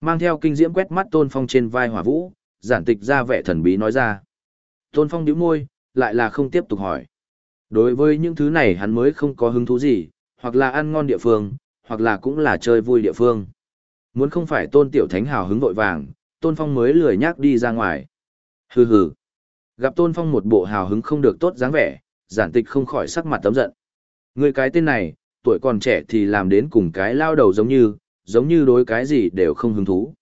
Mang theo kinh diễm quét mắt Tôn Phong trên vai hỏa vũ, giản tịch ra vẻ thần bí nói ra. Tôn Phong nhíu môi, lại là không tiếp tục hỏi. Đối với những thứ này hắn mới không có hứng thú gì, hoặc là ăn ngon địa phương, hoặc là cũng là chơi vui địa phương. Muốn không phải tôn tiểu thánh hào hứng vội vàng, tôn phong mới lười nhác đi ra ngoài. Hừ hừ. Gặp tôn phong một bộ hào hứng không được tốt dáng vẻ, giản tịch không khỏi sắc mặt tấm giận. Người cái tên này, tuổi còn trẻ thì làm đến cùng cái lao đầu giống như, giống như đối cái gì đều không hứng thú.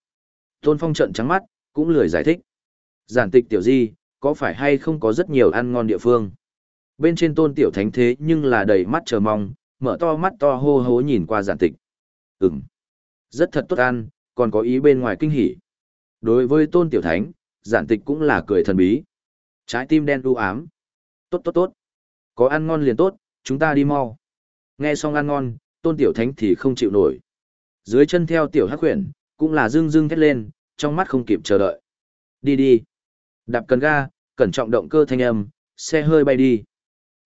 Tôn phong trận trắng mắt, cũng lười giải thích. Giản tịch tiểu di, có phải hay không có rất nhiều ăn ngon địa phương? Bên trên tôn tiểu thánh thế nhưng là đầy mắt chờ mong, mở to mắt to hô hố nhìn qua giản tịch. Ừm, rất thật tốt ăn, còn có ý bên ngoài kinh hỉ. Đối với tôn tiểu thánh, giản tịch cũng là cười thần bí. Trái tim đen u ám. Tốt tốt tốt. Có ăn ngon liền tốt, chúng ta đi mau. Nghe xong ăn ngon, tôn tiểu thánh thì không chịu nổi. Dưới chân theo tiểu hắc huyền, cũng là dương dương thét lên, trong mắt không kịp chờ đợi. Đi đi. Đạp cần ga, cẩn trọng động cơ thanh âm, xe hơi bay đi.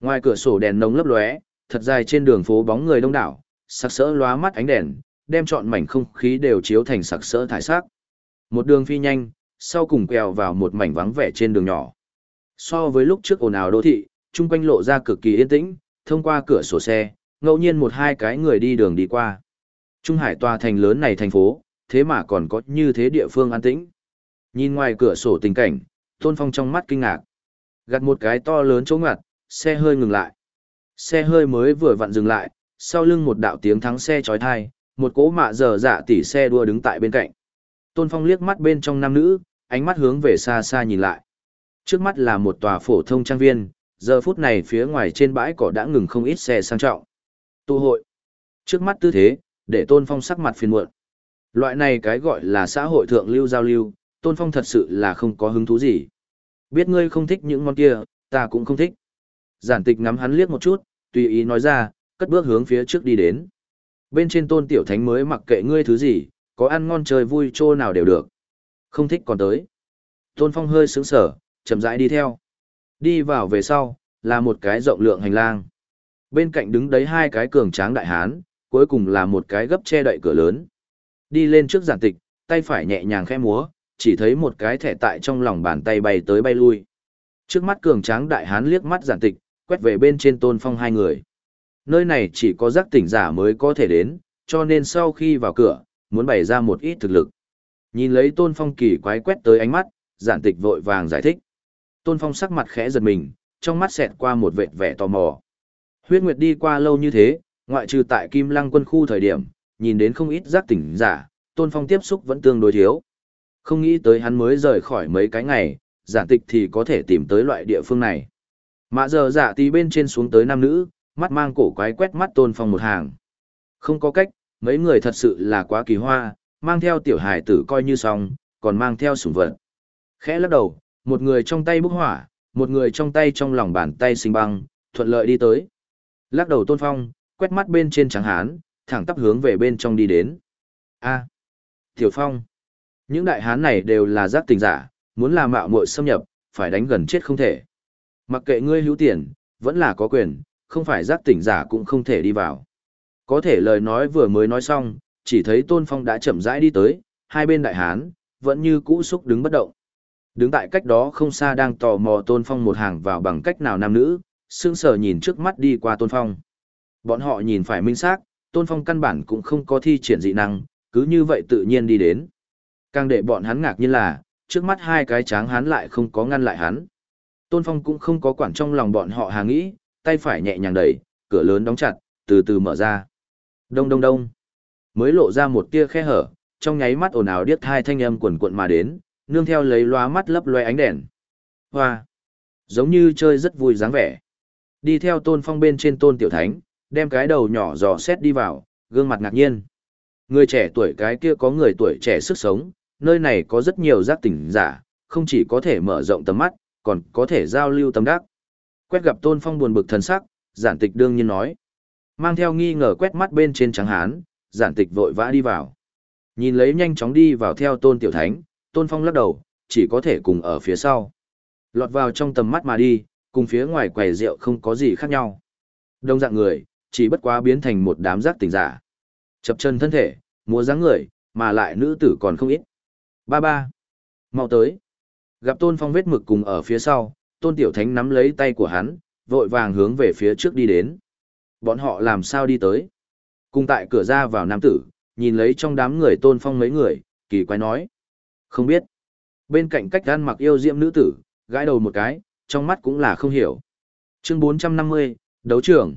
Ngoài cửa sổ đèn nồng lấp lóe, thật dài trên đường phố bóng người đông đảo, sắc sỡ lóa mắt ánh đèn, đem trọn mảnh không khí đều chiếu thành sặc sỡ thải sắc. Một đường phi nhanh, sau cùng quẹo vào một mảnh vắng vẻ trên đường nhỏ. So với lúc trước ồn ào đô thị, chung quanh lộ ra cực kỳ yên tĩnh, thông qua cửa sổ xe, ngẫu nhiên một hai cái người đi đường đi qua. Trung Hải tòa thành lớn này thành phố, thế mà còn có như thế địa phương an tĩnh. Nhìn ngoài cửa sổ tình cảnh, Tôn Phong trong mắt kinh ngạc. Gặt một cái to lớn chỗ ngặt, xe hơi ngừng lại. Xe hơi mới vừa vặn dừng lại, sau lưng một đạo tiếng thắng xe chói tai, một cỗ mạ dở dạ tỉ xe đua đứng tại bên cạnh. Tôn Phong liếc mắt bên trong nam nữ, ánh mắt hướng về xa xa nhìn lại. Trước mắt là một tòa phổ thông trang viên, giờ phút này phía ngoài trên bãi cỏ đã ngừng không ít xe sang trọng. Tụ hội. Trước mắt tư thế, để Tôn Phong sắc mặt phiền muộn. Loại này cái gọi là xã hội thượng lưu giao lưu, Tôn Phong thật sự là không có hứng thú gì. Biết ngươi không thích những món kia, ta cũng không thích. Giản tịch ngắm hắn liếc một chút, tùy ý nói ra, cất bước hướng phía trước đi đến. Bên trên tôn tiểu thánh mới mặc kệ ngươi thứ gì, có ăn ngon chơi vui chô nào đều được. Không thích còn tới. Tôn Phong hơi sướng sở, chậm rãi đi theo. Đi vào về sau, là một cái rộng lượng hành lang. Bên cạnh đứng đấy hai cái cường tráng đại hán, cuối cùng là một cái gấp che đậy cửa lớn. Đi lên trước giản tịch, tay phải nhẹ nhàng khẽ múa, chỉ thấy một cái thẻ tại trong lòng bàn tay bay tới bay lui. Trước mắt cường tráng đại hán liếc mắt giản tịch, quét về bên trên tôn phong hai người. Nơi này chỉ có giác tỉnh giả mới có thể đến, cho nên sau khi vào cửa, muốn bày ra một ít thực lực. Nhìn lấy tôn phong kỳ quái quét tới ánh mắt, giản tịch vội vàng giải thích. Tôn phong sắc mặt khẽ giật mình, trong mắt xẹt qua một vệt vẻ tò mò. Huyết Nguyệt đi qua lâu như thế, ngoại trừ tại Kim Lăng quân khu thời điểm, nhìn đến không ít giác tỉnh giả, Tôn Phong tiếp xúc vẫn tương đối thiếu. Không nghĩ tới hắn mới rời khỏi mấy cái ngày, giản tịch thì có thể tìm tới loại địa phương này. Mạ giờ dạ tí bên trên xuống tới nam nữ, mắt mang cổ quái quét mắt Tôn Phong một hàng. Không có cách, mấy người thật sự là quá kỳ hoa, mang theo tiểu hài tử coi như xong, còn mang theo sủng vật. Khẽ lắc đầu, một người trong tay bốc hỏa, một người trong tay trong lòng bàn tay sinh băng, thuận lợi đi tới. Lắc đầu Tôn Phong, quét mắt bên trên trắng hán, thẳng tắp hướng về bên trong đi đến. A. Tiểu Phong. Những đại hán này đều là giác tình giả, muốn làm mạo muội xâm nhập, phải đánh gần chết không thể. Mặc kệ ngươi hữu tiền, vẫn là có quyền, không phải giác tỉnh giả cũng không thể đi vào. Có thể lời nói vừa mới nói xong, chỉ thấy Tôn Phong đã chậm rãi đi tới, hai bên đại hán, vẫn như cũ xúc đứng bất động. Đứng tại cách đó không xa đang tò mò Tôn Phong một hàng vào bằng cách nào nam nữ, sững sờ nhìn trước mắt đi qua Tôn Phong. Bọn họ nhìn phải minh xác, Tôn Phong căn bản cũng không có thi triển dị năng, cứ như vậy tự nhiên đi đến. Càng để bọn hắn ngạc nhiên là, trước mắt hai cái tráng hắn lại không có ngăn lại hắn. Tôn Phong cũng không có quản trong lòng bọn họ hà nghĩ, tay phải nhẹ nhàng đẩy, cửa lớn đóng chặt, từ từ mở ra. Đông đông đông. Mới lộ ra một tia khe hở, trong nháy mắt ồn ào điếc hai thanh âm quần quận mà đến, nương theo lấy loa mắt lấp loe ánh đèn. Hoa. Giống như chơi rất vui dáng vẻ. Đi theo Tôn Phong bên trên Tôn Tiểu Thánh, đem cái đầu nhỏ dò xét đi vào, gương mặt ngạc nhiên. Người trẻ tuổi cái kia có người tuổi trẻ sức sống, nơi này có rất nhiều giác tỉnh giả, không chỉ có thể mở rộng tầm mắt, còn có thể giao lưu tâm đắc. Quét gặp Tôn Phong buồn bực thần sắc, giản tịch đương nhiên nói. Mang theo nghi ngờ quét mắt bên trên trắng hán, giản tịch vội vã đi vào. Nhìn lấy nhanh chóng đi vào theo Tôn Tiểu Thánh, Tôn Phong lắc đầu, chỉ có thể cùng ở phía sau. Lọt vào trong tầm mắt mà đi, cùng phía ngoài quầy rượu không có gì khác nhau. Đông dạng người, chỉ bất quá biến thành một đám giác tỉnh giả. Chập chân thân thể, múa dáng người, mà lại nữ tử còn không ít. Ba ba. Mau tới. Gặp Tôn Phong vết mực cùng ở phía sau, Tôn Tiểu Thánh nắm lấy tay của hắn, vội vàng hướng về phía trước đi đến. Bọn họ làm sao đi tới? Cùng tại cửa ra vào nam tử, nhìn lấy trong đám người Tôn Phong mấy người, kỳ quái nói. Không biết. Bên cạnh cách ăn mặc yêu diễm nữ tử, gãi đầu một cái, trong mắt cũng là không hiểu. Chương 450, đấu trưởng.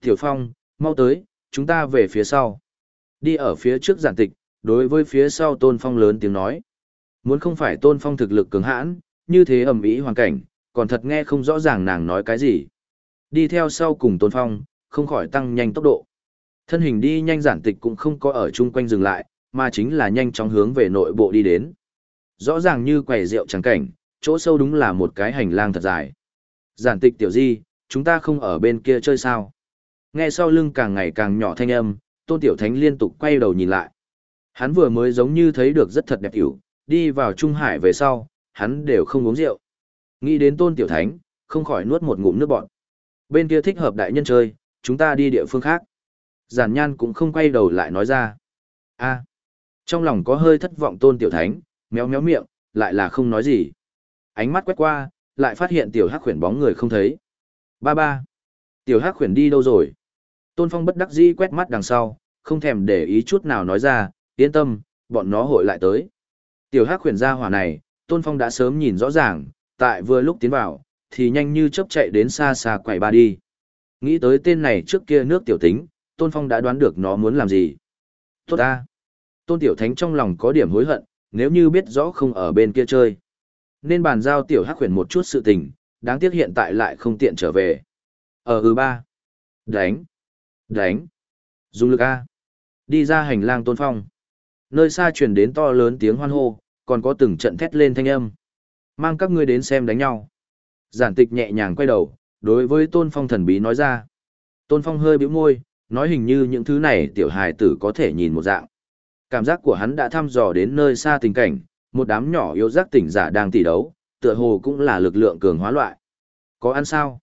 Tiểu Phong, mau tới, chúng ta về phía sau. Đi ở phía trước giản tịch, đối với phía sau Tôn Phong lớn tiếng nói. Muốn không phải Tôn Phong thực lực cường hãn, như thế ẩm ĩ hoàn cảnh, còn thật nghe không rõ ràng nàng nói cái gì. Đi theo sau cùng Tôn Phong, không khỏi tăng nhanh tốc độ. Thân hình đi nhanh giản tịch cũng không có ở chung quanh dừng lại, mà chính là nhanh chóng hướng về nội bộ đi đến. Rõ ràng như quầy rượu trắng cảnh, chỗ sâu đúng là một cái hành lang thật dài. Giản tịch tiểu di, chúng ta không ở bên kia chơi sao. Nghe sau lưng càng ngày càng nhỏ thanh âm, tôn tiểu thánh liên tục quay đầu nhìn lại. Hắn vừa mới giống như thấy được rất thật đẹp hiểu, đi vào Trung Hải về sau, hắn đều không uống rượu. Nghĩ đến tôn tiểu thánh, không khỏi nuốt một ngụm nước bọn. Bên kia thích hợp đại nhân chơi, chúng ta đi địa phương khác. Giản nhan cũng không quay đầu lại nói ra. a trong lòng có hơi thất vọng tôn tiểu thánh, méo méo miệng, lại là không nói gì. Ánh mắt quét qua, lại phát hiện tiểu hắc khuyển bóng người không thấy. Ba ba. Tiểu hắc khuyển đi đâu rồi? Tôn Phong bất đắc dĩ quét mắt đằng sau, không thèm để ý chút nào nói ra, yên tâm, bọn nó hội lại tới. Tiểu hắc khuyển ra hỏa này, Tôn Phong đã sớm nhìn rõ ràng, tại vừa lúc tiến vào, thì nhanh như chớp chạy đến xa xa quậy ba đi. Nghĩ tới tên này trước kia nước tiểu tính, Tôn Phong đã đoán được nó muốn làm gì. Tốt ta. Tôn Tiểu Thánh trong lòng có điểm hối hận, nếu như biết rõ không ở bên kia chơi. Nên bàn giao Tiểu Hắc khuyển một chút sự tình, đáng tiếc hiện tại lại không tiện trở về. Ở ừ ba. Đánh. Đánh. Dùng lực A. Đi ra hành lang Tôn Phong. Nơi xa truyền đến to lớn tiếng hoan hô, còn có từng trận thét lên thanh âm. Mang các ngươi đến xem đánh nhau. Giản tịch nhẹ nhàng quay đầu, đối với Tôn Phong thần bí nói ra. Tôn Phong hơi bĩu môi, nói hình như những thứ này tiểu hài tử có thể nhìn một dạng. Cảm giác của hắn đã thăm dò đến nơi xa tình cảnh, một đám nhỏ yếu giác tỉnh giả đang tỷ đấu, tựa hồ cũng là lực lượng cường hóa loại. Có ăn sao?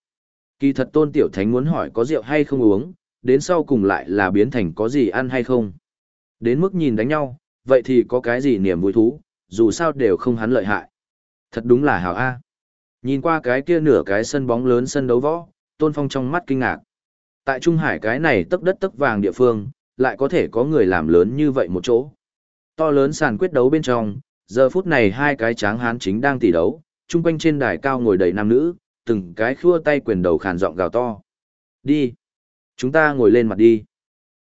Kỳ thật tôn tiểu thánh muốn hỏi có rượu hay không uống, đến sau cùng lại là biến thành có gì ăn hay không. Đến mức nhìn đánh nhau, vậy thì có cái gì niềm vui thú, dù sao đều không hắn lợi hại. Thật đúng là hảo A. Nhìn qua cái kia nửa cái sân bóng lớn sân đấu võ, tôn phong trong mắt kinh ngạc. Tại Trung Hải cái này tấc đất tấc vàng địa phương, lại có thể có người làm lớn như vậy một chỗ. To lớn sàn quyết đấu bên trong, giờ phút này hai cái tráng hán chính đang tỉ đấu, chung quanh trên đài cao ngồi đầy nam nữ, từng cái khua tay quyền đầu khàn giọng gào to. Đi! Chúng ta ngồi lên mặt đi.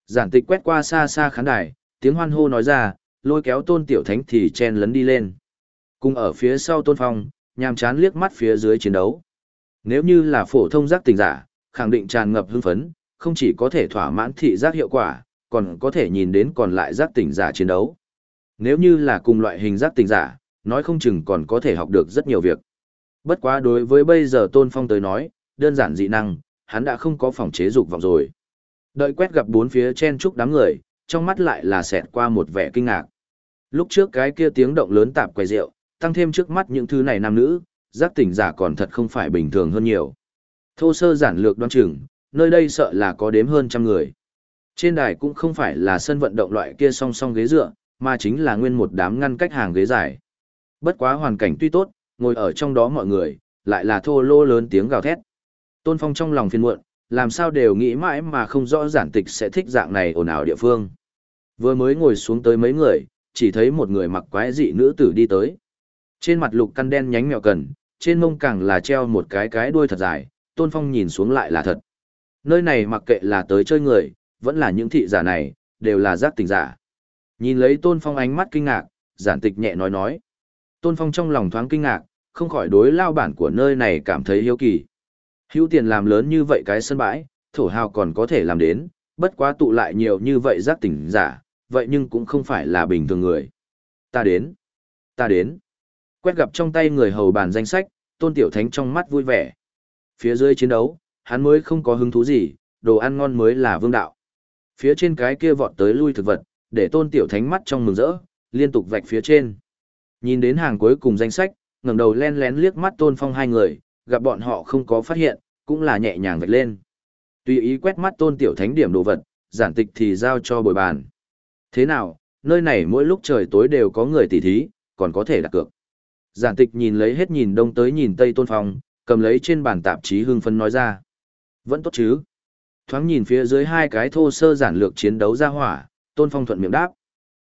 Giản tịch quét qua xa xa khán đài, tiếng hoan hô nói ra, lôi kéo tôn tiểu thánh thì chen lấn đi lên. Cùng ở phía sau tôn phong, nhàm chán liếc mắt phía dưới chiến đấu. Nếu như là phổ thông giác tình giả, khẳng định tràn ngập hưng phấn, không chỉ có thể thỏa mãn thị giác hiệu quả, còn có thể nhìn đến còn lại giác tỉnh giả chiến đấu. Nếu như là cùng loại hình giác tỉnh giả, nói không chừng còn có thể học được rất nhiều việc. Bất quá đối với bây giờ Tôn Phong tới nói, đơn giản dị năng, hắn đã không có phòng chế dục vọng rồi. Đợi quét gặp bốn phía chen chúc đám người, trong mắt lại là xẹt qua một vẻ kinh ngạc. Lúc trước cái kia tiếng động lớn tạp quầy rượu, tăng thêm trước mắt những thứ này nam nữ, giác tỉnh giả còn thật không phải bình thường hơn nhiều. Thô sơ giản lược đoan chừng, nơi đây sợ là có đếm hơn trăm người. Trên đài cũng không phải là sân vận động loại kia song song ghế dựa, mà chính là nguyên một đám ngăn cách hàng ghế dài. Bất quá hoàn cảnh tuy tốt, ngồi ở trong đó mọi người, lại là thô lô lớn tiếng gào thét. Tôn Phong trong lòng phiền muộn, làm sao đều nghĩ mãi mà không rõ giản tịch sẽ thích dạng này ồn ào địa phương. Vừa mới ngồi xuống tới mấy người, chỉ thấy một người mặc quái dị nữ tử đi tới. Trên mặt lục căn đen nhánh mèo cần, trên mông càng là treo một cái cái đuôi thật dài, Tôn Phong nhìn xuống lại là thật. Nơi này mặc kệ là tới chơi người, vẫn là những thị giả này, đều là giác tình giả. Nhìn lấy Tôn Phong ánh mắt kinh ngạc, giản tịch nhẹ nói nói. Tôn Phong trong lòng thoáng kinh ngạc, không khỏi đối lao bản của nơi này cảm thấy hiếu kỳ. Hữu tiền làm lớn như vậy cái sân bãi, thổ hào còn có thể làm đến, bất quá tụ lại nhiều như vậy giác tỉnh giả, vậy nhưng cũng không phải là bình thường người. Ta đến, ta đến. Quét gặp trong tay người hầu bàn danh sách, tôn tiểu thánh trong mắt vui vẻ. Phía dưới chiến đấu, hắn mới không có hứng thú gì, đồ ăn ngon mới là vương đạo phía trên cái kia vọt tới lui thực vật, để tôn tiểu thánh mắt trong mừng rỡ, liên tục vạch phía trên. Nhìn đến hàng cuối cùng danh sách, ngẩng đầu len lén liếc mắt tôn phong hai người, gặp bọn họ không có phát hiện, cũng là nhẹ nhàng vạch lên. Tùy ý quét mắt tôn tiểu thánh điểm đồ vật, giản tịch thì giao cho bồi bàn. Thế nào, nơi này mỗi lúc trời tối đều có người tỉ thí, còn có thể đặt cược. Giản tịch nhìn lấy hết nhìn đông tới nhìn tây tôn phong, cầm lấy trên bàn tạp chí hưng phấn nói ra. Vẫn tốt chứ thoáng nhìn phía dưới hai cái thô sơ giản lược chiến đấu ra hỏa, Tôn Phong thuận miệng đáp.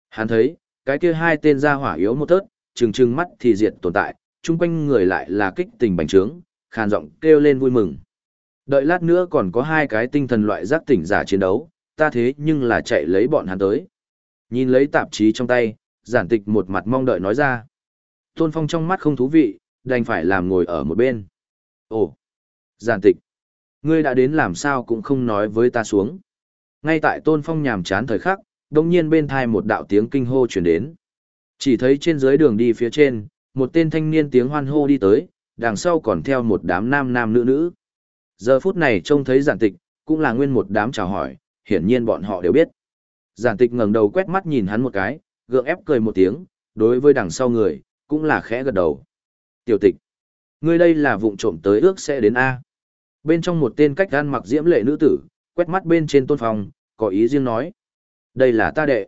Hắn thấy, cái kia hai tên ra hỏa yếu một tớt, trừng trừng mắt thì diệt tồn tại, chung quanh người lại là kích tình bành trướng, khàn giọng kêu lên vui mừng. Đợi lát nữa còn có hai cái tinh thần loại giác tỉnh giả chiến đấu, ta thế nhưng là chạy lấy bọn hắn tới. Nhìn lấy tạp chí trong tay, giản tịch một mặt mong đợi nói ra. Tôn Phong trong mắt không thú vị, đành phải làm ngồi ở một bên. Ồ, giản tịch ngươi đã đến làm sao cũng không nói với ta xuống. Ngay tại tôn phong nhàm chán thời khắc, đồng nhiên bên thai một đạo tiếng kinh hô chuyển đến. Chỉ thấy trên dưới đường đi phía trên, một tên thanh niên tiếng hoan hô đi tới, đằng sau còn theo một đám nam nam nữ nữ. Giờ phút này trông thấy giản tịch, cũng là nguyên một đám chào hỏi, hiển nhiên bọn họ đều biết. Giản tịch ngẩng đầu quét mắt nhìn hắn một cái, gượng ép cười một tiếng, đối với đằng sau người, cũng là khẽ gật đầu. Tiểu tịch, ngươi đây là vụng trộm tới ước sẽ đến A. Bên trong một tên cách gan mặc diễm lệ nữ tử, quét mắt bên trên tôn phong, có ý riêng nói. Đây là ta đệ.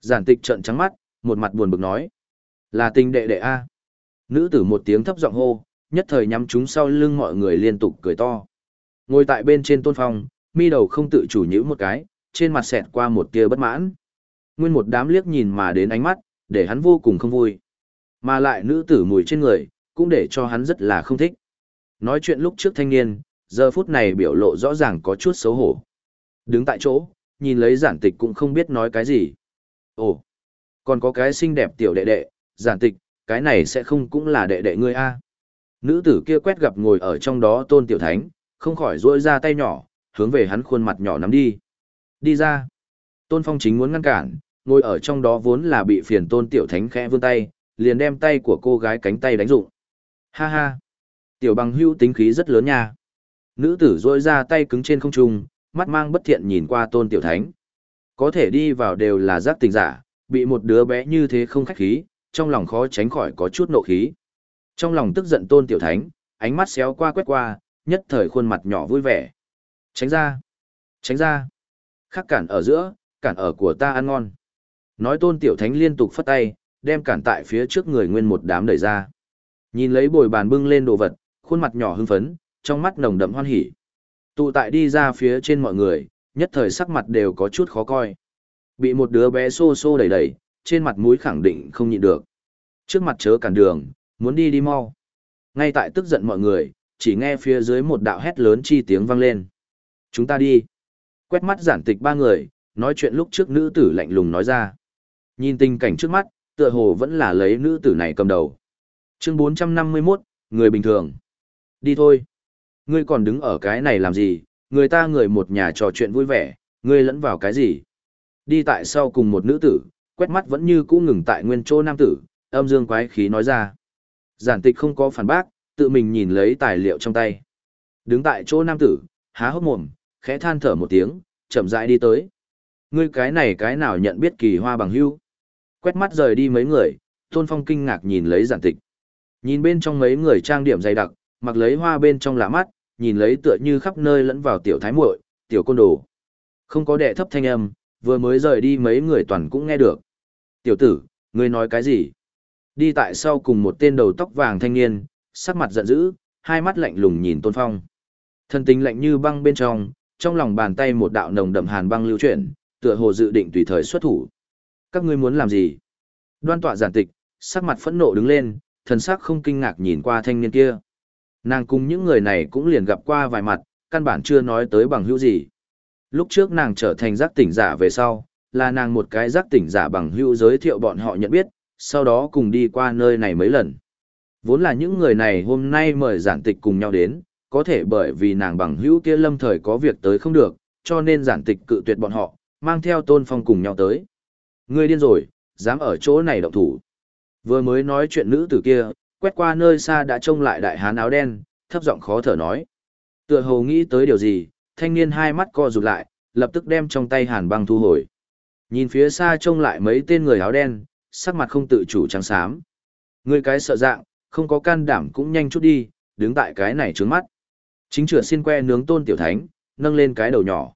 Giản tịch trợn trắng mắt, một mặt buồn bực nói. Là tình đệ đệ A. Nữ tử một tiếng thấp giọng hô, nhất thời nhắm chúng sau lưng mọi người liên tục cười to. Ngồi tại bên trên tôn phong, mi đầu không tự chủ nhữ một cái, trên mặt xẹt qua một tia bất mãn. Nguyên một đám liếc nhìn mà đến ánh mắt, để hắn vô cùng không vui. Mà lại nữ tử mùi trên người, cũng để cho hắn rất là không thích. Nói chuyện lúc trước thanh niên, giờ phút này biểu lộ rõ ràng có chút xấu hổ. Đứng tại chỗ, nhìn lấy giản tịch cũng không biết nói cái gì. Ồ, còn có cái xinh đẹp tiểu đệ đệ, giản tịch, cái này sẽ không cũng là đệ đệ ngươi a Nữ tử kia quét gặp ngồi ở trong đó tôn tiểu thánh, không khỏi duỗi ra tay nhỏ, hướng về hắn khuôn mặt nhỏ nắm đi. Đi ra. Tôn phong chính muốn ngăn cản, ngồi ở trong đó vốn là bị phiền tôn tiểu thánh khẽ vươn tay, liền đem tay của cô gái cánh tay đánh rụng. Ha ha. Tiểu bằng hưu tính khí rất lớn nha. Nữ tử rôi ra tay cứng trên không trung, mắt mang bất thiện nhìn qua tôn tiểu thánh. Có thể đi vào đều là giác tình giả, bị một đứa bé như thế không khách khí, trong lòng khó tránh khỏi có chút nộ khí. Trong lòng tức giận tôn tiểu thánh, ánh mắt xéo qua quét qua, nhất thời khuôn mặt nhỏ vui vẻ. Tránh ra! Tránh ra! Khắc cản ở giữa, cản ở của ta ăn ngon. Nói tôn tiểu thánh liên tục phất tay, đem cản tại phía trước người nguyên một đám đẩy ra. Nhìn lấy bồi bàn bưng lên đồ vật, khuôn mặt nhỏ hưng phấn, trong mắt nồng đậm hoan hỉ. Tụ tại đi ra phía trên mọi người, nhất thời sắc mặt đều có chút khó coi. Bị một đứa bé xô xô đẩy đẩy, trên mặt mũi khẳng định không nhịn được. Trước mặt chớ cản đường, muốn đi đi mau. Ngay tại tức giận mọi người, chỉ nghe phía dưới một đạo hét lớn chi tiếng vang lên. Chúng ta đi. Quét mắt giản tịch ba người, nói chuyện lúc trước nữ tử lạnh lùng nói ra. Nhìn tình cảnh trước mắt, tựa hồ vẫn là lấy nữ tử này cầm đầu. Chương 451, người bình thường. Đi thôi. Ngươi còn đứng ở cái này làm gì, người ta người một nhà trò chuyện vui vẻ, ngươi lẫn vào cái gì. Đi tại sau cùng một nữ tử, quét mắt vẫn như cũ ngừng tại nguyên chỗ nam tử, âm dương quái khí nói ra. Giản tịch không có phản bác, tự mình nhìn lấy tài liệu trong tay. Đứng tại chỗ nam tử, há hốc mồm, khẽ than thở một tiếng, chậm rãi đi tới. Ngươi cái này cái nào nhận biết kỳ hoa bằng hưu. Quét mắt rời đi mấy người, Tôn Phong kinh ngạc nhìn lấy giản tịch. Nhìn bên trong mấy người trang điểm dày đặc, mặc lấy hoa bên trong lạ mắt, nhìn lấy tựa như khắp nơi lẫn vào tiểu thái muội, tiểu côn đồ. Không có đệ thấp thanh âm, vừa mới rời đi mấy người toàn cũng nghe được. Tiểu tử, ngươi nói cái gì? Đi tại sau cùng một tên đầu tóc vàng thanh niên, sắc mặt giận dữ, hai mắt lạnh lùng nhìn Tôn Phong. Thân tính lạnh như băng bên trong, trong lòng bàn tay một đạo nồng đậm hàn băng lưu chuyển, tựa hồ dự định tùy thời xuất thủ. Các ngươi muốn làm gì? Đoan tọa giản tịch, sắc mặt phẫn nộ đứng lên, thần sắc không kinh ngạc nhìn qua thanh niên kia. Nàng cùng những người này cũng liền gặp qua vài mặt, căn bản chưa nói tới bằng hữu gì. Lúc trước nàng trở thành giác tỉnh giả về sau, là nàng một cái giác tỉnh giả bằng hữu giới thiệu bọn họ nhận biết, sau đó cùng đi qua nơi này mấy lần. Vốn là những người này hôm nay mời giản tịch cùng nhau đến, có thể bởi vì nàng bằng hữu kia lâm thời có việc tới không được, cho nên giản tịch cự tuyệt bọn họ, mang theo tôn phong cùng nhau tới. Ngươi điên rồi, dám ở chỗ này động thủ. Vừa mới nói chuyện nữ tử kia, quét qua nơi xa đã trông lại đại hán áo đen, thấp giọng khó thở nói. Tựa hồ nghĩ tới điều gì, thanh niên hai mắt co rụt lại, lập tức đem trong tay hàn băng thu hồi. Nhìn phía xa trông lại mấy tên người áo đen, sắc mặt không tự chủ trắng xám. Người cái sợ dạng, không có can đảm cũng nhanh chút đi, đứng tại cái này trướng mắt. Chính trượt xin que nướng tôn tiểu thánh, nâng lên cái đầu nhỏ.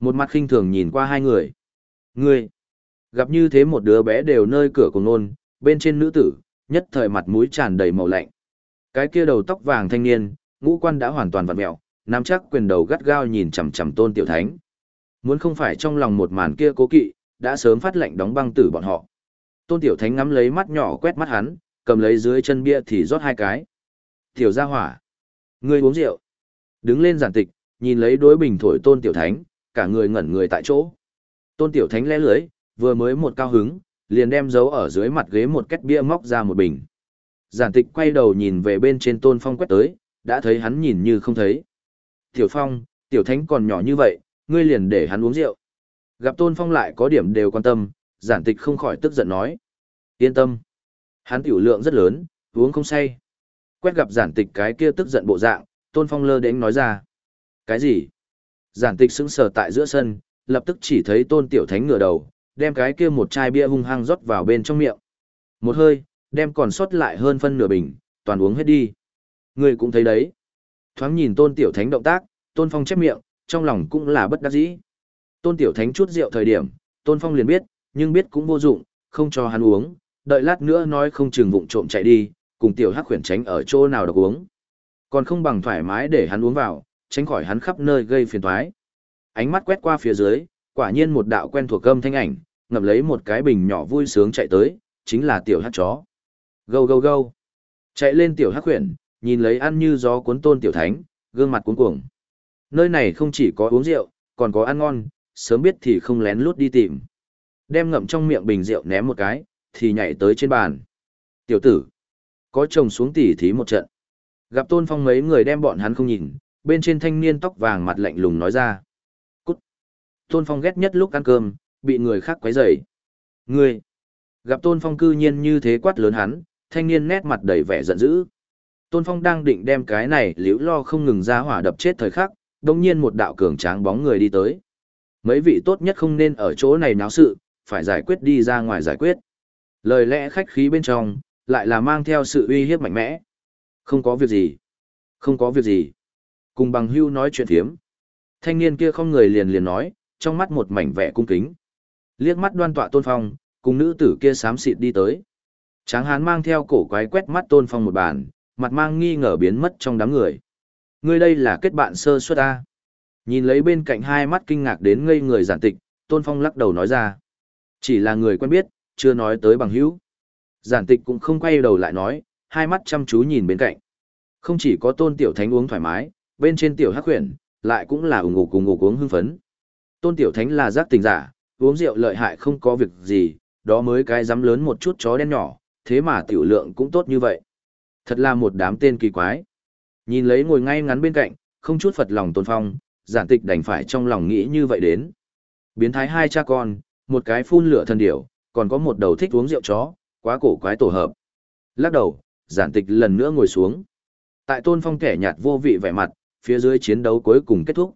Một mặt khinh thường nhìn qua hai người. Ngươi, gặp như thế một đứa bé đều nơi cửa cùng nôn, bên trên nữ tử, nhất thời mặt mũi tràn đầy màu lạnh. Cái kia đầu tóc vàng thanh niên, ngũ quan đã hoàn toàn vặn mẹo, nắm chắc quyền đầu gắt gao nhìn chằm chằm tôn tiểu thánh. Muốn không phải trong lòng một màn kia cố kỵ, đã sớm phát lệnh đóng băng tử bọn họ. Tôn tiểu thánh ngắm lấy mắt nhỏ quét mắt hắn, cầm lấy dưới chân bia thì rót hai cái. Tiểu gia hỏa. Ngươi uống rượu. Đứng lên giản tịch, nhìn lấy đối bình thổi tôn tiểu thánh, cả người ngẩn người tại chỗ. Tôn tiểu thánh lẽ lưới, vừa mới một cao hứng, liền đem dấu ở dưới mặt ghế một két bia móc ra một bình. Giản tịch quay đầu nhìn về bên trên tôn phong quét tới, đã thấy hắn nhìn như không thấy. Tiểu phong, tiểu thánh còn nhỏ như vậy, ngươi liền để hắn uống rượu. Gặp tôn phong lại có điểm đều quan tâm, giản tịch không khỏi tức giận nói. Yên tâm. Hắn tiểu lượng rất lớn, uống không say. Quét gặp giản tịch cái kia tức giận bộ dạng, tôn phong lơ đến nói ra. Cái gì? Giản tịch sững sờ tại giữa sân, lập tức chỉ thấy tôn tiểu thánh ngửa đầu, đem cái kia một chai bia hung hăng rót vào bên trong miệng. Một hơi, đem còn sót lại hơn phân nửa bình, toàn uống hết đi. Người cũng thấy đấy. Thoáng nhìn tôn tiểu thánh động tác, tôn phong chép miệng, trong lòng cũng là bất đắc dĩ. Tôn tiểu thánh chút rượu thời điểm, tôn phong liền biết, nhưng biết cũng vô dụng, không cho hắn uống, đợi lát nữa nói không chừng vụng trộm chạy đi, cùng tiểu hắc khuyển tránh ở chỗ nào được uống. Còn không bằng thoải mái để hắn uống vào, tránh khỏi hắn khắp nơi gây phiền toái. Ánh mắt quét qua phía dưới, quả nhiên một đạo quen thuộc âm thanh ảnh, ngậm lấy một cái bình nhỏ vui sướng chạy tới, chính là tiểu hắc chó. Gâu gâu gâu. Chạy lên tiểu hắc huyền, nhìn lấy ăn như gió cuốn tôn tiểu thánh, gương mặt cuống cuồng. Nơi này không chỉ có uống rượu, còn có ăn ngon, sớm biết thì không lén lút đi tìm. Đem ngậm trong miệng bình rượu ném một cái, thì nhảy tới trên bàn. Tiểu tử, có chồng xuống tỉ thí một trận. Gặp tôn phong mấy người đem bọn hắn không nhìn, bên trên thanh niên tóc vàng mặt lạnh lùng nói ra. Cút. Tôn phong ghét nhất lúc ăn cơm, bị người khác quấy rầy. Ngươi. Gặp tôn phong cư nhiên như thế quát lớn hắn, thanh niên nét mặt đầy vẻ giận dữ. Tôn phong đang định đem cái này liễu lo không ngừng ra hỏa đập chết thời khắc, đồng nhiên một đạo cường tráng bóng người đi tới. Mấy vị tốt nhất không nên ở chỗ này náo sự, phải giải quyết đi ra ngoài giải quyết. Lời lẽ khách khí bên trong, lại là mang theo sự uy hiếp mạnh mẽ. Không có việc gì. Không có việc gì. Cùng bằng hưu nói chuyện thiếm. Thanh niên kia không người liền liền nói, trong mắt một mảnh vẻ cung kính. Liếc mắt đoan tọa tôn phong, cùng nữ tử kia xám xịt đi tới. Tráng hán mang theo cổ quái quét mắt tôn phong một bàn, mặt mang nghi ngờ biến mất trong đám người. Ngươi đây là kết bạn sơ suất A. Nhìn lấy bên cạnh hai mắt kinh ngạc đến ngây người giản tịch, tôn phong lắc đầu nói ra. Chỉ là người quen biết, chưa nói tới bằng hữu. Giản tịch cũng không quay đầu lại nói, hai mắt chăm chú nhìn bên cạnh. Không chỉ có tôn tiểu thánh uống thoải mái, bên trên tiểu hắc huyền, lại cũng là ủng ngủ cùng ngủ uống hưng phấn. Tôn tiểu thánh là giác tình giả, uống rượu lợi hại không có việc gì, đó mới cái dám lớn một chút chó đen nhỏ, thế mà tiểu lượng cũng tốt như vậy. Thật là một đám tên kỳ quái. Nhìn lấy ngồi ngay ngắn bên cạnh, không chút phật lòng tôn phong, giản tịch đành phải trong lòng nghĩ như vậy đến. Biến thái hai cha con, một cái phun lửa thần điểu, còn có một đầu thích uống rượu chó, quá cổ quái tổ hợp. Lắc đầu, giản tịch lần nữa ngồi xuống. Tại tôn phong kẻ nhạt vô vị vẻ mặt, phía dưới chiến đấu cuối cùng kết thúc.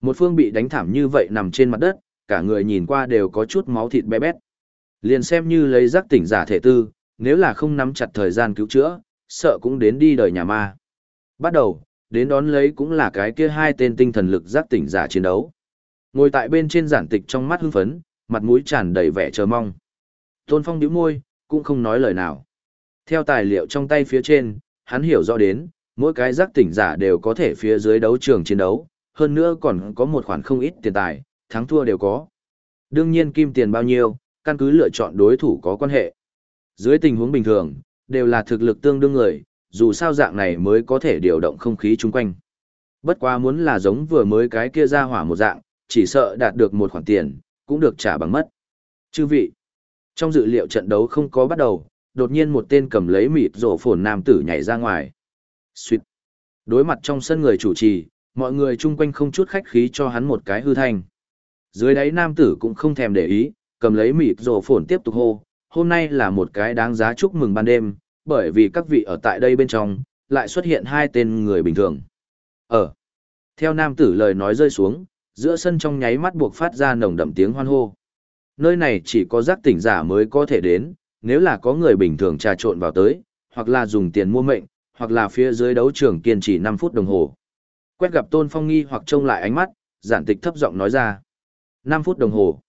Một phương bị đánh thảm như vậy nằm trên mặt đất, cả người nhìn qua đều có chút máu thịt bé bét. Liền xem như lấy giác tỉnh giả thể tư, nếu là không nắm chặt thời gian cứu chữa, sợ cũng đến đi đời nhà ma. Bắt đầu, đến đón lấy cũng là cái kia hai tên tinh thần lực giác tỉnh giả chiến đấu. Ngồi tại bên trên giản tịch trong mắt hưng phấn, mặt mũi tràn đầy vẻ chờ mong. Tôn Phong nhíu môi, cũng không nói lời nào. Theo tài liệu trong tay phía trên, hắn hiểu rõ đến, mỗi cái giác tỉnh giả đều có thể phía dưới đấu trường chiến đấu, hơn nữa còn có một khoản không ít tiền tài, thắng thua đều có. Đương nhiên kim tiền bao nhiêu, căn cứ lựa chọn đối thủ có quan hệ. Dưới tình huống bình thường, đều là thực lực tương đương người, dù sao dạng này mới có thể điều động không khí chung quanh. Bất quá muốn là giống vừa mới cái kia ra hỏa một dạng, chỉ sợ đạt được một khoản tiền, cũng được trả bằng mất. Chư vị, trong dự liệu trận đấu không có bắt đầu, đột nhiên một tên cầm lấy mịt rổ phồn nam tử nhảy ra ngoài. Xuyệt. Đối mặt trong sân người chủ trì, mọi người chung quanh không chút khách khí cho hắn một cái hư thanh. Dưới đáy nam tử cũng không thèm để ý, cầm lấy mịt rổ phồn tiếp tục hô. Hôm nay là một cái đáng giá chúc mừng ban đêm, bởi vì các vị ở tại đây bên trong, lại xuất hiện hai tên người bình thường. Ở. Theo nam tử lời nói rơi xuống, giữa sân trong nháy mắt buộc phát ra nồng đậm tiếng hoan hô. Nơi này chỉ có giác tỉnh giả mới có thể đến, nếu là có người bình thường trà trộn vào tới, hoặc là dùng tiền mua mệnh, hoặc là phía dưới đấu trường kiên trì 5 phút đồng hồ. Quét gặp Tôn Phong nghi hoặc trông lại ánh mắt, giản tịch thấp giọng nói ra. 5 phút đồng hồ.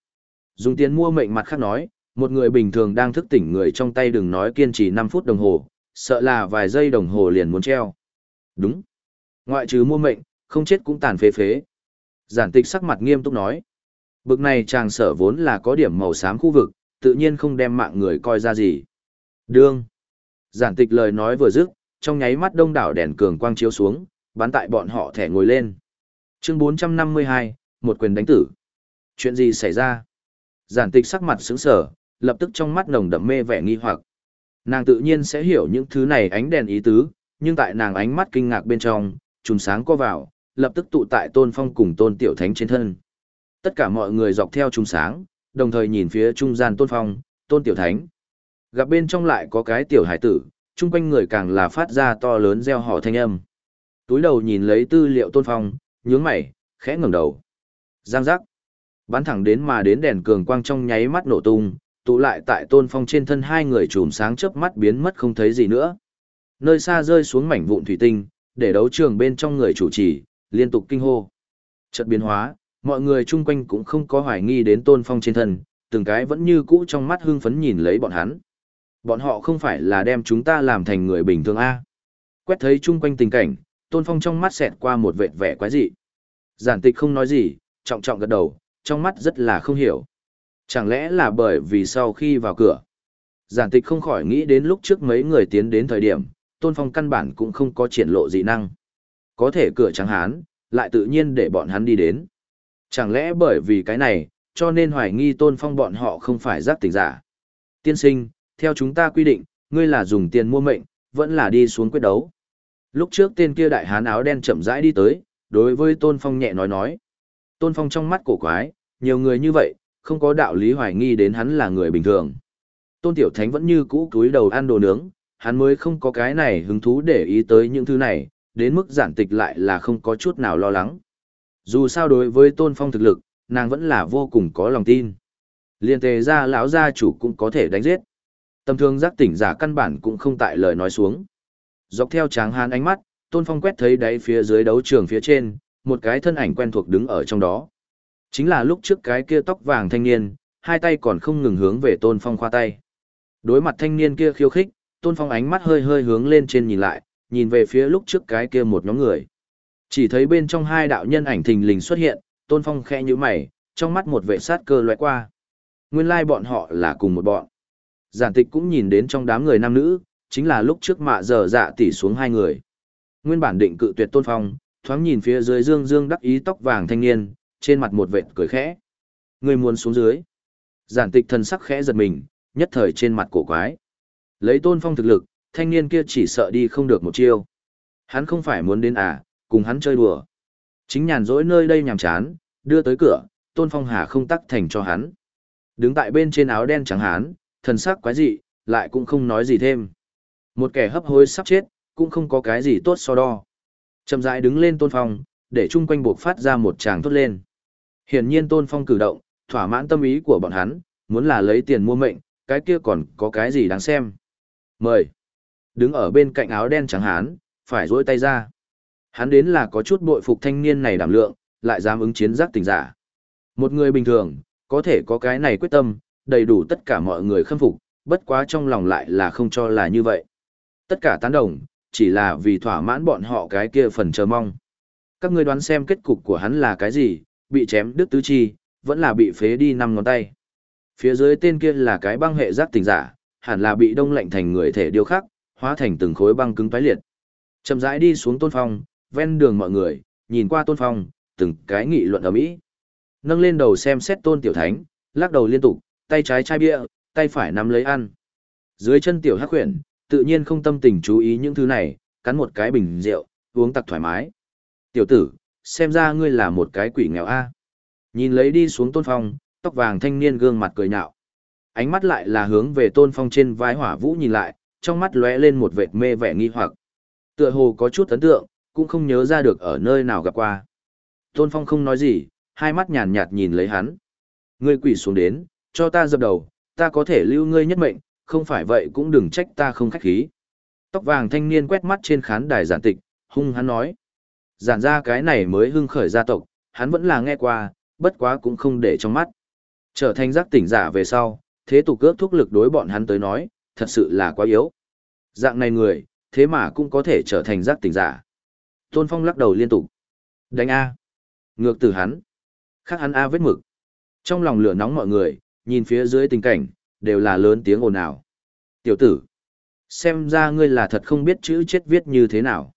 Dùng tiền mua mệnh mặt khác nói, một người bình thường đang thức tỉnh người trong tay đừng nói kiên trì 5 phút đồng hồ, sợ là vài giây đồng hồ liền muốn treo. Đúng. Ngoại trừ mua mệnh, không chết cũng tàn phế phế. Giản tịch sắc mặt nghiêm túc nói. Bực này chàng sở vốn là có điểm màu xám khu vực, tự nhiên không đem mạng người coi ra gì. Đương. Giản tịch lời nói vừa dứt, trong nháy mắt đông đảo đèn cường quang chiếu xuống, bắn tại bọn họ thẻ ngồi lên. Chương 452, một quyền đánh tử. Chuyện gì xảy ra? Giản tịch sắc mặt sững sờ, lập tức trong mắt nồng đậm mê vẻ nghi hoặc. Nàng tự nhiên sẽ hiểu những thứ này ánh đèn ý tứ, nhưng tại nàng ánh mắt kinh ngạc bên trong, trùng sáng co vào, lập tức tụ tại tôn phong cùng tôn tiểu thánh trên thân. Tất cả mọi người dọc theo trùng sáng, đồng thời nhìn phía trung gian tôn phong, tôn tiểu thánh. Gặp bên trong lại có cái tiểu hải tử, chung quanh người càng là phát ra to lớn gieo họ thanh âm. Túi đầu nhìn lấy tư liệu tôn phong, nhướng mày, khẽ ngẩng đầu. Giang giác. Bắn thẳng đến mà đến đèn cường quang trong nháy mắt nổ tung, tụ lại tại tôn phong trên thân hai người chùm sáng chớp mắt biến mất không thấy gì nữa. Nơi xa rơi xuống mảnh vụn thủy tinh, để đấu trường bên trong người chủ trì, liên tục kinh hô. Chợt biến hóa, mọi người chung quanh cũng không có hoài nghi đến tôn phong trên thân, từng cái vẫn như cũ trong mắt hưng phấn nhìn lấy bọn hắn. Bọn họ không phải là đem chúng ta làm thành người bình thường A. Quét thấy chung quanh tình cảnh, Tôn Phong trong mắt xẹt qua một vệt vẻ quái dị. Giản tịch không nói gì, trọng trọng gật đầu, trong mắt rất là không hiểu. Chẳng lẽ là bởi vì sau khi vào cửa, giản tịch không khỏi nghĩ đến lúc trước mấy người tiến đến thời điểm, Tôn Phong căn bản cũng không có triển lộ dị năng. Có thể cửa trắng hán, lại tự nhiên để bọn hắn đi đến. Chẳng lẽ bởi vì cái này, cho nên hoài nghi Tôn Phong bọn họ không phải giác tỉnh giả. Tiên sinh, theo chúng ta quy định, ngươi là dùng tiền mua mệnh, vẫn là đi xuống quyết đấu. Lúc trước tên kia đại hán áo đen chậm rãi đi tới, đối với Tôn Phong nhẹ nói nói. Tôn Phong trong mắt cổ quái, nhiều người như vậy, không có đạo lý hoài nghi đến hắn là người bình thường. Tôn Tiểu Thánh vẫn như cũ cúi đầu ăn đồ nướng, hắn mới không có cái này hứng thú để ý tới những thứ này, đến mức giản tịch lại là không có chút nào lo lắng. Dù sao đối với Tôn Phong thực lực, nàng vẫn là vô cùng có lòng tin. Liên tề ra lão gia chủ cũng có thể đánh giết. Tầm thường giác tỉnh giả căn bản cũng không tại lời nói xuống. Dọc theo tráng hán ánh mắt, Tôn Phong quét thấy đáy phía dưới đấu trường phía trên, một cái thân ảnh quen thuộc đứng ở trong đó. Chính là lúc trước cái kia tóc vàng thanh niên, hai tay còn không ngừng hướng về Tôn Phong khoa tay. Đối mặt thanh niên kia khiêu khích, Tôn Phong ánh mắt hơi hơi hướng lên trên nhìn lại, nhìn về phía lúc trước cái kia một nhóm người. Chỉ thấy bên trong hai đạo nhân ảnh thình lình xuất hiện, Tôn Phong khẽ như mày, trong mắt một vệ sát cơ loại qua. Nguyên lai like bọn họ là cùng một bọn. Giản tịch cũng nhìn đến trong đám người nam nữ, chính là lúc trước mạ giờ dạ tỉ xuống hai người. Nguyên bản định cự tuyệt Tôn Phong, thoáng nhìn phía dưới dương dương đắc ý tóc vàng thanh niên, trên mặt một vệt cười khẽ. Người muốn xuống dưới. Giản tịch thần sắc khẽ giật mình, nhất thời trên mặt cổ quái. Lấy tôn phong thực lực, thanh niên kia chỉ sợ đi không được một chiêu. Hắn không phải muốn đến à, cùng hắn chơi đùa. Chính nhàn rỗi nơi đây nhàm chán, đưa tới cửa, tôn phong hà không tắc thành cho hắn. Đứng tại bên trên áo đen trắng hán, thần sắc quái dị, lại cũng không nói gì thêm. Một kẻ hấp hối sắp chết, cũng không có cái gì tốt so đo. Chậm rãi đứng lên tôn phong, để chung quanh buộc phát ra một tràng thốt lên. Hiển nhiên tôn phong cử động, thỏa mãn tâm ý của bọn hắn, muốn là lấy tiền mua mệnh, cái kia còn có cái gì đáng xem. Mời. Đứng ở bên cạnh áo đen trắng hán, phải duỗi tay ra. Hắn đến là có chút bội phục thanh niên này đảm lượng, lại dám ứng chiến giác tình giả. Một người bình thường, có thể có cái này quyết tâm, đầy đủ tất cả mọi người khâm phục, bất quá trong lòng lại là không cho là như vậy. Tất cả tán đồng, chỉ là vì thỏa mãn bọn họ cái kia phần chờ mong. Các ngươi đoán xem kết cục của hắn là cái gì, bị chém đứt tứ chi, vẫn là bị phế đi năm ngón tay. Phía dưới tên kia là cái băng hệ giác tình giả, hẳn là bị đông lạnh thành người thể điêu khắc, hóa thành từng khối băng cứng tái liệt. Chậm rãi đi xuống tôn phong, ven đường mọi người, nhìn qua tôn phong, từng cái nghị luận ở mỹ. Nâng lên đầu xem xét tôn tiểu thánh, lắc đầu liên tục, tay trái chai bia, tay phải nắm lấy ăn. Dưới chân tiểu hắc khuyển, tự nhiên không tâm tình chú ý những thứ này, cắn một cái bình rượu, uống tặc thoải mái. Tiểu tử, xem ra ngươi là một cái quỷ nghèo a. Nhìn lấy đi xuống tôn phong, tóc vàng thanh niên gương mặt cười nhạo. Ánh mắt lại là hướng về tôn phong trên vai hỏa vũ nhìn lại, trong mắt lóe lên một vệt mê vẻ nghi hoặc. Tựa hồ có chút ấn tượng, cũng không nhớ ra được ở nơi nào gặp qua. Tôn phong không nói gì, hai mắt nhàn nhạt nhìn lấy hắn. Ngươi quỷ xuống đến, cho ta dập đầu, ta có thể lưu ngươi nhất mệnh, không phải vậy cũng đừng trách ta không khách khí. Tóc vàng thanh niên quét mắt trên khán đài giản tịch, hung hắn nói. Giản ra cái này mới hưng khởi gia tộc, hắn vẫn là nghe qua, bất quá cũng không để trong mắt. Trở thành giác tỉnh giả về sau, thế tục cướp thuốc lực đối bọn hắn tới nói, thật sự là quá yếu. Dạng này người, thế mà cũng có thể trở thành giác tỉnh giả. Tôn Phong lắc đầu liên tục. Đánh A. Ngược từ hắn. Khác hắn A vết mực. Trong lòng lửa nóng mọi người, nhìn phía dưới tình cảnh, đều là lớn tiếng ồn ào. Tiểu tử. Xem ra ngươi là thật không biết chữ chết viết như thế nào.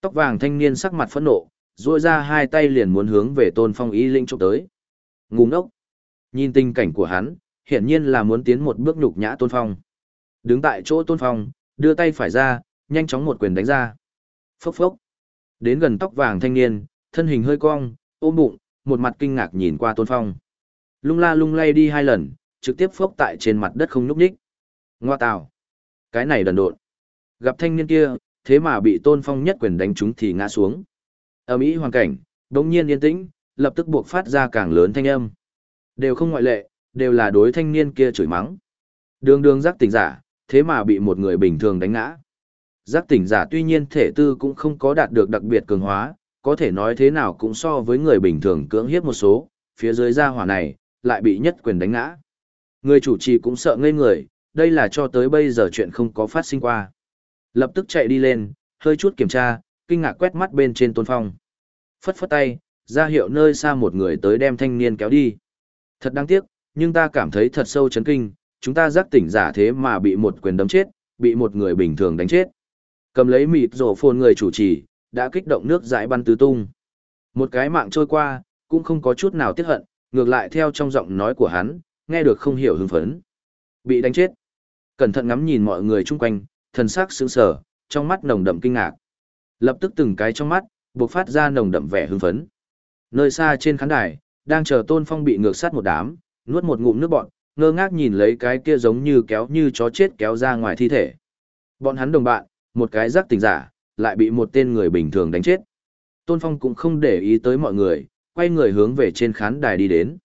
Tóc vàng thanh niên sắc mặt phẫn nộ, duỗi ra hai tay liền muốn hướng về Tôn Phong ý linh chụp tới. Ngu ngốc. Nhìn tình cảnh của hắn, hiển nhiên là muốn tiến một bước nhục nhã Tôn Phong. Đứng tại chỗ Tôn Phong, đưa tay phải ra, nhanh chóng một quyền đánh ra. Phốc phốc. Đến gần tóc vàng thanh niên, thân hình hơi cong, ôm bụng, một mặt kinh ngạc nhìn qua Tôn Phong. Lung la lung lay đi hai lần, trực tiếp phốc tại trên mặt đất không nhúc nhích. Ngoa tào. Cái này đần độn. Gặp thanh niên kia, thế mà bị Tôn Phong nhất quyền đánh trúng thì ngã xuống. Ở Mỹ hoàn cảnh, đống nhiên yên tĩnh, lập tức buộc phát ra càng lớn thanh âm. Đều không ngoại lệ, đều là đối thanh niên kia chửi mắng. Đường đường giác tỉnh giả, thế mà bị một người bình thường đánh ngã. Giác tỉnh giả tuy nhiên thể tư cũng không có đạt được đặc biệt cường hóa, có thể nói thế nào cũng so với người bình thường cưỡng hiếp một số, phía dưới gia hỏa này, lại bị nhất quyền đánh ngã. Người chủ trì cũng sợ ngây người, đây là cho tới bây giờ chuyện không có phát sinh qua. Lập tức chạy đi lên, hơi chút kiểm tra, kinh ngạc quét mắt bên trên tôn phong. Phất phất tay, ra hiệu nơi xa một người tới đem thanh niên kéo đi. Thật đáng tiếc, nhưng ta cảm thấy thật sâu chấn kinh, chúng ta giác tỉnh giả thế mà bị một quyền đấm chết, bị một người bình thường đánh chết. Cầm lấy mịt rổ phồn người chủ trì, đã kích động nước dãi bắn tứ tung. Một cái mạng trôi qua, cũng không có chút nào tiếc hận, ngược lại theo trong giọng nói của hắn, nghe được không hiểu hưng phấn. Bị đánh chết. Cẩn thận ngắm nhìn mọi người chung quanh, thần sắc sững sờ, trong mắt nồng đậm kinh ngạc. Lập tức từng cái trong mắt, bộc phát ra nồng đậm vẻ hưng phấn. Nơi xa trên khán đài, đang chờ Tôn Phong bị ngược sát một đám, nuốt một ngụm nước bọn, ngơ ngác nhìn lấy cái kia giống như kéo như chó chết kéo ra ngoài thi thể. Bọn hắn đồng bạn, một cái giác tình giả, lại bị một tên người bình thường đánh chết. Tôn Phong cũng không để ý tới mọi người, quay người hướng về trên khán đài đi đến.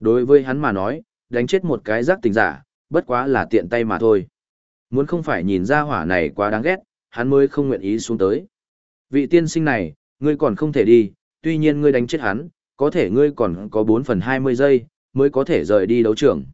Đối với hắn mà nói, đánh chết một cái giác tình giả, bất quá là tiện tay mà thôi. Muốn không phải nhìn ra hỏa này quá đáng ghét, hắn mới không nguyện ý xuống tới. Vị tiên sinh này, ngươi còn không thể đi, tuy nhiên ngươi đánh chết hắn, có thể ngươi còn có 4 phần 20 giây, mới có thể rời đi đấu trường.